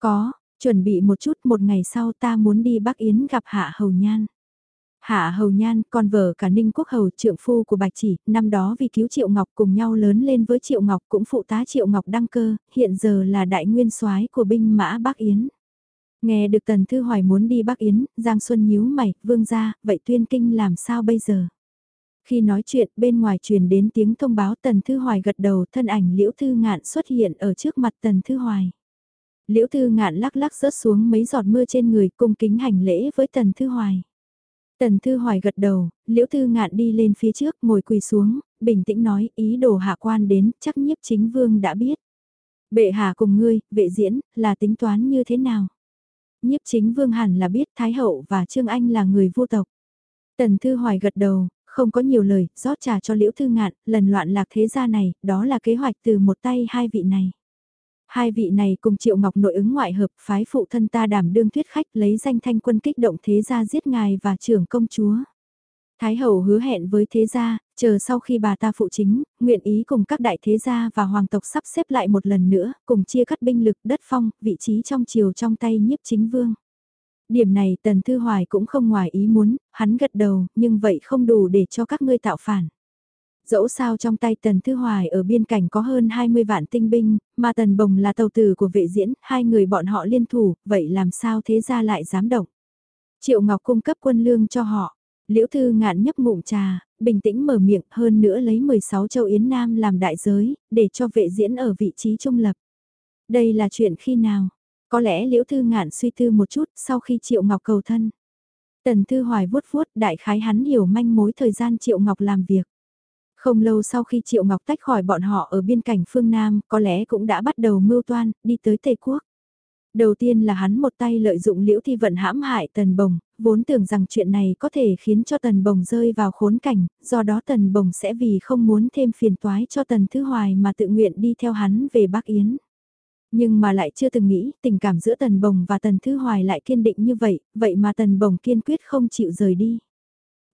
Có, chuẩn bị một chút một ngày sau ta muốn đi Bắc Yến gặp Hạ Hầu Nhan. Hạ Hầu Nhan, con vợ cả Ninh Quốc Hầu trượng phu của Bạch Chỉ, năm đó vì cứu Triệu Ngọc cùng nhau lớn lên với Triệu Ngọc cũng phụ tá Triệu Ngọc đăng cơ, hiện giờ là đại nguyên soái của binh mã Bắc Yến. Nghe được Tần Thư Hoài muốn đi Bắc Yến, Giang Xuân nhíu mày, vương ra, vậy tuyên kinh làm sao bây giờ? Khi nói chuyện, bên ngoài truyền đến tiếng thông báo Tần Thư Hoài gật đầu thân ảnh Liễu Thư Ngạn xuất hiện ở trước mặt Tần Thư Hoài. Liễu Thư Ngạn lắc lắc rớt xuống mấy giọt mưa trên người cung kính hành lễ với Tần Thư Hoài. Tần Thư Hoài gật đầu, Liễu Thư Ngạn đi lên phía trước ngồi quỳ xuống, bình tĩnh nói ý đồ hạ quan đến chắc nhiếp chính vương đã biết. Bệ hạ cùng ngươi, vệ diễn, là tính toán như thế nào? Nhiếp chính vương hẳn là biết Thái Hậu và Trương Anh là người vô tộc. Tần Thư Hoài gật đầu, không có nhiều lời, rót trà cho Liễu Thư Ngạn, lần loạn lạc thế gia này, đó là kế hoạch từ một tay hai vị này. Hai vị này cùng Triệu Ngọc nội ứng ngoại hợp phái phụ thân ta đảm đương thuyết khách lấy danh thanh quân kích động thế gia giết ngài và trưởng công chúa. Thái hậu hứa hẹn với thế gia, chờ sau khi bà ta phụ chính, nguyện ý cùng các đại thế gia và hoàng tộc sắp xếp lại một lần nữa, cùng chia cắt binh lực đất phong, vị trí trong triều trong tay nhiếp chính vương. Điểm này Tần Thư Hoài cũng không ngoài ý muốn, hắn gật đầu, nhưng vậy không đủ để cho các ngươi tạo phản. Dẫu sao trong tay Tần Thư Hoài ở biên cảnh có hơn 20 vạn tinh binh, mà Tần Bồng là tàu tử của vệ diễn, hai người bọn họ liên thủ, vậy làm sao thế ra lại dám động. Triệu Ngọc cung cấp quân lương cho họ. Liễu Thư ngạn nhấp ngụm trà, bình tĩnh mở miệng hơn nữa lấy 16 châu Yến Nam làm đại giới, để cho vệ diễn ở vị trí trung lập. Đây là chuyện khi nào? Có lẽ Liễu Thư ngạn suy tư một chút sau khi Triệu Ngọc cầu thân. Tần Thư Hoài vuốt vuốt đại khái hắn hiểu manh mối thời gian Triệu Ngọc làm việc. Không lâu sau khi Triệu Ngọc tách khỏi bọn họ ở biên cảnh phương Nam, có lẽ cũng đã bắt đầu mưu toan, đi tới Tây Quốc. Đầu tiên là hắn một tay lợi dụng liễu thi vận hãm hại Tần Bồng, vốn tưởng rằng chuyện này có thể khiến cho Tần Bồng rơi vào khốn cảnh, do đó Tần Bồng sẽ vì không muốn thêm phiền toái cho Tần Thứ Hoài mà tự nguyện đi theo hắn về Bắc Yến. Nhưng mà lại chưa từng nghĩ tình cảm giữa Tần Bồng và Tần Thứ Hoài lại kiên định như vậy, vậy mà Tần Bồng kiên quyết không chịu rời đi.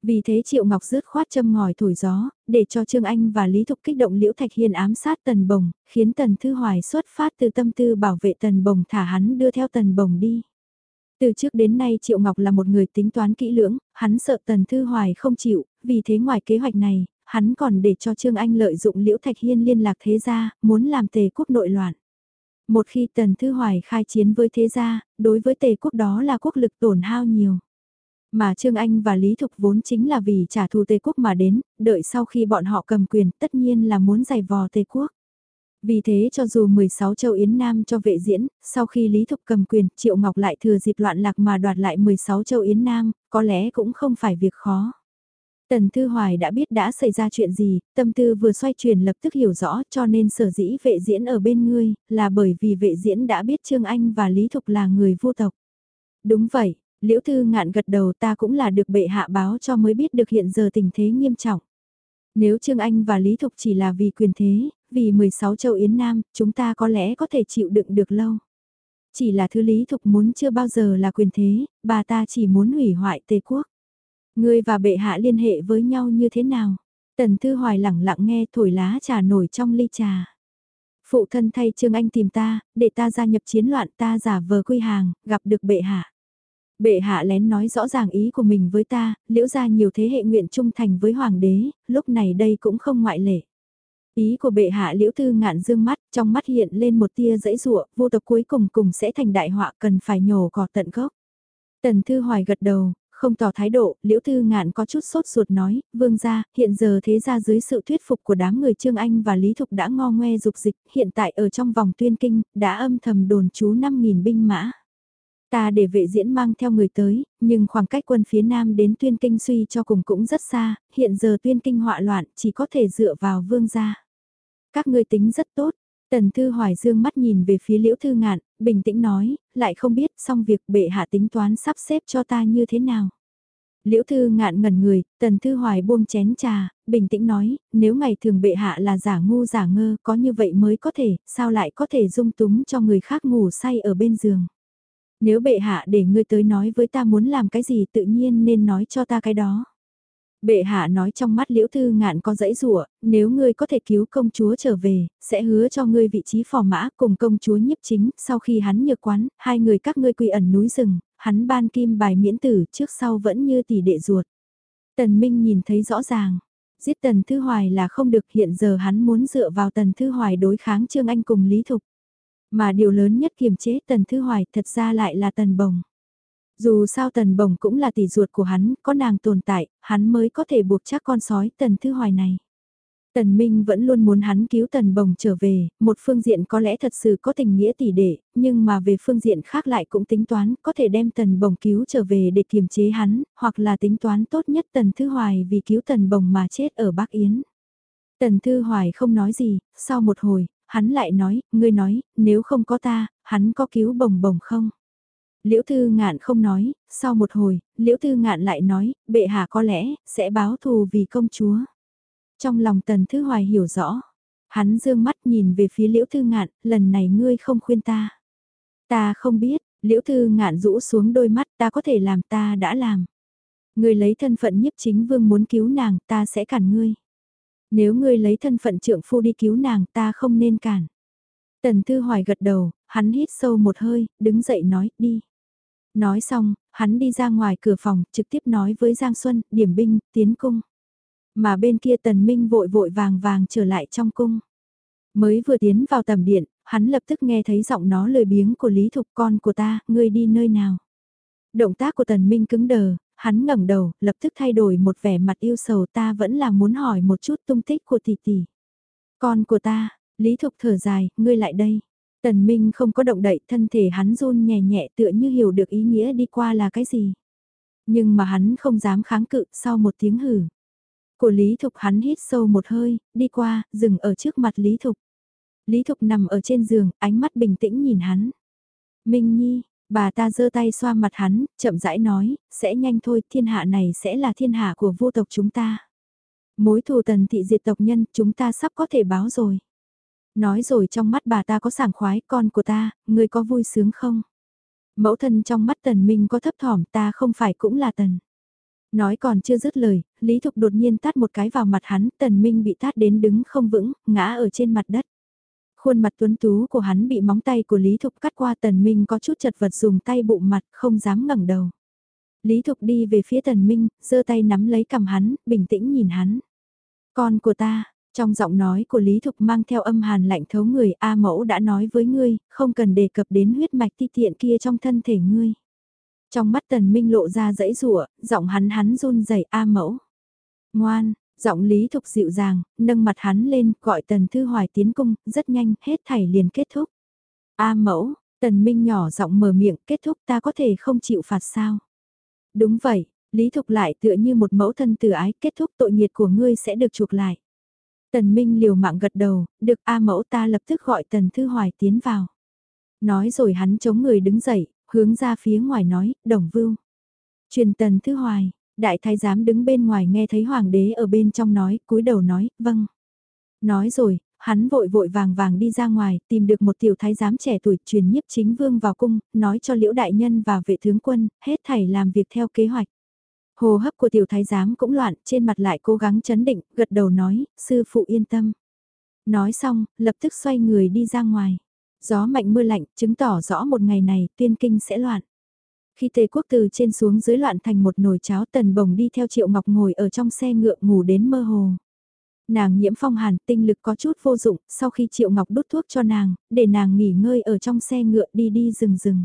Vì thế Triệu Ngọc rớt khoát châm ngòi thổi gió, để cho Trương Anh và Lý Thục kích động Liễu Thạch Hiên ám sát Tần Bồng, khiến Tần Thư Hoài xuất phát từ tâm tư bảo vệ Tần Bồng thả hắn đưa theo Tần Bồng đi. Từ trước đến nay Triệu Ngọc là một người tính toán kỹ lưỡng, hắn sợ Tần Thư Hoài không chịu, vì thế ngoài kế hoạch này, hắn còn để cho Trương Anh lợi dụng Liễu Thạch Hiên liên lạc thế gia, muốn làm tề quốc nội loạn. Một khi Tần Thư Hoài khai chiến với thế gia, đối với tề quốc đó là quốc lực tổn hao nhiều. Mà Trương Anh và Lý Thục vốn chính là vì trả thù tây Quốc mà đến, đợi sau khi bọn họ cầm quyền tất nhiên là muốn giày vò tây Quốc. Vì thế cho dù 16 châu Yến Nam cho vệ diễn, sau khi Lý Thục cầm quyền, Triệu Ngọc lại thừa dịp loạn lạc mà đoạt lại 16 châu Yến Nam, có lẽ cũng không phải việc khó. Tần Thư Hoài đã biết đã xảy ra chuyện gì, tâm tư vừa xoay chuyển lập tức hiểu rõ cho nên sở dĩ vệ diễn ở bên ngươi, là bởi vì vệ diễn đã biết Trương Anh và Lý Thục là người vô tộc. Đúng vậy, Liễu Thư ngạn gật đầu ta cũng là được bệ hạ báo cho mới biết được hiện giờ tình thế nghiêm trọng. Nếu Trương Anh và Lý Thục chỉ là vì quyền thế, vì 16 châu Yến Nam, chúng ta có lẽ có thể chịu đựng được lâu. Chỉ là thứ Lý Thục muốn chưa bao giờ là quyền thế, bà ta chỉ muốn hủy hoại Tề Quốc. Ngươi và bệ hạ liên hệ với nhau như thế nào? Tần Thư Hoài lẳng lặng nghe thổi lá trà nổi trong ly trà. Phụ thân thay Trương Anh tìm ta, để ta gia nhập chiến loạn ta giả vờ quy hàng, gặp được bệ hạ. Bệ hạ lén nói rõ ràng ý của mình với ta, liễu ra nhiều thế hệ nguyện trung thành với hoàng đế, lúc này đây cũng không ngoại lệ. Ý của bệ hạ liễu thư ngạn dương mắt, trong mắt hiện lên một tia dãy rụa, vô tộc cuối cùng cùng sẽ thành đại họa cần phải nhổ cỏ tận gốc. Tần Thư Hoài gật đầu, không tỏ thái độ, liễu thư ngạn có chút sốt ruột nói, vương gia, hiện giờ thế ra dưới sự thuyết phục của đám người Trương Anh và Lý Thục đã ngo ngoe dục dịch, hiện tại ở trong vòng tuyên kinh, đã âm thầm đồn trú 5.000 binh mã. Ta để vệ diễn mang theo người tới, nhưng khoảng cách quân phía nam đến tuyên kinh suy cho cùng cũng rất xa, hiện giờ tuyên kinh họa loạn chỉ có thể dựa vào vương gia. Các ngươi tính rất tốt, Tần Thư Hoài dương mắt nhìn về phía Liễu Thư Ngạn, bình tĩnh nói, lại không biết xong việc bệ hạ tính toán sắp xếp cho ta như thế nào. Liễu Thư Ngạn ngẩn người, Tần Thư Hoài buông chén trà, bình tĩnh nói, nếu ngày thường bệ hạ là giả ngu giả ngơ có như vậy mới có thể, sao lại có thể dung túng cho người khác ngủ say ở bên giường. Nếu bệ hạ để ngươi tới nói với ta muốn làm cái gì tự nhiên nên nói cho ta cái đó. Bệ hạ nói trong mắt liễu thư ngạn có dãy rủa nếu ngươi có thể cứu công chúa trở về, sẽ hứa cho ngươi vị trí phò mã cùng công chúa nhiếp chính, sau khi hắn nhược quán, hai người các ngươi quy ẩn núi rừng, hắn ban kim bài miễn tử trước sau vẫn như tỷ đệ ruột. Tần Minh nhìn thấy rõ ràng, giết Tần Thư Hoài là không được hiện giờ hắn muốn dựa vào Tần Thư Hoài đối kháng Trương Anh cùng Lý Thục. Mà điều lớn nhất kiềm chế Tần Thư Hoài thật ra lại là Tần Bồng. Dù sao Tần Bồng cũng là tỷ ruột của hắn, có nàng tồn tại, hắn mới có thể buộc chắc con sói Tần Thư Hoài này. Tần Minh vẫn luôn muốn hắn cứu Tần Bồng trở về, một phương diện có lẽ thật sự có tình nghĩa tỷ đệ, nhưng mà về phương diện khác lại cũng tính toán có thể đem Tần Bồng cứu trở về để kiềm chế hắn, hoặc là tính toán tốt nhất Tần Thư Hoài vì cứu Tần Bồng mà chết ở Bắc Yến. Tần Thư Hoài không nói gì, sau một hồi, hắn lại nói, ngươi nói, nếu không có ta, hắn có cứu Bồng Bồng không? Liễu Thư Ngạn không nói, sau một hồi, Liễu Thư Ngạn lại nói, bệ hạ có lẽ, sẽ báo thù vì công chúa. Trong lòng Tần Thư Hoài hiểu rõ, hắn dương mắt nhìn về phía Liễu Thư Ngạn, lần này ngươi không khuyên ta. Ta không biết, Liễu Thư Ngạn rũ xuống đôi mắt ta có thể làm ta đã làm. Ngươi lấy thân phận nhiếp chính vương muốn cứu nàng ta sẽ cản ngươi. Nếu ngươi lấy thân phận trượng phu đi cứu nàng ta không nên cản. Tần Thư Hoài gật đầu, hắn hít sâu một hơi, đứng dậy nói, đi. Nói xong, hắn đi ra ngoài cửa phòng, trực tiếp nói với Giang Xuân, điểm binh, tiến cung. Mà bên kia tần minh vội vội vàng vàng trở lại trong cung. Mới vừa tiến vào tầm điện, hắn lập tức nghe thấy giọng nó lời biếng của Lý Thục con của ta, ngươi đi nơi nào. Động tác của tần minh cứng đờ, hắn ngẩng đầu, lập tức thay đổi một vẻ mặt yêu sầu ta vẫn là muốn hỏi một chút tung tích của tỷ tỷ. Con của ta, Lý Thục thở dài, ngươi lại đây. Tần Minh không có động đậy thân thể hắn run nhẹ nhẹ tựa như hiểu được ý nghĩa đi qua là cái gì. Nhưng mà hắn không dám kháng cự sau một tiếng hử. Của Lý Thục hắn hít sâu một hơi, đi qua, dừng ở trước mặt Lý Thục. Lý Thục nằm ở trên giường, ánh mắt bình tĩnh nhìn hắn. Minh Nhi, bà ta giơ tay xoa mặt hắn, chậm rãi nói, sẽ nhanh thôi, thiên hạ này sẽ là thiên hạ của vô tộc chúng ta. Mối thù tần thị diệt tộc nhân, chúng ta sắp có thể báo rồi. Nói rồi trong mắt bà ta có sảng khoái, con của ta, người có vui sướng không? Mẫu thân trong mắt tần minh có thấp thỏm ta không phải cũng là tần. Nói còn chưa dứt lời, Lý Thục đột nhiên tát một cái vào mặt hắn, tần minh bị tát đến đứng không vững, ngã ở trên mặt đất. Khuôn mặt tuấn tú của hắn bị móng tay của Lý Thục cắt qua tần minh có chút chật vật dùng tay bụng mặt, không dám ngẩng đầu. Lý Thục đi về phía tần minh, giơ tay nắm lấy cầm hắn, bình tĩnh nhìn hắn. Con của ta, trong giọng nói của Lý Thục mang theo âm hàn lạnh thấu người A mẫu đã nói với ngươi, không cần đề cập đến huyết mạch ti tiện kia trong thân thể ngươi. Trong mắt tần minh lộ ra dãy rủa giọng hắn hắn run rẩy A mẫu. Ngoan, giọng Lý Thục dịu dàng, nâng mặt hắn lên, gọi tần thư hoài tiến cung, rất nhanh, hết thảy liền kết thúc. A mẫu, tần minh nhỏ giọng mở miệng, kết thúc ta có thể không chịu phạt sao? Đúng vậy, Lý Thục lại tựa như một mẫu thân từ ái kết thúc tội nghiệt của ngươi sẽ được chuộc lại. Tần Minh liều mạng gật đầu, được A mẫu ta lập tức gọi Tần Thư Hoài tiến vào. Nói rồi hắn chống người đứng dậy, hướng ra phía ngoài nói, đồng vưu. Truyền Tần Thư Hoài, đại thái giám đứng bên ngoài nghe thấy hoàng đế ở bên trong nói, cúi đầu nói, vâng. Nói rồi, hắn vội vội vàng vàng đi ra ngoài, tìm được một tiểu thái giám trẻ tuổi truyền nhiếp chính vương vào cung, nói cho liễu đại nhân và vệ tướng quân, hết thảy làm việc theo kế hoạch. Hồ hấp của tiểu thái giám cũng loạn, trên mặt lại cố gắng chấn định, gật đầu nói, sư phụ yên tâm. Nói xong, lập tức xoay người đi ra ngoài. Gió mạnh mưa lạnh, chứng tỏ rõ một ngày này, tuyên kinh sẽ loạn. Khi tề quốc từ trên xuống dưới loạn thành một nồi cháo tần bồng đi theo triệu ngọc ngồi ở trong xe ngựa ngủ đến mơ hồ. Nàng nhiễm phong hàn, tinh lực có chút vô dụng, sau khi Triệu Ngọc đút thuốc cho nàng, để nàng nghỉ ngơi ở trong xe ngựa đi đi rừng rừng.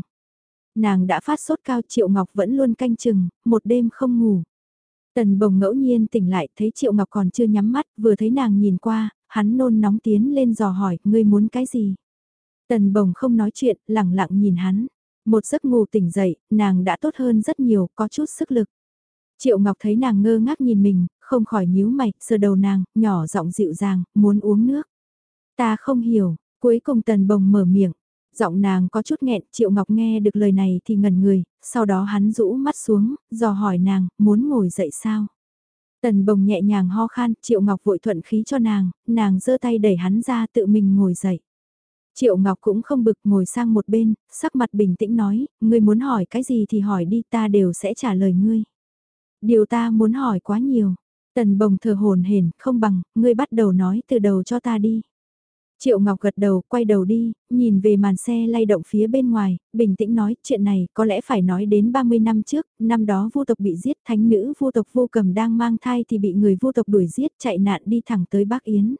Nàng đã phát sốt cao Triệu Ngọc vẫn luôn canh chừng, một đêm không ngủ. Tần bồng ngẫu nhiên tỉnh lại thấy Triệu Ngọc còn chưa nhắm mắt, vừa thấy nàng nhìn qua, hắn nôn nóng tiến lên dò hỏi, ngươi muốn cái gì? Tần bồng không nói chuyện, lặng lặng nhìn hắn. Một giấc ngủ tỉnh dậy, nàng đã tốt hơn rất nhiều, có chút sức lực. Triệu Ngọc thấy nàng ngơ ngác nhìn mình, không khỏi nhíu mày, sờ đầu nàng, nhỏ giọng dịu dàng, muốn uống nước. Ta không hiểu, cuối cùng tần bồng mở miệng. Giọng nàng có chút nghẹn, Triệu Ngọc nghe được lời này thì ngẩn người, sau đó hắn rũ mắt xuống, dò hỏi nàng, muốn ngồi dậy sao? Tần bồng nhẹ nhàng ho khan, Triệu Ngọc vội thuận khí cho nàng, nàng giơ tay đẩy hắn ra tự mình ngồi dậy. Triệu Ngọc cũng không bực ngồi sang một bên, sắc mặt bình tĩnh nói, ngươi muốn hỏi cái gì thì hỏi đi ta đều sẽ trả lời ngươi. Điều ta muốn hỏi quá nhiều, Tần bồng thờ hồn hển, không bằng, ngươi bắt đầu nói từ đầu cho ta đi. Triệu Ngọc gật đầu, quay đầu đi, nhìn về màn xe lay động phía bên ngoài, bình tĩnh nói, chuyện này có lẽ phải nói đến 30 năm trước, năm đó vô tộc bị giết, thánh nữ vô tộc vô cầm đang mang thai thì bị người vô tộc đuổi giết, chạy nạn đi thẳng tới Bắc Yến.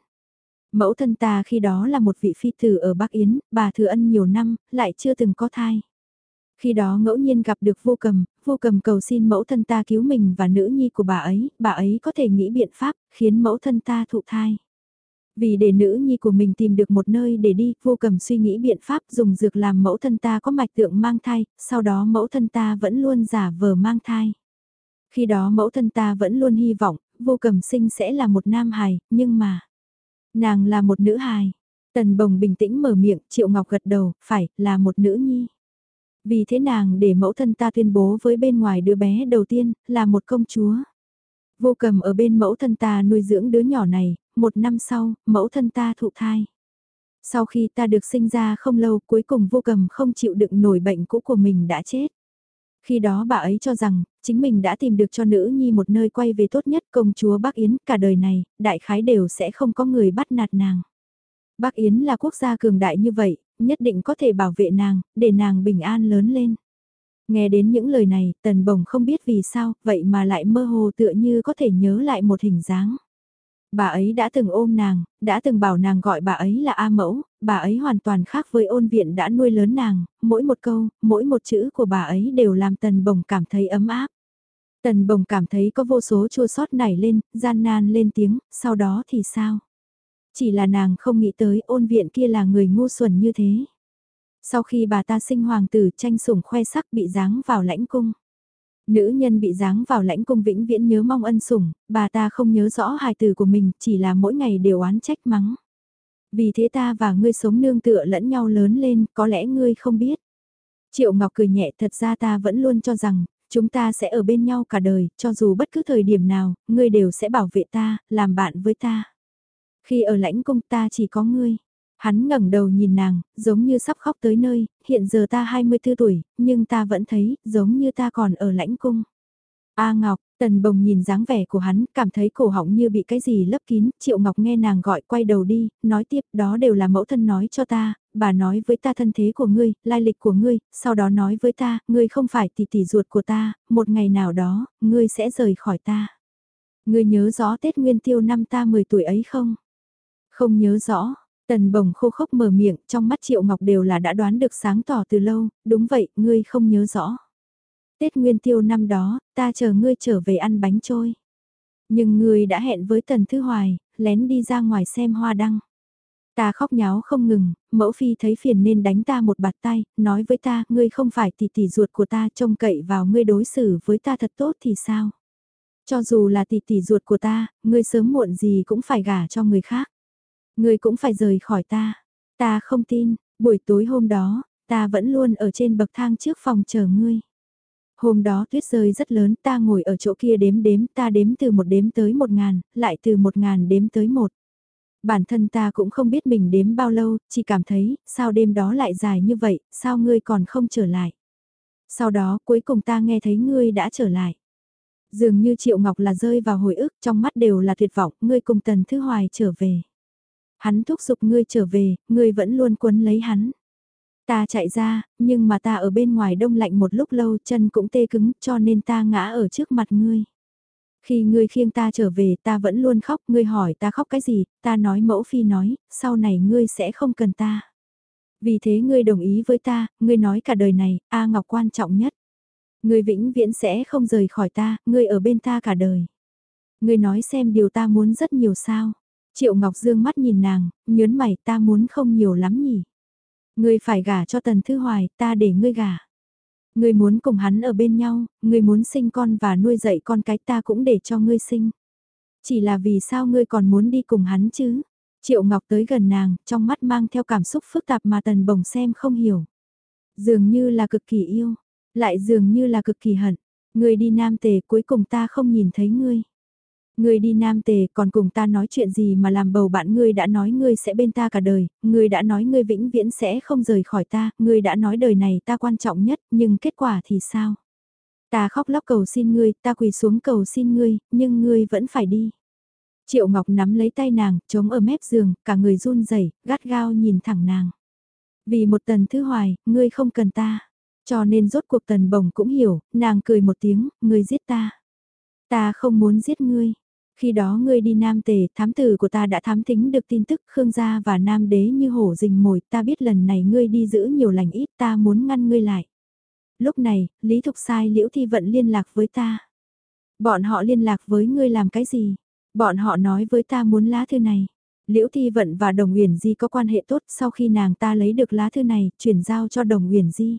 Mẫu thân ta khi đó là một vị phi tử ở Bắc Yến, bà thừa ân nhiều năm, lại chưa từng có thai. Khi đó ngẫu nhiên gặp được vô cầm, vô cầm cầu xin mẫu thân ta cứu mình và nữ nhi của bà ấy, bà ấy có thể nghĩ biện pháp, khiến mẫu thân ta thụ thai. Vì để nữ nhi của mình tìm được một nơi để đi, vô cầm suy nghĩ biện pháp dùng dược làm mẫu thân ta có mạch tượng mang thai, sau đó mẫu thân ta vẫn luôn giả vờ mang thai. Khi đó mẫu thân ta vẫn luôn hy vọng, vô cầm sinh sẽ là một nam hài, nhưng mà, nàng là một nữ hài. Tần bồng bình tĩnh mở miệng, Triệu Ngọc gật đầu, phải, là một nữ nhi. Vì thế nàng để mẫu thân ta tuyên bố với bên ngoài đứa bé đầu tiên, là một công chúa. Vô cầm ở bên mẫu thân ta nuôi dưỡng đứa nhỏ này, một năm sau, mẫu thân ta thụ thai. Sau khi ta được sinh ra không lâu cuối cùng vô cầm không chịu đựng nổi bệnh cũ của mình đã chết. Khi đó bà ấy cho rằng, chính mình đã tìm được cho nữ nhi một nơi quay về tốt nhất công chúa Bắc Yến cả đời này, đại khái đều sẽ không có người bắt nạt nàng. Bắc Yến là quốc gia cường đại như vậy, nhất định có thể bảo vệ nàng, để nàng bình an lớn lên. Nghe đến những lời này, tần bồng không biết vì sao, vậy mà lại mơ hồ tựa như có thể nhớ lại một hình dáng. Bà ấy đã từng ôm nàng, đã từng bảo nàng gọi bà ấy là A mẫu, bà ấy hoàn toàn khác với ôn viện đã nuôi lớn nàng, mỗi một câu, mỗi một chữ của bà ấy đều làm tần bồng cảm thấy ấm áp. Tần bồng cảm thấy có vô số chua sót nảy lên, gian nan lên tiếng, sau đó thì sao? Chỉ là nàng không nghĩ tới ôn viện kia là người ngu xuẩn như thế. Sau khi bà ta sinh hoàng tử tranh sủng khoe sắc bị giáng vào lãnh cung. Nữ nhân bị giáng vào lãnh cung vĩnh viễn nhớ mong ân sủng, bà ta không nhớ rõ hài từ của mình, chỉ là mỗi ngày đều oán trách mắng. Vì thế ta và ngươi sống nương tựa lẫn nhau lớn lên, có lẽ ngươi không biết. Triệu Ngọc cười nhẹ thật ra ta vẫn luôn cho rằng, chúng ta sẽ ở bên nhau cả đời, cho dù bất cứ thời điểm nào, ngươi đều sẽ bảo vệ ta, làm bạn với ta. Khi ở lãnh cung ta chỉ có ngươi. Hắn ngẩng đầu nhìn nàng, giống như sắp khóc tới nơi, hiện giờ ta 24 tuổi, nhưng ta vẫn thấy, giống như ta còn ở lãnh cung. A Ngọc, Tần Bồng nhìn dáng vẻ của hắn, cảm thấy cổ họng như bị cái gì lấp kín, Triệu Ngọc nghe nàng gọi quay đầu đi, nói tiếp, đó đều là mẫu thân nói cho ta, bà nói với ta thân thế của ngươi, lai lịch của ngươi, sau đó nói với ta, ngươi không phải tỷ tỷ ruột của ta, một ngày nào đó, ngươi sẽ rời khỏi ta. Ngươi nhớ rõ Tết Nguyên Tiêu năm ta 10 tuổi ấy không? Không nhớ rõ, tần bồng khô khốc mở miệng, trong mắt Triệu Ngọc đều là đã đoán được sáng tỏ từ lâu, đúng vậy, ngươi không nhớ rõ. Tết Nguyên Tiêu năm đó, ta chờ ngươi trở về ăn bánh trôi. Nhưng ngươi đã hẹn với Tần Thư Hoài, lén đi ra ngoài xem hoa đăng. Ta khóc nháo không ngừng, mẫu phi thấy phiền nên đánh ta một bạt tay, nói với ta, ngươi không phải tỷ tỷ ruột của ta, trông cậy vào ngươi đối xử với ta thật tốt thì sao? Cho dù là tỷ tỷ ruột của ta, ngươi sớm muộn gì cũng phải gả cho người khác. Ngươi cũng phải rời khỏi ta. Ta không tin, buổi tối hôm đó, ta vẫn luôn ở trên bậc thang trước phòng chờ ngươi. Hôm đó tuyết rơi rất lớn, ta ngồi ở chỗ kia đếm đếm, ta đếm từ một đếm tới một ngàn, lại từ một ngàn đếm tới một. Bản thân ta cũng không biết mình đếm bao lâu, chỉ cảm thấy, sao đêm đó lại dài như vậy, sao ngươi còn không trở lại. Sau đó cuối cùng ta nghe thấy ngươi đã trở lại. Dường như Triệu Ngọc là rơi vào hồi ức, trong mắt đều là tuyệt vọng, ngươi cùng Tần Thứ Hoài trở về. Hắn thúc giục ngươi trở về, ngươi vẫn luôn quấn lấy hắn. Ta chạy ra, nhưng mà ta ở bên ngoài đông lạnh một lúc lâu chân cũng tê cứng cho nên ta ngã ở trước mặt ngươi. Khi ngươi khiêng ta trở về ta vẫn luôn khóc, ngươi hỏi ta khóc cái gì, ta nói mẫu phi nói, sau này ngươi sẽ không cần ta. Vì thế ngươi đồng ý với ta, ngươi nói cả đời này, A Ngọc quan trọng nhất. Ngươi vĩnh viễn sẽ không rời khỏi ta, ngươi ở bên ta cả đời. Ngươi nói xem điều ta muốn rất nhiều sao. Triệu Ngọc Dương mắt nhìn nàng, nhớn mày ta muốn không nhiều lắm nhỉ. Ngươi phải gả cho Tần Thư Hoài, ta để ngươi gả. Ngươi muốn cùng hắn ở bên nhau, ngươi muốn sinh con và nuôi dạy con cái ta cũng để cho ngươi sinh. Chỉ là vì sao ngươi còn muốn đi cùng hắn chứ? Triệu Ngọc tới gần nàng, trong mắt mang theo cảm xúc phức tạp mà Tần Bồng xem không hiểu. Dường như là cực kỳ yêu, lại dường như là cực kỳ hận. Ngươi đi nam tề cuối cùng ta không nhìn thấy ngươi. Ngươi đi nam tề còn cùng ta nói chuyện gì mà làm bầu bạn ngươi đã nói ngươi sẽ bên ta cả đời, ngươi đã nói ngươi vĩnh viễn sẽ không rời khỏi ta, ngươi đã nói đời này ta quan trọng nhất, nhưng kết quả thì sao? Ta khóc lóc cầu xin ngươi, ta quỳ xuống cầu xin ngươi, nhưng ngươi vẫn phải đi. Triệu Ngọc nắm lấy tay nàng, chống ở mép giường, cả người run rẩy, gắt gao nhìn thẳng nàng. Vì một tần thứ hoài, ngươi không cần ta. Cho nên rốt cuộc tần bồng cũng hiểu, nàng cười một tiếng, ngươi giết ta. Ta không muốn giết ngươi. Khi đó ngươi đi Nam Tề, thám tử của ta đã thám tính được tin tức Khương gia và Nam Đế như hổ rình mồi, ta biết lần này ngươi đi giữ nhiều lành ít, ta muốn ngăn ngươi lại. Lúc này, Lý Thục Sai Liễu Thi Vận liên lạc với ta. Bọn họ liên lạc với ngươi làm cái gì? Bọn họ nói với ta muốn lá thư này. Liễu Thi Vận và Đồng Uyển Di có quan hệ tốt sau khi nàng ta lấy được lá thư này, chuyển giao cho Đồng Uyển Di.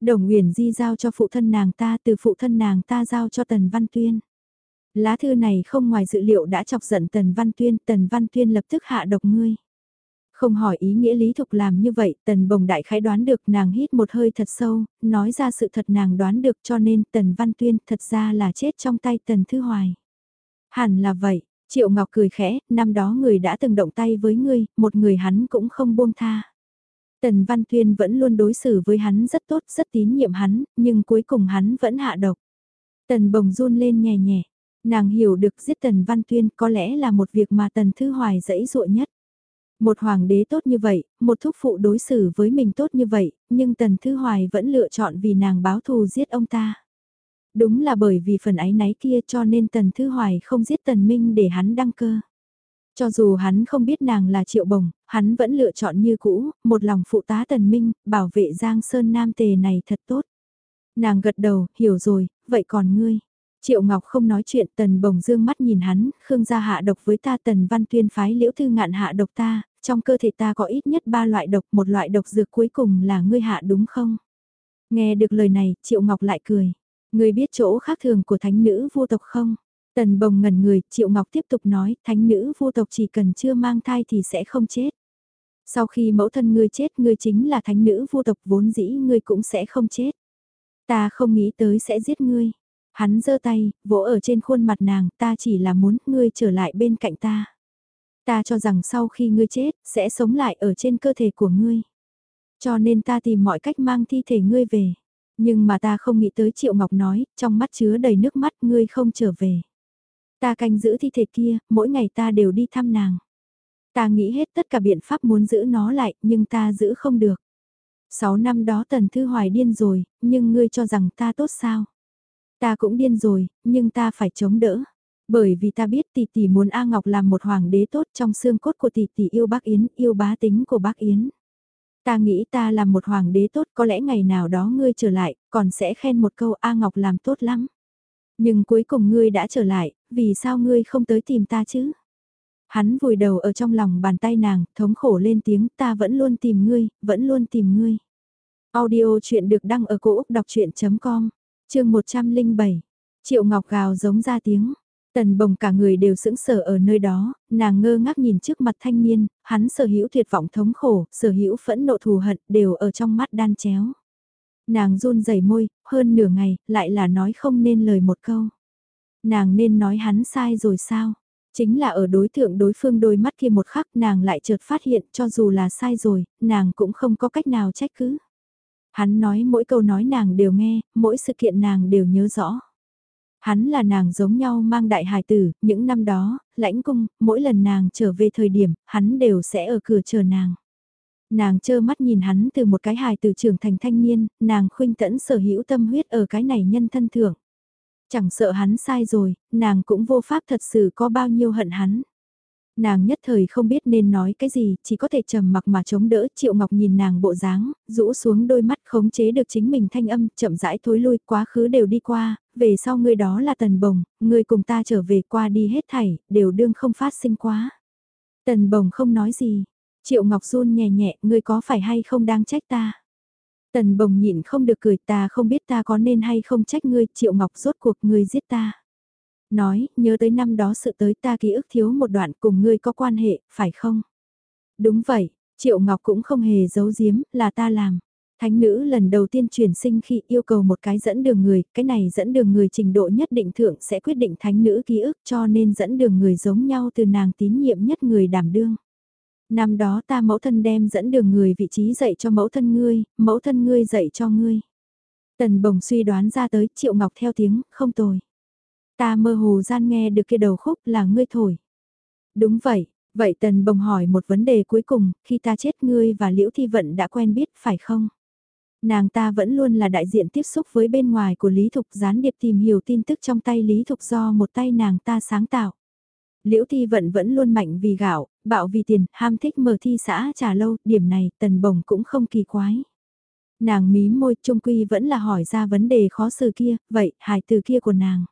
Đồng Uyển Di giao cho phụ thân nàng ta, từ phụ thân nàng ta giao cho Tần Văn Tuyên. Lá thư này không ngoài dự liệu đã chọc giận Tần Văn Tuyên, Tần Văn Tuyên lập tức hạ độc ngươi. Không hỏi ý nghĩa Lý Thục làm như vậy, Tần Bồng Đại khái đoán được nàng hít một hơi thật sâu, nói ra sự thật nàng đoán được cho nên Tần Văn Tuyên thật ra là chết trong tay Tần Thư Hoài. Hẳn là vậy, Triệu Ngọc cười khẽ, năm đó người đã từng động tay với ngươi, một người hắn cũng không buông tha. Tần Văn Tuyên vẫn luôn đối xử với hắn rất tốt, rất tín nhiệm hắn, nhưng cuối cùng hắn vẫn hạ độc. Tần Bồng run lên nhẹ nhẹ, Nàng hiểu được giết Tần Văn Tuyên có lẽ là một việc mà Tần Thư Hoài dẫy dụa nhất. Một hoàng đế tốt như vậy, một thúc phụ đối xử với mình tốt như vậy, nhưng Tần Thư Hoài vẫn lựa chọn vì nàng báo thù giết ông ta. Đúng là bởi vì phần ái náy kia cho nên Tần Thư Hoài không giết Tần Minh để hắn đăng cơ. Cho dù hắn không biết nàng là triệu bồng, hắn vẫn lựa chọn như cũ, một lòng phụ tá Tần Minh, bảo vệ Giang Sơn Nam Tề này thật tốt. Nàng gật đầu, hiểu rồi, vậy còn ngươi? Triệu Ngọc không nói chuyện tần bồng dương mắt nhìn hắn, Khương gia hạ độc với ta tần văn tuyên phái liễu thư ngạn hạ độc ta, trong cơ thể ta có ít nhất ba loại độc, một loại độc dược cuối cùng là ngươi hạ đúng không? Nghe được lời này, Triệu Ngọc lại cười. Ngươi biết chỗ khác thường của thánh nữ vô tộc không? Tần bồng ngẩn người, Triệu Ngọc tiếp tục nói, thánh nữ vô tộc chỉ cần chưa mang thai thì sẽ không chết. Sau khi mẫu thân ngươi chết ngươi chính là thánh nữ vô tộc vốn dĩ ngươi cũng sẽ không chết. Ta không nghĩ tới sẽ giết ngươi. Hắn giơ tay, vỗ ở trên khuôn mặt nàng, ta chỉ là muốn ngươi trở lại bên cạnh ta. Ta cho rằng sau khi ngươi chết, sẽ sống lại ở trên cơ thể của ngươi. Cho nên ta tìm mọi cách mang thi thể ngươi về. Nhưng mà ta không nghĩ tới Triệu Ngọc nói, trong mắt chứa đầy nước mắt ngươi không trở về. Ta canh giữ thi thể kia, mỗi ngày ta đều đi thăm nàng. Ta nghĩ hết tất cả biện pháp muốn giữ nó lại, nhưng ta giữ không được. Sáu năm đó Tần Thư Hoài điên rồi, nhưng ngươi cho rằng ta tốt sao? Ta cũng điên rồi, nhưng ta phải chống đỡ. Bởi vì ta biết tỷ tỷ muốn A Ngọc làm một hoàng đế tốt trong xương cốt của tỷ tỷ yêu bác Yến, yêu bá tính của bác Yến. Ta nghĩ ta làm một hoàng đế tốt có lẽ ngày nào đó ngươi trở lại, còn sẽ khen một câu A Ngọc làm tốt lắm. Nhưng cuối cùng ngươi đã trở lại, vì sao ngươi không tới tìm ta chứ? Hắn vùi đầu ở trong lòng bàn tay nàng, thống khổ lên tiếng ta vẫn luôn tìm ngươi, vẫn luôn tìm ngươi. Audio chuyện được đăng ở cổ Úc đọc chuyện.com, chương 107. Triệu Ngọc gào giống ra tiếng. Tần bồng cả người đều sững sờ ở nơi đó, nàng ngơ ngác nhìn trước mặt thanh niên, hắn sở hữu tuyệt vọng thống khổ, sở hữu phẫn nộ thù hận đều ở trong mắt đan chéo. Nàng run rẩy môi, hơn nửa ngày, lại là nói không nên lời một câu. Nàng nên nói hắn sai rồi sao? Chính là ở đối tượng đối phương đôi mắt kia một khắc nàng lại chợt phát hiện cho dù là sai rồi, nàng cũng không có cách nào trách cứ. Hắn nói mỗi câu nói nàng đều nghe, mỗi sự kiện nàng đều nhớ rõ. Hắn là nàng giống nhau mang đại hài tử, những năm đó, lãnh cung, mỗi lần nàng trở về thời điểm, hắn đều sẽ ở cửa chờ nàng. Nàng trơ mắt nhìn hắn từ một cái hài tử trưởng thành thanh niên, nàng khuynh tẫn sở hữu tâm huyết ở cái này nhân thân thưởng. Chẳng sợ hắn sai rồi, nàng cũng vô pháp thật sự có bao nhiêu hận hắn. Nàng nhất thời không biết nên nói cái gì, chỉ có thể trầm mặc mà chống đỡ. Triệu Ngọc nhìn nàng bộ dáng, rũ xuống đôi mắt khống chế được chính mình thanh âm, chậm rãi thối lui, quá khứ đều đi qua, về sau người đó là Tần Bồng, người cùng ta trở về qua đi hết thảy, đều đương không phát sinh quá. Tần Bồng không nói gì. Triệu Ngọc run nhẹ nhẹ, người có phải hay không đang trách ta? Tần bồng nhịn không được cười ta không biết ta có nên hay không trách ngươi, triệu ngọc rốt cuộc ngươi giết ta. Nói, nhớ tới năm đó sự tới ta ký ức thiếu một đoạn cùng ngươi có quan hệ, phải không? Đúng vậy, triệu ngọc cũng không hề giấu giếm, là ta làm. Thánh nữ lần đầu tiên truyền sinh khi yêu cầu một cái dẫn đường người, cái này dẫn đường người trình độ nhất định thượng sẽ quyết định thánh nữ ký ức cho nên dẫn đường người giống nhau từ nàng tín nhiệm nhất người đảm đương. Năm đó ta mẫu thân đem dẫn đường người vị trí dạy cho mẫu thân ngươi, mẫu thân ngươi dạy cho ngươi. Tần bồng suy đoán ra tới triệu ngọc theo tiếng, không tồi. Ta mơ hồ gian nghe được kia đầu khúc là ngươi thổi. Đúng vậy, vậy tần bồng hỏi một vấn đề cuối cùng, khi ta chết ngươi và liễu thi vận đã quen biết phải không? Nàng ta vẫn luôn là đại diện tiếp xúc với bên ngoài của Lý Thục gián điệp tìm hiểu tin tức trong tay Lý Thục do một tay nàng ta sáng tạo. Liễu Thi Vận vẫn luôn mạnh vì gạo, bạo vì tiền, ham thích mở thi xã trà lâu, điểm này tần bồng cũng không kỳ quái. Nàng mí môi trung quy vẫn là hỏi ra vấn đề khó xử kia, vậy hài từ kia của nàng.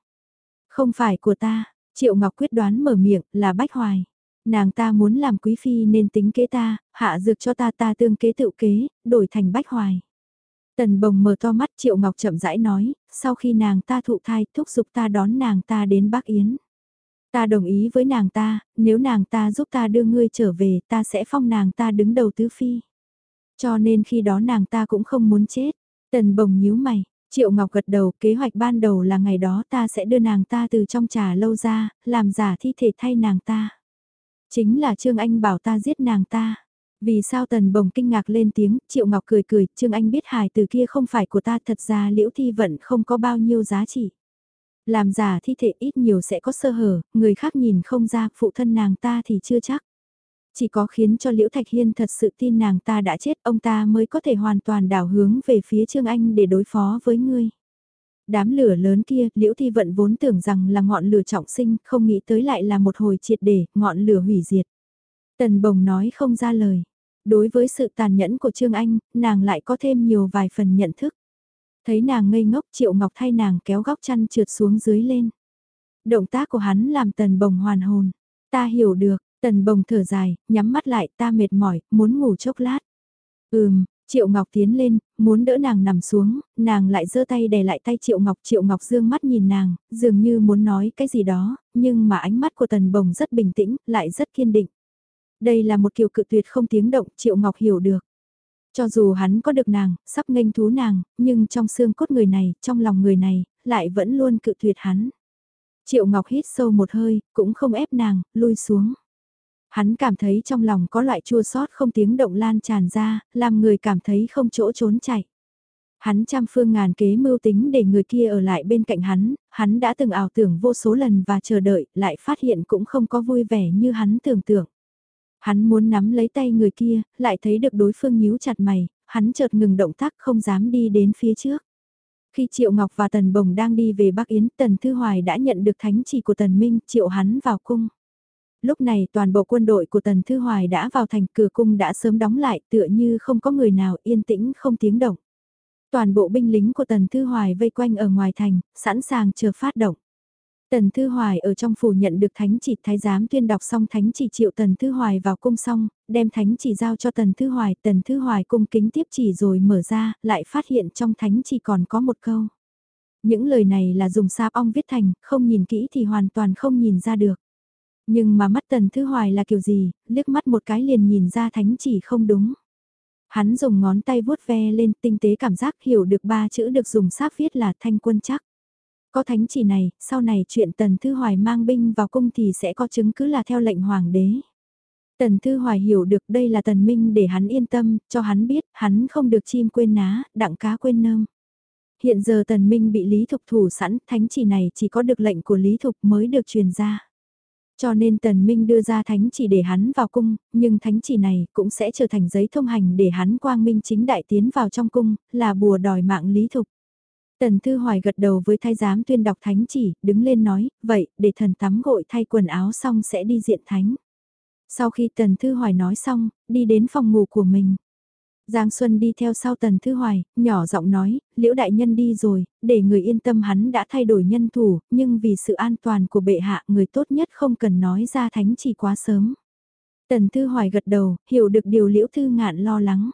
Không phải của ta, Triệu Ngọc quyết đoán mở miệng là Bách Hoài. Nàng ta muốn làm quý phi nên tính kế ta, hạ dược cho ta ta tương kế tự kế, đổi thành Bách Hoài. Tần bồng mở to mắt Triệu Ngọc chậm rãi nói, sau khi nàng ta thụ thai thúc giục ta đón nàng ta đến Bắc Yến. Ta đồng ý với nàng ta, nếu nàng ta giúp ta đưa ngươi trở về ta sẽ phong nàng ta đứng đầu tứ phi. Cho nên khi đó nàng ta cũng không muốn chết. Tần bồng nhíu mày, Triệu Ngọc gật đầu kế hoạch ban đầu là ngày đó ta sẽ đưa nàng ta từ trong trà lâu ra, làm giả thi thể thay nàng ta. Chính là Trương Anh bảo ta giết nàng ta. Vì sao tần bồng kinh ngạc lên tiếng, Triệu Ngọc cười cười, Trương Anh biết hài từ kia không phải của ta thật ra liễu thi vận không có bao nhiêu giá trị. Làm giả thi thể ít nhiều sẽ có sơ hở, người khác nhìn không ra, phụ thân nàng ta thì chưa chắc. Chỉ có khiến cho Liễu Thạch Hiên thật sự tin nàng ta đã chết, ông ta mới có thể hoàn toàn đảo hướng về phía Trương Anh để đối phó với ngươi. Đám lửa lớn kia, Liễu Thi Vận vốn tưởng rằng là ngọn lửa trọng sinh, không nghĩ tới lại là một hồi triệt để, ngọn lửa hủy diệt. Tần Bồng nói không ra lời. Đối với sự tàn nhẫn của Trương Anh, nàng lại có thêm nhiều vài phần nhận thức. Thấy nàng ngây ngốc Triệu Ngọc thay nàng kéo góc chăn trượt xuống dưới lên. Động tác của hắn làm tần bồng hoàn hồn. Ta hiểu được, tần bồng thở dài, nhắm mắt lại ta mệt mỏi, muốn ngủ chốc lát. Ừm, Triệu Ngọc tiến lên, muốn đỡ nàng nằm xuống, nàng lại giơ tay đè lại tay Triệu Ngọc. Triệu Ngọc dương mắt nhìn nàng, dường như muốn nói cái gì đó, nhưng mà ánh mắt của tần bồng rất bình tĩnh, lại rất kiên định. Đây là một kiểu cự tuyệt không tiếng động, Triệu Ngọc hiểu được. Cho dù hắn có được nàng, sắp nghênh thú nàng, nhưng trong xương cốt người này, trong lòng người này, lại vẫn luôn cự tuyệt hắn. Triệu Ngọc hít sâu một hơi, cũng không ép nàng, lui xuống. Hắn cảm thấy trong lòng có loại chua sót không tiếng động lan tràn ra, làm người cảm thấy không chỗ trốn chạy. Hắn trăm phương ngàn kế mưu tính để người kia ở lại bên cạnh hắn, hắn đã từng ảo tưởng vô số lần và chờ đợi, lại phát hiện cũng không có vui vẻ như hắn tưởng tượng. Hắn muốn nắm lấy tay người kia, lại thấy được đối phương nhíu chặt mày, hắn chợt ngừng động tác không dám đi đến phía trước. Khi Triệu Ngọc và Tần Bồng đang đi về Bắc Yến, Tần Thư Hoài đã nhận được thánh chỉ của Tần Minh, triệu hắn vào cung. Lúc này toàn bộ quân đội của Tần Thư Hoài đã vào thành cửa cung đã sớm đóng lại tựa như không có người nào yên tĩnh không tiếng động. Toàn bộ binh lính của Tần Thư Hoài vây quanh ở ngoài thành, sẵn sàng chờ phát động. Tần Thư Hoài ở trong phủ nhận được thánh chỉ thái giám tuyên đọc xong thánh chỉ triệu Tần Thư Hoài vào cung xong, đem thánh chỉ giao cho Tần Thư Hoài, Tần Thư Hoài cung kính tiếp chỉ rồi mở ra, lại phát hiện trong thánh chỉ còn có một câu. Những lời này là dùng sáp ong viết thành, không nhìn kỹ thì hoàn toàn không nhìn ra được. Nhưng mà mắt Tần Thư Hoài là kiểu gì, liếc mắt một cái liền nhìn ra thánh chỉ không đúng. Hắn dùng ngón tay vuốt ve lên tinh tế cảm giác hiểu được ba chữ được dùng sáp viết là thanh quân chắc. Có thánh chỉ này, sau này chuyện Tần Thư Hoài mang binh vào cung thì sẽ có chứng cứ là theo lệnh hoàng đế. Tần Thư Hoài hiểu được đây là tần minh để hắn yên tâm, cho hắn biết hắn không được chim quên ná, đặng cá quên nơm. Hiện giờ tần minh bị Lý Thục thủ sẵn, thánh chỉ này chỉ có được lệnh của Lý Thục mới được truyền ra. Cho nên tần minh đưa ra thánh chỉ để hắn vào cung, nhưng thánh chỉ này cũng sẽ trở thành giấy thông hành để hắn quang minh chính đại tiến vào trong cung, là bùa đòi mạng Lý Thục. Tần Thư Hoài gật đầu với thái giám tuyên đọc thánh chỉ, đứng lên nói, vậy, để thần tắm gội thay quần áo xong sẽ đi diện thánh. Sau khi Tần Thư Hoài nói xong, đi đến phòng ngủ của mình. Giang Xuân đi theo sau Tần Thư Hoài, nhỏ giọng nói, liễu đại nhân đi rồi, để người yên tâm hắn đã thay đổi nhân thủ, nhưng vì sự an toàn của bệ hạ người tốt nhất không cần nói ra thánh chỉ quá sớm. Tần Thư Hoài gật đầu, hiểu được điều liễu thư ngạn lo lắng.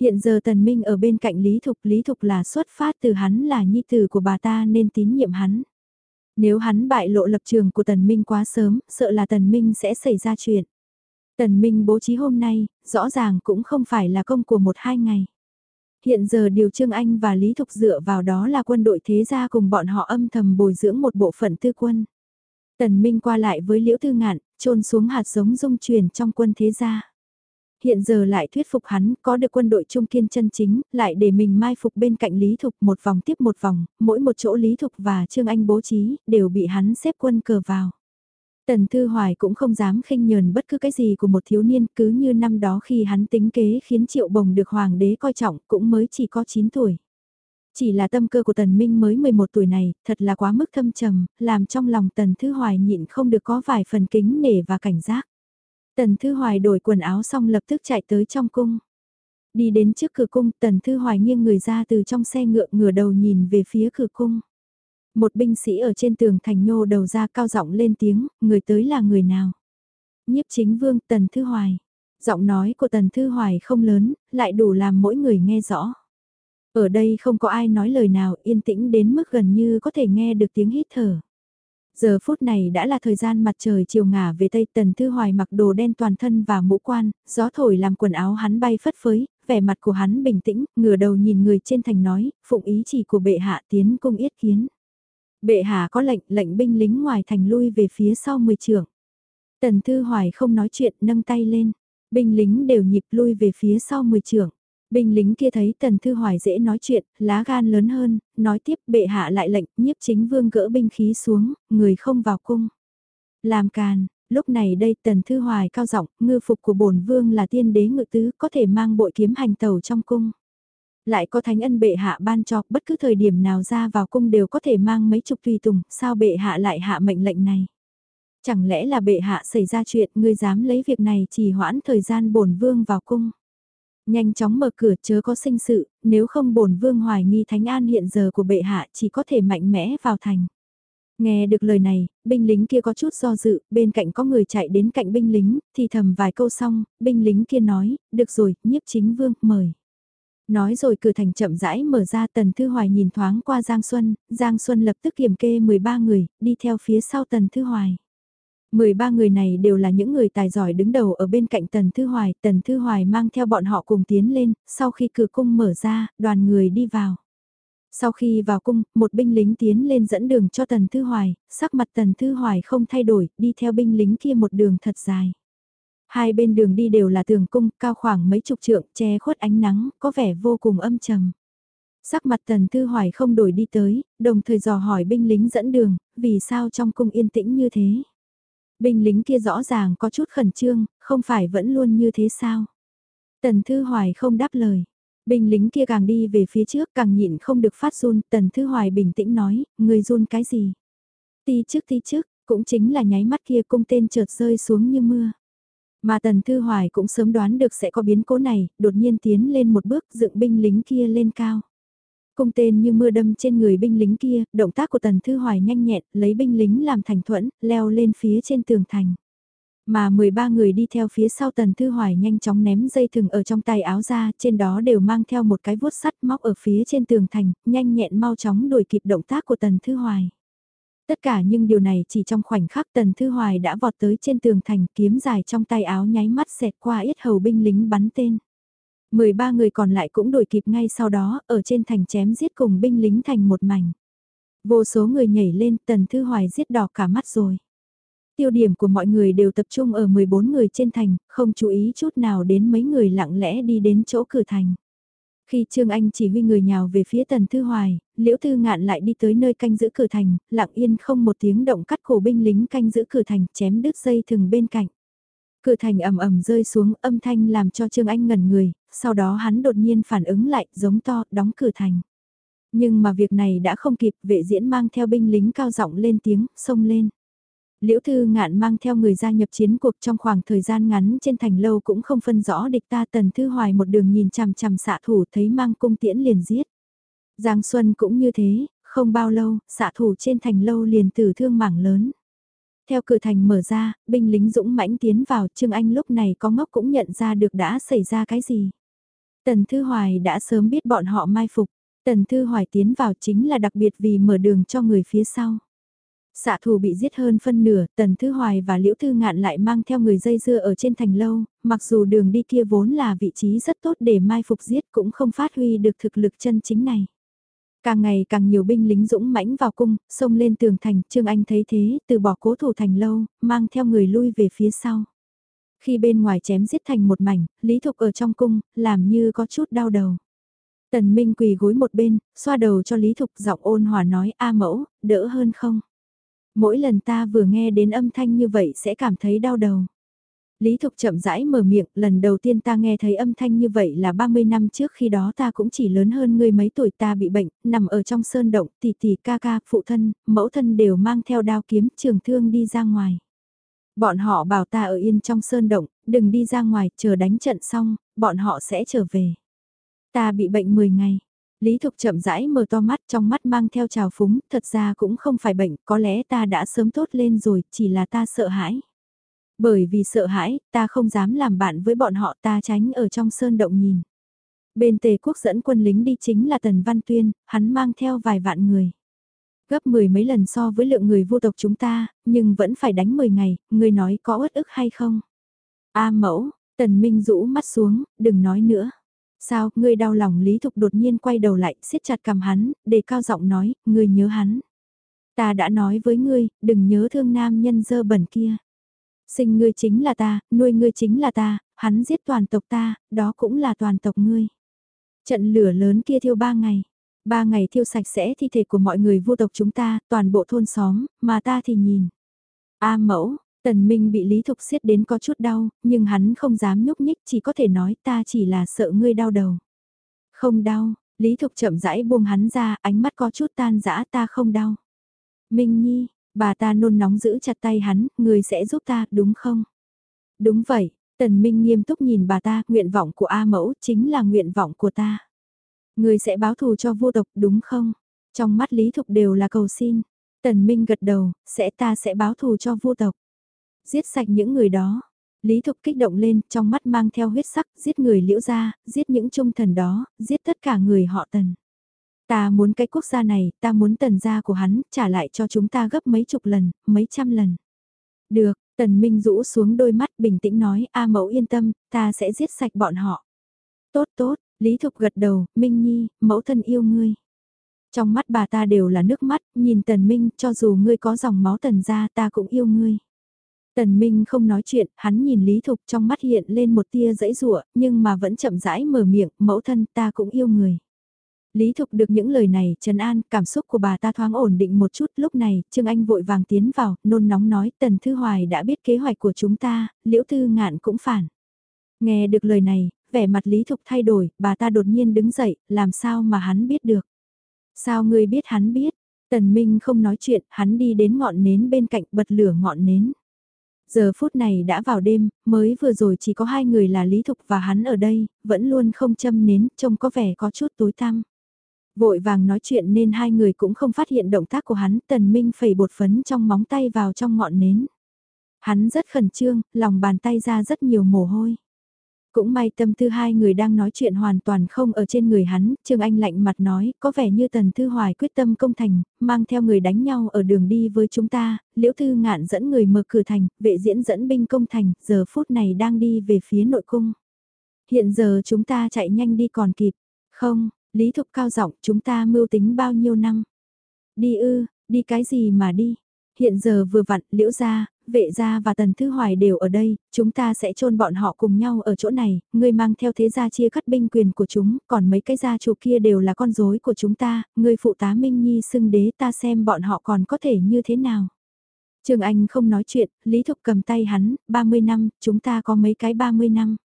Hiện giờ Tần Minh ở bên cạnh Lý Thục, Lý Thục là xuất phát từ hắn là nhi tử của bà ta nên tín nhiệm hắn. Nếu hắn bại lộ lập trường của Tần Minh quá sớm, sợ là Tần Minh sẽ xảy ra chuyện. Tần Minh bố trí hôm nay, rõ ràng cũng không phải là công của một hai ngày. Hiện giờ điều Trương Anh và Lý Thục dựa vào đó là quân đội thế gia cùng bọn họ âm thầm bồi dưỡng một bộ phận tư quân. Tần Minh qua lại với Liễu Tư Ngạn, trôn xuống hạt giống dung truyền trong quân thế gia. Hiện giờ lại thuyết phục hắn có được quân đội trung kiên chân chính, lại để mình mai phục bên cạnh Lý Thục một vòng tiếp một vòng, mỗi một chỗ Lý Thục và Trương Anh bố trí, đều bị hắn xếp quân cờ vào. Tần Thư Hoài cũng không dám khinh nhờn bất cứ cái gì của một thiếu niên cứ như năm đó khi hắn tính kế khiến Triệu Bồng được Hoàng đế coi trọng cũng mới chỉ có 9 tuổi. Chỉ là tâm cơ của Tần Minh mới 11 tuổi này, thật là quá mức thâm trầm, làm trong lòng Tần Thư Hoài nhịn không được có vài phần kính nể và cảnh giác. Tần Thư Hoài đổi quần áo xong lập tức chạy tới trong cung. Đi đến trước cửa cung, Tần Thư Hoài nghiêng người ra từ trong xe ngựa ngửa đầu nhìn về phía cửa cung. Một binh sĩ ở trên tường thành nhô đầu ra cao giọng lên tiếng, người tới là người nào? Nhiếp chính vương Tần Thư Hoài. Giọng nói của Tần Thư Hoài không lớn, lại đủ làm mỗi người nghe rõ. Ở đây không có ai nói lời nào yên tĩnh đến mức gần như có thể nghe được tiếng hít thở. Giờ phút này đã là thời gian mặt trời chiều ngả về Tây Tần Thư Hoài mặc đồ đen toàn thân và mũ quan, gió thổi làm quần áo hắn bay phất phới, vẻ mặt của hắn bình tĩnh, ngửa đầu nhìn người trên thành nói, phụng ý chỉ của bệ hạ tiến cung yết kiến. Bệ hạ có lệnh, lệnh binh lính ngoài thành lui về phía sau mười trưởng. Tần Thư Hoài không nói chuyện, nâng tay lên. Binh lính đều nhịp lui về phía sau mười trưởng. Binh lính kia thấy Tần Thư Hoài dễ nói chuyện, lá gan lớn hơn, nói tiếp bệ hạ lại lệnh, nhiếp chính vương gỡ binh khí xuống, người không vào cung. Làm càn, lúc này đây Tần Thư Hoài cao giọng, ngư phục của bổn vương là tiên đế ngự tứ, có thể mang bội kiếm hành tàu trong cung. Lại có thánh ân bệ hạ ban cho, bất cứ thời điểm nào ra vào cung đều có thể mang mấy chục tùy tùng, sao bệ hạ lại hạ mệnh lệnh này? Chẳng lẽ là bệ hạ xảy ra chuyện, ngươi dám lấy việc này trì hoãn thời gian bổn vương vào cung? Nhanh chóng mở cửa chớ có sinh sự, nếu không bổn vương hoài nghi thánh an hiện giờ của bệ hạ chỉ có thể mạnh mẽ vào thành. Nghe được lời này, binh lính kia có chút do dự, bên cạnh có người chạy đến cạnh binh lính, thì thầm vài câu xong, binh lính kia nói, được rồi, nhiếp chính vương, mời. Nói rồi cửa thành chậm rãi mở ra Tần Thư Hoài nhìn thoáng qua Giang Xuân, Giang Xuân lập tức kiểm kê 13 người, đi theo phía sau Tần Thư Hoài. 13 người này đều là những người tài giỏi đứng đầu ở bên cạnh Tần Thư Hoài, Tần Thư Hoài mang theo bọn họ cùng tiến lên, sau khi cửa cung mở ra, đoàn người đi vào. Sau khi vào cung, một binh lính tiến lên dẫn đường cho Tần Thư Hoài, sắc mặt Tần Thư Hoài không thay đổi, đi theo binh lính kia một đường thật dài. Hai bên đường đi đều là tường cung, cao khoảng mấy chục trượng, che khuất ánh nắng, có vẻ vô cùng âm trầm. Sắc mặt Tần Thư Hoài không đổi đi tới, đồng thời dò hỏi binh lính dẫn đường, vì sao trong cung yên tĩnh như thế. Binh lính kia rõ ràng có chút khẩn trương, không phải vẫn luôn như thế sao? Tần Thư Hoài không đáp lời. Binh lính kia càng đi về phía trước càng nhịn không được phát run, Tần Thư Hoài bình tĩnh nói, người run cái gì? Ti trước ti trước, cũng chính là nháy mắt kia cung tên chợt rơi xuống như mưa. Mà Tần Thư Hoài cũng sớm đoán được sẽ có biến cố này, đột nhiên tiến lên một bước dựng binh lính kia lên cao. Cung tên như mưa đâm trên người binh lính kia, động tác của Tần Thư Hoài nhanh nhẹn, lấy binh lính làm thành thuẫn, leo lên phía trên tường thành. Mà 13 người đi theo phía sau Tần Thư Hoài nhanh chóng ném dây thừng ở trong tay áo ra, trên đó đều mang theo một cái vuốt sắt móc ở phía trên tường thành, nhanh nhẹn mau chóng đuổi kịp động tác của Tần Thư Hoài. Tất cả nhưng điều này chỉ trong khoảnh khắc Tần Thư Hoài đã vọt tới trên tường thành kiếm dài trong tay áo nháy mắt xẹt qua yết hầu binh lính bắn tên. 13 người còn lại cũng đuổi kịp ngay sau đó, ở trên thành chém giết cùng binh lính thành một mảnh. Vô số người nhảy lên, Tần Thư Hoài giết đỏ cả mắt rồi. Tiêu điểm của mọi người đều tập trung ở 14 người trên thành, không chú ý chút nào đến mấy người lặng lẽ đi đến chỗ cửa thành. Khi Trương Anh chỉ huy người nhào về phía Tần Thư Hoài, Liễu Thư Ngạn lại đi tới nơi canh giữ cửa thành, lặng yên không một tiếng động cắt cổ binh lính canh giữ cửa thành, chém đứt dây thừng bên cạnh. Cửa thành ầm ầm rơi xuống, âm thanh làm cho Trương Anh ngẩn người, sau đó hắn đột nhiên phản ứng lại, giống to, đóng cửa thành. Nhưng mà việc này đã không kịp, vệ diễn mang theo binh lính cao giọng lên tiếng, xông lên. Liễu Thư Ngạn mang theo người gia nhập chiến cuộc trong khoảng thời gian ngắn trên thành lâu cũng không phân rõ địch ta Tần Thư Hoài một đường nhìn chằm chằm xạ thủ thấy mang cung tiễn liền giết. Giang Xuân cũng như thế, không bao lâu, xạ thủ trên thành lâu liền tử thương mảng lớn. Theo cửa thành mở ra, binh lính dũng mãnh tiến vào, Trương Anh lúc này có ngốc cũng nhận ra được đã xảy ra cái gì. Tần Thư Hoài đã sớm biết bọn họ mai phục, Tần Thư Hoài tiến vào chính là đặc biệt vì mở đường cho người phía sau. Xạ thủ bị giết hơn phân nửa, Tần Thư Hoài và Liễu Thư Ngạn lại mang theo người dây dưa ở trên thành lâu, mặc dù đường đi kia vốn là vị trí rất tốt để mai phục giết cũng không phát huy được thực lực chân chính này. Càng ngày càng nhiều binh lính dũng mãnh vào cung, xông lên tường thành, Trương Anh thấy thế, từ bỏ cố thủ thành lâu, mang theo người lui về phía sau. Khi bên ngoài chém giết thành một mảnh, Lý Thục ở trong cung, làm như có chút đau đầu. Tần Minh quỳ gối một bên, xoa đầu cho Lý Thục giọng ôn hòa nói A mẫu, đỡ hơn không? Mỗi lần ta vừa nghe đến âm thanh như vậy sẽ cảm thấy đau đầu. Lý Thục chậm rãi mở miệng, lần đầu tiên ta nghe thấy âm thanh như vậy là 30 năm trước khi đó ta cũng chỉ lớn hơn ngươi mấy tuổi ta bị bệnh, nằm ở trong sơn động, tỷ tỷ ca ca, phụ thân, mẫu thân đều mang theo đao kiếm trường thương đi ra ngoài. Bọn họ bảo ta ở yên trong sơn động, đừng đi ra ngoài, chờ đánh trận xong, bọn họ sẽ trở về. Ta bị bệnh 10 ngày, Lý Thục chậm rãi mở to mắt trong mắt mang theo trào phúng, thật ra cũng không phải bệnh, có lẽ ta đã sớm tốt lên rồi, chỉ là ta sợ hãi. Bởi vì sợ hãi, ta không dám làm bạn với bọn họ ta tránh ở trong sơn động nhìn. Bên tề quốc dẫn quân lính đi chính là Tần Văn Tuyên, hắn mang theo vài vạn người. Gấp mười mấy lần so với lượng người vô tộc chúng ta, nhưng vẫn phải đánh 10 ngày, người nói có uất ức hay không? A mẫu, Tần Minh rũ mắt xuống, đừng nói nữa. Sao, ngươi đau lòng Lý Thục đột nhiên quay đầu lại, siết chặt cầm hắn, để cao giọng nói, ngươi nhớ hắn. Ta đã nói với ngươi, đừng nhớ thương nam nhân dơ bẩn kia. Sinh ngươi chính là ta, nuôi ngươi chính là ta, hắn giết toàn tộc ta, đó cũng là toàn tộc ngươi. Trận lửa lớn kia thiêu ba ngày. Ba ngày thiêu sạch sẽ thi thể của mọi người vô tộc chúng ta, toàn bộ thôn xóm, mà ta thì nhìn. A mẫu, Tần Minh bị Lý Thục siết đến có chút đau, nhưng hắn không dám nhúc nhích chỉ có thể nói ta chỉ là sợ ngươi đau đầu. Không đau, Lý Thục chậm rãi buông hắn ra, ánh mắt có chút tan dã ta không đau. Minh Nhi, bà ta nôn nóng giữ chặt tay hắn, người sẽ giúp ta, đúng không? Đúng vậy, Tần Minh nghiêm túc nhìn bà ta, nguyện vọng của A mẫu chính là nguyện vọng của ta. Người sẽ báo thù cho vô tộc, đúng không? Trong mắt Lý Thục đều là cầu xin. Tần Minh gật đầu, sẽ ta sẽ báo thù cho vô tộc. Giết sạch những người đó. Lý Thục kích động lên, trong mắt mang theo huyết sắc, giết người liễu gia, giết những trung thần đó, giết tất cả người họ tần. Ta muốn cái quốc gia này, ta muốn tần gia của hắn, trả lại cho chúng ta gấp mấy chục lần, mấy trăm lần. Được, tần minh rũ xuống đôi mắt bình tĩnh nói, A mẫu yên tâm, ta sẽ giết sạch bọn họ. Tốt tốt, Lý Thục gật đầu, Minh Nhi, mẫu thân yêu ngươi. Trong mắt bà ta đều là nước mắt, nhìn tần minh, cho dù ngươi có dòng máu tần gia ta cũng yêu ngươi. Tần Minh không nói chuyện, hắn nhìn Lý Thục trong mắt hiện lên một tia dãy rủa, nhưng mà vẫn chậm rãi mở miệng, mẫu thân ta cũng yêu người. Lý Thục được những lời này Trần an, cảm xúc của bà ta thoáng ổn định một chút, lúc này, Trương Anh vội vàng tiến vào, nôn nóng nói, Tần Thư Hoài đã biết kế hoạch của chúng ta, Liễu Thư Ngạn cũng phản. Nghe được lời này, vẻ mặt Lý Thục thay đổi, bà ta đột nhiên đứng dậy, làm sao mà hắn biết được. Sao ngươi biết hắn biết? Tần Minh không nói chuyện, hắn đi đến ngọn nến bên cạnh bật lửa ngọn nến. Giờ phút này đã vào đêm, mới vừa rồi chỉ có hai người là Lý Thục và hắn ở đây, vẫn luôn không châm nến, trông có vẻ có chút tối tăm. Vội vàng nói chuyện nên hai người cũng không phát hiện động tác của hắn, tần minh phẩy bột phấn trong móng tay vào trong ngọn nến. Hắn rất khẩn trương, lòng bàn tay ra rất nhiều mồ hôi. Cũng may tâm tư hai người đang nói chuyện hoàn toàn không ở trên người hắn, Trương Anh lạnh mặt nói, có vẻ như Tần Thư Hoài quyết tâm công thành, mang theo người đánh nhau ở đường đi với chúng ta, Liễu Thư Ngạn dẫn người mở cửa thành, vệ diễn dẫn binh công thành, giờ phút này đang đi về phía nội cung. Hiện giờ chúng ta chạy nhanh đi còn kịp, không, Lý Thục cao giọng chúng ta mưu tính bao nhiêu năm. Đi ư, đi cái gì mà đi. Hiện giờ vừa vặn, liễu gia, vệ gia và tần thứ hoài đều ở đây, chúng ta sẽ chôn bọn họ cùng nhau ở chỗ này, ngươi mang theo thế gia chia cắt binh quyền của chúng, còn mấy cái gia chủ kia đều là con rối của chúng ta, ngươi phụ tá Minh Nhi xưng đế ta xem bọn họ còn có thể như thế nào. Trường Anh không nói chuyện, Lý Thục cầm tay hắn, 30 năm, chúng ta có mấy cái 30 năm.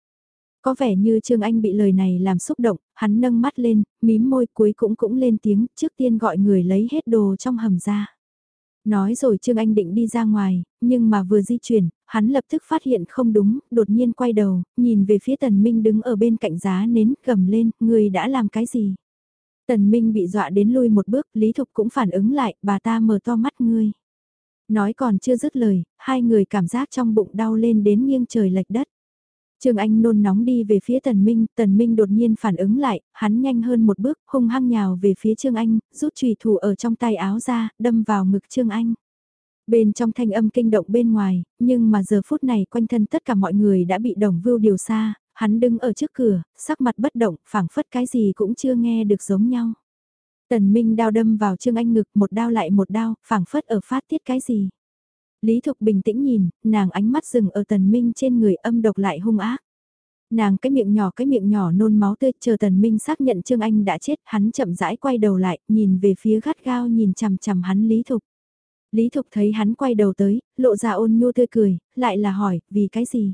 Có vẻ như Trương Anh bị lời này làm xúc động, hắn nâng mắt lên, mím môi cuối cũng cũng lên tiếng, trước tiên gọi người lấy hết đồ trong hầm ra. Nói rồi Trương Anh định đi ra ngoài, nhưng mà vừa di chuyển, hắn lập tức phát hiện không đúng, đột nhiên quay đầu, nhìn về phía Tần Minh đứng ở bên cạnh giá nến, cầm lên, người đã làm cái gì? Tần Minh bị dọa đến lui một bước, Lý Thục cũng phản ứng lại, bà ta mở to mắt ngươi. Nói còn chưa dứt lời, hai người cảm giác trong bụng đau lên đến nghiêng trời lệch đất. Trương Anh nôn nóng đi về phía Tần Minh, Tần Minh đột nhiên phản ứng lại, hắn nhanh hơn một bước, hung hăng nhào về phía Trương Anh, rút chùy thủ ở trong tay áo ra, đâm vào ngực Trương Anh. Bên trong thanh âm kinh động bên ngoài, nhưng mà giờ phút này quanh thân tất cả mọi người đã bị đồng vưu điều xa, hắn đứng ở trước cửa, sắc mặt bất động, phảng phất cái gì cũng chưa nghe được giống nhau. Tần Minh đao đâm vào Trương Anh ngực một đao lại một đao, phảng phất ở phát tiết cái gì. Lý Thục bình tĩnh nhìn, nàng ánh mắt dừng ở tần minh trên người âm độc lại hung ác. Nàng cái miệng nhỏ cái miệng nhỏ nôn máu tươi chờ tần minh xác nhận Trương Anh đã chết hắn chậm rãi quay đầu lại nhìn về phía gắt gao nhìn chằm chằm hắn Lý Thục. Lý Thục thấy hắn quay đầu tới, lộ ra ôn nhu tươi cười, lại là hỏi, vì cái gì?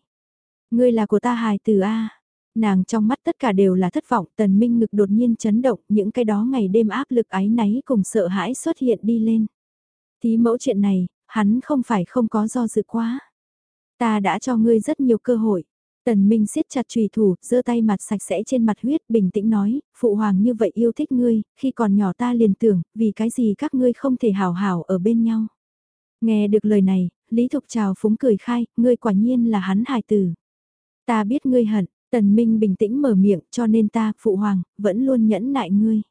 Ngươi là của ta hài từ A. Nàng trong mắt tất cả đều là thất vọng, tần minh ngực đột nhiên chấn động, những cái đó ngày đêm áp lực ái náy cùng sợ hãi xuất hiện đi lên. Tí mẫu chuyện này, hắn không phải không có do dự quá. Ta đã cho ngươi rất nhiều cơ hội. Tần Minh siết chặt trùy thủ, giơ tay mặt sạch sẽ trên mặt huyết, bình tĩnh nói, phụ hoàng như vậy yêu thích ngươi, khi còn nhỏ ta liền tưởng, vì cái gì các ngươi không thể hào hảo ở bên nhau. Nghe được lời này, Lý Thục Trào phúng cười khai, ngươi quả nhiên là hắn hài tử. Ta biết ngươi hận, Tần Minh bình tĩnh mở miệng cho nên ta, phụ hoàng, vẫn luôn nhẫn nại ngươi.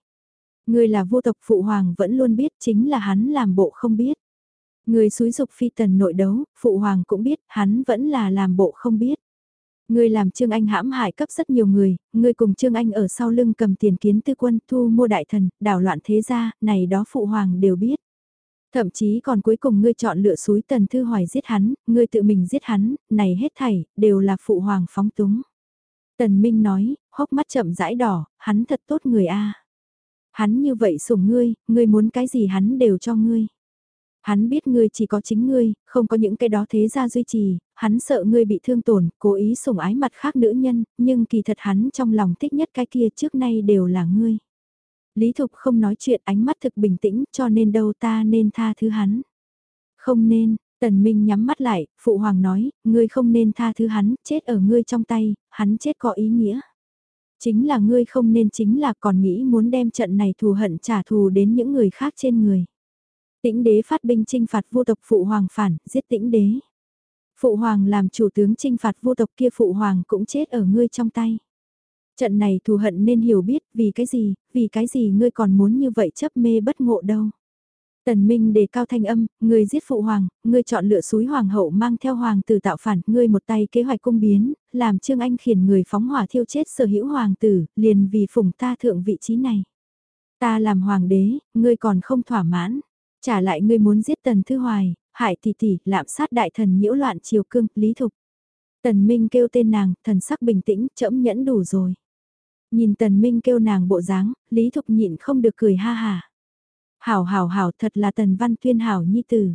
Ngươi là vô tộc phụ hoàng vẫn luôn biết chính là hắn làm bộ không biết. Người xúi dục phi tần nội đấu, phụ hoàng cũng biết, hắn vẫn là làm bộ không biết. Người làm Trương Anh hãm hại cấp rất nhiều người, người cùng Trương Anh ở sau lưng cầm tiền kiến tư quân thu mua đại thần, đảo loạn thế gia, này đó phụ hoàng đều biết. Thậm chí còn cuối cùng ngươi chọn lựa suối tần thư hoài giết hắn, ngươi tự mình giết hắn, này hết thảy, đều là phụ hoàng phóng túng. Tần Minh nói, hốc mắt chậm rãi đỏ, hắn thật tốt người a. Hắn như vậy sủng ngươi, ngươi muốn cái gì hắn đều cho ngươi. Hắn biết ngươi chỉ có chính ngươi, không có những cái đó thế ra duy trì, hắn sợ ngươi bị thương tổn, cố ý sủng ái mặt khác nữ nhân, nhưng kỳ thật hắn trong lòng thích nhất cái kia trước nay đều là ngươi. Lý Thục không nói chuyện ánh mắt thực bình tĩnh cho nên đâu ta nên tha thứ hắn. Không nên, Tần Minh nhắm mắt lại, Phụ Hoàng nói, ngươi không nên tha thứ hắn, chết ở ngươi trong tay, hắn chết có ý nghĩa. Chính là ngươi không nên chính là còn nghĩ muốn đem trận này thù hận trả thù đến những người khác trên người. Tĩnh đế phát binh trinh phạt vô tộc phụ hoàng phản, giết tĩnh đế. Phụ hoàng làm chủ tướng trinh phạt vô tộc kia phụ hoàng cũng chết ở ngươi trong tay. Trận này thù hận nên hiểu biết vì cái gì, vì cái gì ngươi còn muốn như vậy chấp mê bất ngộ đâu. Tần Minh đề cao thanh âm, ngươi giết phụ hoàng, ngươi chọn lựa suối hoàng hậu mang theo hoàng tử tạo phản, ngươi một tay kế hoạch cung biến, làm Trương Anh khiển người phóng hỏa thiêu chết sở hữu hoàng tử, liền vì phụng ta thượng vị trí này. Ta làm hoàng đế, ngươi còn không thỏa mãn. Trả lại ngươi muốn giết Tần Thư Hoài, hại tỷ tỷ, lạm sát đại thần nhiễu loạn triều cương, lý thục. Tần Minh kêu tên nàng, thần sắc bình tĩnh, chậm nhẫn đủ rồi. Nhìn Tần Minh kêu nàng bộ dáng, Lý Thục nhịn không được cười ha hà. Hảo hảo hảo thật là Tần Văn Tuyên hảo nhi tử.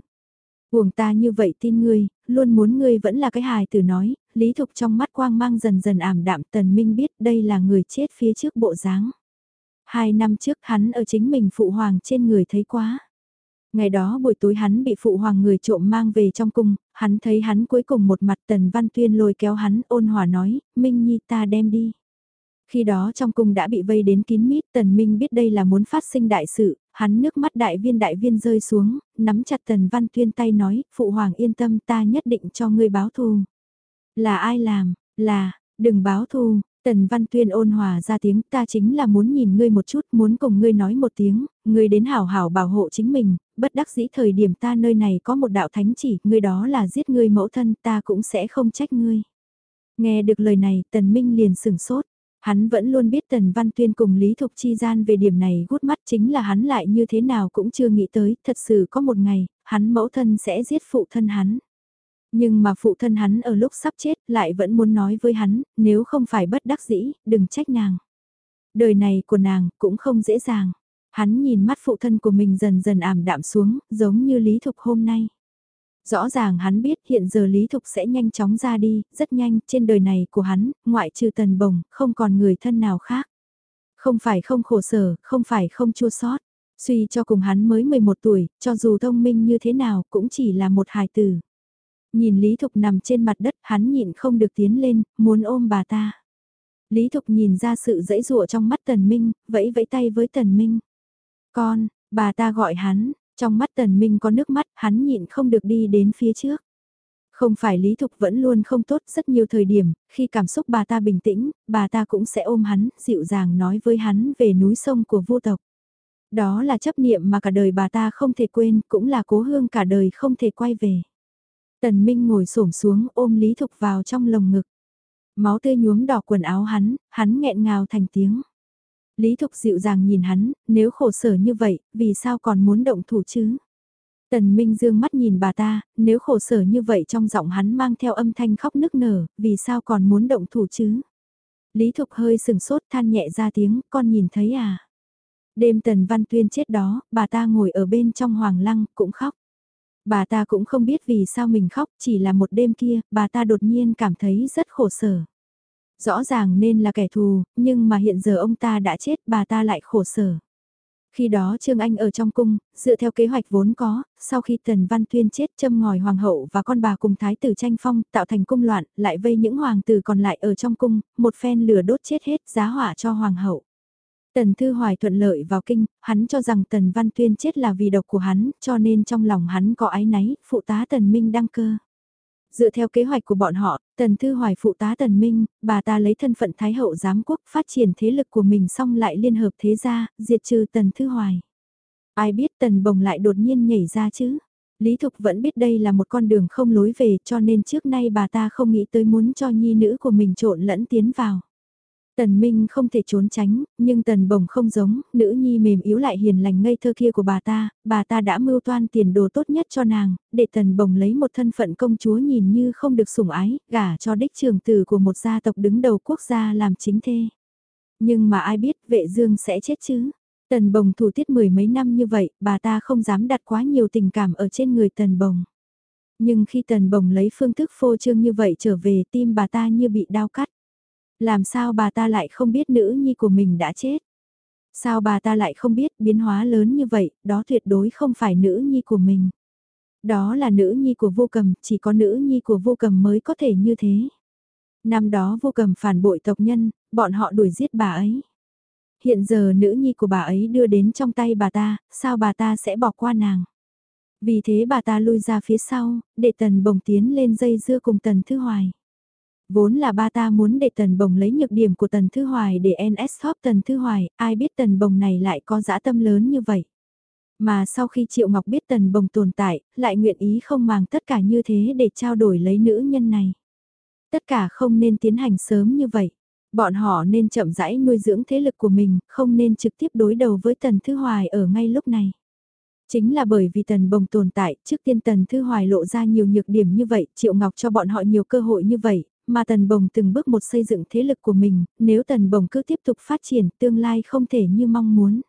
Uổng ta như vậy tin ngươi, luôn muốn ngươi vẫn là cái hài tử nói, Lý Thục trong mắt quang mang dần dần ảm đạm Tần Minh biết đây là người chết phía trước bộ dáng. Hai năm trước hắn ở chính mình phụ hoàng trên người thấy quá. Ngày đó buổi tối hắn bị phụ hoàng người trộm mang về trong cung, hắn thấy hắn cuối cùng một mặt tần văn tuyên lôi kéo hắn ôn hòa nói, Minh Nhi ta đem đi. Khi đó trong cung đã bị vây đến kín mít, Tần Minh biết đây là muốn phát sinh đại sự, hắn nước mắt đại viên đại viên rơi xuống, nắm chặt Tần Văn Tuyên tay nói, Phụ Hoàng yên tâm ta nhất định cho ngươi báo thù. Là ai làm, là, đừng báo thù, Tần Văn Tuyên ôn hòa ra tiếng ta chính là muốn nhìn ngươi một chút, muốn cùng ngươi nói một tiếng, ngươi đến hảo hảo bảo hộ chính mình, bất đắc dĩ thời điểm ta nơi này có một đạo thánh chỉ, ngươi đó là giết ngươi mẫu thân ta cũng sẽ không trách ngươi. Nghe được lời này Tần Minh liền sừng sốt, hắn vẫn luôn biết Tần Văn Tuyên cùng Lý Thục Chi gian về điểm này gút mắt chính là hắn lại như thế nào cũng chưa nghĩ tới, thật sự có một ngày, hắn mẫu thân sẽ giết phụ thân hắn. Nhưng mà phụ thân hắn ở lúc sắp chết lại vẫn muốn nói với hắn, nếu không phải bất đắc dĩ, đừng trách nàng. Đời này của nàng cũng không dễ dàng. Hắn nhìn mắt phụ thân của mình dần dần ảm đạm xuống, giống như Lý Thục hôm nay. Rõ ràng hắn biết hiện giờ Lý Thục sẽ nhanh chóng ra đi, rất nhanh, trên đời này của hắn, ngoại trừ tần bồng, không còn người thân nào khác. Không phải không khổ sở, không phải không chua sót. Suy cho cùng hắn mới 11 tuổi, cho dù thông minh như thế nào cũng chỉ là một hài tử. Nhìn Lý Thục nằm trên mặt đất, hắn nhịn không được tiến lên, muốn ôm bà ta. Lý Thục nhìn ra sự dãy dụa trong mắt Tần Minh, vẫy vẫy tay với Tần Minh. Con, bà ta gọi hắn, trong mắt Tần Minh có nước mắt, hắn nhịn không được đi đến phía trước. Không phải Lý Thục vẫn luôn không tốt rất nhiều thời điểm, khi cảm xúc bà ta bình tĩnh, bà ta cũng sẽ ôm hắn, dịu dàng nói với hắn về núi sông của vô tộc. Đó là chấp niệm mà cả đời bà ta không thể quên, cũng là cố hương cả đời không thể quay về. Tần Minh ngồi xổm xuống ôm Lý Thục vào trong lồng ngực. Máu tươi nhuốm đỏ quần áo hắn, hắn nghẹn ngào thành tiếng. Lý Thục dịu dàng nhìn hắn, nếu khổ sở như vậy, vì sao còn muốn động thủ chứ? Tần Minh dương mắt nhìn bà ta, nếu khổ sở như vậy trong giọng hắn mang theo âm thanh khóc nức nở, vì sao còn muốn động thủ chứ? Lý Thục hơi sừng sốt than nhẹ ra tiếng, con nhìn thấy à? Đêm Tần Văn Tuyên chết đó, bà ta ngồi ở bên trong hoàng lăng, cũng khóc. Bà ta cũng không biết vì sao mình khóc, chỉ là một đêm kia, bà ta đột nhiên cảm thấy rất khổ sở. Rõ ràng nên là kẻ thù, nhưng mà hiện giờ ông ta đã chết, bà ta lại khổ sở. Khi đó Trương Anh ở trong cung, dựa theo kế hoạch vốn có, sau khi Tần Văn Tuyên chết châm ngòi hoàng hậu và con bà cùng thái tử tranh phong, tạo thành cung loạn, lại vây những hoàng tử còn lại ở trong cung, một phen lửa đốt chết hết giá hỏa cho hoàng hậu. Tần Thư Hoài thuận lợi vào kinh, hắn cho rằng Tần Văn Tuyên chết là vì độc của hắn, cho nên trong lòng hắn có ái náy, phụ tá Tần Minh đăng cơ. Dựa theo kế hoạch của bọn họ, Tần Thư Hoài phụ tá Tần Minh, bà ta lấy thân phận Thái hậu giám quốc phát triển thế lực của mình xong lại liên hợp thế gia, diệt trừ Tần Thư Hoài. Ai biết Tần Bồng lại đột nhiên nhảy ra chứ? Lý Thục vẫn biết đây là một con đường không lối về cho nên trước nay bà ta không nghĩ tới muốn cho nhi nữ của mình trộn lẫn tiến vào. Tần Minh không thể trốn tránh, nhưng Tần Bồng không giống, nữ nhi mềm yếu lại hiền lành ngây thơ kia của bà ta, bà ta đã mưu toan tiền đồ tốt nhất cho nàng, để Tần Bồng lấy một thân phận công chúa nhìn như không được sủng ái, gả cho đích trường tử của một gia tộc đứng đầu quốc gia làm chính thê. Nhưng mà ai biết vệ dương sẽ chết chứ? Tần Bồng thủ tiết mười mấy năm như vậy, bà ta không dám đặt quá nhiều tình cảm ở trên người Tần Bồng. Nhưng khi Tần Bồng lấy phương thức phô trương như vậy trở về tim bà ta như bị đau cắt. Làm sao bà ta lại không biết nữ nhi của mình đã chết? Sao bà ta lại không biết biến hóa lớn như vậy, đó tuyệt đối không phải nữ nhi của mình. Đó là nữ nhi của vô cầm, chỉ có nữ nhi của vô cầm mới có thể như thế. Năm đó vô cầm phản bội tộc nhân, bọn họ đuổi giết bà ấy. Hiện giờ nữ nhi của bà ấy đưa đến trong tay bà ta, sao bà ta sẽ bỏ qua nàng? Vì thế bà ta lui ra phía sau, để tần bồng tiến lên dây dưa cùng tần thư hoài. Vốn là ba ta muốn để Tần Bồng lấy nhược điểm của Tần Thư Hoài để NS top Tần Thư Hoài, ai biết Tần Bồng này lại có dã tâm lớn như vậy. Mà sau khi Triệu Ngọc biết Tần Bồng tồn tại, lại nguyện ý không màng tất cả như thế để trao đổi lấy nữ nhân này. Tất cả không nên tiến hành sớm như vậy. Bọn họ nên chậm rãi nuôi dưỡng thế lực của mình, không nên trực tiếp đối đầu với Tần Thư Hoài ở ngay lúc này. Chính là bởi vì Tần Bồng tồn tại, trước tiên Tần Thư Hoài lộ ra nhiều nhược điểm như vậy, Triệu Ngọc cho bọn họ nhiều cơ hội như vậy, mà Tần Bồng từng bước một xây dựng thế lực của mình, nếu Tần Bồng cứ tiếp tục phát triển tương lai không thể như mong muốn.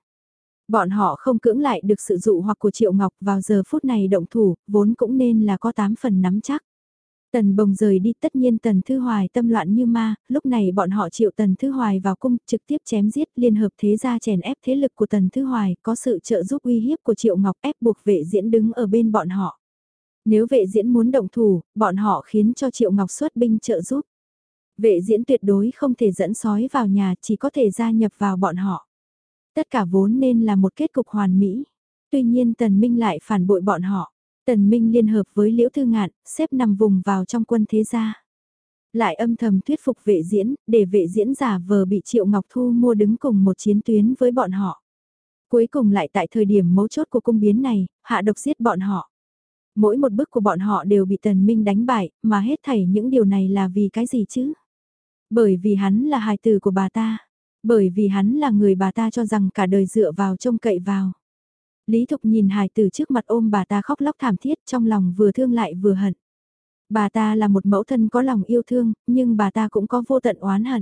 Bọn họ không cưỡng lại được sự dụ hoặc của Triệu Ngọc vào giờ phút này động thủ, vốn cũng nên là có 8 phần nắm chắc. Tần bồng rời đi tất nhiên Tần Thư Hoài tâm loạn như ma, lúc này bọn họ triệu Tần Thư Hoài vào cung trực tiếp chém giết liên hợp thế gia chèn ép thế lực của Tần Thư Hoài có sự trợ giúp uy hiếp của Triệu Ngọc ép buộc vệ diễn đứng ở bên bọn họ. Nếu vệ diễn muốn động thủ, bọn họ khiến cho Triệu Ngọc xuất binh trợ giúp. Vệ diễn tuyệt đối không thể dẫn sói vào nhà chỉ có thể gia nhập vào bọn họ. Tất cả vốn nên là một kết cục hoàn mỹ. Tuy nhiên Tần Minh lại phản bội bọn họ. Tần Minh liên hợp với Liễu Thư Ngạn, xếp nằm vùng vào trong quân thế gia. Lại âm thầm thuyết phục vệ diễn, để vệ diễn giả vờ bị Triệu Ngọc Thu mua đứng cùng một chiến tuyến với bọn họ. Cuối cùng lại tại thời điểm mấu chốt của cung biến này, hạ độc giết bọn họ. Mỗi một bước của bọn họ đều bị Tần Minh đánh bại, mà hết thảy những điều này là vì cái gì chứ? Bởi vì hắn là hài tử của bà ta. Bởi vì hắn là người bà ta cho rằng cả đời dựa vào trông cậy vào. Lý Thục nhìn hài tử trước mặt ôm bà ta khóc lóc thảm thiết trong lòng vừa thương lại vừa hận. Bà ta là một mẫu thân có lòng yêu thương, nhưng bà ta cũng có vô tận oán hận.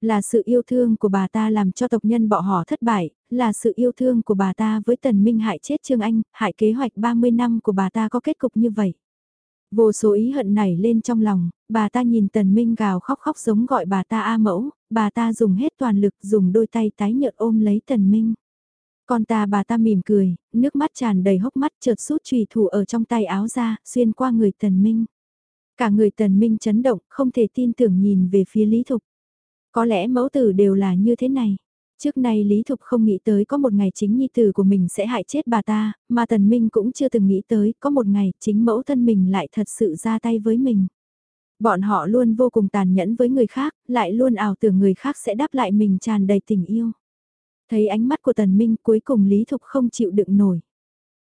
Là sự yêu thương của bà ta làm cho tộc nhân bọn họ thất bại, là sự yêu thương của bà ta với tần minh hại chết Trương Anh, hại kế hoạch 30 năm của bà ta có kết cục như vậy. Vô số ý hận nảy lên trong lòng, bà ta nhìn tần minh gào khóc khóc giống gọi bà ta A mẫu, bà ta dùng hết toàn lực dùng đôi tay tái nhợt ôm lấy tần minh. Con ta bà ta mỉm cười, nước mắt tràn đầy hốc mắt chợt rút trùy thủ ở trong tay áo ra, xuyên qua người tần minh. Cả người tần minh chấn động, không thể tin tưởng nhìn về phía Lý Thục. Có lẽ mẫu tử đều là như thế này. Trước nay Lý Thục không nghĩ tới có một ngày chính nhi tử của mình sẽ hại chết bà ta, mà Tần Minh cũng chưa từng nghĩ tới có một ngày chính mẫu thân mình lại thật sự ra tay với mình. Bọn họ luôn vô cùng tàn nhẫn với người khác, lại luôn ảo tưởng người khác sẽ đáp lại mình tràn đầy tình yêu. Thấy ánh mắt của Tần Minh cuối cùng Lý Thục không chịu đựng nổi.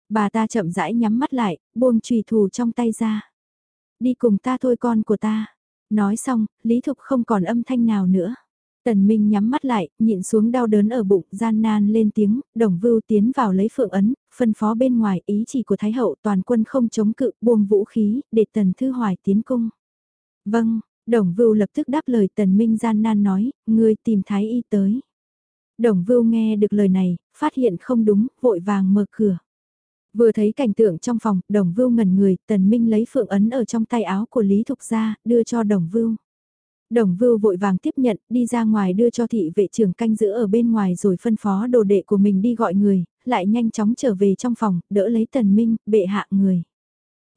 Bà ta chậm rãi nhắm mắt lại, buông trùy thù trong tay ra. Đi cùng ta thôi con của ta. Nói xong, Lý Thục không còn âm thanh nào nữa. Tần Minh nhắm mắt lại, nhịn xuống đau đớn ở bụng, gian nan lên tiếng, đồng vưu tiến vào lấy phượng ấn, phân phó bên ngoài ý chỉ của Thái Hậu toàn quân không chống cự, buông vũ khí, để Tần Thư Hoài tiến cung. Vâng, đồng vưu lập tức đáp lời Tần Minh gian nan nói, người tìm Thái Y tới. Đồng vưu nghe được lời này, phát hiện không đúng, vội vàng mở cửa. Vừa thấy cảnh tượng trong phòng, đồng vưu ngẩn người, tần minh lấy phượng ấn ở trong tay áo của Lý Thục ra, đưa cho đồng vưu. Đồng vưu vội vàng tiếp nhận, đi ra ngoài đưa cho thị vệ trưởng canh giữ ở bên ngoài rồi phân phó đồ đệ của mình đi gọi người, lại nhanh chóng trở về trong phòng, đỡ lấy tần minh, bệ hạ người.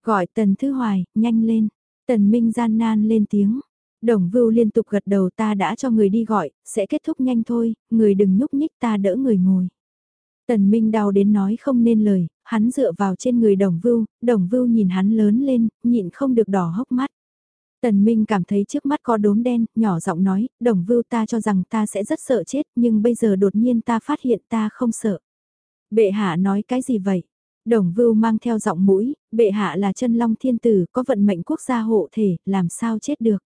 Gọi tần thư hoài, nhanh lên. Tần minh gian nan lên tiếng. Đồng vưu liên tục gật đầu ta đã cho người đi gọi, sẽ kết thúc nhanh thôi, người đừng nhúc nhích ta đỡ người ngồi. Tần Minh đau đến nói không nên lời, hắn dựa vào trên người đồng vưu, đồng vưu nhìn hắn lớn lên, nhịn không được đỏ hốc mắt. Tần Minh cảm thấy trước mắt có đốm đen, nhỏ giọng nói, đồng vưu ta cho rằng ta sẽ rất sợ chết, nhưng bây giờ đột nhiên ta phát hiện ta không sợ. Bệ hạ nói cái gì vậy? Đồng vưu mang theo giọng mũi, bệ hạ là chân long thiên tử, có vận mệnh quốc gia hộ thể, làm sao chết được?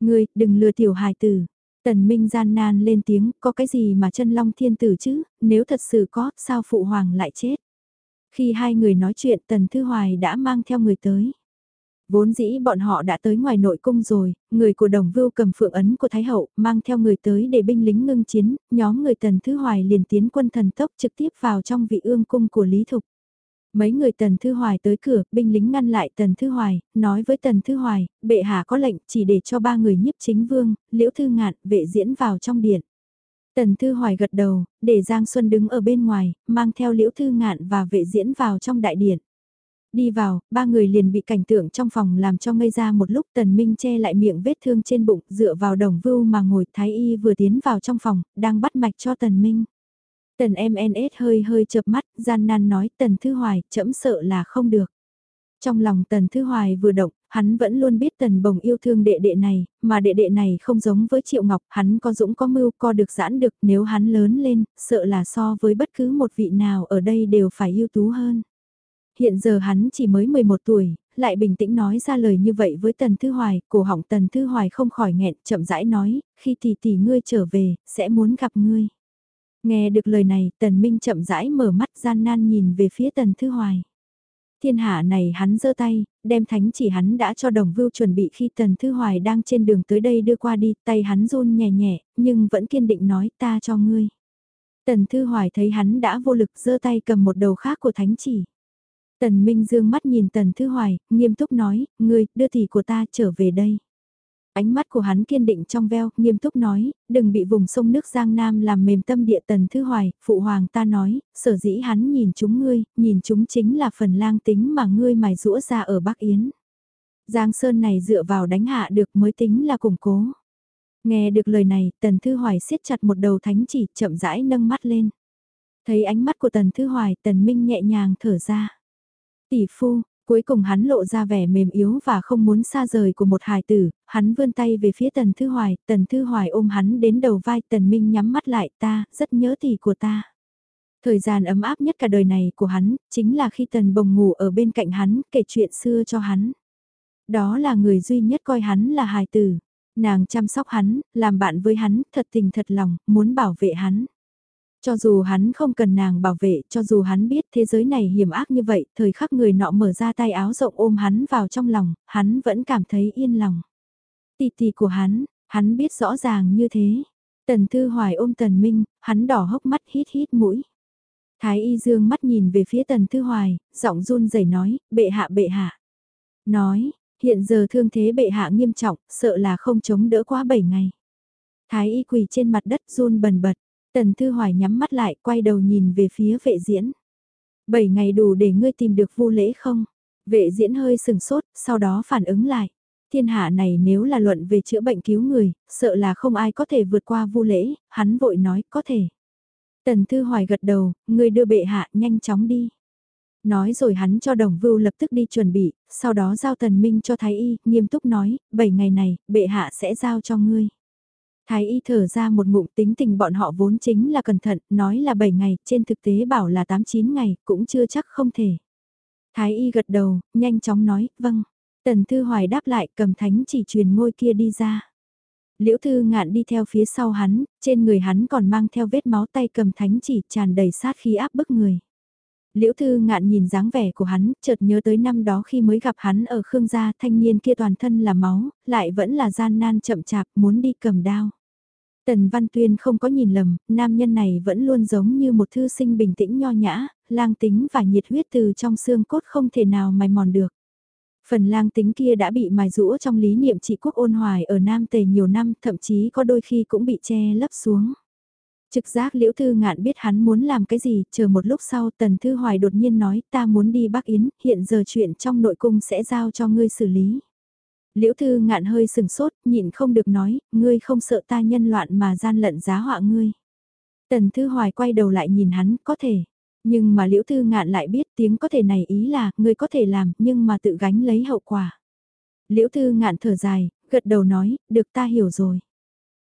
Ngươi, đừng lừa tiểu hài tử. Tần Minh gian nan lên tiếng, có cái gì mà chân long thiên tử chứ, nếu thật sự có, sao phụ hoàng lại chết? Khi hai người nói chuyện Tần Thư Hoài đã mang theo người tới. Vốn dĩ bọn họ đã tới ngoài nội cung rồi, người của đồng vưu cầm phượng ấn của Thái Hậu, mang theo người tới để binh lính ngưng chiến, nhóm người Tần Thư Hoài liền tiến quân thần tốc trực tiếp vào trong vị ương cung của Lý Thục. Mấy người Tần Thư Hoài tới cửa, binh lính ngăn lại Tần Thư Hoài, nói với Tần Thư Hoài, bệ hạ có lệnh chỉ để cho ba người nhiếp chính vương, liễu thư ngạn, vệ diễn vào trong điện. Tần Thư Hoài gật đầu, để Giang Xuân đứng ở bên ngoài, mang theo liễu thư ngạn và vệ diễn vào trong đại điện. Đi vào, ba người liền bị cảnh tượng trong phòng làm cho ngây ra một lúc Tần Minh che lại miệng vết thương trên bụng dựa vào đồng vưu mà ngồi Thái Y vừa tiến vào trong phòng, đang bắt mạch cho Tần Minh. Tần MNS hơi hơi chập mắt, gian nan nói Tần Thư Hoài, chậm sợ là không được. Trong lòng Tần Thư Hoài vừa động, hắn vẫn luôn biết Tần Bồng yêu thương đệ đệ này, mà đệ đệ này không giống với Triệu Ngọc, hắn có dũng có mưu, co được giãn được, nếu hắn lớn lên, sợ là so với bất cứ một vị nào ở đây đều phải ưu tú hơn. Hiện giờ hắn chỉ mới 11 tuổi, lại bình tĩnh nói ra lời như vậy với Tần Thư Hoài, cổ họng Tần Thư Hoài không khỏi nghẹn, chậm rãi nói, khi tỷ tỷ ngươi trở về, sẽ muốn gặp ngươi. Nghe được lời này, Tần Minh chậm rãi mở mắt gian nan nhìn về phía Tần Thư Hoài. Thiên hạ này hắn giơ tay, đem thánh chỉ hắn đã cho đồng vưu chuẩn bị khi Tần Thư Hoài đang trên đường tới đây đưa qua đi, tay hắn run nhẹ nhẹ, nhưng vẫn kiên định nói ta cho ngươi. Tần Thư Hoài thấy hắn đã vô lực giơ tay cầm một đầu khác của thánh chỉ. Tần Minh dương mắt nhìn Tần Thư Hoài, nghiêm túc nói, ngươi, đưa tỷ của ta trở về đây. Ánh mắt của hắn kiên định trong veo, nghiêm túc nói, đừng bị vùng sông nước Giang Nam làm mềm tâm địa tần thư hoài, phụ hoàng ta nói, sở dĩ hắn nhìn chúng ngươi, nhìn chúng chính là phần lang tính mà ngươi mài rũa ra ở Bắc Yến. Giang Sơn này dựa vào đánh hạ được mới tính là củng cố. Nghe được lời này, Tần Thư Hoài siết chặt một đầu thánh chỉ, chậm rãi nâng mắt lên. Thấy ánh mắt của Tần Thư Hoài, Tần Minh nhẹ nhàng thở ra. Tỷ phu, cuối cùng hắn lộ ra vẻ mềm yếu và không muốn xa rời của một hài tử, hắn vươn tay về phía Tần Thư Hoài, Tần Thư Hoài ôm hắn đến đầu vai, Tần Minh nhắm mắt lại ta, rất nhớ tỷ của ta. Thời gian ấm áp nhất cả đời này của hắn, chính là khi Tần Bồng ngủ ở bên cạnh hắn, kể chuyện xưa cho hắn. Đó là người duy nhất coi hắn là hài tử. Nàng chăm sóc hắn, làm bạn với hắn, thật tình thật lòng, muốn bảo vệ hắn. Cho dù hắn không cần nàng bảo vệ, cho dù hắn biết thế giới này hiểm ác như vậy, thời khắc người nọ mở ra tay áo rộng ôm hắn vào trong lòng, hắn vẫn cảm thấy yên lòng. Tì tì của hắn, hắn biết rõ ràng như thế. Tần Thư Hoài ôm Tần Minh, hắn đỏ hốc mắt hít hít mũi. Thái y dương mắt nhìn về phía Tần Thư Hoài, giọng run rẩy nói, bệ hạ bệ hạ. Nói, hiện giờ thương thế bệ hạ nghiêm trọng, sợ là không chống đỡ quá 7 ngày. Thái y quỳ trên mặt đất run bần bật, Tần Thư Hoài nhắm mắt lại, quay đầu nhìn về phía vệ diễn. Bảy ngày đủ để ngươi tìm được vô lễ không? Vệ diễn hơi sừng sốt, sau đó phản ứng lại. Thiên hạ này nếu là luận về chữa bệnh cứu người, sợ là không ai có thể vượt qua vô lễ, hắn vội nói, có thể. Tần Thư Hoài gật đầu, người đưa bệ hạ nhanh chóng đi. Nói rồi hắn cho đồng vưu lập tức đi chuẩn bị, sau đó giao tần minh cho Thái Y, nghiêm túc nói, 7 ngày này, bệ hạ sẽ giao cho ngươi. Thái Y thở ra một ngụm tính tình bọn họ vốn chính là cẩn thận, nói là 7 ngày, trên thực tế bảo là 8-9 ngày, cũng chưa chắc không thể. Thái Y gật đầu, nhanh chóng nói, vâng. Tần Thư Hoài đáp lại cầm thánh chỉ truyền ngôi kia đi ra. Liễu Thư Ngạn đi theo phía sau hắn, trên người hắn còn mang theo vết máu tay cầm thánh chỉ tràn đầy sát khí áp bức người. Liễu Thư Ngạn nhìn dáng vẻ của hắn, chợt nhớ tới năm đó khi mới gặp hắn ở Khương gia thanh niên kia toàn thân là máu, lại vẫn là gian nan chậm chạp muốn đi cầm đao. Tần Văn Tuyên không có nhìn lầm, nam nhân này vẫn luôn giống như một thư sinh bình tĩnh nho nhã, lang tính và nhiệt huyết từ trong xương cốt không thể nào mài mòn được. Phần lang tính kia đã bị mài rũa trong lý niệm trị quốc ôn hoài ở Nam Tề nhiều năm, thậm chí có đôi khi cũng bị che lấp xuống. Trực giác liễu thư ngạn biết hắn muốn làm cái gì, chờ một lúc sau tần thư hoài đột nhiên nói ta muốn đi Bắc Yến, hiện giờ chuyện trong nội cung sẽ giao cho ngươi xử lý. Liễu thư ngạn hơi sừng sốt, nhịn không được nói, ngươi không sợ ta nhân loạn mà gian lận giá họa ngươi. Tần thư hoài quay đầu lại nhìn hắn, có thể. Nhưng mà liễu thư ngạn lại biết tiếng có thể này ý là, ngươi có thể làm, nhưng mà tự gánh lấy hậu quả. Liễu thư ngạn thở dài, gật đầu nói, được ta hiểu rồi.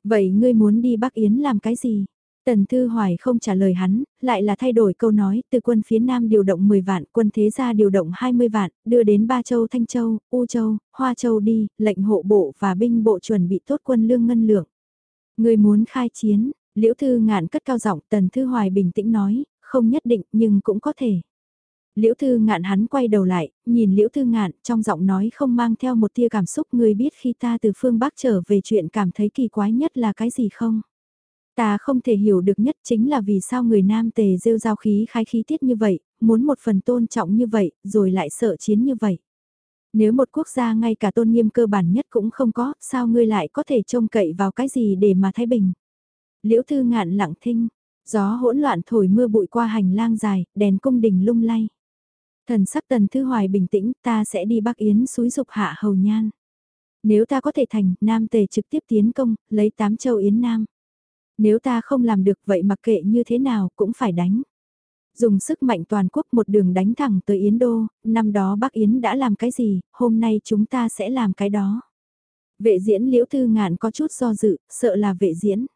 Vậy ngươi muốn đi Bắc Yến làm cái gì? Tần Thư Hoài không trả lời hắn, lại là thay đổi câu nói, từ quân phía Nam điều động 10 vạn, quân thế gia điều động 20 vạn, đưa đến Ba Châu Thanh Châu, U Châu, Hoa Châu đi, lệnh hộ bộ và binh bộ chuẩn bị tốt quân lương ngân lượng. Người muốn khai chiến, Liễu Thư ngạn cất cao giọng Tần Thư Hoài bình tĩnh nói, không nhất định nhưng cũng có thể. Liễu Thư ngạn hắn quay đầu lại, nhìn Liễu Thư ngạn trong giọng nói không mang theo một tia cảm xúc người biết khi ta từ phương Bắc trở về chuyện cảm thấy kỳ quái nhất là cái gì không? Ta không thể hiểu được nhất chính là vì sao người nam tề rêu giao khí khai khí tiết như vậy, muốn một phần tôn trọng như vậy, rồi lại sợ chiến như vậy. Nếu một quốc gia ngay cả tôn nghiêm cơ bản nhất cũng không có, sao ngươi lại có thể trông cậy vào cái gì để mà thái bình? Liễu thư ngạn lặng thinh, gió hỗn loạn thổi mưa bụi qua hành lang dài, đèn cung đình lung lay. Thần sắc tần thư hoài bình tĩnh, ta sẽ đi Bắc Yến suối dục hạ hầu nhan. Nếu ta có thể thành, Nam Tề trực tiếp tiến công, lấy tám châu Yến Nam. Nếu ta không làm được vậy mặc kệ như thế nào cũng phải đánh. Dùng sức mạnh toàn quốc một đường đánh thẳng tới Yến Đô, năm đó Bắc Yến đã làm cái gì, hôm nay chúng ta sẽ làm cái đó. Vệ diễn liễu thư ngạn có chút do dự, sợ là vệ diễn.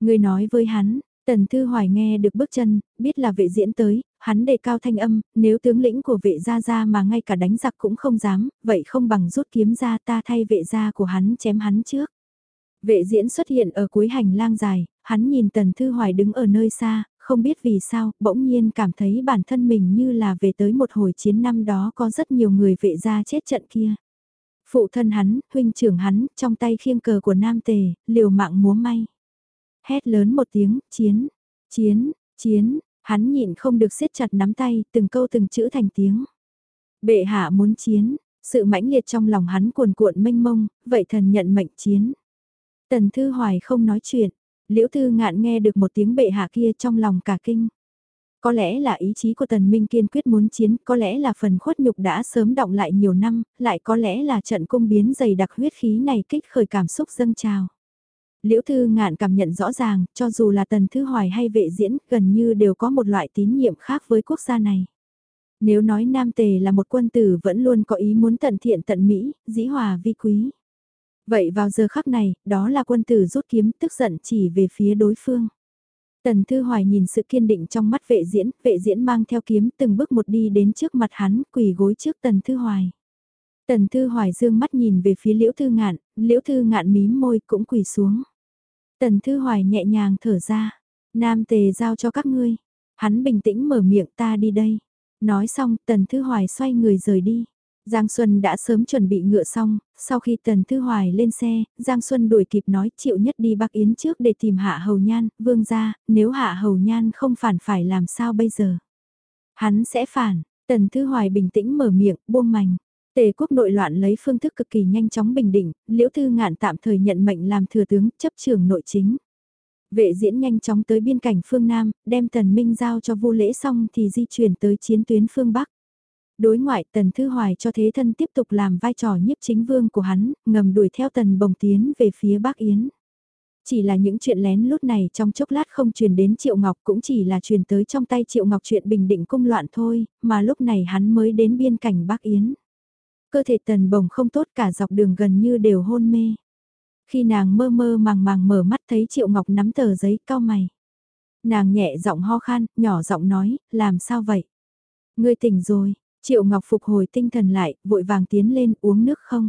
Người nói với hắn, Tần Thư Hoài nghe được bước chân, biết là vệ diễn tới, hắn đề cao thanh âm, nếu tướng lĩnh của vệ gia gia mà ngay cả đánh giặc cũng không dám, vậy không bằng rút kiếm ra ta thay vệ gia của hắn chém hắn trước. Vệ diễn xuất hiện ở cuối hành lang dài, hắn nhìn Tần Thư Hoài đứng ở nơi xa, không biết vì sao, bỗng nhiên cảm thấy bản thân mình như là về tới một hồi chiến năm đó có rất nhiều người vệ gia chết trận kia. Phụ thân hắn, huynh trưởng hắn, trong tay khiêng cờ của Nam Tề, liều mạng múa may. Hét lớn một tiếng, chiến, chiến, chiến, hắn nhịn không được siết chặt nắm tay, từng câu từng chữ thành tiếng. Bệ hạ muốn chiến, sự mãnh liệt trong lòng hắn cuồn cuộn mênh mông, vậy thần nhận mệnh chiến. Tần Thư Hoài không nói chuyện, Liễu Thư Ngạn nghe được một tiếng bệ hạ kia trong lòng cả kinh. Có lẽ là ý chí của Tần Minh kiên quyết muốn chiến, có lẽ là phần khuất nhục đã sớm động lại nhiều năm, lại có lẽ là trận cung biến dày đặc huyết khí này kích khởi cảm xúc dâng trào. Liễu Thư Ngạn cảm nhận rõ ràng, cho dù là Tần Thư Hoài hay vệ diễn, gần như đều có một loại tín nhiệm khác với quốc gia này. Nếu nói Nam Tề là một quân tử vẫn luôn có ý muốn tận thiện tận Mỹ, dĩ hòa vi quý. Vậy vào giờ khắc này, đó là quân tử rút kiếm tức giận chỉ về phía đối phương. Tần Thư Hoài nhìn sự kiên định trong mắt vệ diễn, vệ diễn mang theo kiếm từng bước một đi đến trước mặt hắn, quỳ gối trước Tần Thư Hoài. Tần Thư Hoài dương mắt nhìn về phía Liễu Thư Ngạn, Liễu Thư Ngạn mím môi cũng quỳ xuống. Tần Thư Hoài nhẹ nhàng thở ra, Nam Tề giao cho các ngươi. Hắn bình tĩnh mở miệng ta đi đây. Nói xong, Tần Thư Hoài xoay người rời đi. Giang Xuân đã sớm chuẩn bị ngựa xong, sau khi Tần Thư Hoài lên xe, Giang Xuân đuổi kịp nói chịu nhất đi Bắc Yến trước để tìm Hạ Hầu Nhan, vương ra, nếu Hạ Hầu Nhan không phản phải làm sao bây giờ. Hắn sẽ phản, Tần Thư Hoài bình tĩnh mở miệng, buông mảnh. Tề quốc nội loạn lấy phương thức cực kỳ nhanh chóng bình định, Liễu Thư Ngạn tạm thời nhận mệnh làm thừa tướng, chấp trường nội chính. Vệ diễn nhanh chóng tới biên cảnh phương Nam, đem Tần Minh giao cho vô lễ xong thì di chuyển tới chiến tuyến phương Bắc. Đối ngoại Tần Thư Hoài cho thế thân tiếp tục làm vai trò nhiếp chính vương của hắn, ngầm đuổi theo Tần Bồng Tiến về phía Bắc Yến. Chỉ là những chuyện lén lút này trong chốc lát không truyền đến Triệu Ngọc cũng chỉ là truyền tới trong tay Triệu Ngọc chuyện bình định cung loạn thôi, mà lúc này hắn mới đến biên cảnh Bắc Yến. Cơ thể Tần Bồng không tốt cả dọc đường gần như đều hôn mê. Khi nàng mơ mơ màng màng mở mắt thấy Triệu Ngọc nắm tờ giấy cao mày. Nàng nhẹ giọng ho khan, nhỏ giọng nói, làm sao vậy? Ngươi tỉnh rồi, Triệu Ngọc phục hồi tinh thần lại, vội vàng tiến lên uống nước không?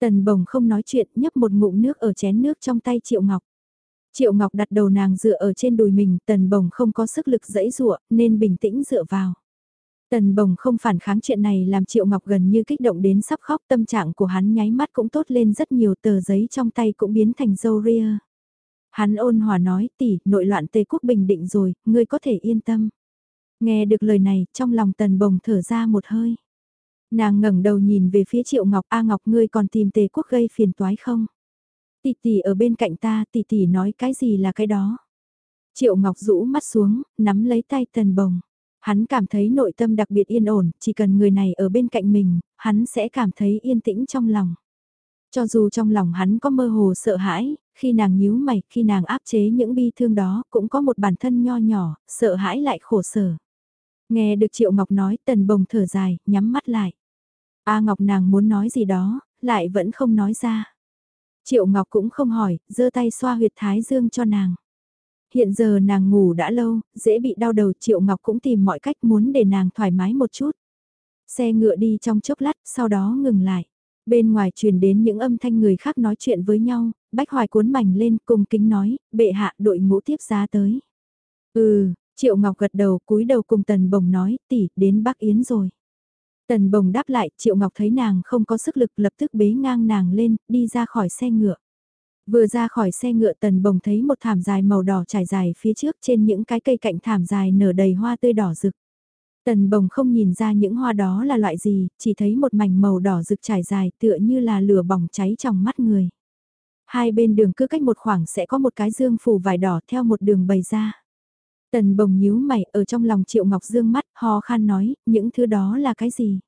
Tần bồng không nói chuyện nhấp một ngụm nước ở chén nước trong tay Triệu Ngọc. Triệu Ngọc đặt đầu nàng dựa ở trên đùi mình, tần bồng không có sức lực dẫy dụa, nên bình tĩnh dựa vào. Tần bồng không phản kháng chuyện này làm Triệu Ngọc gần như kích động đến sắp khóc tâm trạng của hắn nháy mắt cũng tốt lên rất nhiều tờ giấy trong tay cũng biến thành dâu ria. Hắn ôn hòa nói tỷ, nội loạn Tây quốc bình định rồi, ngươi có thể yên tâm. Nghe được lời này, trong lòng tần bồng thở ra một hơi. Nàng ngẩng đầu nhìn về phía Triệu Ngọc, A Ngọc ngươi còn tìm Tề quốc gây phiền toái không? Tỷ tỷ ở bên cạnh ta, tỷ tỷ nói cái gì là cái đó? Triệu Ngọc rũ mắt xuống, nắm lấy tay tần bồng. Hắn cảm thấy nội tâm đặc biệt yên ổn, chỉ cần người này ở bên cạnh mình, hắn sẽ cảm thấy yên tĩnh trong lòng. Cho dù trong lòng hắn có mơ hồ sợ hãi, khi nàng nhíu mày, khi nàng áp chế những bi thương đó, cũng có một bản thân nho nhỏ, sợ hãi lại khổ sở. Nghe được Triệu Ngọc nói, tần bồng thở dài, nhắm mắt lại. A Ngọc nàng muốn nói gì đó, lại vẫn không nói ra. Triệu Ngọc cũng không hỏi, giơ tay xoa huyệt thái dương cho nàng. Hiện giờ nàng ngủ đã lâu, dễ bị đau đầu Triệu Ngọc cũng tìm mọi cách muốn để nàng thoải mái một chút. Xe ngựa đi trong chốc lát, sau đó ngừng lại. Bên ngoài truyền đến những âm thanh người khác nói chuyện với nhau, Bách Hoài cuốn mảnh lên cùng kính nói, bệ hạ đội ngũ tiếp giá tới. Ừ, Triệu Ngọc gật đầu cúi đầu cùng Tần Bồng nói, tỷ, đến Bắc Yến rồi. Tần Bồng đáp lại, Triệu Ngọc thấy nàng không có sức lực lập tức bế ngang nàng lên, đi ra khỏi xe ngựa. Vừa ra khỏi xe ngựa tần bồng thấy một thảm dài màu đỏ trải dài phía trước trên những cái cây cạnh thảm dài nở đầy hoa tươi đỏ rực. Tần bồng không nhìn ra những hoa đó là loại gì, chỉ thấy một mảnh màu đỏ rực trải dài tựa như là lửa bỏng cháy trong mắt người. Hai bên đường cứ cách một khoảng sẽ có một cái dương phủ vải đỏ theo một đường bày ra. Tần bồng nhíu mày ở trong lòng triệu ngọc dương mắt, ho khan nói, những thứ đó là cái gì?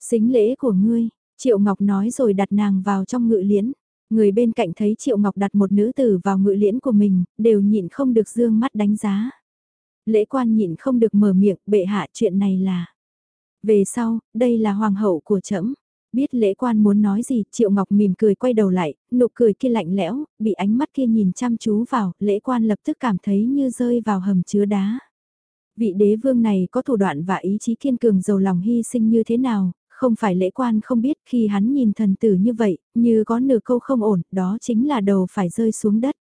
Xính lễ của ngươi, triệu ngọc nói rồi đặt nàng vào trong ngự liễn. Người bên cạnh thấy Triệu Ngọc đặt một nữ tử vào ngự liễn của mình, đều nhịn không được dương mắt đánh giá. Lễ quan nhịn không được mở miệng, bệ hạ chuyện này là. Về sau, đây là hoàng hậu của trẫm Biết lễ quan muốn nói gì, Triệu Ngọc mỉm cười quay đầu lại, nụ cười kia lạnh lẽo, bị ánh mắt kia nhìn chăm chú vào, lễ quan lập tức cảm thấy như rơi vào hầm chứa đá. Vị đế vương này có thủ đoạn và ý chí kiên cường giàu lòng hy sinh như thế nào, không phải lễ quan không biết khi hắn nhìn thần tử như vậy, như có nửa câu không ổn, đó chính là đầu phải rơi xuống đất.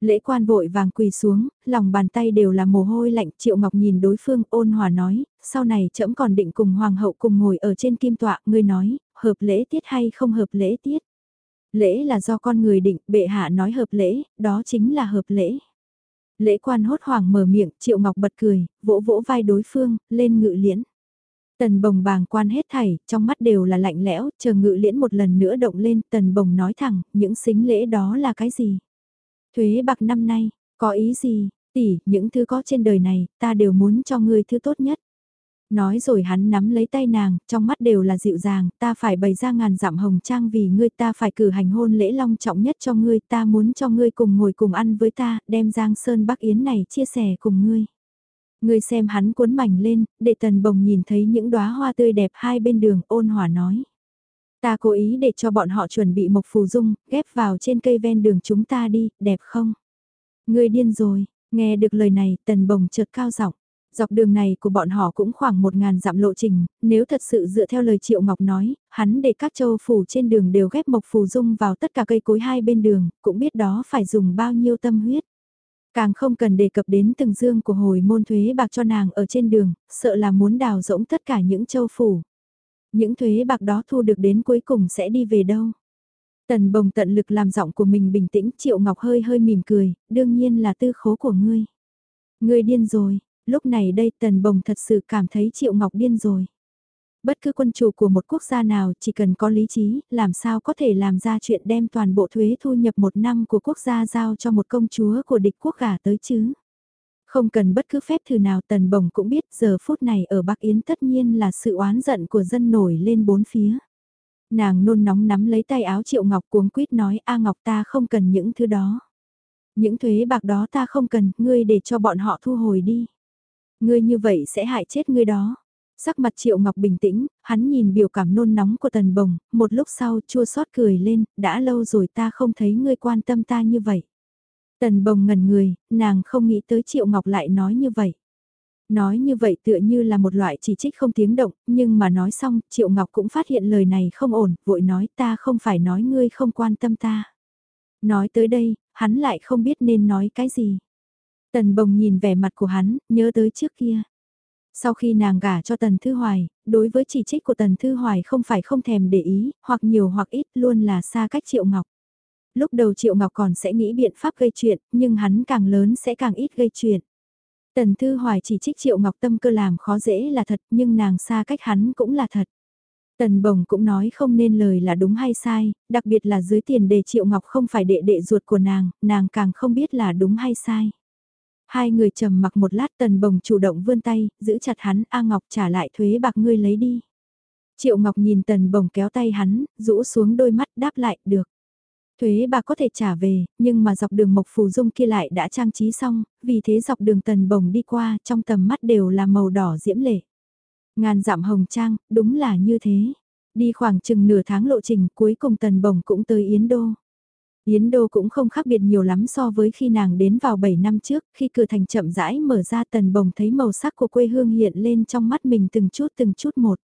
Lễ quan vội vàng quỳ xuống, lòng bàn tay đều là mồ hôi lạnh, Triệu Ngọc nhìn đối phương ôn hòa nói, sau này trẫm còn định cùng hoàng hậu cùng ngồi ở trên kim tọa, ngươi nói, hợp lễ tiết hay không hợp lễ tiết. Lễ là do con người định, bệ hạ nói hợp lễ, đó chính là hợp lễ. Lễ quan hốt hoảng mở miệng, Triệu Ngọc bật cười, vỗ vỗ vai đối phương, lên ngự liễn. Tần bồng bàng quan hết thảy, trong mắt đều là lạnh lẽo, chờ ngự liễn một lần nữa động lên, tần bồng nói thẳng, những xính lễ đó là cái gì? Thuế bạc năm nay, có ý gì? Tỷ, những thứ có trên đời này, ta đều muốn cho ngươi thứ tốt nhất. Nói rồi hắn nắm lấy tay nàng, trong mắt đều là dịu dàng, ta phải bày ra ngàn dặm hồng trang vì ngươi ta phải cử hành hôn lễ long trọng nhất cho ngươi, ta muốn cho ngươi cùng ngồi cùng ăn với ta, đem Giang Sơn Bắc Yến này chia sẻ cùng ngươi. Ngươi xem hắn cuốn mảnh lên, để tần bồng nhìn thấy những đóa hoa tươi đẹp hai bên đường ôn hòa nói. Ta cố ý để cho bọn họ chuẩn bị mộc phù dung, ghép vào trên cây ven đường chúng ta đi, đẹp không? Ngươi điên rồi, nghe được lời này tần bồng chợt cao giọng Dọc đường này của bọn họ cũng khoảng một ngàn dặm lộ trình, nếu thật sự dựa theo lời Triệu Ngọc nói, hắn để các châu phủ trên đường đều ghép mộc phù dung vào tất cả cây cối hai bên đường, cũng biết đó phải dùng bao nhiêu tâm huyết. Càng không cần đề cập đến từng dương của hồi môn thuế bạc cho nàng ở trên đường, sợ là muốn đào rỗng tất cả những châu phủ. Những thuế bạc đó thu được đến cuối cùng sẽ đi về đâu? Tần bồng tận lực làm giọng của mình bình tĩnh, Triệu Ngọc hơi hơi mỉm cười, đương nhiên là tư khố của ngươi. Ngươi điên rồi, lúc này đây Tần Bồng thật sự cảm thấy Triệu Ngọc điên rồi. Bất cứ quân chủ của một quốc gia nào chỉ cần có lý trí, làm sao có thể làm ra chuyện đem toàn bộ thuế thu nhập một năm của quốc gia giao cho một công chúa của địch quốc gả tới chứ. Không cần bất cứ phép thử nào Tần Bồng cũng biết giờ phút này ở Bắc Yến tất nhiên là sự oán giận của dân nổi lên bốn phía. Nàng nôn nóng nắm lấy tay áo Triệu Ngọc cuống quýt nói A Ngọc ta không cần những thứ đó. Những thuế bạc đó ta không cần, ngươi để cho bọn họ thu hồi đi. Ngươi như vậy sẽ hại chết ngươi đó. Sắc mặt Triệu Ngọc bình tĩnh, hắn nhìn biểu cảm nôn nóng của Tần Bồng, một lúc sau chua xót cười lên, đã lâu rồi ta không thấy ngươi quan tâm ta như vậy. Tần Bồng ngẩn người, nàng không nghĩ tới Triệu Ngọc lại nói như vậy. Nói như vậy tựa như là một loại chỉ trích không tiếng động, nhưng mà nói xong, Triệu Ngọc cũng phát hiện lời này không ổn, vội nói ta không phải nói ngươi không quan tâm ta. Nói tới đây, hắn lại không biết nên nói cái gì. Tần bồng nhìn vẻ mặt của hắn, nhớ tới trước kia. Sau khi nàng gả cho Tần Thư Hoài, đối với chỉ trích của Tần Thư Hoài không phải không thèm để ý, hoặc nhiều hoặc ít luôn là xa cách Triệu Ngọc. Lúc đầu Triệu Ngọc còn sẽ nghĩ biện pháp gây chuyện, nhưng hắn càng lớn sẽ càng ít gây chuyện. Tần Thư Hoài chỉ trích Triệu Ngọc tâm cơ làm khó dễ là thật, nhưng nàng xa cách hắn cũng là thật. Tần Bồng cũng nói không nên lời là đúng hay sai, đặc biệt là dưới tiền đề Triệu Ngọc không phải đệ đệ ruột của nàng, nàng càng không biết là đúng hay sai. Hai người trầm mặc một lát tần bồng chủ động vươn tay, giữ chặt hắn, A Ngọc trả lại thuế bạc ngươi lấy đi. Triệu Ngọc nhìn tần bồng kéo tay hắn, rũ xuống đôi mắt đáp lại, được. Thuế bà có thể trả về, nhưng mà dọc đường Mộc Phù Dung kia lại đã trang trí xong, vì thế dọc đường tần bồng đi qua, trong tầm mắt đều là màu đỏ diễm lệ. Ngàn dặm hồng trang, đúng là như thế. Đi khoảng chừng nửa tháng lộ trình cuối cùng tần bồng cũng tới Yến Đô. Yến Đô cũng không khác biệt nhiều lắm so với khi nàng đến vào 7 năm trước, khi cửa thành chậm rãi mở ra tần bồng thấy màu sắc của quê hương hiện lên trong mắt mình từng chút từng chút một.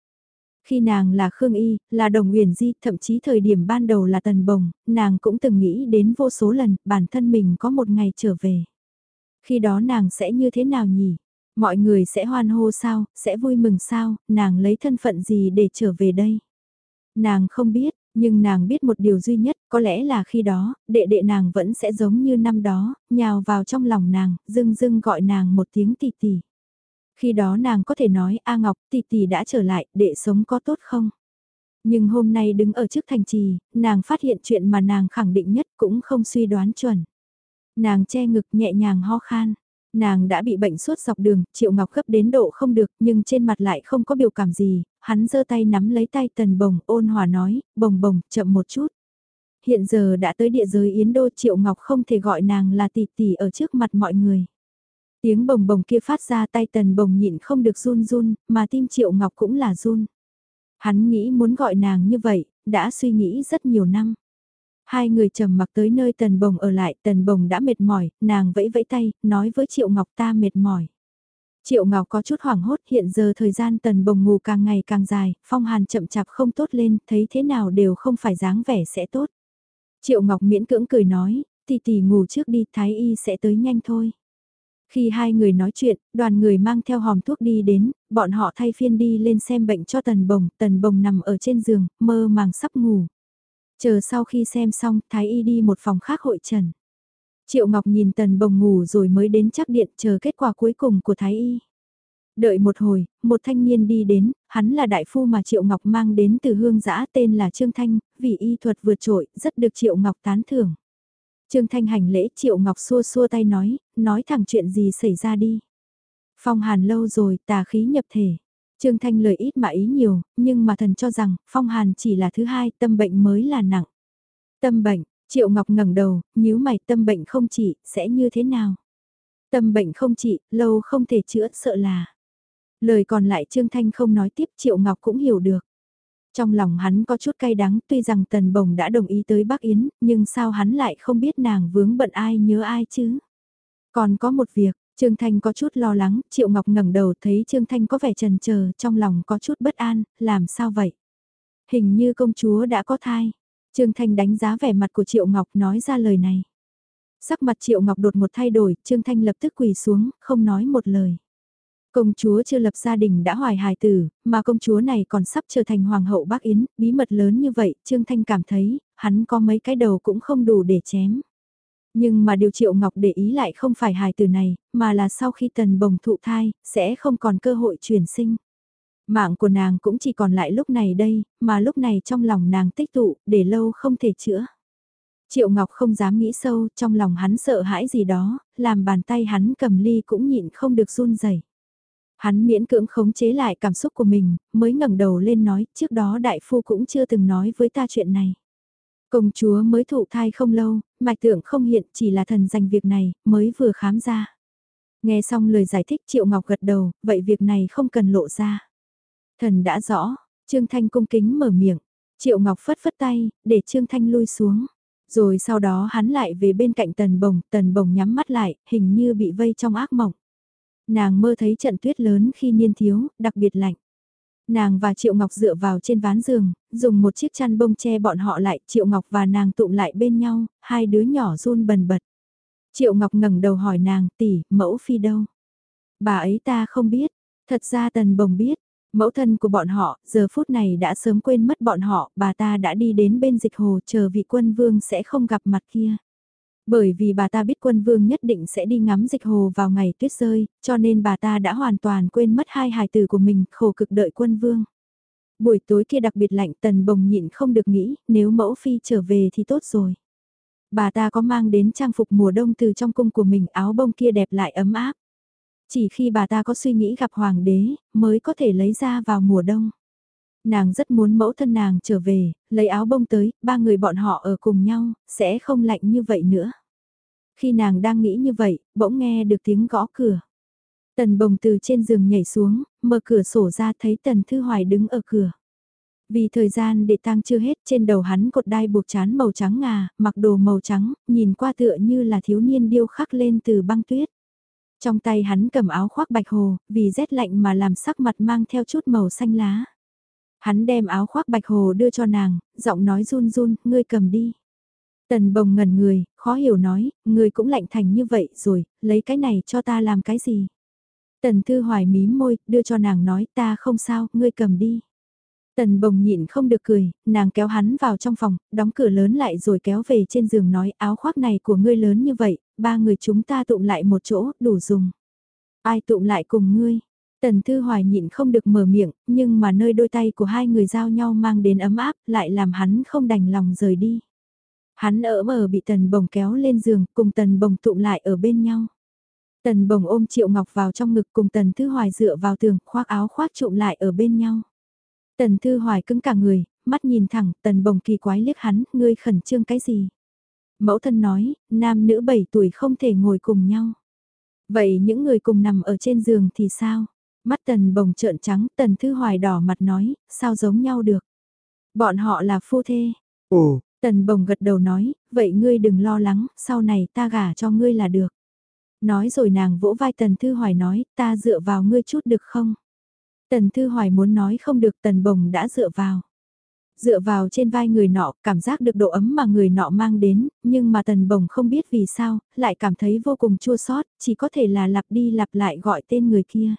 Khi nàng là Khương Y, là Đồng Nguyền Di, thậm chí thời điểm ban đầu là Tần Bồng, nàng cũng từng nghĩ đến vô số lần bản thân mình có một ngày trở về. Khi đó nàng sẽ như thế nào nhỉ? Mọi người sẽ hoan hô sao, sẽ vui mừng sao, nàng lấy thân phận gì để trở về đây? Nàng không biết, nhưng nàng biết một điều duy nhất, có lẽ là khi đó, đệ đệ nàng vẫn sẽ giống như năm đó, nhào vào trong lòng nàng, dưng dưng gọi nàng một tiếng tỷ tỷ. Khi đó nàng có thể nói, A Ngọc, tỷ tỷ đã trở lại, đệ sống có tốt không? Nhưng hôm nay đứng ở trước thành trì, nàng phát hiện chuyện mà nàng khẳng định nhất cũng không suy đoán chuẩn. Nàng che ngực nhẹ nhàng ho khan. Nàng đã bị bệnh suốt dọc đường, Triệu Ngọc gấp đến độ không được, nhưng trên mặt lại không có biểu cảm gì, hắn giơ tay nắm lấy tay tần bồng, ôn hòa nói, bồng bồng, chậm một chút. Hiện giờ đã tới địa giới Yến Đô Triệu Ngọc không thể gọi nàng là tỷ tỷ ở trước mặt mọi người. Tiếng bồng bồng kia phát ra tay tần bồng nhịn không được run run, mà tim Triệu Ngọc cũng là run. Hắn nghĩ muốn gọi nàng như vậy, đã suy nghĩ rất nhiều năm. Hai người trầm mặc tới nơi tần bồng ở lại, tần bồng đã mệt mỏi, nàng vẫy vẫy tay, nói với Triệu Ngọc ta mệt mỏi. Triệu Ngọc có chút hoảng hốt hiện giờ thời gian tần bồng ngủ càng ngày càng dài, phong hàn chậm chạp không tốt lên, thấy thế nào đều không phải dáng vẻ sẽ tốt. Triệu Ngọc miễn cưỡng cười nói, tỷ tỷ ngủ trước đi, thái y sẽ tới nhanh thôi. Khi hai người nói chuyện, đoàn người mang theo hòm thuốc đi đến, bọn họ thay phiên đi lên xem bệnh cho tần bồng, tần bồng nằm ở trên giường, mơ màng sắp ngủ. Chờ sau khi xem xong, thái y đi một phòng khác hội trần. Triệu Ngọc nhìn tần bồng ngủ rồi mới đến chắc điện chờ kết quả cuối cùng của thái y. Đợi một hồi, một thanh niên đi đến, hắn là đại phu mà Triệu Ngọc mang đến từ hương giã tên là Trương Thanh, vì y thuật vượt trội, rất được Triệu Ngọc tán thưởng. Trương Thanh hành lễ Triệu Ngọc xua xua tay nói, nói thẳng chuyện gì xảy ra đi. Phong hàn lâu rồi, tà khí nhập thể. Trương Thanh lời ít mà ý nhiều, nhưng mà thần cho rằng, phong hàn chỉ là thứ hai, tâm bệnh mới là nặng. Tâm bệnh, Triệu Ngọc ngẩng đầu, nhíu mày tâm bệnh không trị, sẽ như thế nào? Tâm bệnh không trị, lâu không thể chữa, sợ là. Lời còn lại Trương Thanh không nói tiếp Triệu Ngọc cũng hiểu được. Trong lòng hắn có chút cay đắng tuy rằng Tần Bồng đã đồng ý tới Bắc Yến, nhưng sao hắn lại không biết nàng vướng bận ai nhớ ai chứ? Còn có một việc, Trương Thanh có chút lo lắng, Triệu Ngọc ngẩng đầu thấy Trương Thanh có vẻ trần chờ trong lòng có chút bất an, làm sao vậy? Hình như công chúa đã có thai. Trương Thanh đánh giá vẻ mặt của Triệu Ngọc nói ra lời này. Sắc mặt Triệu Ngọc đột một thay đổi, Trương Thanh lập tức quỳ xuống, không nói một lời. Công chúa chưa lập gia đình đã hoài hài tử, mà công chúa này còn sắp trở thành hoàng hậu Bắc Yến, bí mật lớn như vậy, Trương Thanh cảm thấy, hắn có mấy cái đầu cũng không đủ để chém. Nhưng mà điều Triệu Ngọc để ý lại không phải hài tử này, mà là sau khi tần bồng thụ thai, sẽ không còn cơ hội chuyển sinh. Mạng của nàng cũng chỉ còn lại lúc này đây, mà lúc này trong lòng nàng tích tụ, để lâu không thể chữa. Triệu Ngọc không dám nghĩ sâu, trong lòng hắn sợ hãi gì đó, làm bàn tay hắn cầm ly cũng nhịn không được run rẩy. Hắn miễn cưỡng khống chế lại cảm xúc của mình, mới ngẩng đầu lên nói, trước đó đại phu cũng chưa từng nói với ta chuyện này. Công chúa mới thụ thai không lâu, mạch tượng không hiện chỉ là thần dành việc này, mới vừa khám ra. Nghe xong lời giải thích Triệu Ngọc gật đầu, vậy việc này không cần lộ ra. Thần đã rõ, Trương Thanh cung kính mở miệng, Triệu Ngọc phất phất tay, để Trương Thanh lui xuống. Rồi sau đó hắn lại về bên cạnh tần bồng, tần bồng nhắm mắt lại, hình như bị vây trong ác mộng. Nàng mơ thấy trận tuyết lớn khi niên thiếu, đặc biệt lạnh. Nàng và Triệu Ngọc dựa vào trên ván giường, dùng một chiếc chăn bông che bọn họ lại, Triệu Ngọc và nàng tụm lại bên nhau, hai đứa nhỏ run bần bật. Triệu Ngọc ngẩng đầu hỏi nàng, tỷ, mẫu phi đâu? Bà ấy ta không biết, thật ra tần bồng biết, mẫu thân của bọn họ, giờ phút này đã sớm quên mất bọn họ, bà ta đã đi đến bên dịch hồ chờ vị quân vương sẽ không gặp mặt kia. Bởi vì bà ta biết quân vương nhất định sẽ đi ngắm dịch hồ vào ngày tuyết rơi, cho nên bà ta đã hoàn toàn quên mất hai hài tử của mình, khổ cực đợi quân vương. Buổi tối kia đặc biệt lạnh tần bồng nhịn không được nghĩ, nếu mẫu phi trở về thì tốt rồi. Bà ta có mang đến trang phục mùa đông từ trong cung của mình áo bông kia đẹp lại ấm áp. Chỉ khi bà ta có suy nghĩ gặp hoàng đế, mới có thể lấy ra vào mùa đông. Nàng rất muốn mẫu thân nàng trở về, lấy áo bông tới, ba người bọn họ ở cùng nhau, sẽ không lạnh như vậy nữa. Khi nàng đang nghĩ như vậy, bỗng nghe được tiếng gõ cửa. Tần bồng từ trên giường nhảy xuống, mở cửa sổ ra thấy Tần Thư Hoài đứng ở cửa. Vì thời gian để tang chưa hết trên đầu hắn cột đai buộc chán màu trắng ngà, mặc đồ màu trắng, nhìn qua tựa như là thiếu niên điêu khắc lên từ băng tuyết. Trong tay hắn cầm áo khoác bạch hồ, vì rét lạnh mà làm sắc mặt mang theo chút màu xanh lá. Hắn đem áo khoác bạch hồ đưa cho nàng, giọng nói run run, ngươi cầm đi. Tần bồng ngẩn người, khó hiểu nói, ngươi cũng lạnh thành như vậy rồi, lấy cái này cho ta làm cái gì? Tần thư hoài mím môi, đưa cho nàng nói ta không sao, ngươi cầm đi. Tần bồng nhịn không được cười, nàng kéo hắn vào trong phòng, đóng cửa lớn lại rồi kéo về trên giường nói áo khoác này của ngươi lớn như vậy, ba người chúng ta tụng lại một chỗ, đủ dùng. Ai tụng lại cùng ngươi? Tần Thư Hoài nhịn không được mở miệng, nhưng mà nơi đôi tay của hai người giao nhau mang đến ấm áp, lại làm hắn không đành lòng rời đi. Hắn ở mờ bị Tần Bồng kéo lên giường, cùng Tần Bồng tụng lại ở bên nhau. Tần Bồng ôm Triệu Ngọc vào trong ngực cùng Tần Thư Hoài dựa vào tường, khoác áo khoác trụng lại ở bên nhau. Tần Thư Hoài cứng cả người, mắt nhìn thẳng, Tần Bồng kỳ quái liếc hắn, ngươi khẩn trương cái gì? Mẫu thân nói, nam nữ 7 tuổi không thể ngồi cùng nhau. Vậy những người cùng nằm ở trên giường thì sao? Mắt tần bồng trợn trắng, tần thư hoài đỏ mặt nói, sao giống nhau được. Bọn họ là phu thê. Ồ, tần bồng gật đầu nói, vậy ngươi đừng lo lắng, sau này ta gả cho ngươi là được. Nói rồi nàng vỗ vai tần thư hoài nói, ta dựa vào ngươi chút được không? Tần thư hoài muốn nói không được tần bồng đã dựa vào dựa vào trên vai người nọ, cảm giác được độ ấm mà người nọ mang đến, nhưng mà tần bồng không biết vì sao, lại cảm thấy vô cùng chua xót chỉ có thể là lặp đi lặp lại gọi tên người kia.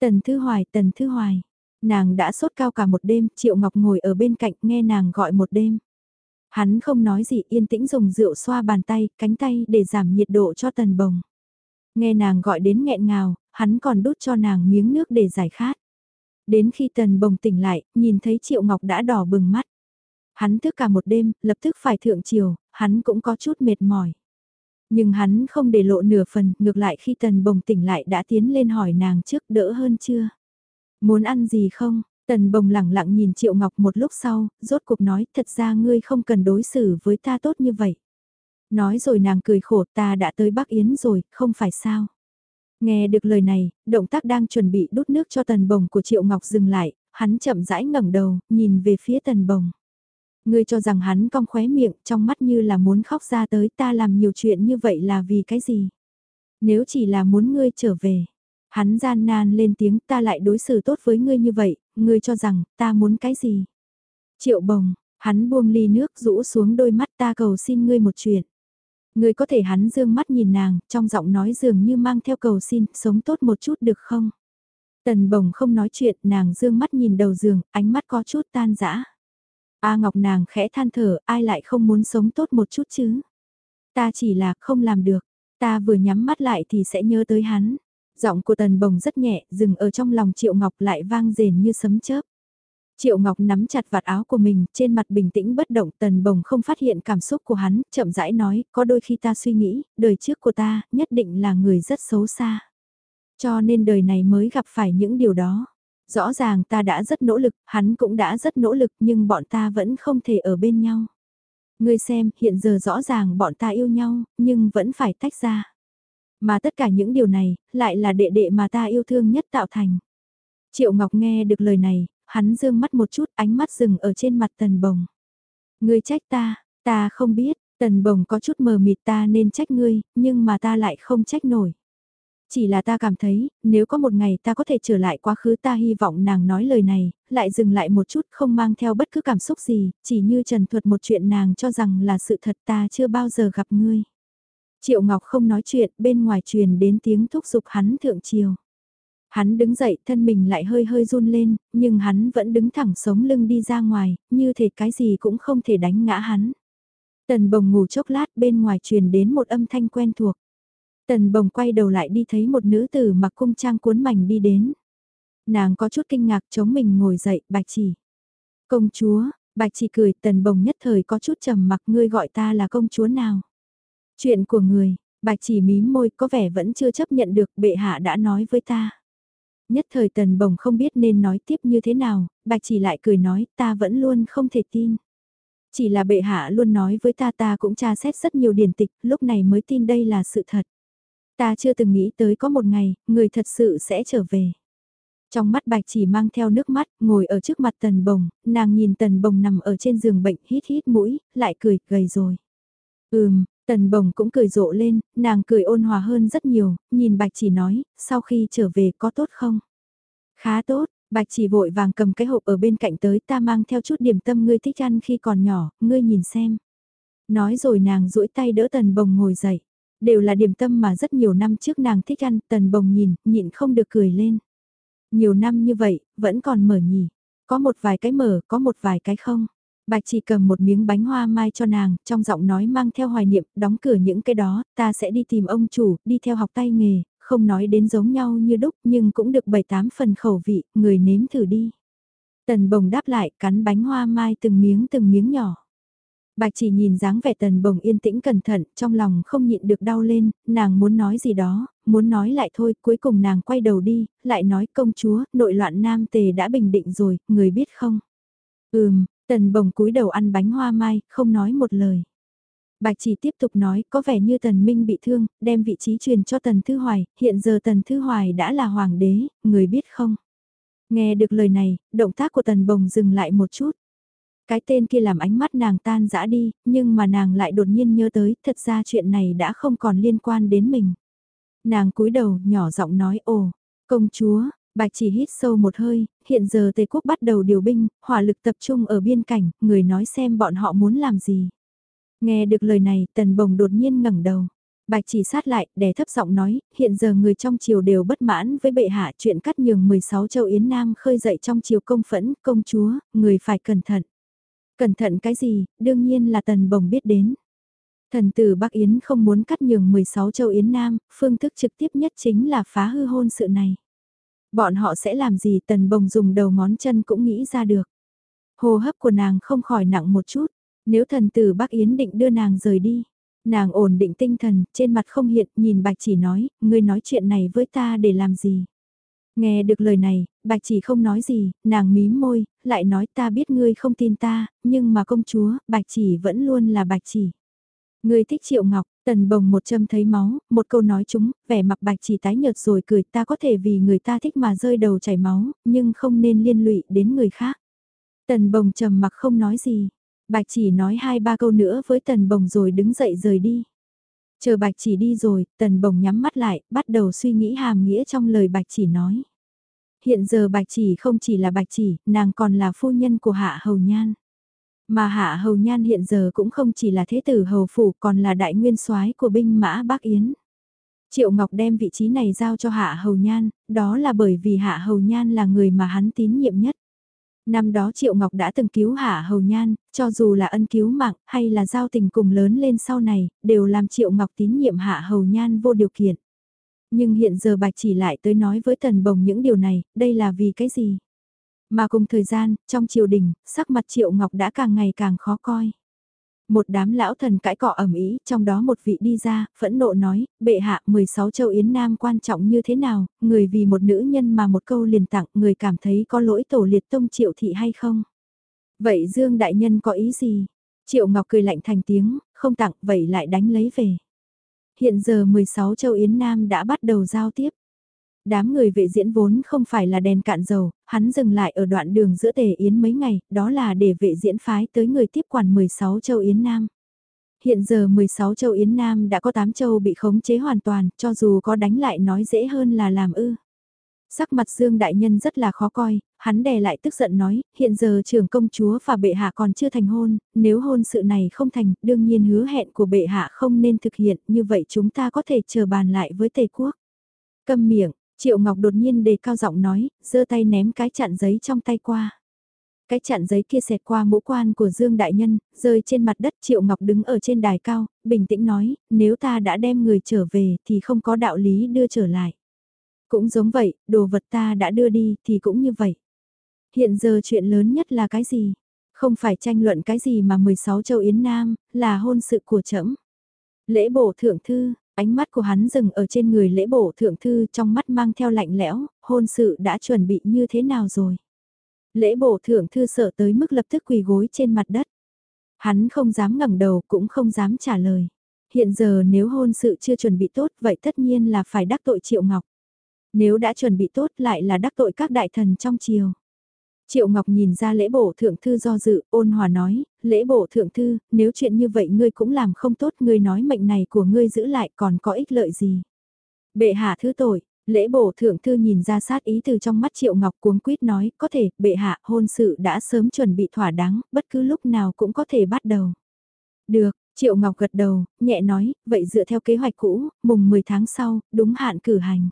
Tần Thư Hoài, Tần Thư Hoài. Nàng đã sốt cao cả một đêm, Triệu Ngọc ngồi ở bên cạnh nghe nàng gọi một đêm. Hắn không nói gì yên tĩnh dùng rượu xoa bàn tay, cánh tay để giảm nhiệt độ cho tần bồng. Nghe nàng gọi đến nghẹn ngào, hắn còn đút cho nàng miếng nước để giải khát. Đến khi tần bồng tỉnh lại, nhìn thấy Triệu Ngọc đã đỏ bừng mắt. Hắn thức cả một đêm, lập tức phải thượng chiều, hắn cũng có chút mệt mỏi. Nhưng hắn không để lộ nửa phần, ngược lại khi tần bồng tỉnh lại đã tiến lên hỏi nàng trước đỡ hơn chưa. Muốn ăn gì không? Tần bồng lẳng lặng nhìn Triệu Ngọc một lúc sau, rốt cuộc nói thật ra ngươi không cần đối xử với ta tốt như vậy. Nói rồi nàng cười khổ ta đã tới Bắc Yến rồi, không phải sao. Nghe được lời này, động tác đang chuẩn bị đút nước cho tần bồng của Triệu Ngọc dừng lại, hắn chậm rãi ngẩng đầu, nhìn về phía tần bồng. Ngươi cho rằng hắn cong khóe miệng, trong mắt như là muốn khóc ra tới ta làm nhiều chuyện như vậy là vì cái gì? Nếu chỉ là muốn ngươi trở về, hắn gian nan lên tiếng ta lại đối xử tốt với ngươi như vậy, ngươi cho rằng ta muốn cái gì? Triệu bồng, hắn buông ly nước rũ xuống đôi mắt ta cầu xin ngươi một chuyện người có thể hắn dương mắt nhìn nàng, trong giọng nói dường như mang theo cầu xin, sống tốt một chút được không? Tần bồng không nói chuyện, nàng dương mắt nhìn đầu giường, ánh mắt có chút tan dã A Ngọc nàng khẽ than thở, ai lại không muốn sống tốt một chút chứ? Ta chỉ là không làm được, ta vừa nhắm mắt lại thì sẽ nhớ tới hắn. Giọng của tần bồng rất nhẹ, dừng ở trong lòng Triệu Ngọc lại vang rền như sấm chớp. Triệu Ngọc nắm chặt vạt áo của mình, trên mặt bình tĩnh bất động, tần bồng không phát hiện cảm xúc của hắn, chậm rãi nói, có đôi khi ta suy nghĩ, đời trước của ta, nhất định là người rất xấu xa. Cho nên đời này mới gặp phải những điều đó. Rõ ràng ta đã rất nỗ lực, hắn cũng đã rất nỗ lực nhưng bọn ta vẫn không thể ở bên nhau. Ngươi xem, hiện giờ rõ ràng bọn ta yêu nhau, nhưng vẫn phải tách ra. Mà tất cả những điều này, lại là đệ đệ mà ta yêu thương nhất tạo thành. Triệu Ngọc nghe được lời này, hắn dương mắt một chút ánh mắt dừng ở trên mặt tần bồng. Ngươi trách ta, ta không biết, tần bồng có chút mờ mịt ta nên trách ngươi, nhưng mà ta lại không trách nổi. Chỉ là ta cảm thấy, nếu có một ngày ta có thể trở lại quá khứ ta hy vọng nàng nói lời này, lại dừng lại một chút không mang theo bất cứ cảm xúc gì, chỉ như trần thuật một chuyện nàng cho rằng là sự thật ta chưa bao giờ gặp ngươi. Triệu Ngọc không nói chuyện, bên ngoài truyền đến tiếng thúc giục hắn thượng chiều. Hắn đứng dậy, thân mình lại hơi hơi run lên, nhưng hắn vẫn đứng thẳng sống lưng đi ra ngoài, như thể cái gì cũng không thể đánh ngã hắn. Tần bồng ngủ chốc lát bên ngoài truyền đến một âm thanh quen thuộc. Tần bồng quay đầu lại đi thấy một nữ tử mặc cung trang cuốn mảnh đi đến. Nàng có chút kinh ngạc chống mình ngồi dậy, bạch chỉ. Công chúa, bạch chỉ cười, tần bồng nhất thời có chút trầm mặc ngươi gọi ta là công chúa nào. Chuyện của người, bạch chỉ mím môi có vẻ vẫn chưa chấp nhận được bệ hạ đã nói với ta. Nhất thời tần bồng không biết nên nói tiếp như thế nào, bạch chỉ lại cười nói ta vẫn luôn không thể tin. Chỉ là bệ hạ luôn nói với ta ta cũng tra xét rất nhiều điển tịch, lúc này mới tin đây là sự thật. Ta chưa từng nghĩ tới có một ngày, người thật sự sẽ trở về. Trong mắt bạch chỉ mang theo nước mắt, ngồi ở trước mặt tần bồng, nàng nhìn tần bồng nằm ở trên giường bệnh hít hít mũi, lại cười, gầy rồi. Ừm, tần bồng cũng cười rộ lên, nàng cười ôn hòa hơn rất nhiều, nhìn bạch chỉ nói, sau khi trở về có tốt không? Khá tốt, bạch chỉ vội vàng cầm cái hộp ở bên cạnh tới ta mang theo chút điểm tâm ngươi thích ăn khi còn nhỏ, ngươi nhìn xem. Nói rồi nàng duỗi tay đỡ tần bồng ngồi dậy. Đều là điểm tâm mà rất nhiều năm trước nàng thích ăn, tần bồng nhìn, nhịn không được cười lên. Nhiều năm như vậy, vẫn còn mở nhỉ. Có một vài cái mở, có một vài cái không. Bạch chỉ cầm một miếng bánh hoa mai cho nàng, trong giọng nói mang theo hoài niệm, đóng cửa những cái đó, ta sẽ đi tìm ông chủ, đi theo học tay nghề, không nói đến giống nhau như đúc nhưng cũng được 7-8 phần khẩu vị, người nếm thử đi. Tần bồng đáp lại, cắn bánh hoa mai từng miếng từng miếng nhỏ. Bạch chỉ nhìn dáng vẻ tần bồng yên tĩnh cẩn thận, trong lòng không nhịn được đau lên, nàng muốn nói gì đó, muốn nói lại thôi, cuối cùng nàng quay đầu đi, lại nói công chúa, nội loạn nam tề đã bình định rồi, người biết không? Ừm, tần bồng cúi đầu ăn bánh hoa mai, không nói một lời. Bạch chỉ tiếp tục nói, có vẻ như tần minh bị thương, đem vị trí truyền cho tần thư hoài, hiện giờ tần thư hoài đã là hoàng đế, người biết không? Nghe được lời này, động tác của tần bồng dừng lại một chút. Cái tên kia làm ánh mắt nàng tan dã đi, nhưng mà nàng lại đột nhiên nhớ tới, thật ra chuyện này đã không còn liên quan đến mình. Nàng cúi đầu, nhỏ giọng nói ồ, công chúa, bạch chỉ hít sâu một hơi, hiện giờ Tây Quốc bắt đầu điều binh, hỏa lực tập trung ở biên cảnh, người nói xem bọn họ muốn làm gì. Nghe được lời này, tần bồng đột nhiên ngẩng đầu. Bạch chỉ sát lại, đè thấp giọng nói, hiện giờ người trong triều đều bất mãn với bệ hạ chuyện cắt nhường 16 châu Yến Nam khơi dậy trong triều công phẫn, công chúa, người phải cẩn thận. Cẩn thận cái gì, đương nhiên là tần bồng biết đến. Thần tử Bắc Yến không muốn cắt nhường 16 châu Yến Nam, phương thức trực tiếp nhất chính là phá hư hôn sự này. Bọn họ sẽ làm gì tần bồng dùng đầu ngón chân cũng nghĩ ra được. Hồ hấp của nàng không khỏi nặng một chút, nếu thần tử Bắc Yến định đưa nàng rời đi. Nàng ổn định tinh thần, trên mặt không hiện, nhìn bạch chỉ nói, ngươi nói chuyện này với ta để làm gì. Nghe được lời này, bạch chỉ không nói gì, nàng mím môi, lại nói ta biết ngươi không tin ta, nhưng mà công chúa, bạch chỉ vẫn luôn là bạch chỉ. Ngươi thích triệu ngọc, tần bồng một châm thấy máu, một câu nói chúng, vẻ mặt bạch chỉ tái nhợt rồi cười ta có thể vì người ta thích mà rơi đầu chảy máu, nhưng không nên liên lụy đến người khác. Tần bồng trầm mặc không nói gì, bạch chỉ nói hai ba câu nữa với tần bồng rồi đứng dậy rời đi. Chờ bạch chỉ đi rồi, tần bồng nhắm mắt lại, bắt đầu suy nghĩ hàm nghĩa trong lời bạch chỉ nói. Hiện giờ bạch chỉ không chỉ là bạch chỉ, nàng còn là phu nhân của hạ hầu nhan. Mà hạ hầu nhan hiện giờ cũng không chỉ là thế tử hầu phủ còn là đại nguyên soái của binh mã Bắc Yến. Triệu Ngọc đem vị trí này giao cho Hạ Hầu Nhan, đó là bởi vì Hạ Hầu Nhan là người mà hắn tín nhiệm nhất. Năm đó Triệu Ngọc đã từng cứu Hạ Hầu Nhan, cho dù là ân cứu mạng hay là giao tình cùng lớn lên sau này, đều làm Triệu Ngọc tín nhiệm Hạ Hầu Nhan vô điều kiện. Nhưng hiện giờ Bạch chỉ lại tới nói với Tần Bồng những điều này, đây là vì cái gì? Mà cùng thời gian, trong triều đình, sắc mặt Triệu Ngọc đã càng ngày càng khó coi. Một đám lão thần cãi cọ ẩm ý, trong đó một vị đi ra, phẫn nộ nói, bệ hạ 16 châu Yến Nam quan trọng như thế nào, người vì một nữ nhân mà một câu liền tặng, người cảm thấy có lỗi tổ liệt tông Triệu thị hay không? Vậy Dương Đại Nhân có ý gì? Triệu Ngọc cười lạnh thành tiếng, không tặng, vậy lại đánh lấy về. Hiện giờ 16 châu Yến Nam đã bắt đầu giao tiếp. Đám người vệ diễn vốn không phải là đèn cạn dầu, hắn dừng lại ở đoạn đường giữa tề Yến mấy ngày, đó là để vệ diễn phái tới người tiếp quản 16 châu Yến Nam. Hiện giờ 16 châu Yến Nam đã có 8 châu bị khống chế hoàn toàn, cho dù có đánh lại nói dễ hơn là làm ư. Sắc mặt Dương Đại Nhân rất là khó coi, hắn đè lại tức giận nói, hiện giờ trưởng công chúa và bệ hạ còn chưa thành hôn, nếu hôn sự này không thành, đương nhiên hứa hẹn của bệ hạ không nên thực hiện, như vậy chúng ta có thể chờ bàn lại với Tề Quốc. Câm miệng, Triệu Ngọc đột nhiên đề cao giọng nói, giơ tay ném cái chặn giấy trong tay qua. Cái chặn giấy kia xẹt qua mũ quan của Dương Đại Nhân, rơi trên mặt đất Triệu Ngọc đứng ở trên đài cao, bình tĩnh nói, nếu ta đã đem người trở về thì không có đạo lý đưa trở lại. Cũng giống vậy, đồ vật ta đã đưa đi thì cũng như vậy. Hiện giờ chuyện lớn nhất là cái gì? Không phải tranh luận cái gì mà 16 châu Yến Nam, là hôn sự của trẫm Lễ bổ thượng thư, Ánh mắt của hắn dừng ở trên người lễ bổ thượng thư trong mắt mang theo lạnh lẽo, hôn sự đã chuẩn bị như thế nào rồi. Lễ bổ thượng thư sợ tới mức lập tức quỳ gối trên mặt đất. Hắn không dám ngẩng đầu cũng không dám trả lời. Hiện giờ nếu hôn sự chưa chuẩn bị tốt vậy tất nhiên là phải đắc tội Triệu Ngọc. Nếu đã chuẩn bị tốt lại là đắc tội các đại thần trong triều. Triệu Ngọc nhìn ra lễ bổ thượng thư do dự, ôn hòa nói, lễ bổ thượng thư, nếu chuyện như vậy ngươi cũng làm không tốt, ngươi nói mệnh này của ngươi giữ lại còn có ích lợi gì. Bệ hạ thứ tội, lễ bổ thượng thư nhìn ra sát ý từ trong mắt Triệu Ngọc cuống quýt nói, có thể, bệ hạ, hôn sự đã sớm chuẩn bị thỏa đáng, bất cứ lúc nào cũng có thể bắt đầu. Được, Triệu Ngọc gật đầu, nhẹ nói, vậy dựa theo kế hoạch cũ, mùng 10 tháng sau, đúng hạn cử hành.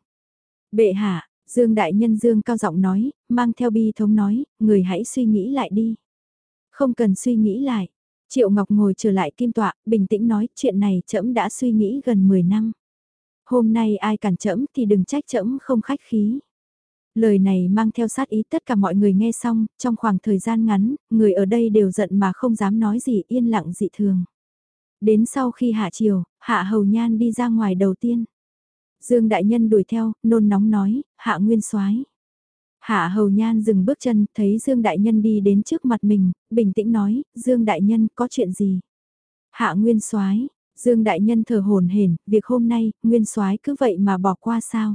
Bệ hạ, Dương Đại Nhân Dương cao giọng nói, mang theo bi thống nói, người hãy suy nghĩ lại đi. Không cần suy nghĩ lại. Triệu Ngọc ngồi trở lại kim tọa, bình tĩnh nói, chuyện này trẫm đã suy nghĩ gần 10 năm. Hôm nay ai cản trẫm thì đừng trách trẫm không khách khí. Lời này mang theo sát ý tất cả mọi người nghe xong, trong khoảng thời gian ngắn, người ở đây đều giận mà không dám nói gì yên lặng dị thường. Đến sau khi hạ chiều, hạ hầu nhan đi ra ngoài đầu tiên. Dương Đại Nhân đuổi theo, nôn nóng nói, hạ nguyên soái Hạ hầu nhan dừng bước chân, thấy Dương Đại Nhân đi đến trước mặt mình, bình tĩnh nói, Dương Đại Nhân có chuyện gì? Hạ nguyên soái Dương Đại Nhân thở hồn hển, việc hôm nay, nguyên soái cứ vậy mà bỏ qua sao?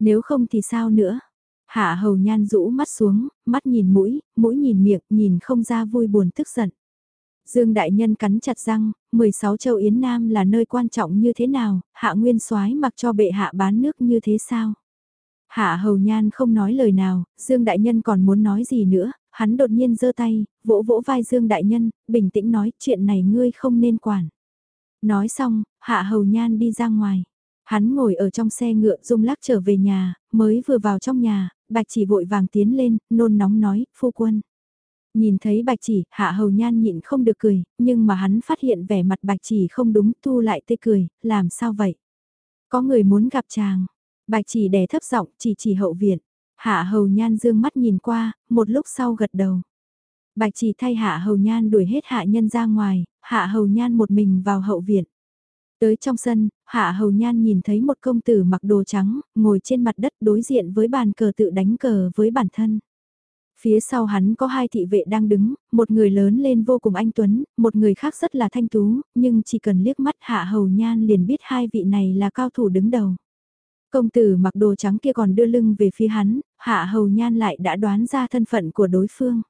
Nếu không thì sao nữa? Hạ hầu nhan rũ mắt xuống, mắt nhìn mũi, mũi nhìn miệng, nhìn không ra vui buồn tức giận. Dương Đại Nhân cắn chặt răng, 16 châu Yến Nam là nơi quan trọng như thế nào, hạ nguyên soái mặc cho bệ hạ bán nước như thế sao? Hạ hầu nhan không nói lời nào, Dương Đại Nhân còn muốn nói gì nữa, hắn đột nhiên giơ tay, vỗ vỗ vai Dương Đại Nhân, bình tĩnh nói chuyện này ngươi không nên quản. Nói xong, hạ hầu nhan đi ra ngoài. Hắn ngồi ở trong xe ngựa rung lắc trở về nhà, mới vừa vào trong nhà, bạch chỉ vội vàng tiến lên, nôn nóng nói, phu quân. Nhìn thấy bạch chỉ, hạ hầu nhan nhịn không được cười, nhưng mà hắn phát hiện vẻ mặt bạch chỉ không đúng, thu lại tươi cười, làm sao vậy? Có người muốn gặp chàng. Bạch chỉ đè thấp giọng chỉ chỉ hậu viện. Hạ hầu nhan dương mắt nhìn qua, một lúc sau gật đầu. Bạch chỉ thay hạ hầu nhan đuổi hết hạ nhân ra ngoài, hạ hầu nhan một mình vào hậu viện. Tới trong sân, Hạ Hầu Nhan nhìn thấy một công tử mặc đồ trắng, ngồi trên mặt đất đối diện với bàn cờ tự đánh cờ với bản thân. Phía sau hắn có hai thị vệ đang đứng, một người lớn lên vô cùng anh Tuấn, một người khác rất là thanh tú, nhưng chỉ cần liếc mắt Hạ Hầu Nhan liền biết hai vị này là cao thủ đứng đầu. Công tử mặc đồ trắng kia còn đưa lưng về phía hắn, Hạ Hầu Nhan lại đã đoán ra thân phận của đối phương.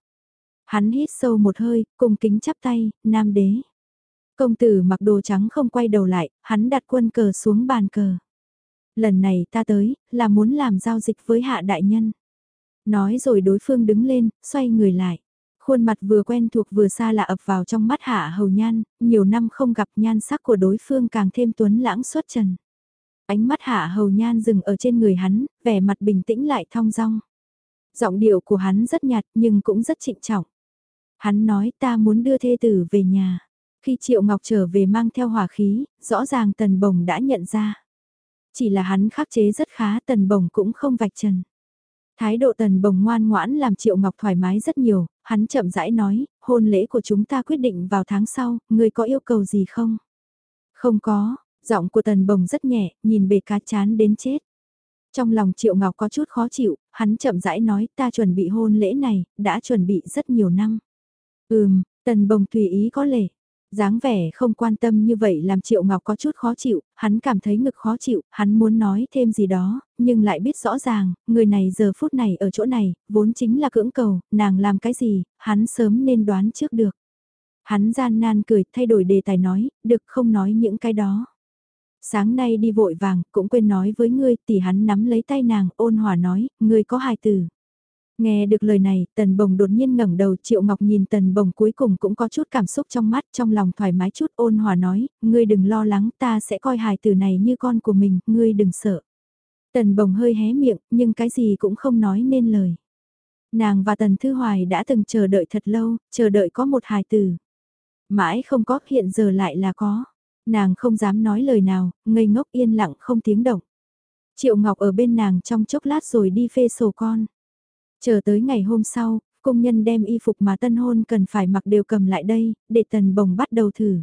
Hắn hít sâu một hơi, cùng kính chắp tay, nam đế. Công tử mặc đồ trắng không quay đầu lại, hắn đặt quân cờ xuống bàn cờ. Lần này ta tới, là muốn làm giao dịch với hạ đại nhân. Nói rồi đối phương đứng lên, xoay người lại. Khuôn mặt vừa quen thuộc vừa xa lạ ập vào trong mắt hạ hầu nhan, nhiều năm không gặp nhan sắc của đối phương càng thêm tuấn lãng xuất trần. Ánh mắt hạ hầu nhan dừng ở trên người hắn, vẻ mặt bình tĩnh lại thong dong. Giọng điệu của hắn rất nhạt nhưng cũng rất trịnh trọng. Hắn nói ta muốn đưa thê tử về nhà. Khi Triệu Ngọc trở về mang theo hỏa khí, rõ ràng Tần Bồng đã nhận ra. Chỉ là hắn khắc chế rất khá Tần Bồng cũng không vạch trần. Thái độ Tần Bồng ngoan ngoãn làm Triệu Ngọc thoải mái rất nhiều, hắn chậm rãi nói, hôn lễ của chúng ta quyết định vào tháng sau, người có yêu cầu gì không? Không có, giọng của Tần Bồng rất nhẹ, nhìn bề cá chán đến chết. Trong lòng Triệu Ngọc có chút khó chịu, hắn chậm rãi nói ta chuẩn bị hôn lễ này, đã chuẩn bị rất nhiều năm. Ừm, Tần Bồng tùy ý có lệ dáng vẻ không quan tâm như vậy làm Triệu Ngọc có chút khó chịu, hắn cảm thấy ngực khó chịu, hắn muốn nói thêm gì đó, nhưng lại biết rõ ràng, người này giờ phút này ở chỗ này, vốn chính là cưỡng cầu, nàng làm cái gì, hắn sớm nên đoán trước được. Hắn gian nan cười, thay đổi đề tài nói, được không nói những cái đó. Sáng nay đi vội vàng, cũng quên nói với ngươi, tỷ hắn nắm lấy tay nàng, ôn hòa nói, ngươi có hài tử. Nghe được lời này, Tần Bồng đột nhiên ngẩng đầu, Triệu Ngọc nhìn Tần Bồng cuối cùng cũng có chút cảm xúc trong mắt, trong lòng thoải mái chút ôn hòa nói, ngươi đừng lo lắng, ta sẽ coi hài tử này như con của mình, ngươi đừng sợ. Tần Bồng hơi hé miệng, nhưng cái gì cũng không nói nên lời. Nàng và Tần Thư Hoài đã từng chờ đợi thật lâu, chờ đợi có một hài tử. Mãi không có, hiện giờ lại là có. Nàng không dám nói lời nào, ngây ngốc yên lặng không tiếng động. Triệu Ngọc ở bên nàng trong chốc lát rồi đi phê sổ con. Chờ tới ngày hôm sau, công nhân đem y phục mà tân hôn cần phải mặc đều cầm lại đây, để tần bồng bắt đầu thử.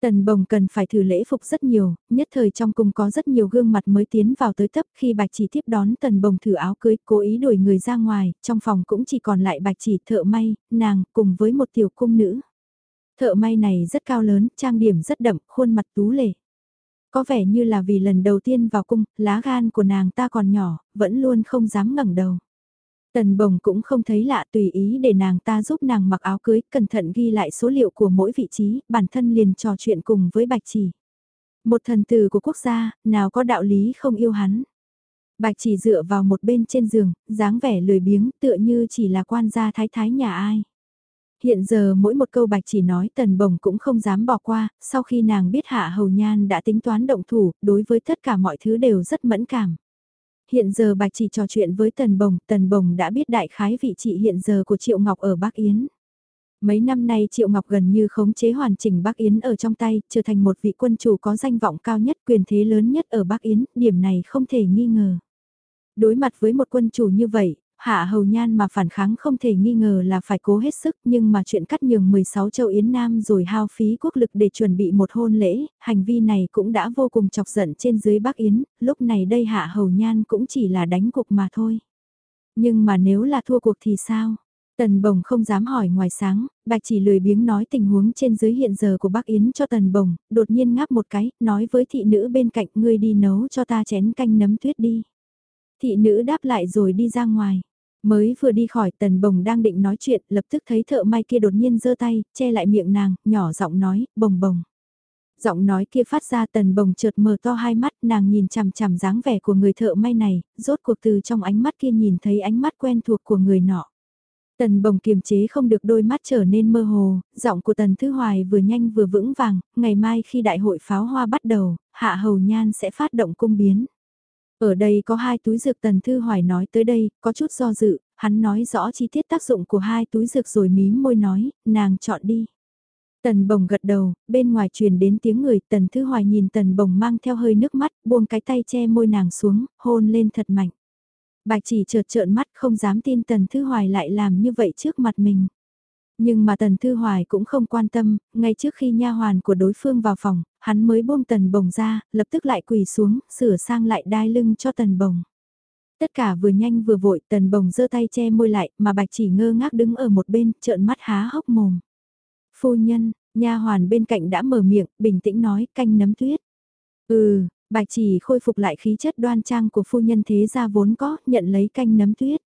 Tần bồng cần phải thử lễ phục rất nhiều, nhất thời trong cung có rất nhiều gương mặt mới tiến vào tới thấp khi bạch chỉ tiếp đón tần bồng thử áo cưới, cố ý đuổi người ra ngoài, trong phòng cũng chỉ còn lại bạch chỉ thợ may, nàng, cùng với một tiểu cung nữ. Thợ may này rất cao lớn, trang điểm rất đậm, khuôn mặt tú lệ. Có vẻ như là vì lần đầu tiên vào cung, lá gan của nàng ta còn nhỏ, vẫn luôn không dám ngẩng đầu. Tần bồng cũng không thấy lạ tùy ý để nàng ta giúp nàng mặc áo cưới, cẩn thận ghi lại số liệu của mỗi vị trí, bản thân liền trò chuyện cùng với Bạch Chỉ. Một thần tử của quốc gia, nào có đạo lý không yêu hắn. Bạch Chỉ dựa vào một bên trên giường, dáng vẻ lười biếng tựa như chỉ là quan gia thái thái nhà ai. Hiện giờ mỗi một câu bạch chỉ nói tần bồng cũng không dám bỏ qua, sau khi nàng biết hạ hầu nhan đã tính toán động thủ, đối với tất cả mọi thứ đều rất mẫn cảm hiện giờ bạch chỉ trò chuyện với Tần Bồng, Tần Bồng đã biết đại khái vị trị hiện giờ của Triệu Ngọc ở Bắc Yến. Mấy năm nay Triệu Ngọc gần như khống chế hoàn chỉnh Bắc Yến ở trong tay, trở thành một vị quân chủ có danh vọng cao nhất, quyền thế lớn nhất ở Bắc Yến, điểm này không thể nghi ngờ. Đối mặt với một quân chủ như vậy, Hạ Hầu Nhan mà phản kháng không thể nghi ngờ là phải cố hết sức nhưng mà chuyện cắt nhường 16 châu Yến Nam rồi hao phí quốc lực để chuẩn bị một hôn lễ, hành vi này cũng đã vô cùng chọc giận trên dưới Bắc Yến, lúc này đây Hạ Hầu Nhan cũng chỉ là đánh cuộc mà thôi. Nhưng mà nếu là thua cuộc thì sao? Tần Bồng không dám hỏi ngoài sáng, Bạch chỉ lười biếng nói tình huống trên dưới hiện giờ của Bắc Yến cho Tần Bồng, đột nhiên ngáp một cái, nói với thị nữ bên cạnh ngươi đi nấu cho ta chén canh nấm tuyết đi. Thị nữ đáp lại rồi đi ra ngoài. Mới vừa đi khỏi tần bồng đang định nói chuyện, lập tức thấy thợ may kia đột nhiên giơ tay, che lại miệng nàng, nhỏ giọng nói, bồng bồng. Giọng nói kia phát ra tần bồng chợt mở to hai mắt, nàng nhìn chằm chằm dáng vẻ của người thợ may này, rốt cuộc từ trong ánh mắt kia nhìn thấy ánh mắt quen thuộc của người nọ. Tần bồng kiềm chế không được đôi mắt trở nên mơ hồ, giọng của tần thứ hoài vừa nhanh vừa vững vàng, ngày mai khi đại hội pháo hoa bắt đầu, hạ hầu nhan sẽ phát động cung biến. Ở đây có hai túi dược Tần Thư Hoài nói tới đây, có chút do dự, hắn nói rõ chi tiết tác dụng của hai túi dược rồi mím môi nói, nàng chọn đi. Tần bồng gật đầu, bên ngoài truyền đến tiếng người, tần thư hoài nhìn tần bồng mang theo hơi nước mắt, buông cái tay che môi nàng xuống, hôn lên thật mạnh. Bạch chỉ trợt trợn mắt không dám tin tần thư hoài lại làm như vậy trước mặt mình. Nhưng mà Tần Thư Hoài cũng không quan tâm, ngay trước khi nha hoàn của đối phương vào phòng, hắn mới buông Tần Bồng ra, lập tức lại quỳ xuống, sửa sang lại đai lưng cho Tần Bồng. Tất cả vừa nhanh vừa vội, Tần Bồng giơ tay che môi lại, mà Bạch chỉ ngơ ngác đứng ở một bên, trợn mắt há hốc mồm. Phu nhân, nha hoàn bên cạnh đã mở miệng, bình tĩnh nói, canh nấm tuyết. Ừ, Bạch chỉ khôi phục lại khí chất đoan trang của phu nhân thế gia vốn có, nhận lấy canh nấm tuyết.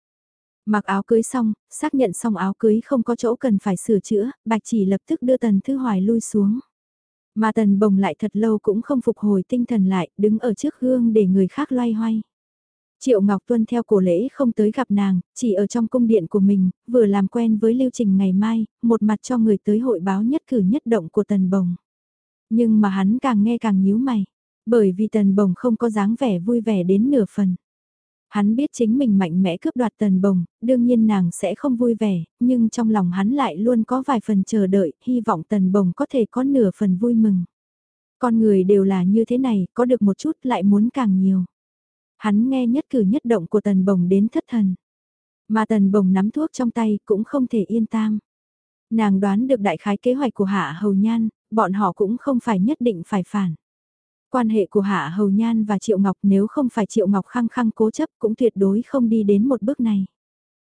Mặc áo cưới xong, xác nhận xong áo cưới không có chỗ cần phải sửa chữa, bạch chỉ lập tức đưa tần thư hoài lui xuống. Mà tần bồng lại thật lâu cũng không phục hồi tinh thần lại, đứng ở trước gương để người khác loay hoay. Triệu Ngọc Tuân theo cổ lễ không tới gặp nàng, chỉ ở trong cung điện của mình, vừa làm quen với lưu trình ngày mai, một mặt cho người tới hội báo nhất cử nhất động của tần bồng. Nhưng mà hắn càng nghe càng nhíu mày, bởi vì tần bồng không có dáng vẻ vui vẻ đến nửa phần. Hắn biết chính mình mạnh mẽ cướp đoạt tần bồng, đương nhiên nàng sẽ không vui vẻ, nhưng trong lòng hắn lại luôn có vài phần chờ đợi, hy vọng tần bồng có thể có nửa phần vui mừng. Con người đều là như thế này, có được một chút lại muốn càng nhiều. Hắn nghe nhất cử nhất động của tần bồng đến thất thần. Mà tần bồng nắm thuốc trong tay cũng không thể yên tam. Nàng đoán được đại khái kế hoạch của Hạ Hầu Nhan, bọn họ cũng không phải nhất định phải phản. Quan hệ của Hạ Hầu Nhan và Triệu Ngọc nếu không phải Triệu Ngọc khăng khăng cố chấp cũng tuyệt đối không đi đến một bước này.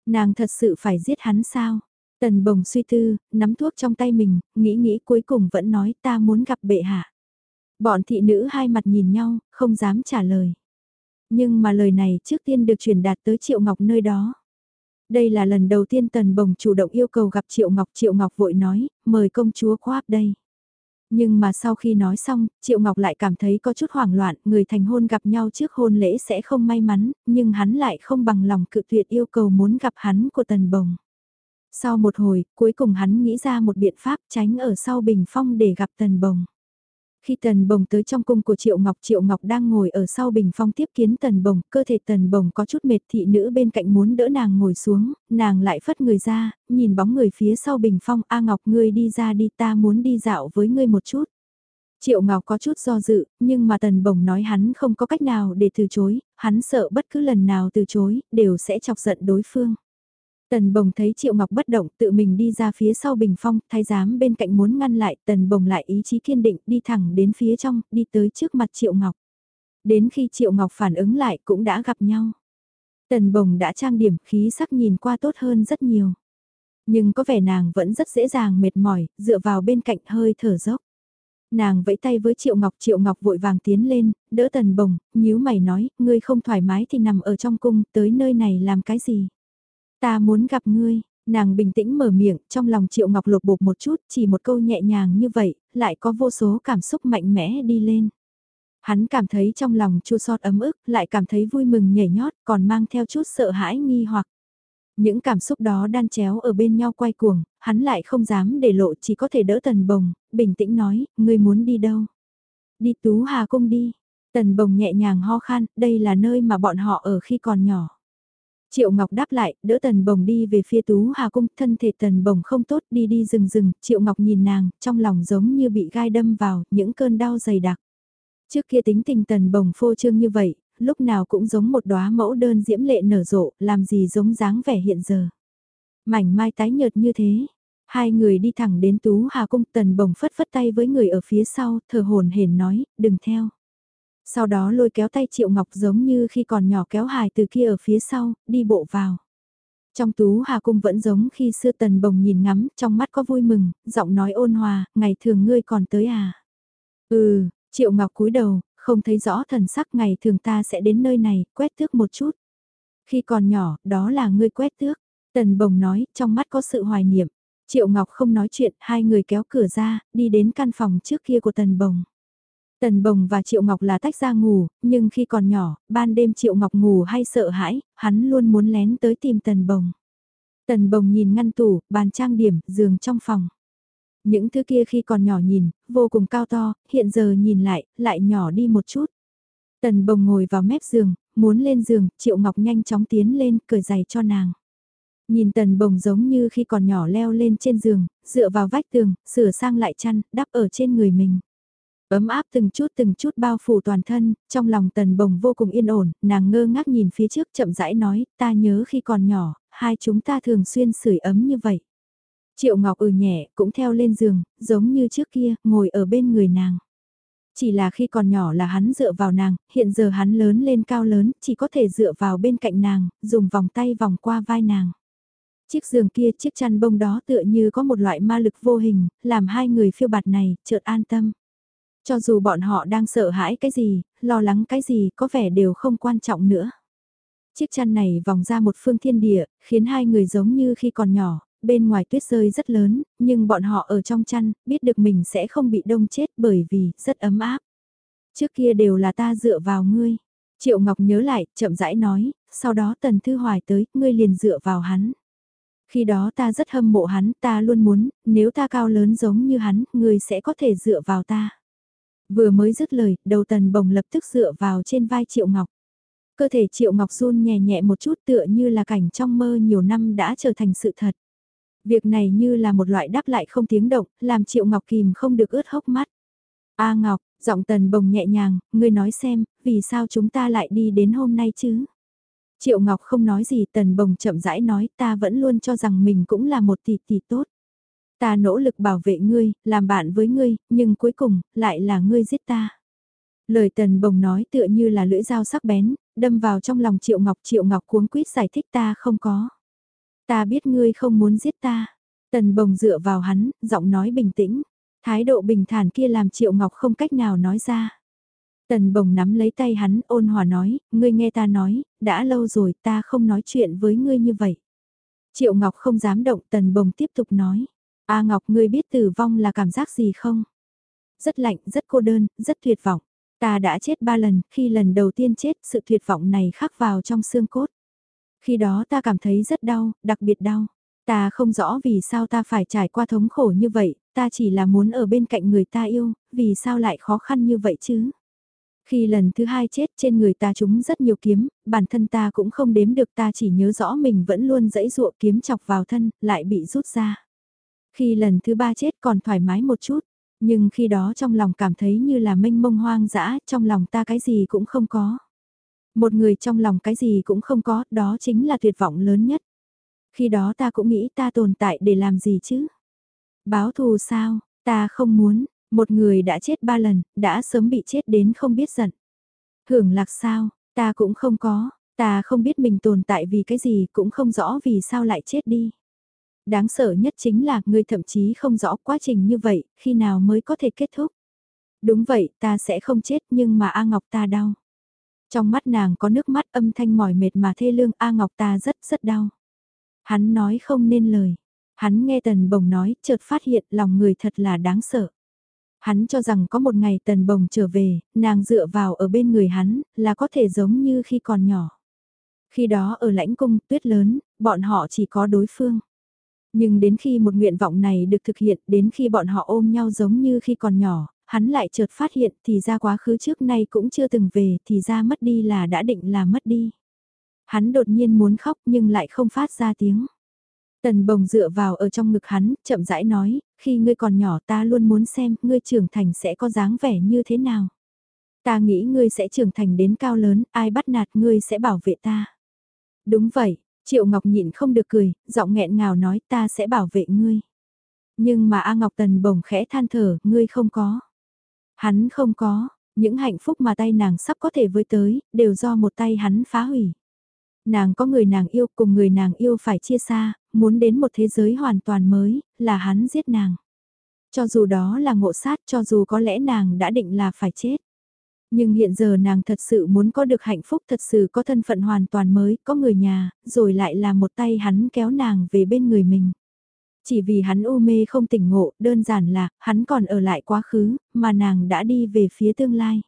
Nàng thật sự phải giết hắn sao? Tần bồng suy tư, nắm thuốc trong tay mình, nghĩ nghĩ cuối cùng vẫn nói ta muốn gặp bệ hạ. Bọn thị nữ hai mặt nhìn nhau, không dám trả lời. Nhưng mà lời này trước tiên được truyền đạt tới Triệu Ngọc nơi đó. Đây là lần đầu tiên Tần Bồng chủ động yêu cầu gặp Triệu Ngọc. Triệu Ngọc vội nói, mời công chúa qua đây. Nhưng mà sau khi nói xong, Triệu Ngọc lại cảm thấy có chút hoảng loạn, người thành hôn gặp nhau trước hôn lễ sẽ không may mắn, nhưng hắn lại không bằng lòng cự tuyệt yêu cầu muốn gặp hắn của Tần Bồng. Sau một hồi, cuối cùng hắn nghĩ ra một biện pháp tránh ở sau bình phong để gặp Tần Bồng. Khi Tần Bồng tới trong cung của Triệu Ngọc, Triệu Ngọc đang ngồi ở sau bình phong tiếp kiến Tần Bồng, cơ thể Tần Bồng có chút mệt thị nữ bên cạnh muốn đỡ nàng ngồi xuống, nàng lại phất người ra, nhìn bóng người phía sau bình phong, A Ngọc ngươi đi ra đi ta muốn đi dạo với ngươi một chút. Triệu Ngọc có chút do dự, nhưng mà Tần Bồng nói hắn không có cách nào để từ chối, hắn sợ bất cứ lần nào từ chối, đều sẽ chọc giận đối phương. Tần bồng thấy Triệu Ngọc bất động tự mình đi ra phía sau bình phong, thái giám bên cạnh muốn ngăn lại, tần bồng lại ý chí kiên định đi thẳng đến phía trong, đi tới trước mặt Triệu Ngọc. Đến khi Triệu Ngọc phản ứng lại cũng đã gặp nhau. Tần bồng đã trang điểm khí sắc nhìn qua tốt hơn rất nhiều. Nhưng có vẻ nàng vẫn rất dễ dàng mệt mỏi, dựa vào bên cạnh hơi thở dốc. Nàng vẫy tay với Triệu Ngọc, Triệu Ngọc vội vàng tiến lên, đỡ tần bồng, nhíu mày nói, ngươi không thoải mái thì nằm ở trong cung, tới nơi này làm cái gì? Ta muốn gặp ngươi, nàng bình tĩnh mở miệng, trong lòng Triệu Ngọc lột bột một chút, chỉ một câu nhẹ nhàng như vậy, lại có vô số cảm xúc mạnh mẽ đi lên. Hắn cảm thấy trong lòng chua xót ấm ức, lại cảm thấy vui mừng nhảy nhót, còn mang theo chút sợ hãi nghi hoặc. Những cảm xúc đó đan chéo ở bên nhau quay cuồng, hắn lại không dám để lộ chỉ có thể đỡ tần bồng, bình tĩnh nói, ngươi muốn đi đâu? Đi tú hà cung đi. Tần bồng nhẹ nhàng ho khan, đây là nơi mà bọn họ ở khi còn nhỏ. Triệu Ngọc đáp lại, đỡ Tần Bồng đi về phía Tú Hà Cung, thân thể Tần Bồng không tốt đi đi rừng rừng, Triệu Ngọc nhìn nàng, trong lòng giống như bị gai đâm vào, những cơn đau dày đặc. Trước kia tính tình Tần Bồng phô trương như vậy, lúc nào cũng giống một đóa mẫu đơn diễm lệ nở rộ, làm gì giống dáng vẻ hiện giờ. Mảnh mai tái nhợt như thế, hai người đi thẳng đến Tú Hà Cung, Tần Bồng phất phất tay với người ở phía sau, thờ hồn hển nói, đừng theo. Sau đó lôi kéo tay Triệu Ngọc giống như khi còn nhỏ kéo hài từ kia ở phía sau, đi bộ vào. Trong tú hà cung vẫn giống khi xưa tần bồng nhìn ngắm, trong mắt có vui mừng, giọng nói ôn hòa, ngày thường ngươi còn tới à. Ừ, Triệu Ngọc cúi đầu, không thấy rõ thần sắc ngày thường ta sẽ đến nơi này, quét tước một chút. Khi còn nhỏ, đó là ngươi quét tước. Tần bồng nói, trong mắt có sự hoài niệm. Triệu Ngọc không nói chuyện, hai người kéo cửa ra, đi đến căn phòng trước kia của tần bồng. Tần Bồng và Triệu Ngọc là tách ra ngủ, nhưng khi còn nhỏ, ban đêm Triệu Ngọc ngủ hay sợ hãi, hắn luôn muốn lén tới tìm Tần Bồng. Tần Bồng nhìn ngăn tủ, bàn trang điểm, giường trong phòng. Những thứ kia khi còn nhỏ nhìn, vô cùng cao to, hiện giờ nhìn lại, lại nhỏ đi một chút. Tần Bồng ngồi vào mép giường, muốn lên giường, Triệu Ngọc nhanh chóng tiến lên, cởi giày cho nàng. Nhìn Tần Bồng giống như khi còn nhỏ leo lên trên giường, dựa vào vách tường, sửa sang lại chăn, đắp ở trên người mình. Ấm áp từng chút từng chút bao phủ toàn thân, trong lòng tần bồng vô cùng yên ổn, nàng ngơ ngác nhìn phía trước chậm rãi nói, ta nhớ khi còn nhỏ, hai chúng ta thường xuyên sưởi ấm như vậy. Triệu Ngọc ừ nhẹ, cũng theo lên giường, giống như trước kia, ngồi ở bên người nàng. Chỉ là khi còn nhỏ là hắn dựa vào nàng, hiện giờ hắn lớn lên cao lớn, chỉ có thể dựa vào bên cạnh nàng, dùng vòng tay vòng qua vai nàng. Chiếc giường kia, chiếc chăn bông đó tựa như có một loại ma lực vô hình, làm hai người phiêu bạt này, chợt an tâm. Cho dù bọn họ đang sợ hãi cái gì, lo lắng cái gì, có vẻ đều không quan trọng nữa. Chiếc chăn này vòng ra một phương thiên địa, khiến hai người giống như khi còn nhỏ, bên ngoài tuyết rơi rất lớn, nhưng bọn họ ở trong chăn, biết được mình sẽ không bị đông chết bởi vì rất ấm áp. Trước kia đều là ta dựa vào ngươi. Triệu Ngọc nhớ lại, chậm rãi nói, sau đó Tần Thư Hoài tới, ngươi liền dựa vào hắn. Khi đó ta rất hâm mộ hắn, ta luôn muốn, nếu ta cao lớn giống như hắn, ngươi sẽ có thể dựa vào ta. Vừa mới dứt lời, đầu Tần Bồng lập tức dựa vào trên vai Triệu Ngọc. Cơ thể Triệu Ngọc run nhẹ nhẹ một chút tựa như là cảnh trong mơ nhiều năm đã trở thành sự thật. Việc này như là một loại đáp lại không tiếng động, làm Triệu Ngọc kìm không được ướt hốc mắt. A Ngọc, giọng tần bồng nhẹ nhàng, ngươi nói xem, vì sao chúng ta lại đi đến hôm nay chứ? Triệu Ngọc không nói gì tần bồng chậm rãi nói ta vẫn luôn cho rằng mình cũng là một tỷ tỷ tốt. Ta nỗ lực bảo vệ ngươi, làm bạn với ngươi, nhưng cuối cùng, lại là ngươi giết ta. Lời tần bồng nói tựa như là lưỡi dao sắc bén, đâm vào trong lòng Triệu Ngọc. Triệu Ngọc cuống quýt giải thích ta không có. Ta biết ngươi không muốn giết ta. Tần bồng dựa vào hắn, giọng nói bình tĩnh. Thái độ bình thản kia làm Triệu Ngọc không cách nào nói ra. Tần bồng nắm lấy tay hắn ôn hòa nói, ngươi nghe ta nói, đã lâu rồi ta không nói chuyện với ngươi như vậy. Triệu Ngọc không dám động tần bồng tiếp tục nói. A Ngọc ngươi biết tử vong là cảm giác gì không? Rất lạnh, rất cô đơn, rất tuyệt vọng. Ta đã chết ba lần, khi lần đầu tiên chết sự tuyệt vọng này khắc vào trong xương cốt. Khi đó ta cảm thấy rất đau, đặc biệt đau. Ta không rõ vì sao ta phải trải qua thống khổ như vậy, ta chỉ là muốn ở bên cạnh người ta yêu, vì sao lại khó khăn như vậy chứ? Khi lần thứ hai chết trên người ta trúng rất nhiều kiếm, bản thân ta cũng không đếm được ta chỉ nhớ rõ mình vẫn luôn dẫy dụa kiếm chọc vào thân, lại bị rút ra. Khi lần thứ ba chết còn thoải mái một chút, nhưng khi đó trong lòng cảm thấy như là mênh mông hoang dã, trong lòng ta cái gì cũng không có. Một người trong lòng cái gì cũng không có, đó chính là tuyệt vọng lớn nhất. Khi đó ta cũng nghĩ ta tồn tại để làm gì chứ? Báo thù sao, ta không muốn, một người đã chết ba lần, đã sớm bị chết đến không biết giận. Hưởng lạc sao, ta cũng không có, ta không biết mình tồn tại vì cái gì cũng không rõ vì sao lại chết đi. Đáng sợ nhất chính là người thậm chí không rõ quá trình như vậy, khi nào mới có thể kết thúc. Đúng vậy, ta sẽ không chết nhưng mà A Ngọc ta đau. Trong mắt nàng có nước mắt âm thanh mỏi mệt mà thê lương A Ngọc ta rất rất đau. Hắn nói không nên lời. Hắn nghe Tần Bồng nói, chợt phát hiện lòng người thật là đáng sợ. Hắn cho rằng có một ngày Tần Bồng trở về, nàng dựa vào ở bên người hắn, là có thể giống như khi còn nhỏ. Khi đó ở lãnh cung tuyết lớn, bọn họ chỉ có đối phương. Nhưng đến khi một nguyện vọng này được thực hiện, đến khi bọn họ ôm nhau giống như khi còn nhỏ, hắn lại chợt phát hiện thì ra quá khứ trước nay cũng chưa từng về, thì ra mất đi là đã định là mất đi. Hắn đột nhiên muốn khóc nhưng lại không phát ra tiếng. Tần bồng dựa vào ở trong ngực hắn, chậm rãi nói, khi ngươi còn nhỏ ta luôn muốn xem ngươi trưởng thành sẽ có dáng vẻ như thế nào. Ta nghĩ ngươi sẽ trưởng thành đến cao lớn, ai bắt nạt ngươi sẽ bảo vệ ta. Đúng vậy, Triệu Ngọc nhịn không được cười, giọng nghẹn ngào nói ta sẽ bảo vệ ngươi. Nhưng mà A Ngọc Tần bồng khẽ than thở, ngươi không có. Hắn không có, những hạnh phúc mà tay nàng sắp có thể với tới, đều do một tay hắn phá hủy. Nàng có người nàng yêu cùng người nàng yêu phải chia xa, muốn đến một thế giới hoàn toàn mới, là hắn giết nàng. Cho dù đó là ngộ sát, cho dù có lẽ nàng đã định là phải chết. Nhưng hiện giờ nàng thật sự muốn có được hạnh phúc thật sự có thân phận hoàn toàn mới, có người nhà, rồi lại là một tay hắn kéo nàng về bên người mình. Chỉ vì hắn u mê không tỉnh ngộ, đơn giản là, hắn còn ở lại quá khứ, mà nàng đã đi về phía tương lai.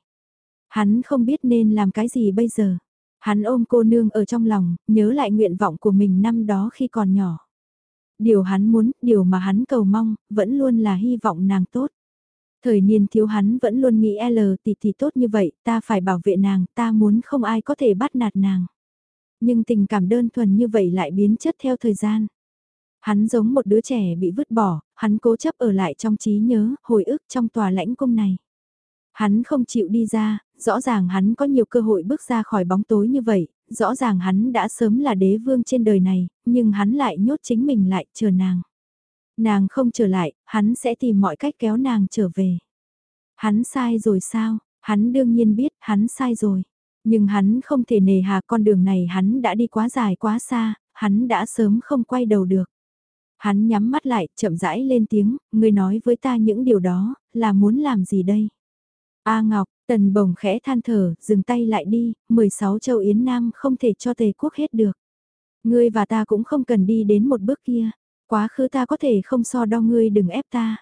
Hắn không biết nên làm cái gì bây giờ. Hắn ôm cô nương ở trong lòng, nhớ lại nguyện vọng của mình năm đó khi còn nhỏ. Điều hắn muốn, điều mà hắn cầu mong, vẫn luôn là hy vọng nàng tốt. Thời niên thiếu hắn vẫn luôn nghĩ L tỷ tỷ tốt như vậy, ta phải bảo vệ nàng, ta muốn không ai có thể bắt nạt nàng. Nhưng tình cảm đơn thuần như vậy lại biến chất theo thời gian. Hắn giống một đứa trẻ bị vứt bỏ, hắn cố chấp ở lại trong trí nhớ, hồi ức trong tòa lãnh cung này. Hắn không chịu đi ra, rõ ràng hắn có nhiều cơ hội bước ra khỏi bóng tối như vậy, rõ ràng hắn đã sớm là đế vương trên đời này, nhưng hắn lại nhốt chính mình lại chờ nàng. Nàng không trở lại, hắn sẽ tìm mọi cách kéo nàng trở về. Hắn sai rồi sao? Hắn đương nhiên biết hắn sai rồi. Nhưng hắn không thể nề hà con đường này hắn đã đi quá dài quá xa, hắn đã sớm không quay đầu được. Hắn nhắm mắt lại, chậm rãi lên tiếng, ngươi nói với ta những điều đó, là muốn làm gì đây? A Ngọc, tần bồng khẽ than thở, dừng tay lại đi, 16 châu Yến Nam không thể cho tề quốc hết được. Ngươi và ta cũng không cần đi đến một bước kia, quá khứ ta có thể không so đo ngươi đừng ép ta.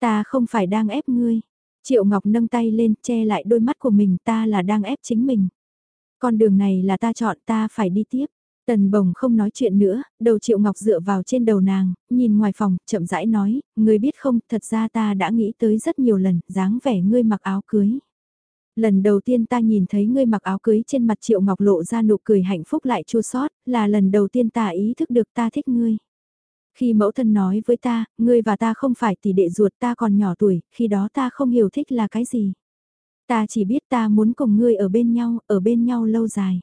Ta không phải đang ép ngươi. Triệu Ngọc nâng tay lên che lại đôi mắt của mình ta là đang ép chính mình. Con đường này là ta chọn ta phải đi tiếp. Tần bồng không nói chuyện nữa, đầu Triệu Ngọc dựa vào trên đầu nàng, nhìn ngoài phòng, chậm rãi nói, ngươi biết không, thật ra ta đã nghĩ tới rất nhiều lần, dáng vẻ ngươi mặc áo cưới. Lần đầu tiên ta nhìn thấy ngươi mặc áo cưới trên mặt Triệu Ngọc lộ ra nụ cười hạnh phúc lại chua xót là lần đầu tiên ta ý thức được ta thích ngươi. Khi mẫu thân nói với ta, ngươi và ta không phải tỷ đệ ruột ta còn nhỏ tuổi, khi đó ta không hiểu thích là cái gì. Ta chỉ biết ta muốn cùng ngươi ở bên nhau, ở bên nhau lâu dài.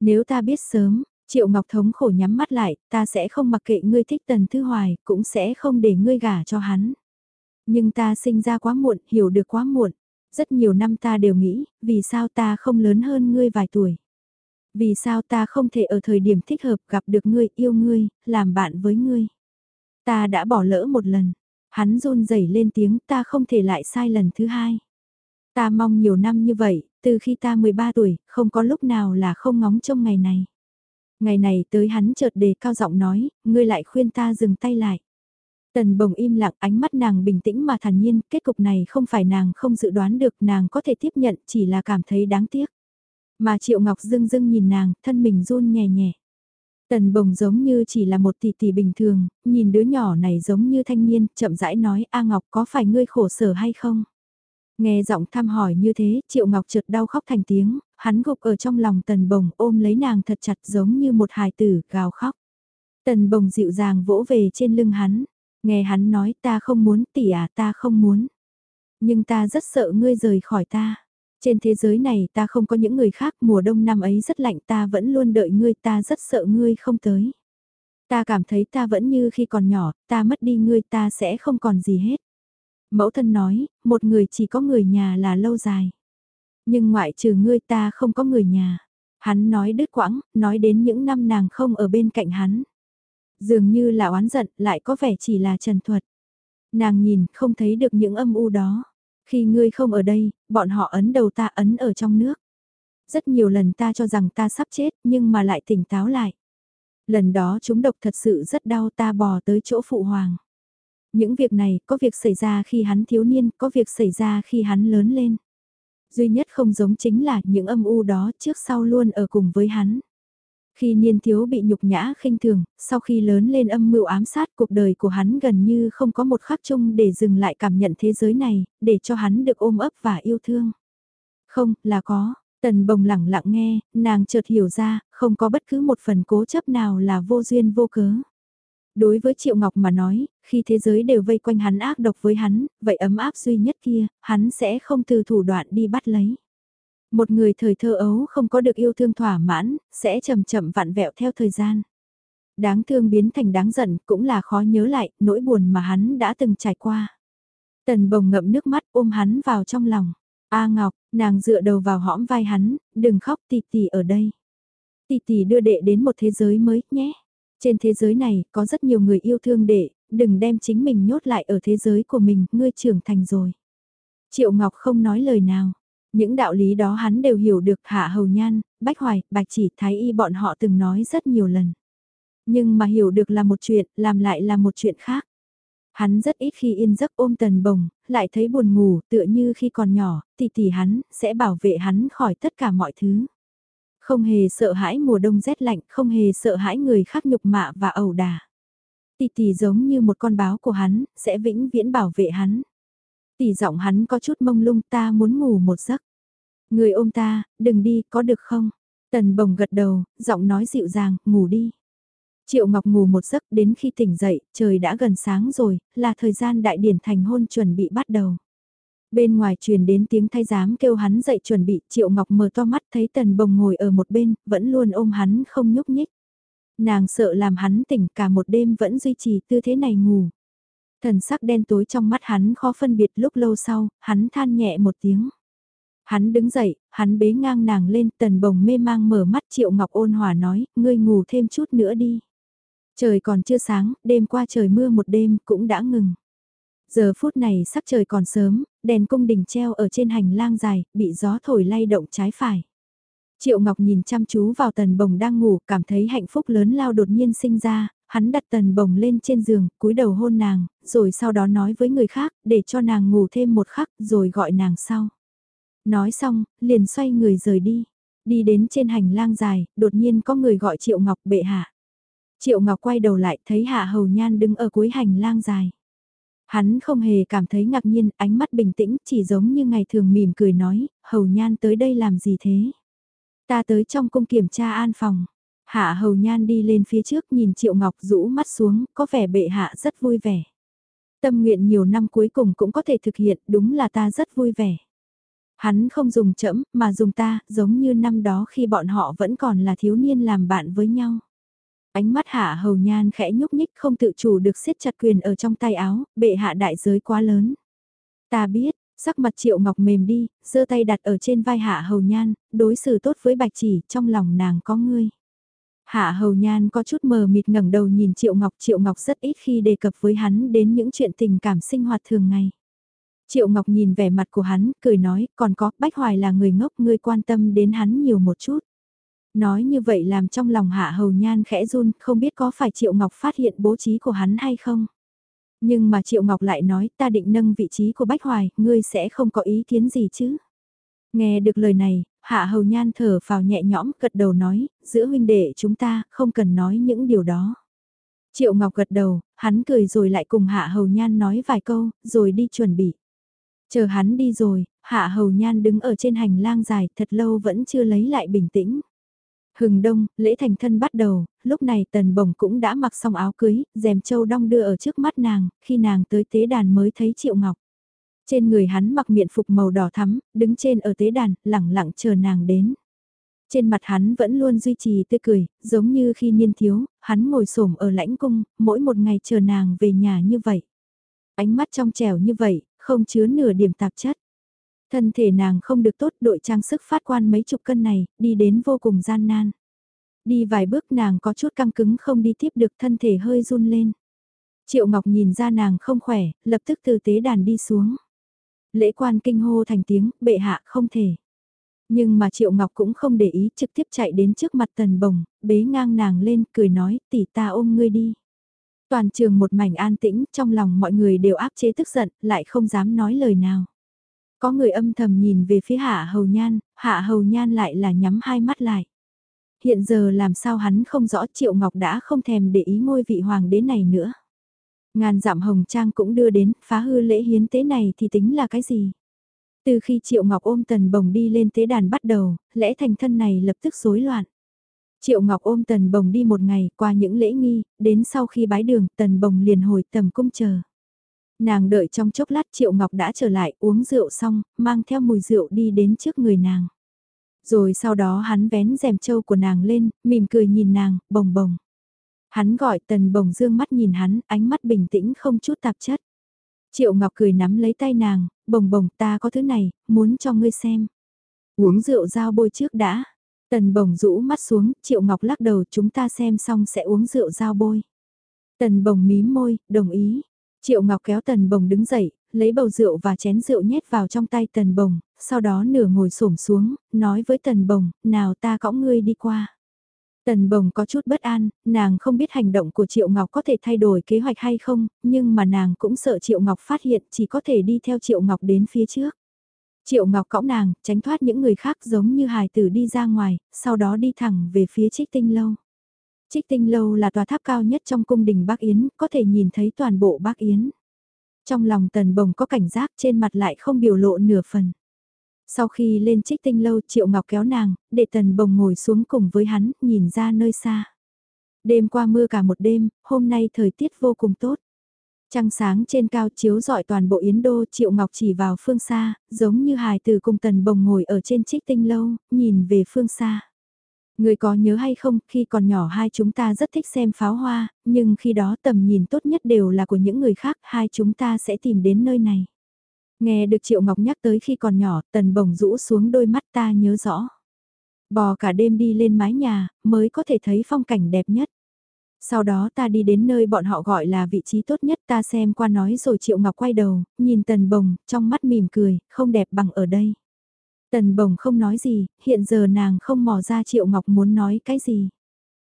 Nếu ta biết sớm, Triệu Ngọc thống khổ nhắm mắt lại, ta sẽ không mặc kệ ngươi thích Tần Thư Hoài, cũng sẽ không để ngươi gả cho hắn. Nhưng ta sinh ra quá muộn, hiểu được quá muộn. Rất nhiều năm ta đều nghĩ, vì sao ta không lớn hơn ngươi vài tuổi. Vì sao ta không thể ở thời điểm thích hợp gặp được ngươi, yêu ngươi, làm bạn với ngươi. Ta đã bỏ lỡ một lần. Hắn run rẩy lên tiếng ta không thể lại sai lần thứ hai. Ta mong nhiều năm như vậy, từ khi ta 13 tuổi, không có lúc nào là không ngóng trông ngày này. Ngày này tới hắn chợt đề cao giọng nói, ngươi lại khuyên ta dừng tay lại. Tần bồng im lặng ánh mắt nàng bình tĩnh mà thản nhiên, kết cục này không phải nàng không dự đoán được nàng có thể tiếp nhận chỉ là cảm thấy đáng tiếc. Mà Triệu Ngọc dưng dưng nhìn nàng, thân mình run nhẹ nhẹ. Tần bồng giống như chỉ là một tỷ tỷ bình thường, nhìn đứa nhỏ này giống như thanh niên, chậm rãi nói A Ngọc có phải ngươi khổ sở hay không? Nghe giọng thăm hỏi như thế, Triệu Ngọc chợt đau khóc thành tiếng, hắn gục ở trong lòng tần bồng ôm lấy nàng thật chặt giống như một hài tử, gào khóc. Tần bồng dịu dàng vỗ về trên lưng hắn, nghe hắn nói ta không muốn tỷ à ta không muốn. Nhưng ta rất sợ ngươi rời khỏi ta. Trên thế giới này ta không có những người khác, mùa đông năm ấy rất lạnh ta vẫn luôn đợi ngươi, ta rất sợ ngươi không tới. Ta cảm thấy ta vẫn như khi còn nhỏ, ta mất đi ngươi ta sẽ không còn gì hết. Mẫu thân nói, một người chỉ có người nhà là lâu dài. Nhưng ngoại trừ ngươi ta không có người nhà. Hắn nói đứt quãng, nói đến những năm nàng không ở bên cạnh hắn. Dường như là oán giận, lại có vẻ chỉ là trần thuật. Nàng nhìn, không thấy được những âm u đó. Khi ngươi không ở đây, bọn họ ấn đầu ta ấn ở trong nước. Rất nhiều lần ta cho rằng ta sắp chết, nhưng mà lại tỉnh táo lại. Lần đó chúng độc thật sự rất đau ta bò tới chỗ phụ hoàng. Những việc này, có việc xảy ra khi hắn thiếu niên, có việc xảy ra khi hắn lớn lên. Duy nhất không giống chính là những âm u đó trước sau luôn ở cùng với hắn. Khi niên thiếu bị nhục nhã khinh thường, sau khi lớn lên âm mưu ám sát cuộc đời của hắn gần như không có một khắc chung để dừng lại cảm nhận thế giới này, để cho hắn được ôm ấp và yêu thương. Không, là có, tần bồng lẳng lặng nghe, nàng chợt hiểu ra, không có bất cứ một phần cố chấp nào là vô duyên vô cớ. Đối với Triệu Ngọc mà nói, khi thế giới đều vây quanh hắn ác độc với hắn, vậy ấm áp duy nhất kia, hắn sẽ không từ thủ đoạn đi bắt lấy. Một người thời thơ ấu không có được yêu thương thỏa mãn, sẽ chậm chậm vặn vẹo theo thời gian. Đáng thương biến thành đáng giận cũng là khó nhớ lại nỗi buồn mà hắn đã từng trải qua. Tần bồng ngậm nước mắt ôm hắn vào trong lòng. A Ngọc, nàng dựa đầu vào hõm vai hắn, đừng khóc tì tì ở đây. Tì tì đưa đệ đến một thế giới mới nhé. Trên thế giới này có rất nhiều người yêu thương đệ, đừng đem chính mình nhốt lại ở thế giới của mình, ngươi trưởng thành rồi. Triệu Ngọc không nói lời nào. Những đạo lý đó hắn đều hiểu được Hạ Hầu Nhan, Bách Hoài, Bạch Chỉ, Thái Y bọn họ từng nói rất nhiều lần. Nhưng mà hiểu được là một chuyện, làm lại là một chuyện khác. Hắn rất ít khi yên giấc ôm tần bồng, lại thấy buồn ngủ tựa như khi còn nhỏ, tỷ tỷ hắn, sẽ bảo vệ hắn khỏi tất cả mọi thứ. Không hề sợ hãi mùa đông rét lạnh, không hề sợ hãi người khác nhục mạ và ẩu đà Tỷ tỷ giống như một con báo của hắn, sẽ vĩnh viễn bảo vệ hắn. Tỷ giọng hắn có chút mông lung ta muốn ngủ một giấc. Người ôm ta, đừng đi, có được không? Tần bồng gật đầu, giọng nói dịu dàng, ngủ đi. Triệu Ngọc ngủ một giấc đến khi tỉnh dậy, trời đã gần sáng rồi, là thời gian đại điển thành hôn chuẩn bị bắt đầu. Bên ngoài truyền đến tiếng thay giám kêu hắn dậy chuẩn bị, Triệu Ngọc mở to mắt thấy Tần Bồng ngồi ở một bên, vẫn luôn ôm hắn không nhúc nhích. Nàng sợ làm hắn tỉnh cả một đêm vẫn duy trì tư thế này ngủ. Thần sắc đen tối trong mắt hắn khó phân biệt lúc lâu sau, hắn than nhẹ một tiếng. Hắn đứng dậy, hắn bế ngang nàng lên, tần bồng mê mang mở mắt Triệu Ngọc ôn hòa nói, ngươi ngủ thêm chút nữa đi. Trời còn chưa sáng, đêm qua trời mưa một đêm cũng đã ngừng. Giờ phút này sắc trời còn sớm, đèn cung đình treo ở trên hành lang dài, bị gió thổi lay động trái phải. Triệu Ngọc nhìn chăm chú vào tần bồng đang ngủ, cảm thấy hạnh phúc lớn lao đột nhiên sinh ra, hắn đặt tần bồng lên trên giường, cúi đầu hôn nàng, rồi sau đó nói với người khác, để cho nàng ngủ thêm một khắc, rồi gọi nàng sau. Nói xong, liền xoay người rời đi. Đi đến trên hành lang dài, đột nhiên có người gọi Triệu Ngọc bệ hạ. Triệu Ngọc quay đầu lại thấy Hạ Hầu Nhan đứng ở cuối hành lang dài. Hắn không hề cảm thấy ngạc nhiên, ánh mắt bình tĩnh, chỉ giống như ngày thường mỉm cười nói, Hầu Nhan tới đây làm gì thế? Ta tới trong cung kiểm tra an phòng. Hạ Hầu Nhan đi lên phía trước nhìn Triệu Ngọc rũ mắt xuống, có vẻ bệ hạ rất vui vẻ. Tâm nguyện nhiều năm cuối cùng cũng có thể thực hiện, đúng là ta rất vui vẻ. Hắn không dùng chẫm, mà dùng ta, giống như năm đó khi bọn họ vẫn còn là thiếu niên làm bạn với nhau. Ánh mắt hạ hầu nhan khẽ nhúc nhích không tự chủ được siết chặt quyền ở trong tay áo, bệ hạ đại giới quá lớn. Ta biết, sắc mặt triệu ngọc mềm đi, giơ tay đặt ở trên vai hạ hầu nhan, đối xử tốt với bạch chỉ, trong lòng nàng có ngươi. Hạ hầu nhan có chút mờ mịt ngẩng đầu nhìn triệu ngọc, triệu ngọc rất ít khi đề cập với hắn đến những chuyện tình cảm sinh hoạt thường ngày. Triệu Ngọc nhìn vẻ mặt của hắn, cười nói, còn có, Bách Hoài là người ngốc, ngươi quan tâm đến hắn nhiều một chút. Nói như vậy làm trong lòng hạ hầu nhan khẽ run, không biết có phải Triệu Ngọc phát hiện bố trí của hắn hay không. Nhưng mà Triệu Ngọc lại nói ta định nâng vị trí của Bách Hoài, ngươi sẽ không có ý kiến gì chứ. Nghe được lời này, hạ hầu nhan thở vào nhẹ nhõm gật đầu nói, giữa huynh đệ chúng ta không cần nói những điều đó. Triệu Ngọc gật đầu, hắn cười rồi lại cùng hạ hầu nhan nói vài câu, rồi đi chuẩn bị. Chờ hắn đi rồi, hạ hầu nhan đứng ở trên hành lang dài thật lâu vẫn chưa lấy lại bình tĩnh. Hừng đông, lễ thành thân bắt đầu, lúc này tần bồng cũng đã mặc xong áo cưới, dèm châu đong đưa ở trước mắt nàng, khi nàng tới tế đàn mới thấy triệu ngọc. Trên người hắn mặc miện phục màu đỏ thắm, đứng trên ở tế đàn, lẳng lặng chờ nàng đến. Trên mặt hắn vẫn luôn duy trì tươi cười, giống như khi niên thiếu, hắn ngồi xổm ở lãnh cung, mỗi một ngày chờ nàng về nhà như vậy. Ánh mắt trong trẻo như vậy, không chứa nửa điểm tạp chất. Thân thể nàng không được tốt đội trang sức phát quan mấy chục cân này, đi đến vô cùng gian nan. Đi vài bước nàng có chút căng cứng không đi tiếp được thân thể hơi run lên. Triệu Ngọc nhìn ra nàng không khỏe, lập tức từ tế đàn đi xuống. Lễ quan kinh hô thành tiếng, bệ hạ không thể. Nhưng mà Triệu Ngọc cũng không để ý trực tiếp chạy đến trước mặt tần bồng, bế ngang nàng lên, cười nói, tỷ ta ôm ngươi đi. Toàn trường một mảnh an tĩnh, trong lòng mọi người đều áp chế tức giận, lại không dám nói lời nào. Có người âm thầm nhìn về phía Hạ Hầu Nhan, Hạ Hầu Nhan lại là nhắm hai mắt lại. Hiện giờ làm sao hắn không rõ Triệu Ngọc đã không thèm để ý ngôi vị hoàng đế này nữa. Ngàn dặm hồng trang cũng đưa đến, phá hư lễ hiến tế này thì tính là cái gì? Từ khi Triệu Ngọc ôm tần bồng đi lên tế đàn bắt đầu, lễ thành thân này lập tức rối loạn. Triệu Ngọc ôm Tần Bồng đi một ngày qua những lễ nghi, đến sau khi bái đường Tần Bồng liền hồi tầm cung chờ. Nàng đợi trong chốc lát Triệu Ngọc đã trở lại uống rượu xong, mang theo mùi rượu đi đến trước người nàng. Rồi sau đó hắn vén rèm trâu của nàng lên, mỉm cười nhìn nàng, bồng bồng. Hắn gọi Tần Bồng dương mắt nhìn hắn, ánh mắt bình tĩnh không chút tạp chất. Triệu Ngọc cười nắm lấy tay nàng, bồng bồng ta có thứ này, muốn cho ngươi xem. Uống rượu dao bôi trước đã. Tần bồng rũ mắt xuống, Triệu Ngọc lắc đầu chúng ta xem xong sẽ uống rượu dao bôi. Tần bồng mím môi, đồng ý. Triệu Ngọc kéo tần bồng đứng dậy, lấy bầu rượu và chén rượu nhét vào trong tay tần bồng, sau đó nửa ngồi xổm xuống, nói với tần bồng, nào ta cõng ngươi đi qua. Tần bồng có chút bất an, nàng không biết hành động của Triệu Ngọc có thể thay đổi kế hoạch hay không, nhưng mà nàng cũng sợ Triệu Ngọc phát hiện chỉ có thể đi theo Triệu Ngọc đến phía trước. Triệu Ngọc cõng nàng, tránh thoát những người khác giống như hài tử đi ra ngoài, sau đó đi thẳng về phía trích tinh lâu. Trích tinh lâu là tòa tháp cao nhất trong cung đình Bắc Yến, có thể nhìn thấy toàn bộ Bắc Yến. Trong lòng tần bồng có cảnh giác trên mặt lại không biểu lộ nửa phần. Sau khi lên trích tinh lâu Triệu Ngọc kéo nàng, để tần bồng ngồi xuống cùng với hắn, nhìn ra nơi xa. Đêm qua mưa cả một đêm, hôm nay thời tiết vô cùng tốt. Trăng sáng trên cao chiếu dọi toàn bộ Yến Đô Triệu Ngọc chỉ vào phương xa, giống như hài từ cùng tần bồng ngồi ở trên trích tinh lâu, nhìn về phương xa. Người có nhớ hay không, khi còn nhỏ hai chúng ta rất thích xem pháo hoa, nhưng khi đó tầm nhìn tốt nhất đều là của những người khác, hai chúng ta sẽ tìm đến nơi này. Nghe được Triệu Ngọc nhắc tới khi còn nhỏ, tần bồng rũ xuống đôi mắt ta nhớ rõ. Bò cả đêm đi lên mái nhà, mới có thể thấy phong cảnh đẹp nhất. Sau đó ta đi đến nơi bọn họ gọi là vị trí tốt nhất ta xem qua nói rồi Triệu Ngọc quay đầu, nhìn tần bồng, trong mắt mỉm cười, không đẹp bằng ở đây. Tần bồng không nói gì, hiện giờ nàng không mò ra Triệu Ngọc muốn nói cái gì.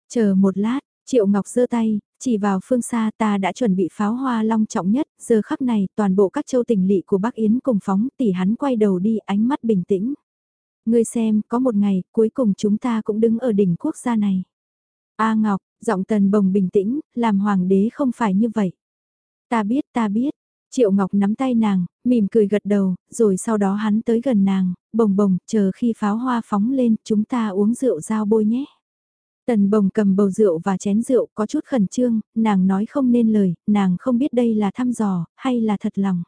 Chờ một lát, Triệu Ngọc giơ tay, chỉ vào phương xa ta đã chuẩn bị pháo hoa long trọng nhất, giờ khắc này toàn bộ các châu tỉnh lỵ của Bắc Yến cùng phóng tỉ hắn quay đầu đi ánh mắt bình tĩnh. Ngươi xem, có một ngày, cuối cùng chúng ta cũng đứng ở đỉnh quốc gia này. A Ngọc, giọng tần bồng bình tĩnh, làm hoàng đế không phải như vậy. Ta biết, ta biết. Triệu Ngọc nắm tay nàng, mỉm cười gật đầu, rồi sau đó hắn tới gần nàng, bồng bồng, chờ khi pháo hoa phóng lên, chúng ta uống rượu giao bôi nhé. Tần bồng cầm bầu rượu và chén rượu có chút khẩn trương, nàng nói không nên lời, nàng không biết đây là thăm dò, hay là thật lòng.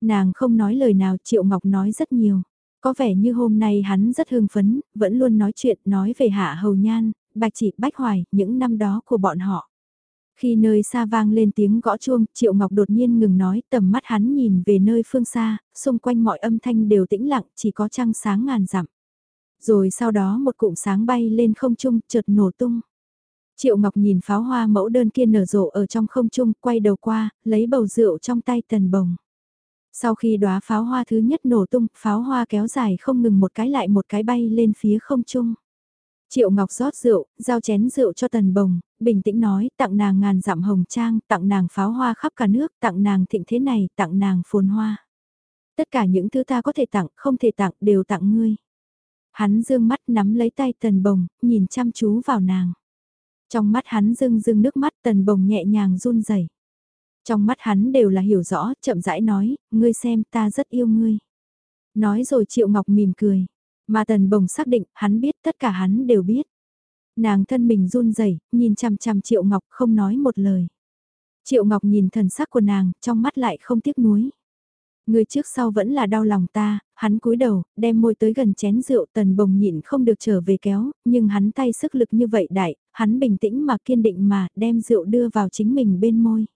Nàng không nói lời nào, Triệu Ngọc nói rất nhiều. Có vẻ như hôm nay hắn rất hưng phấn, vẫn luôn nói chuyện, nói về hạ hầu nhan, bạch chỉ bách hoài, những năm đó của bọn họ. Khi nơi xa vang lên tiếng gõ chuông, Triệu Ngọc đột nhiên ngừng nói, tầm mắt hắn nhìn về nơi phương xa, xung quanh mọi âm thanh đều tĩnh lặng, chỉ có trăng sáng ngàn dặm. Rồi sau đó một cụm sáng bay lên không trung, chợt nổ tung. Triệu Ngọc nhìn pháo hoa mẫu đơn kia nở rộ ở trong không trung, quay đầu qua, lấy bầu rượu trong tay tần bồng. Sau khi đóa pháo hoa thứ nhất nổ tung, pháo hoa kéo dài không ngừng một cái lại một cái bay lên phía không trung. Triệu Ngọc rót rượu, giao chén rượu cho tần bồng, bình tĩnh nói, tặng nàng ngàn dặm hồng trang, tặng nàng pháo hoa khắp cả nước, tặng nàng thịnh thế này, tặng nàng phồn hoa. Tất cả những thứ ta có thể tặng, không thể tặng, đều tặng ngươi. Hắn dương mắt nắm lấy tay tần bồng, nhìn chăm chú vào nàng. Trong mắt hắn dưng dưng nước mắt tần bồng nhẹ nhàng run rẩy. Trong mắt hắn đều là hiểu rõ, chậm rãi nói, ngươi xem ta rất yêu ngươi. Nói rồi Triệu Ngọc mỉm cười, mà tần bồng xác định hắn biết tất cả hắn đều biết. Nàng thân mình run rẩy nhìn chằm chằm Triệu Ngọc không nói một lời. Triệu Ngọc nhìn thần sắc của nàng, trong mắt lại không tiếc nuối. Người trước sau vẫn là đau lòng ta, hắn cúi đầu, đem môi tới gần chén rượu tần bồng nhịn không được trở về kéo, nhưng hắn tay sức lực như vậy đại, hắn bình tĩnh mà kiên định mà đem rượu đưa vào chính mình bên môi.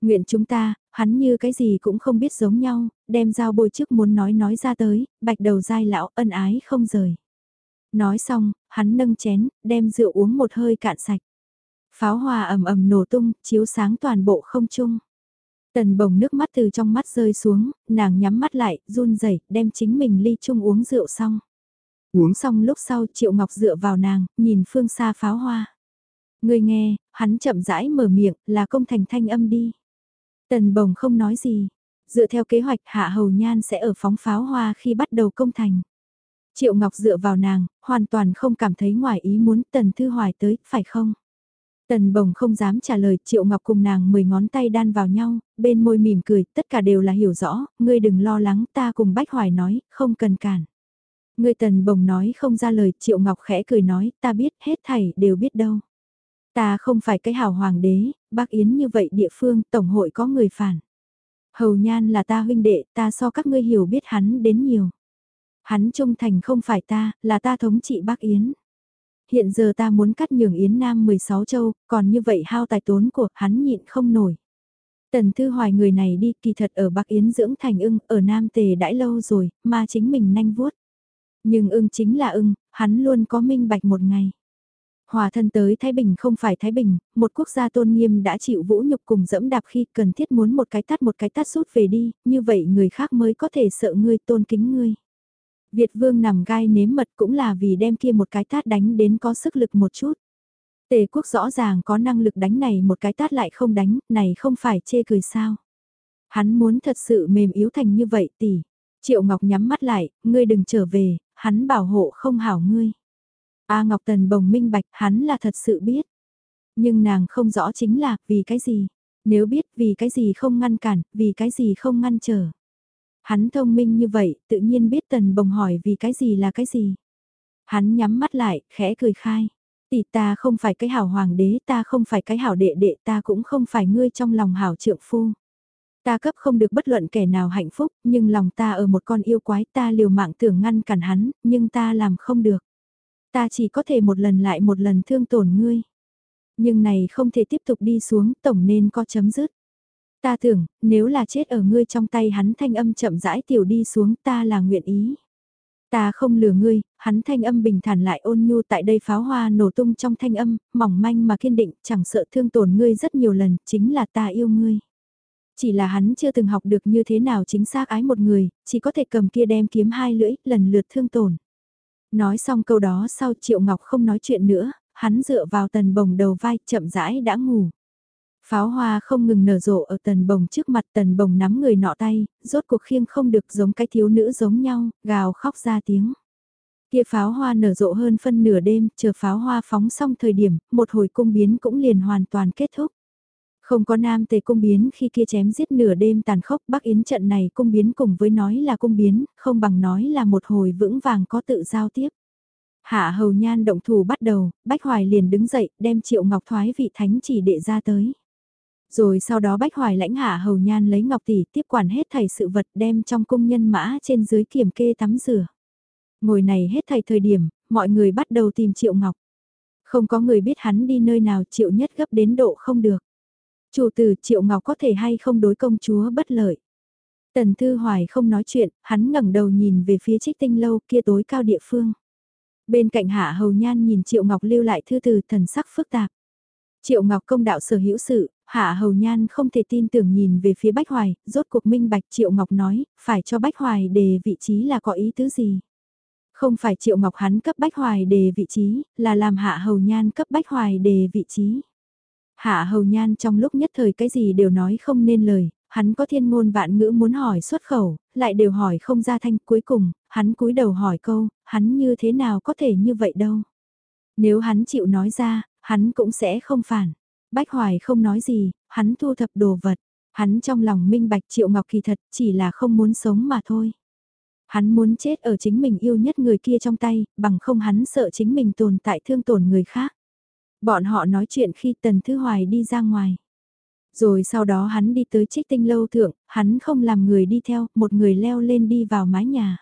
Nguyện chúng ta, hắn như cái gì cũng không biết giống nhau, đem dao bôi trước muốn nói nói ra tới, bạch đầu dai lão ân ái không rời. Nói xong, hắn nâng chén, đem rượu uống một hơi cạn sạch. Pháo hoa ầm ầm nổ tung, chiếu sáng toàn bộ không trung. Tần bồng nước mắt từ trong mắt rơi xuống, nàng nhắm mắt lại, run rẩy đem chính mình ly chung uống rượu xong. Uống xong lúc sau Triệu Ngọc dựa vào nàng, nhìn phương xa pháo hoa. Người nghe, hắn chậm rãi mở miệng, là công thành thanh âm đi. Tần bồng không nói gì. Dựa theo kế hoạch Hạ Hầu Nhan sẽ ở phóng pháo hoa khi bắt đầu công thành. Triệu Ngọc dựa vào nàng, hoàn toàn không cảm thấy ngoài ý muốn Tần Thư Hoài tới, phải không? Tần bồng không dám trả lời, Triệu Ngọc cùng nàng mười ngón tay đan vào nhau, bên môi mỉm cười, tất cả đều là hiểu rõ, ngươi đừng lo lắng, ta cùng Bách Hoài nói, không cần cản. Ngươi tần bồng nói không ra lời, Triệu Ngọc khẽ cười nói, ta biết, hết thảy đều biết đâu. Ta không phải cái hào hoàng đế, bác Yến như vậy địa phương, tổng hội có người phản. Hầu nhan là ta huynh đệ, ta so các ngươi hiểu biết hắn đến nhiều. Hắn trung thành không phải ta, là ta thống trị bác Yến. Hiện giờ ta muốn cắt nhường Yến Nam 16 châu, còn như vậy hao tài tốn của hắn nhịn không nổi. Tần Thư Hoài người này đi kỳ thật ở Bắc Yến dưỡng thành ưng, ở Nam Tề đãi lâu rồi, mà chính mình nanh vuốt. Nhưng ưng chính là ưng, hắn luôn có minh bạch một ngày. Hòa thân tới Thái Bình không phải Thái Bình, một quốc gia tôn nghiêm đã chịu vũ nhục cùng dẫm đạp khi cần thiết muốn một cái tát một cái tát rút về đi, như vậy người khác mới có thể sợ ngươi tôn kính ngươi. Việt vương nằm gai nếm mật cũng là vì đem kia một cái tát đánh đến có sức lực một chút. Tề quốc rõ ràng có năng lực đánh này một cái tát lại không đánh, này không phải chê cười sao. Hắn muốn thật sự mềm yếu thành như vậy tỷ. Triệu Ngọc nhắm mắt lại, ngươi đừng trở về, hắn bảo hộ không hảo ngươi. A Ngọc Tần bồng minh bạch, hắn là thật sự biết. Nhưng nàng không rõ chính là, vì cái gì? Nếu biết vì cái gì không ngăn cản, vì cái gì không ngăn trở. Hắn thông minh như vậy, tự nhiên biết tần bồng hỏi vì cái gì là cái gì. Hắn nhắm mắt lại, khẽ cười khai. Tỷ ta không phải cái hảo hoàng đế, ta không phải cái hảo đệ đệ, ta cũng không phải ngươi trong lòng hảo trượng phu. Ta cấp không được bất luận kẻ nào hạnh phúc, nhưng lòng ta ở một con yêu quái ta liều mạng tưởng ngăn cản hắn, nhưng ta làm không được. Ta chỉ có thể một lần lại một lần thương tổn ngươi. Nhưng này không thể tiếp tục đi xuống, tổng nên có chấm dứt. Ta tưởng, nếu là chết ở ngươi trong tay hắn thanh âm chậm rãi tiểu đi xuống ta là nguyện ý. Ta không lừa ngươi, hắn thanh âm bình thản lại ôn nhu tại đây pháo hoa nổ tung trong thanh âm, mỏng manh mà kiên định, chẳng sợ thương tổn ngươi rất nhiều lần, chính là ta yêu ngươi. Chỉ là hắn chưa từng học được như thế nào chính xác ái một người, chỉ có thể cầm kia đem kiếm hai lưỡi, lần lượt thương tổn. Nói xong câu đó sau Triệu Ngọc không nói chuyện nữa, hắn dựa vào tần bồng đầu vai chậm rãi đã ngủ. Pháo hoa không ngừng nở rộ ở tần bồng trước mặt tần bồng nắm người nọ tay, rốt cuộc khiêng không được giống cái thiếu nữ giống nhau, gào khóc ra tiếng. Kia pháo hoa nở rộ hơn phân nửa đêm, chờ pháo hoa phóng xong thời điểm, một hồi cung biến cũng liền hoàn toàn kết thúc. Không có nam tề cung biến khi kia chém giết nửa đêm tàn khốc Bắc Yến trận này cung biến cùng với nói là cung biến, không bằng nói là một hồi vững vàng có tự giao tiếp. Hạ hầu nhan động thủ bắt đầu, Bách Hoài liền đứng dậy, đem triệu ngọc thoái vị thánh chỉ đệ ra tới. Rồi sau đó Bách Hoài lãnh hạ hầu nhan lấy ngọc tỷ tiếp quản hết thầy sự vật đem trong cung nhân mã trên dưới kiểm kê tắm rửa. Ngồi này hết thầy thời điểm, mọi người bắt đầu tìm triệu ngọc. Không có người biết hắn đi nơi nào triệu nhất gấp đến độ không được. Chủ tử triệu ngọc có thể hay không đối công chúa bất lợi. Tần Thư Hoài không nói chuyện, hắn ngẩng đầu nhìn về phía trích tinh lâu kia tối cao địa phương. Bên cạnh Hạ Hầu Nhan nhìn Triệu Ngọc lưu lại thư từ thần sắc phức tạp. Triệu Ngọc công đạo sở hữu sự, Hạ Hầu Nhan không thể tin tưởng nhìn về phía Bách Hoài, rốt cuộc minh bạch Triệu Ngọc nói, phải cho Bách Hoài đề vị trí là có ý tứ gì. Không phải Triệu Ngọc hắn cấp Bách Hoài đề vị trí, là làm Hạ Hầu Nhan cấp Bách Hoài đề vị trí. Hạ Hầu Nhan trong lúc nhất thời cái gì đều nói không nên lời, hắn có thiên ngôn vạn ngữ muốn hỏi xuất khẩu, lại đều hỏi không ra thanh cuối cùng, hắn cúi đầu hỏi câu, hắn như thế nào có thể như vậy đâu. Nếu hắn chịu nói ra, hắn cũng sẽ không phản. Bách Hoài không nói gì, hắn thu thập đồ vật. Hắn trong lòng minh bạch Triệu Ngọc kỳ thật chỉ là không muốn sống mà thôi. Hắn muốn chết ở chính mình yêu nhất người kia trong tay, bằng không hắn sợ chính mình tồn tại thương tổn người khác. Bọn họ nói chuyện khi Tần Thư Hoài đi ra ngoài. Rồi sau đó hắn đi tới trích tinh lâu thượng, hắn không làm người đi theo, một người leo lên đi vào mái nhà.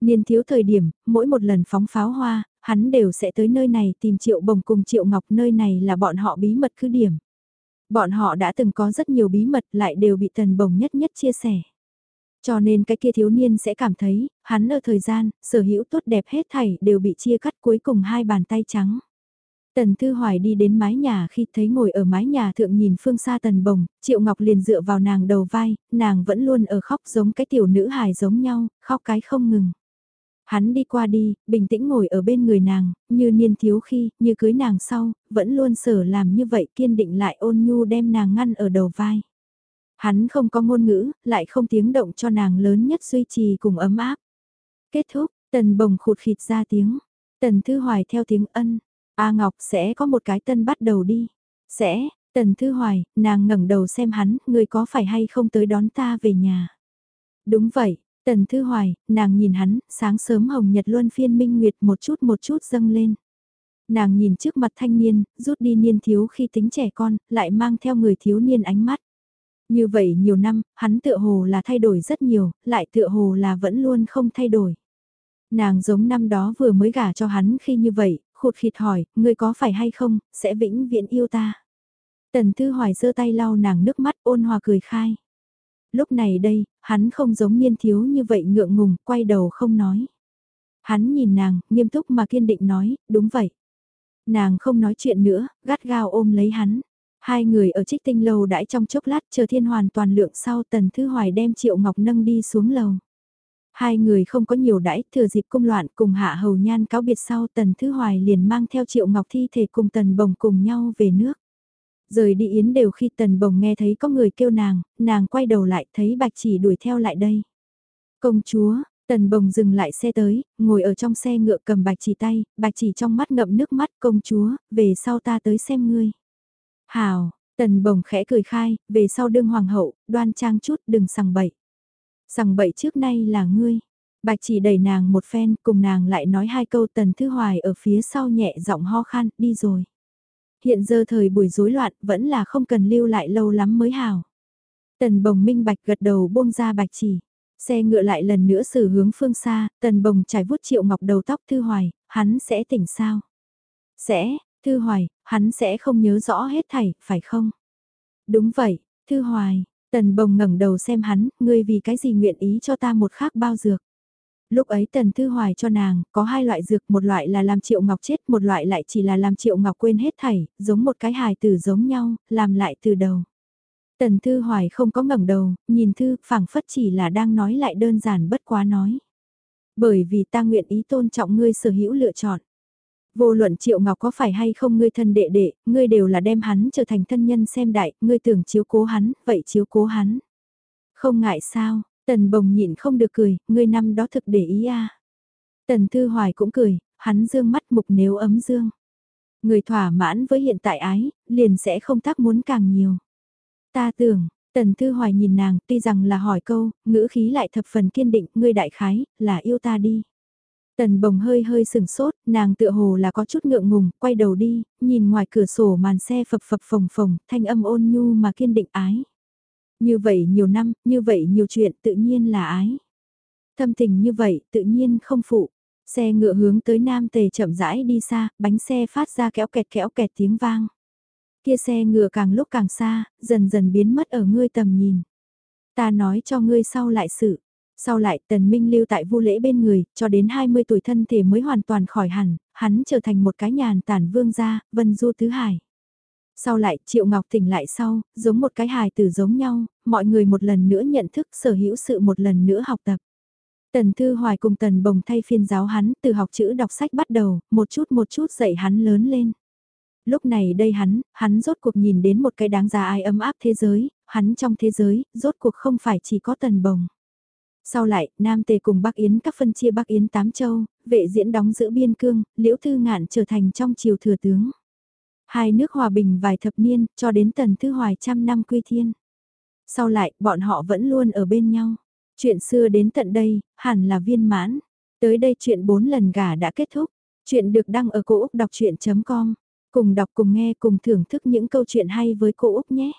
Niên thiếu thời điểm, mỗi một lần phóng pháo hoa, hắn đều sẽ tới nơi này tìm Triệu Bồng cùng Triệu Ngọc nơi này là bọn họ bí mật cứ điểm. Bọn họ đã từng có rất nhiều bí mật lại đều bị Tần Bồng nhất nhất chia sẻ. Cho nên cái kia thiếu niên sẽ cảm thấy, hắn ở thời gian, sở hữu tốt đẹp hết thảy đều bị chia cắt cuối cùng hai bàn tay trắng. Tần Thư Hoài đi đến mái nhà khi thấy ngồi ở mái nhà thượng nhìn phương xa tần bồng, Triệu Ngọc liền dựa vào nàng đầu vai, nàng vẫn luôn ở khóc giống cái tiểu nữ hài giống nhau, khóc cái không ngừng. Hắn đi qua đi, bình tĩnh ngồi ở bên người nàng, như niên thiếu khi, như cưới nàng sau, vẫn luôn sở làm như vậy kiên định lại ôn nhu đem nàng ngăn ở đầu vai. Hắn không có ngôn ngữ, lại không tiếng động cho nàng lớn nhất duy trì cùng ấm áp. Kết thúc, tần bồng khụt khịt ra tiếng, tần thư hoài theo tiếng ân, A Ngọc sẽ có một cái tân bắt đầu đi. Sẽ, Tần Thư Hoài, nàng ngẩng đầu xem hắn, người có phải hay không tới đón ta về nhà. Đúng vậy, Tần Thư Hoài, nàng nhìn hắn, sáng sớm hồng nhật luân phiên minh nguyệt một chút một chút dâng lên. Nàng nhìn trước mặt thanh niên, rút đi niên thiếu khi tính trẻ con, lại mang theo người thiếu niên ánh mắt. Như vậy nhiều năm, hắn tựa hồ là thay đổi rất nhiều, lại tựa hồ là vẫn luôn không thay đổi. Nàng giống năm đó vừa mới gả cho hắn khi như vậy, khụt khịt hỏi, ngươi có phải hay không, sẽ vĩnh viễn yêu ta. Tần Thư Hoài giơ tay lau nàng nước mắt ôn hòa cười khai. Lúc này đây, hắn không giống niên thiếu như vậy ngượng ngùng, quay đầu không nói. Hắn nhìn nàng, nghiêm túc mà kiên định nói, đúng vậy. Nàng không nói chuyện nữa, gắt gao ôm lấy hắn. Hai người ở trích tinh lâu đãi trong chốc lát chờ thiên hoàn toàn lượng sau tần thư hoài đem triệu ngọc nâng đi xuống lầu. Hai người không có nhiều đãi, thừa dịp cung loạn cùng hạ hầu nhan cáo biệt sau tần thứ hoài liền mang theo triệu ngọc thi thể cùng tần bồng cùng nhau về nước. Rời đi yến đều khi tần bồng nghe thấy có người kêu nàng, nàng quay đầu lại thấy bạch chỉ đuổi theo lại đây. Công chúa, tần bồng dừng lại xe tới, ngồi ở trong xe ngựa cầm bạch chỉ tay, bạch chỉ trong mắt ngậm nước mắt công chúa, về sau ta tới xem ngươi. Hào, tần bồng khẽ cười khai, về sau đương hoàng hậu, đoan trang chút đừng sằng bậy. sằng bậy trước nay là ngươi. Bạch chỉ đẩy nàng một phen cùng nàng lại nói hai câu tần thư hoài ở phía sau nhẹ giọng ho khan, đi rồi. Hiện giờ thời buổi rối loạn vẫn là không cần lưu lại lâu lắm mới hào. Tần bồng minh bạch gật đầu buông ra bạch chỉ. Xe ngựa lại lần nữa xử hướng phương xa, tần bồng trải vuốt triệu ngọc đầu tóc Thư Hoài, hắn sẽ tỉnh sao? Sẽ, Thư Hoài, hắn sẽ không nhớ rõ hết thảy, phải không? Đúng vậy, Thư Hoài, tần bồng ngẩng đầu xem hắn, ngươi vì cái gì nguyện ý cho ta một khác bao dược? Lúc ấy Tần Thư Hoài cho nàng, có hai loại dược, một loại là làm Triệu Ngọc chết, một loại lại chỉ là làm Triệu Ngọc quên hết thảy, giống một cái hài tử giống nhau, làm lại từ đầu. Tần Thư Hoài không có ngẩng đầu, nhìn Thư, phảng phất chỉ là đang nói lại đơn giản bất quá nói. Bởi vì ta nguyện ý tôn trọng ngươi sở hữu lựa chọn. Vô luận Triệu Ngọc có phải hay không ngươi thân đệ đệ, ngươi đều là đem hắn trở thành thân nhân xem đại, ngươi tưởng chiếu cố hắn, vậy chiếu cố hắn. Không ngại sao, Tần bồng nhịn không được cười, người năm đó thực để ý à. Tần Thư Hoài cũng cười, hắn dương mắt mục nếu ấm dương. Người thỏa mãn với hiện tại ái, liền sẽ không tác muốn càng nhiều. Ta tưởng, Tần Thư Hoài nhìn nàng, tuy rằng là hỏi câu, ngữ khí lại thập phần kiên định, ngươi đại khái, là yêu ta đi. Tần bồng hơi hơi sừng sốt, nàng tựa hồ là có chút ngượng ngùng, quay đầu đi, nhìn ngoài cửa sổ màn xe phập phập phồng phồng, thanh âm ôn nhu mà kiên định ái. Như vậy nhiều năm, như vậy nhiều chuyện tự nhiên là ái. Thâm tình như vậy tự nhiên không phụ. Xe ngựa hướng tới Nam Tề chậm rãi đi xa, bánh xe phát ra kéo kẹt kéo kẹt tiếng vang. Kia xe ngựa càng lúc càng xa, dần dần biến mất ở ngươi tầm nhìn. Ta nói cho ngươi sau lại sự. Sau lại tần minh lưu tại vu lễ bên người, cho đến 20 tuổi thân thể mới hoàn toàn khỏi hẳn, hắn trở thành một cái nhàn tản vương gia, vân du tứ hải. Sau lại, Triệu Ngọc tỉnh lại sau, giống một cái hài tử giống nhau, mọi người một lần nữa nhận thức sở hữu sự một lần nữa học tập. Tần Thư Hoài cùng Tần Bồng thay phiên giáo hắn từ học chữ đọc sách bắt đầu, một chút một chút dạy hắn lớn lên. Lúc này đây hắn, hắn rốt cuộc nhìn đến một cái đáng giá ai ấm áp thế giới, hắn trong thế giới, rốt cuộc không phải chỉ có Tần Bồng. Sau lại, Nam Tề cùng Bắc Yến các phân chia Bắc Yến Tám Châu, vệ diễn đóng giữ biên cương, Liễu Thư Ngạn trở thành trong triều thừa tướng. Hai nước hòa bình vài thập niên, cho đến tần thứ hoài trăm năm quy thiên. Sau lại, bọn họ vẫn luôn ở bên nhau. Chuyện xưa đến tận đây, hẳn là viên mãn. Tới đây chuyện bốn lần gà đã kết thúc. Chuyện được đăng ở cô Úc đọc chuyện.com. Cùng đọc cùng nghe cùng thưởng thức những câu chuyện hay với cô Úc nhé.